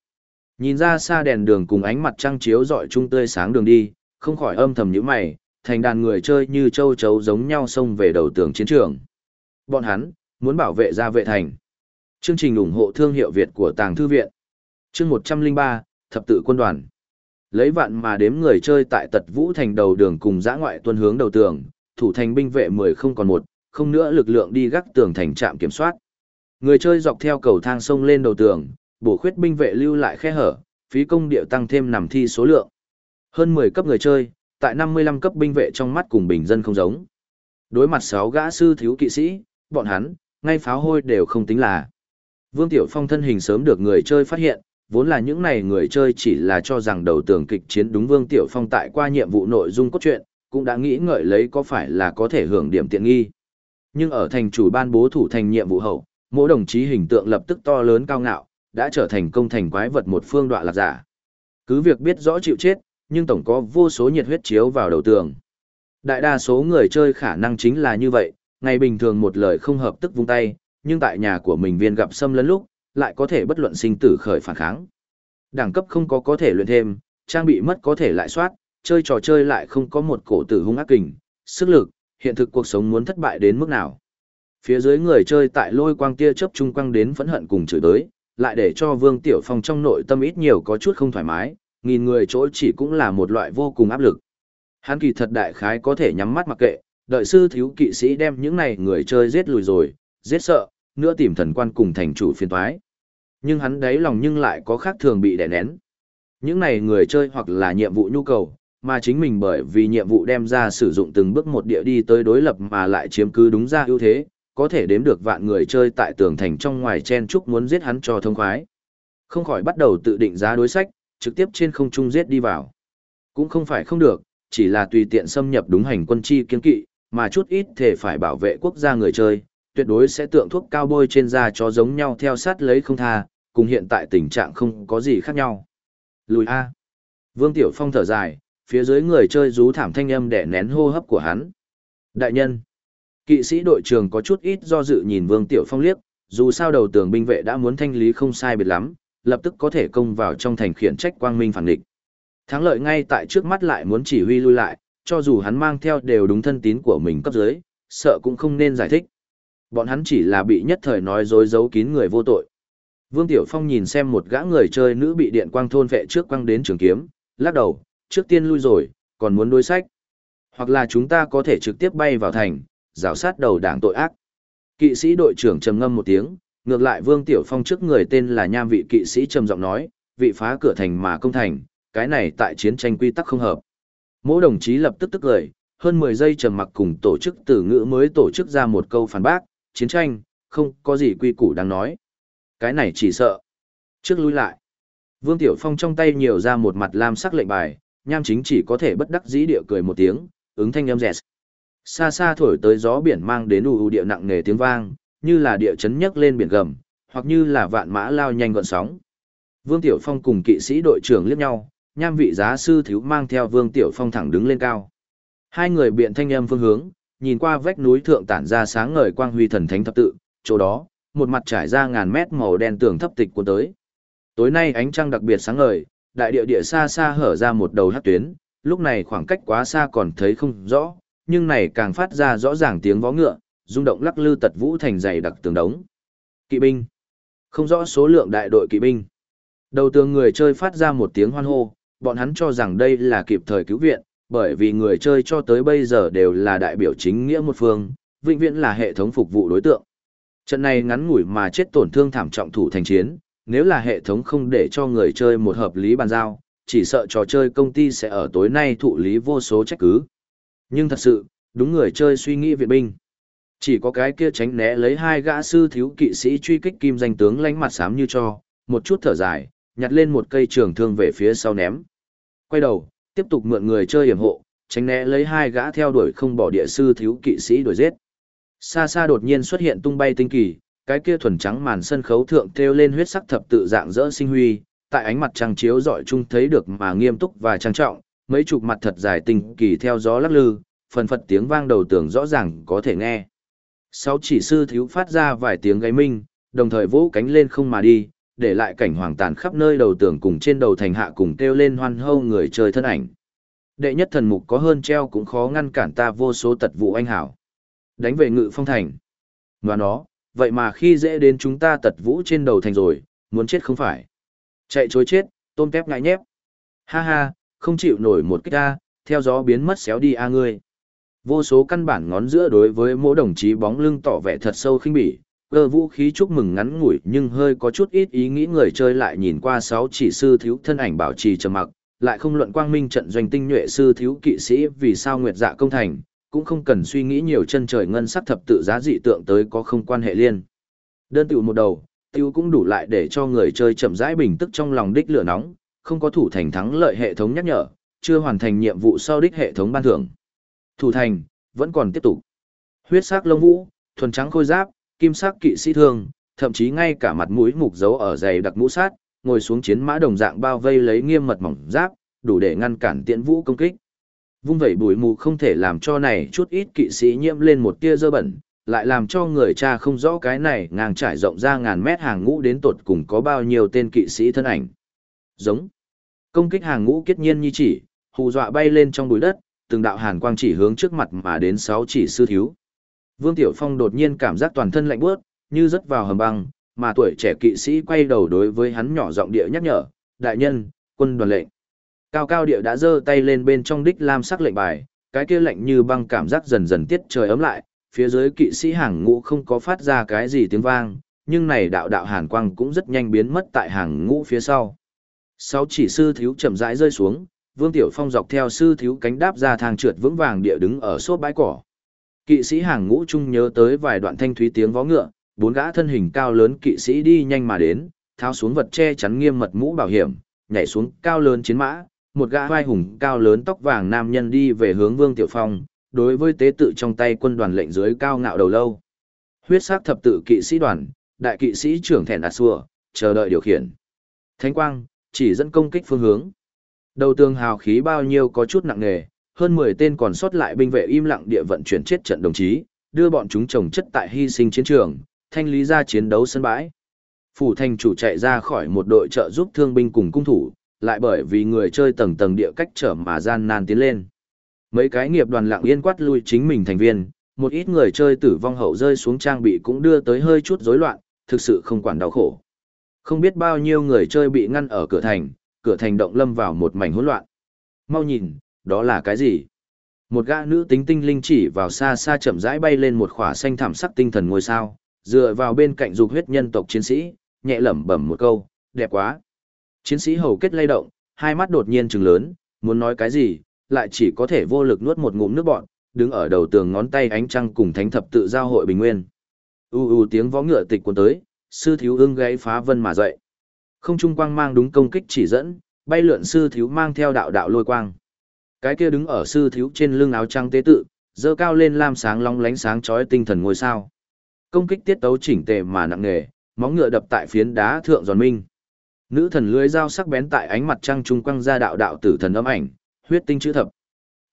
Nhìn ra xa đèn đường cùng ánh mặt trăng chiếu rọi trung tươi sáng đường đi, không khỏi âm thầm nhíu mày, thành đàn người chơi như châu chấu giống nhau xông về đầu tường chiến trường. Bọn hắn, muốn bảo vệ gia vệ thành. Chương trình ủng hộ thương hiệu Việt của Tàng Thư Viện. Chương 103, Thập tự quân đoàn. Lấy vạn mà đếm người chơi tại tật vũ thành đầu đường cùng giã ngoại tuân hướng đầu tường, thủ thành binh vệ 10 không còn một, không nữa lực lượng đi gác tường thành trạm kiểm soát. Người chơi dọc theo cầu thang sông lên đầu tường, bổ khuyết binh vệ lưu lại khe hở, phí công điệu tăng thêm nằm thi số lượng. Hơn 10 cấp người chơi, tại 55 cấp binh vệ trong mắt cùng bình dân không giống. Đối mặt 6 gã sư thiếu kỵ sĩ, bọn hắn, ngay pháo hôi đều không tính là. Vương Tiểu Phong thân hình sớm được người chơi phát hiện, vốn là những này người chơi chỉ là cho rằng đầu tường kịch chiến đúng Vương Tiểu Phong tại qua nhiệm vụ nội dung cốt truyện, cũng đã nghĩ ngợi lấy có phải là có thể hưởng điểm tiện nghi. Nhưng ở thành chủ ban bố thủ thành nhiệm vụ hậu, mỗi đồng chí hình tượng lập tức to lớn cao ngạo, đã trở thành công thành quái vật một phương đoạn lạc giả. Cứ việc biết rõ chịu chết, nhưng tổng có vô số nhiệt huyết chiếu vào đầu tường. Đại đa số người chơi khả năng chính là như vậy, ngày bình thường một lời không hợp tức vung tay, nhưng tại nhà của mình viên gặp xâm lấn lúc, lại có thể bất luận sinh tử khởi phản kháng. Đẳng cấp không có có thể luyện thêm, trang bị mất có thể lại soát, chơi trò chơi lại không có một cổ tử hung ác kình, sức lực, hiện thực cuộc sống muốn thất bại đến mức nào. Phía dưới người chơi tại lôi quang tia chớp trung quang đến phẫn hận cùng chửi tới, lại để cho Vương Tiểu Phong trong nội tâm ít nhiều có chút không thoải mái, nghìn người chỗ chỉ cũng là một loại vô cùng áp lực. Hắn kỳ thật đại khái có thể nhắm mắt mặc kệ, đợi sư thiếu kỵ sĩ đem những này người chơi giết lùi rồi, giết sợ, nữa tìm thần quan cùng thành chủ phiên toái. Nhưng hắn đáy lòng nhưng lại có khác thường bị đè nén. Những này người chơi hoặc là nhiệm vụ nhu cầu, mà chính mình bởi vì nhiệm vụ đem ra sử dụng từng bước một địa đi tới đối lập mà lại chiếm cứ đúng ra ưu thế, có thể đếm được vạn người chơi tại tường thành trong ngoài chen chúc muốn giết hắn cho thông khoái. Không khỏi bắt đầu tự định giá đối sách, trực tiếp trên không trung giết đi vào. Cũng không phải không được, chỉ là tùy tiện xâm nhập đúng hành quân chi kiến kỵ, mà chút ít thể phải bảo vệ quốc gia người chơi, tuyệt đối sẽ tượng thuốc cao bôi trên da cho giống nhau theo sát lấy không tha, cùng hiện tại tình trạng không có gì khác nhau. Lùi A. Vương Tiểu Phong thở dài, phía dưới người chơi rú thảm thanh âm để nén hô hấp của hắn. Đại nhân. Kỵ sĩ đội trưởng có chút ít do dự nhìn Vương Tiểu Phong liếc, dù sao đầu tường binh vệ đã muốn thanh lý không sai biệt lắm, lập tức có thể công vào trong thành khiển trách quang minh phản địch. Thắng lợi ngay tại trước mắt lại muốn chỉ huy lui lại, cho dù hắn mang theo đều đúng thân tín của mình cấp dưới, sợ cũng không nên giải thích. Bọn hắn chỉ là bị nhất thời nói dối giấu kín người vô tội. Vương Tiểu Phong nhìn xem một gã người chơi nữ bị điện quang thôn vệ trước quăng đến trường kiếm, lắc đầu, trước tiên lui rồi, còn muốn đối sách. Hoặc là chúng ta có thể trực tiếp bay vào thành, rào sát đầu đảng tội ác. Kỵ sĩ đội trưởng trầm ngâm một tiếng, ngược lại Vương Tiểu Phong trước người tên là nham vị kỵ sĩ trầm giọng nói, vị phá cửa thành mà công thành, cái này tại chiến tranh quy tắc không hợp. Mỗi đồng chí lập tức tức lời, hơn 10 giây trầm mặc cùng tổ chức từ ngữ mới tổ chức ra một câu phản bác, chiến tranh, không có gì quy củ đáng nói. Cái này chỉ sợ. Trước lui lại. Vương Tiểu Phong trong tay nhiều ra một mặt lam sắc lệnh bài, nham chính chỉ có thể bất đắc dĩ địa cười một tiếng, ứng thanh âm rẻ. Xa xa thổi tới gió biển mang đến ù ù địa nặng nề tiếng vang, như là địa chấn nhấc lên biển gầm, hoặc như là vạn mã lao nhanh gọn sóng. Vương Tiểu Phong cùng kỵ sĩ đội trưởng liếc nhau, nham vị giá sư thiếu mang theo Vương Tiểu Phong thẳng đứng lên cao. Hai người biện thanh âm phương hướng, nhìn qua vách núi thượng tản ra sáng ngời quang huy thần thánh thập tự, chỗ đó, một mặt trải ra ngàn mét màu đen tường thấp tịch cuốn tới. Tối nay ánh trăng đặc biệt sáng ngời, đại địa địa xa xa hở ra một đầu hắc tuyến, lúc này khoảng cách quá xa còn thấy không rõ, nhưng này càng phát ra rõ ràng tiếng vó ngựa, rung động lắc lư tật vũ thành dày đặc tường đống. Kỵ binh. Không rõ số lượng đại đội kỵ binh. Đầu tường người chơi phát ra một tiếng hoan hô, bọn hắn cho rằng đây là kịp thời cứu viện, bởi vì người chơi cho tới bây giờ đều là đại biểu chính nghĩa một phương, vĩnh viễn là hệ thống phục vụ đối tượng. Trận này ngắn ngủi mà chết tổn thương thảm trọng thủ thành chiến, nếu là hệ thống không để cho người chơi một hợp lý bàn giao, chỉ sợ trò chơi công ty sẽ ở tối nay thụ lý vô số trách cứ. Nhưng thật sự, đúng người chơi suy nghĩ viện binh. Chỉ có cái kia tránh né lấy hai gã sư thiếu kỵ sĩ truy kích kim danh tướng lánh mặt xám như cho, một chút thở dài, nhặt lên một cây trường thương về phía sau ném. Quay đầu, tiếp tục mượn người chơi hiểm hộ, tránh né lấy hai gã theo đuổi không bỏ địa sư thiếu kỵ sĩ đuổi giết. Xa xa đột nhiên xuất hiện tung bay tinh kỳ, cái kia thuần trắng màn sân khấu thượng treo lên huyết sắc thập tự dạng dỡ sinh huy, tại ánh mặt trăng chiếu rọi chung thấy được mà nghiêm túc và trang trọng, mấy chục mặt thật dài tinh kỳ theo gió lắc lư, phần phật tiếng vang đầu tưởng rõ ràng có thể nghe. Sáu chỉ sư thiếu phát ra vài tiếng gáy minh, đồng thời vỗ cánh lên không mà đi, để lại cảnh hoàng tàn khắp nơi đầu tường cùng trên đầu thành hạ cùng kêu lên hoan hâu người chơi thân ảnh. Đệ nhất thần mục có hơn treo cũng khó ngăn cản ta vô số tật vụ anh hảo. Đánh về ngự phong thành. Và nó, vậy mà khi dễ đến chúng ta tật vũ trên đầu thành rồi, muốn chết không phải. Chạy chối chết, tôm tép ngại nhép. Ha ha, không chịu nổi một kích ta, theo gió biến mất xéo đi a ngươi. Vô số căn bản ngón giữa đối với mỗi đồng chí bóng lưng tỏ vẻ thật sâu khinh bỉ, cơ vũ khí chúc mừng ngắn ngủi nhưng hơi có chút ít ý nghĩ người chơi lại nhìn qua sáu chỉ sư thiếu thân ảnh bảo trì trầm mặc, lại không luận quang minh trận doanh tinh nhuệ sư thiếu kỵ sĩ vì sao nguyệt dạ công thành, cũng không cần suy nghĩ nhiều chân trời ngân sắc thập tự giá dị tượng tới có không quan hệ liên. Đơn tựu một đầu, tiêu cũng đủ lại để cho người chơi chậm rãi bình tức trong lòng đích lửa nóng, không có thủ thành thắng lợi hệ thống nhắc nhở, chưa hoàn thành nhiệm vụ sau đích hệ thống ban thưởng. Thủ thành, vẫn còn tiếp tục. Huyết sắc lông vũ, thuần trắng khôi giáp, kim sắc kỵ sĩ thương, thậm chí ngay cả mặt mũi mục dấu ở dày đặc mũ sát, ngồi xuống chiến mã đồng dạng bao vây lấy nghiêm mật mỏng giáp, đủ để ngăn cản tiễn vũ công kích. Vung vẩy bụi mù không thể làm cho này chút ít kỵ sĩ nhiễm lên một tia dơ bẩn, lại làm cho người cha không rõ cái này ngang trải rộng ra ngàn mét hàng ngũ đến tột cùng có bao nhiêu tên kỵ sĩ thân ảnh. Giống. Công kích hàng ngũ kết nhiên như chỉ, hù dọa bay lên trong bụi đất, từng đạo hàn quang chỉ hướng trước mặt mà đến sáu chỉ sư thiếu. Vương Tiểu Phong đột nhiên cảm giác toàn thân lạnh bước, như rớt vào hầm băng, mà tuổi trẻ kỵ sĩ quay đầu đối với hắn nhỏ giọng địa nhắc nhở, đại nhân, quân đoàn lệnh. Cao cao địa đã giơ tay lên bên trong đích lam sắc lệnh bài, cái kia lạnh như băng cảm giác dần dần tiết trời ấm lại, phía dưới kỵ sĩ hàng ngũ không có phát ra cái gì tiếng vang, nhưng này đạo đạo hàn quang cũng rất nhanh biến mất tại hàng ngũ phía sau. Sáu chỉ sư thiếu chậm rãi rơi xuống, Vương Tiểu Phong dọc theo sư thiếu cánh đáp ra thang trượt vững vàng địa đứng ở xốp bãi cỏ. Kỵ sĩ hàng ngũ chung nhớ tới vài đoạn thanh thúy tiếng vó ngựa, bốn gã thân hình cao lớn kỵ sĩ đi nhanh mà đến, tháo xuống vật che chắn nghiêm mật mũ bảo hiểm, nhảy xuống cao lớn chiến mã, một gã vai hùng cao lớn tóc vàng nam nhân đi về hướng Vương Tiểu Phong, đối với tế tự trong tay quân đoàn lệnh dưới cao ngạo đầu lâu. Huyết sắc thập tự kỵ sĩ đoàn, đại kỵ sĩ trưởng thẻn đạt xua, chờ đợi điều khiển. Thánh quang, chỉ dẫn công kích phương hướng. Đầu tường hào khí bao nhiêu có chút nặng nề, hơn 10 tên còn sót lại binh vệ im lặng địa vận chuyển chết trận đồng chí, đưa bọn chúng trồng chất tại hy sinh chiến trường, thanh lý ra chiến đấu sân bãi. Phủ thành chủ chạy ra khỏi một đội trợ giúp thương binh cùng cung thủ, lại bởi vì người chơi tầng tầng địa cách trở mà gian nan tiến lên. Mấy cái nghiệp đoàn lặng yên quát lui chính mình thành viên, một ít người chơi tử vong hậu rơi xuống trang bị cũng đưa tới hơi chút rối loạn, thực sự không quản đau khổ. Không biết bao nhiêu người chơi bị ngăn ở cửa thành, cửa thành động lâm vào một mảnh hỗn loạn. Mau nhìn, đó là cái gì? Một gã nữ tính tinh linh chỉ vào xa xa chậm rãi bay lên một khỏa xanh thảm sắc tinh thần ngôi sao, dựa vào bên cạnh dục huyết nhân tộc chiến sĩ, nhẹ lẩm bẩm một câu, đẹp quá. Chiến sĩ hầu kết lay động, hai mắt đột nhiên trừng lớn, muốn nói cái gì, lại chỉ có thể vô lực nuốt một ngụm nước bọt, đứng ở đầu tường ngón tay ánh trăng cùng thánh thập tự giao hội bình nguyên. U u tiếng vó ngựa tịch cuốn tới, sư thiếu ưng gáy phá vân mà dậy. Không trung quang mang đúng công kích chỉ dẫn, bay lượn sư thiếu mang theo đạo đạo lôi quang. Cái kia đứng ở sư thiếu trên lưng áo trăng tế tự, dơ cao lên lam sáng long lánh sáng chói tinh thần ngôi sao. Công kích tiết tấu chỉnh tề mà nặng nề, móng ngựa đập tại phiến đá thượng giòn minh. Nữ thần lưới dao sắc bén tại ánh mặt trăng trung quăng ra đạo đạo tử thần âm ảnh, huyết tinh chữ thập.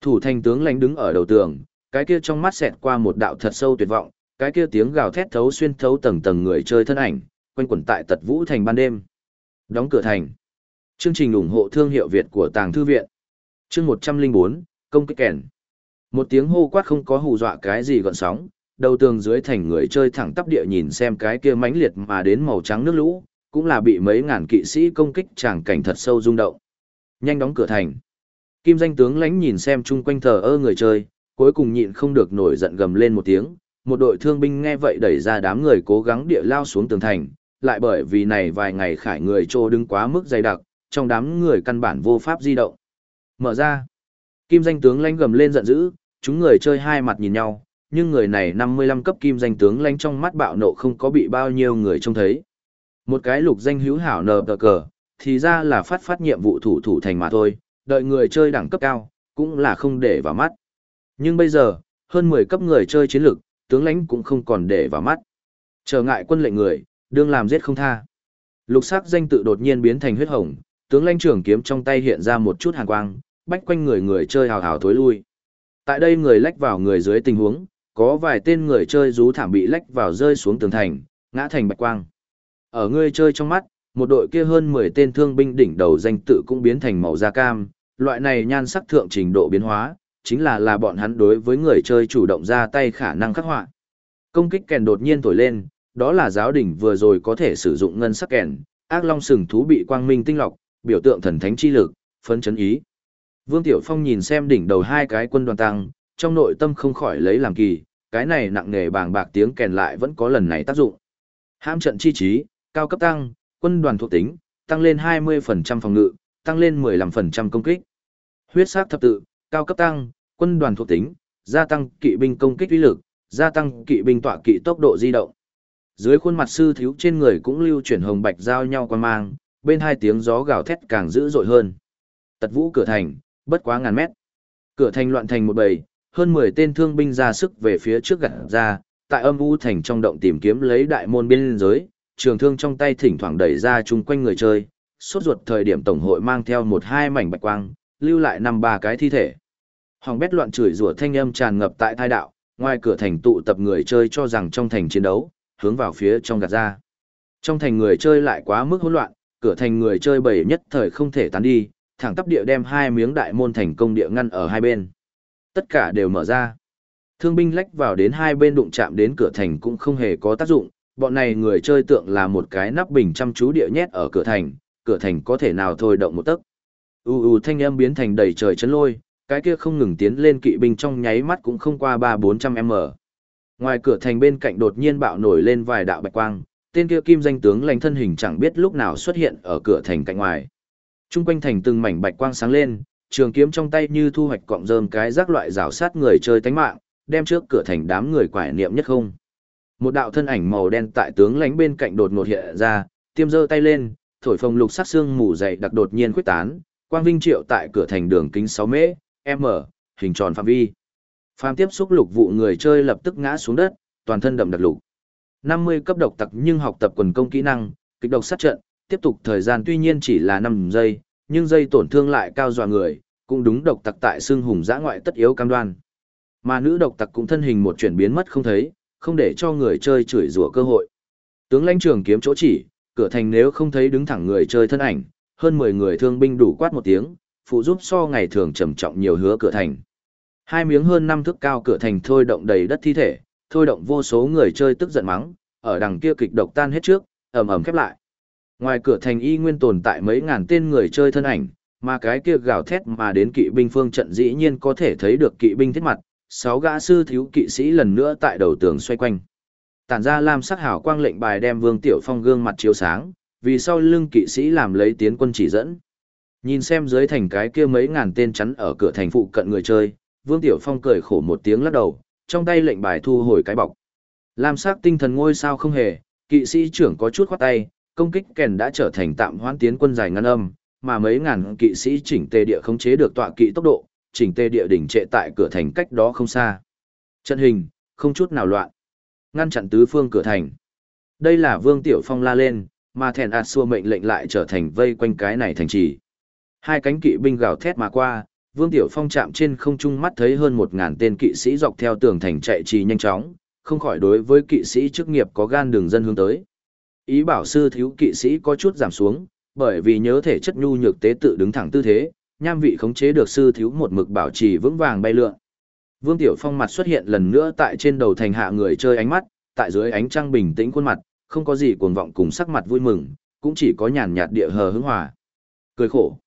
Thủ thành tướng lãnh đứng ở đầu tường, cái kia trong mắt xẹt qua một đạo thật sâu tuyệt vọng, cái kia tiếng gào thét thấu xuyên thấu tầng tầng người chơi thân ảnh, quanh quẩn tại tật vũ thành ban đêm. Đóng cửa thành. Chương trình ủng hộ thương hiệu Việt của Tàng Thư Viện. Chương 104, công kích kèn. Một tiếng hô quát không có hù dọa cái gì gọn sóng, đầu tường dưới thành người chơi thẳng tắp địa nhìn xem cái kia mãnh liệt mà đến màu trắng nước lũ, cũng là bị mấy ngàn kỵ sĩ công kích tràng cảnh thật sâu rung động. Nhanh đóng cửa thành. Kim danh tướng lãnh nhìn xem chung quanh thờ ơ người chơi, cuối cùng nhịn không được nổi giận gầm lên một tiếng, một đội thương binh nghe vậy đẩy ra đám người cố gắng địa lao xuống tường thành, lại bởi vì này vài ngày khải người trô đứng quá mức dày đặc, trong đám người căn bản vô pháp di động. Mở ra. Kim danh tướng lãnh gầm lên giận dữ, chúng người chơi hai mặt nhìn nhau, nhưng người này 55 cấp kim danh tướng lãnh trong mắt bạo nộ không có bị bao nhiêu người trông thấy. Một cái lục danh hữu hảo nờ tờ cờ, thì ra là phát phát nhiệm vụ thủ thủ thành mà thôi, đợi người chơi đẳng cấp cao, cũng là không để vào mắt. Nhưng bây giờ, hơn 10 cấp người chơi chiến lược, tướng lãnh cũng không còn để vào mắt. Trở ngại quân lệnh người, đương làm giết không tha. Lục sắc danh tự đột nhiên biến thành huyết hồng, tướng lãnh trưởng kiếm trong tay hiện ra một chút hàn quang, bách quanh người người chơi hào hào thối lui. Tại đây người lách vào người dưới tình huống, có vài tên người chơi rú thảm bị lách vào rơi xuống tường thành, ngã thành bạch quang. Ở người chơi trong mắt, một đội kia hơn 10 tên thương binh đỉnh đầu danh tự cũng biến thành màu da cam, loại này nhan sắc thượng trình độ biến hóa, chính là là bọn hắn đối với người chơi chủ động ra tay khả năng khắc họa. Công kích kèn đột nhiên thổi lên, đó là giáo đỉnh vừa rồi có thể sử dụng ngân sắc kèn, ác long sừng thú bị quang minh tinh lọc, biểu tượng thần thánh chi lực, phấn chấn ý. Vương Tiểu Phong nhìn xem đỉnh đầu hai cái quân đoàn tăng, trong nội tâm không khỏi lấy làm kỳ, cái này nặng nề bàng bạc tiếng kèn lại vẫn có lần này tác dụng. Hãm trận chi trí, cao cấp tăng, quân đoàn thuộc tính, tăng lên 20% phòng ngự, tăng lên 15% công kích. Huyết sát thập tự, cao cấp tăng, quân đoàn thuộc tính, gia tăng kỵ binh công kích uy lực, gia tăng kỵ binh tọa kỵ tốc độ di động. Dưới khuôn mặt sư thiếu trên người cũng lưu chuyển hồng bạch giao nhau quan mang, bên hai tiếng gió gào thét càng dữ dội hơn. Tật vũ cửa thành, bất quá ngàn mét. Cửa thành loạn thành một bầy, hơn 10 tên thương binh ra sức về phía trước gạt ra, tại âm u thành trong động tìm kiếm lấy đại môn biên giới, trường thương trong tay thỉnh thoảng đẩy ra chung quanh người chơi, suốt ruột thời điểm tổng hội mang theo một hai mảnh bạch quang, lưu lại năm ba cái thi thể. Hoàng bét loạn chửi rủa thanh âm tràn ngập tại thai đạo, ngoài cửa thành tụ tập người chơi cho rằng trong thành chiến đấu, hướng vào phía trong gạt ra. Trong thành người chơi lại quá mức hỗn loạn, cửa thành người chơi bầy nhất thời không thể tán đi, thẳng tắp địa đem hai miếng đại môn thành công địa ngăn ở hai bên. Tất cả đều mở ra. Thương binh lách vào đến hai bên đụng chạm đến cửa thành cũng không hề có tác dụng, bọn này người chơi tượng là một cái nắp bình chăm chú địa nhét ở cửa thành, cửa thành có thể nào thôi động một tấc. U u thanh âm biến thành đầy trời chấn lôi, cái kia không ngừng tiến lên kỵ binh trong nháy mắt cũng không qua ba bốn trăm m Ngoài cửa thành bên cạnh đột nhiên bạo nổi lên vài đạo bạch quang, tên kia kim danh tướng lãnh thân hình chẳng biết lúc nào xuất hiện ở cửa thành cạnh ngoài. Trung quanh thành từng mảnh bạch quang sáng lên, trường kiếm trong tay như thu hoạch cọng rơm cái rác loại rào sát người chơi tánh mạng, đem trước cửa thành đám người quải niệm nhất không. Một đạo thân ảnh màu đen tại tướng lãnh bên cạnh đột ngột hiện ra, tiêm giơ tay lên, thổi phồng lục sát xương mù dày đặc đột nhiên khuếch tán, quang vinh triệu tại cửa thành đường kính 6 m, m, hình tròn phạm vi. Phạm tiếp xúc lục vụ người chơi lập tức ngã xuống đất, toàn thân đậm đặc lục. 50 cấp độc tặc nhưng học tập quần công kỹ năng, kịch độc sát trận, tiếp tục thời gian tuy nhiên chỉ là 5 giây, nhưng dây tổn thương lại cao dọa người, cũng đúng độc tặc tại xương hùng dã ngoại tất yếu cam đoan. Mà nữ độc tặc cũng thân hình một chuyển biến mất không thấy, không để cho người chơi chửi rủa cơ hội. Tướng lãnh trưởng kiếm chỗ chỉ, cửa thành nếu không thấy đứng thẳng người chơi thân ảnh, hơn 10 người thương binh đủ quát một tiếng, phụ giúp so ngày thường trầm trọng nhiều hứa cửa thành. Hai miếng hơn năm thước cao cửa thành thôi động đầy đất thi thể, thôi động vô số người chơi tức giận mắng, ở đằng kia kịch độc tan hết trước, ầm ầm khép lại. Ngoài cửa thành y nguyên tồn tại mấy ngàn tên người chơi thân ảnh, mà cái kia gào thét mà đến kỵ binh phương trận dĩ nhiên có thể thấy được kỵ binh thiết mặt, sáu gã sư thiếu kỵ sĩ lần nữa tại đầu tường xoay quanh. Tản ra lam sắc hảo quang lệnh bài đem Vương Tiểu Phong gương mặt chiếu sáng, vì sau lưng kỵ sĩ làm lấy tiến quân chỉ dẫn. Nhìn xem dưới thành cái kia mấy ngàn tên chắn ở cửa thành phụ cận người chơi, Vương Tiểu Phong cười khổ một tiếng lắc đầu, trong tay lệnh bài thu hồi cái bọc. Lam sắc tinh thần ngôi sao không hề, kỵ sĩ trưởng có chút khoát tay, công kích kèn đã trở thành tạm hoãn tiến quân dài ngăn âm, mà mấy ngàn kỵ sĩ chỉnh tề địa khống chế được tọa kỵ tốc độ, chỉnh tề địa đỉnh trệ tại cửa thành cách đó không xa. Trận hình, không chút nào loạn. Ngăn chặn tứ phương cửa thành. Đây là Vương Tiểu Phong la lên, mà thèn ạt xua mệnh lệnh lại trở thành vây quanh cái này thành trì. Hai cánh kỵ binh gào thét mà qua, Vương Tiểu Phong chạm trên không trung mắt thấy hơn một ngàn tên kỵ sĩ dọc theo tường thành chạy trì nhanh chóng, không khỏi đối với kỵ sĩ chức nghiệp có gan đường dân hướng tới. Ý bảo sư thiếu kỵ sĩ có chút giảm xuống, bởi vì nhớ thể chất nhu nhược tế tự đứng thẳng tư thế, nham vị khống chế được sư thiếu một mực bảo trì vững vàng bay lượn. Vương Tiểu Phong mặt xuất hiện lần nữa tại trên đầu thành hạ người chơi ánh mắt, tại dưới ánh trăng bình tĩnh khuôn mặt, không có gì cuồng vọng cùng sắc mặt vui mừng, cũng chỉ có nhàn nhạt địa hờ hững hòa. Cười khổ.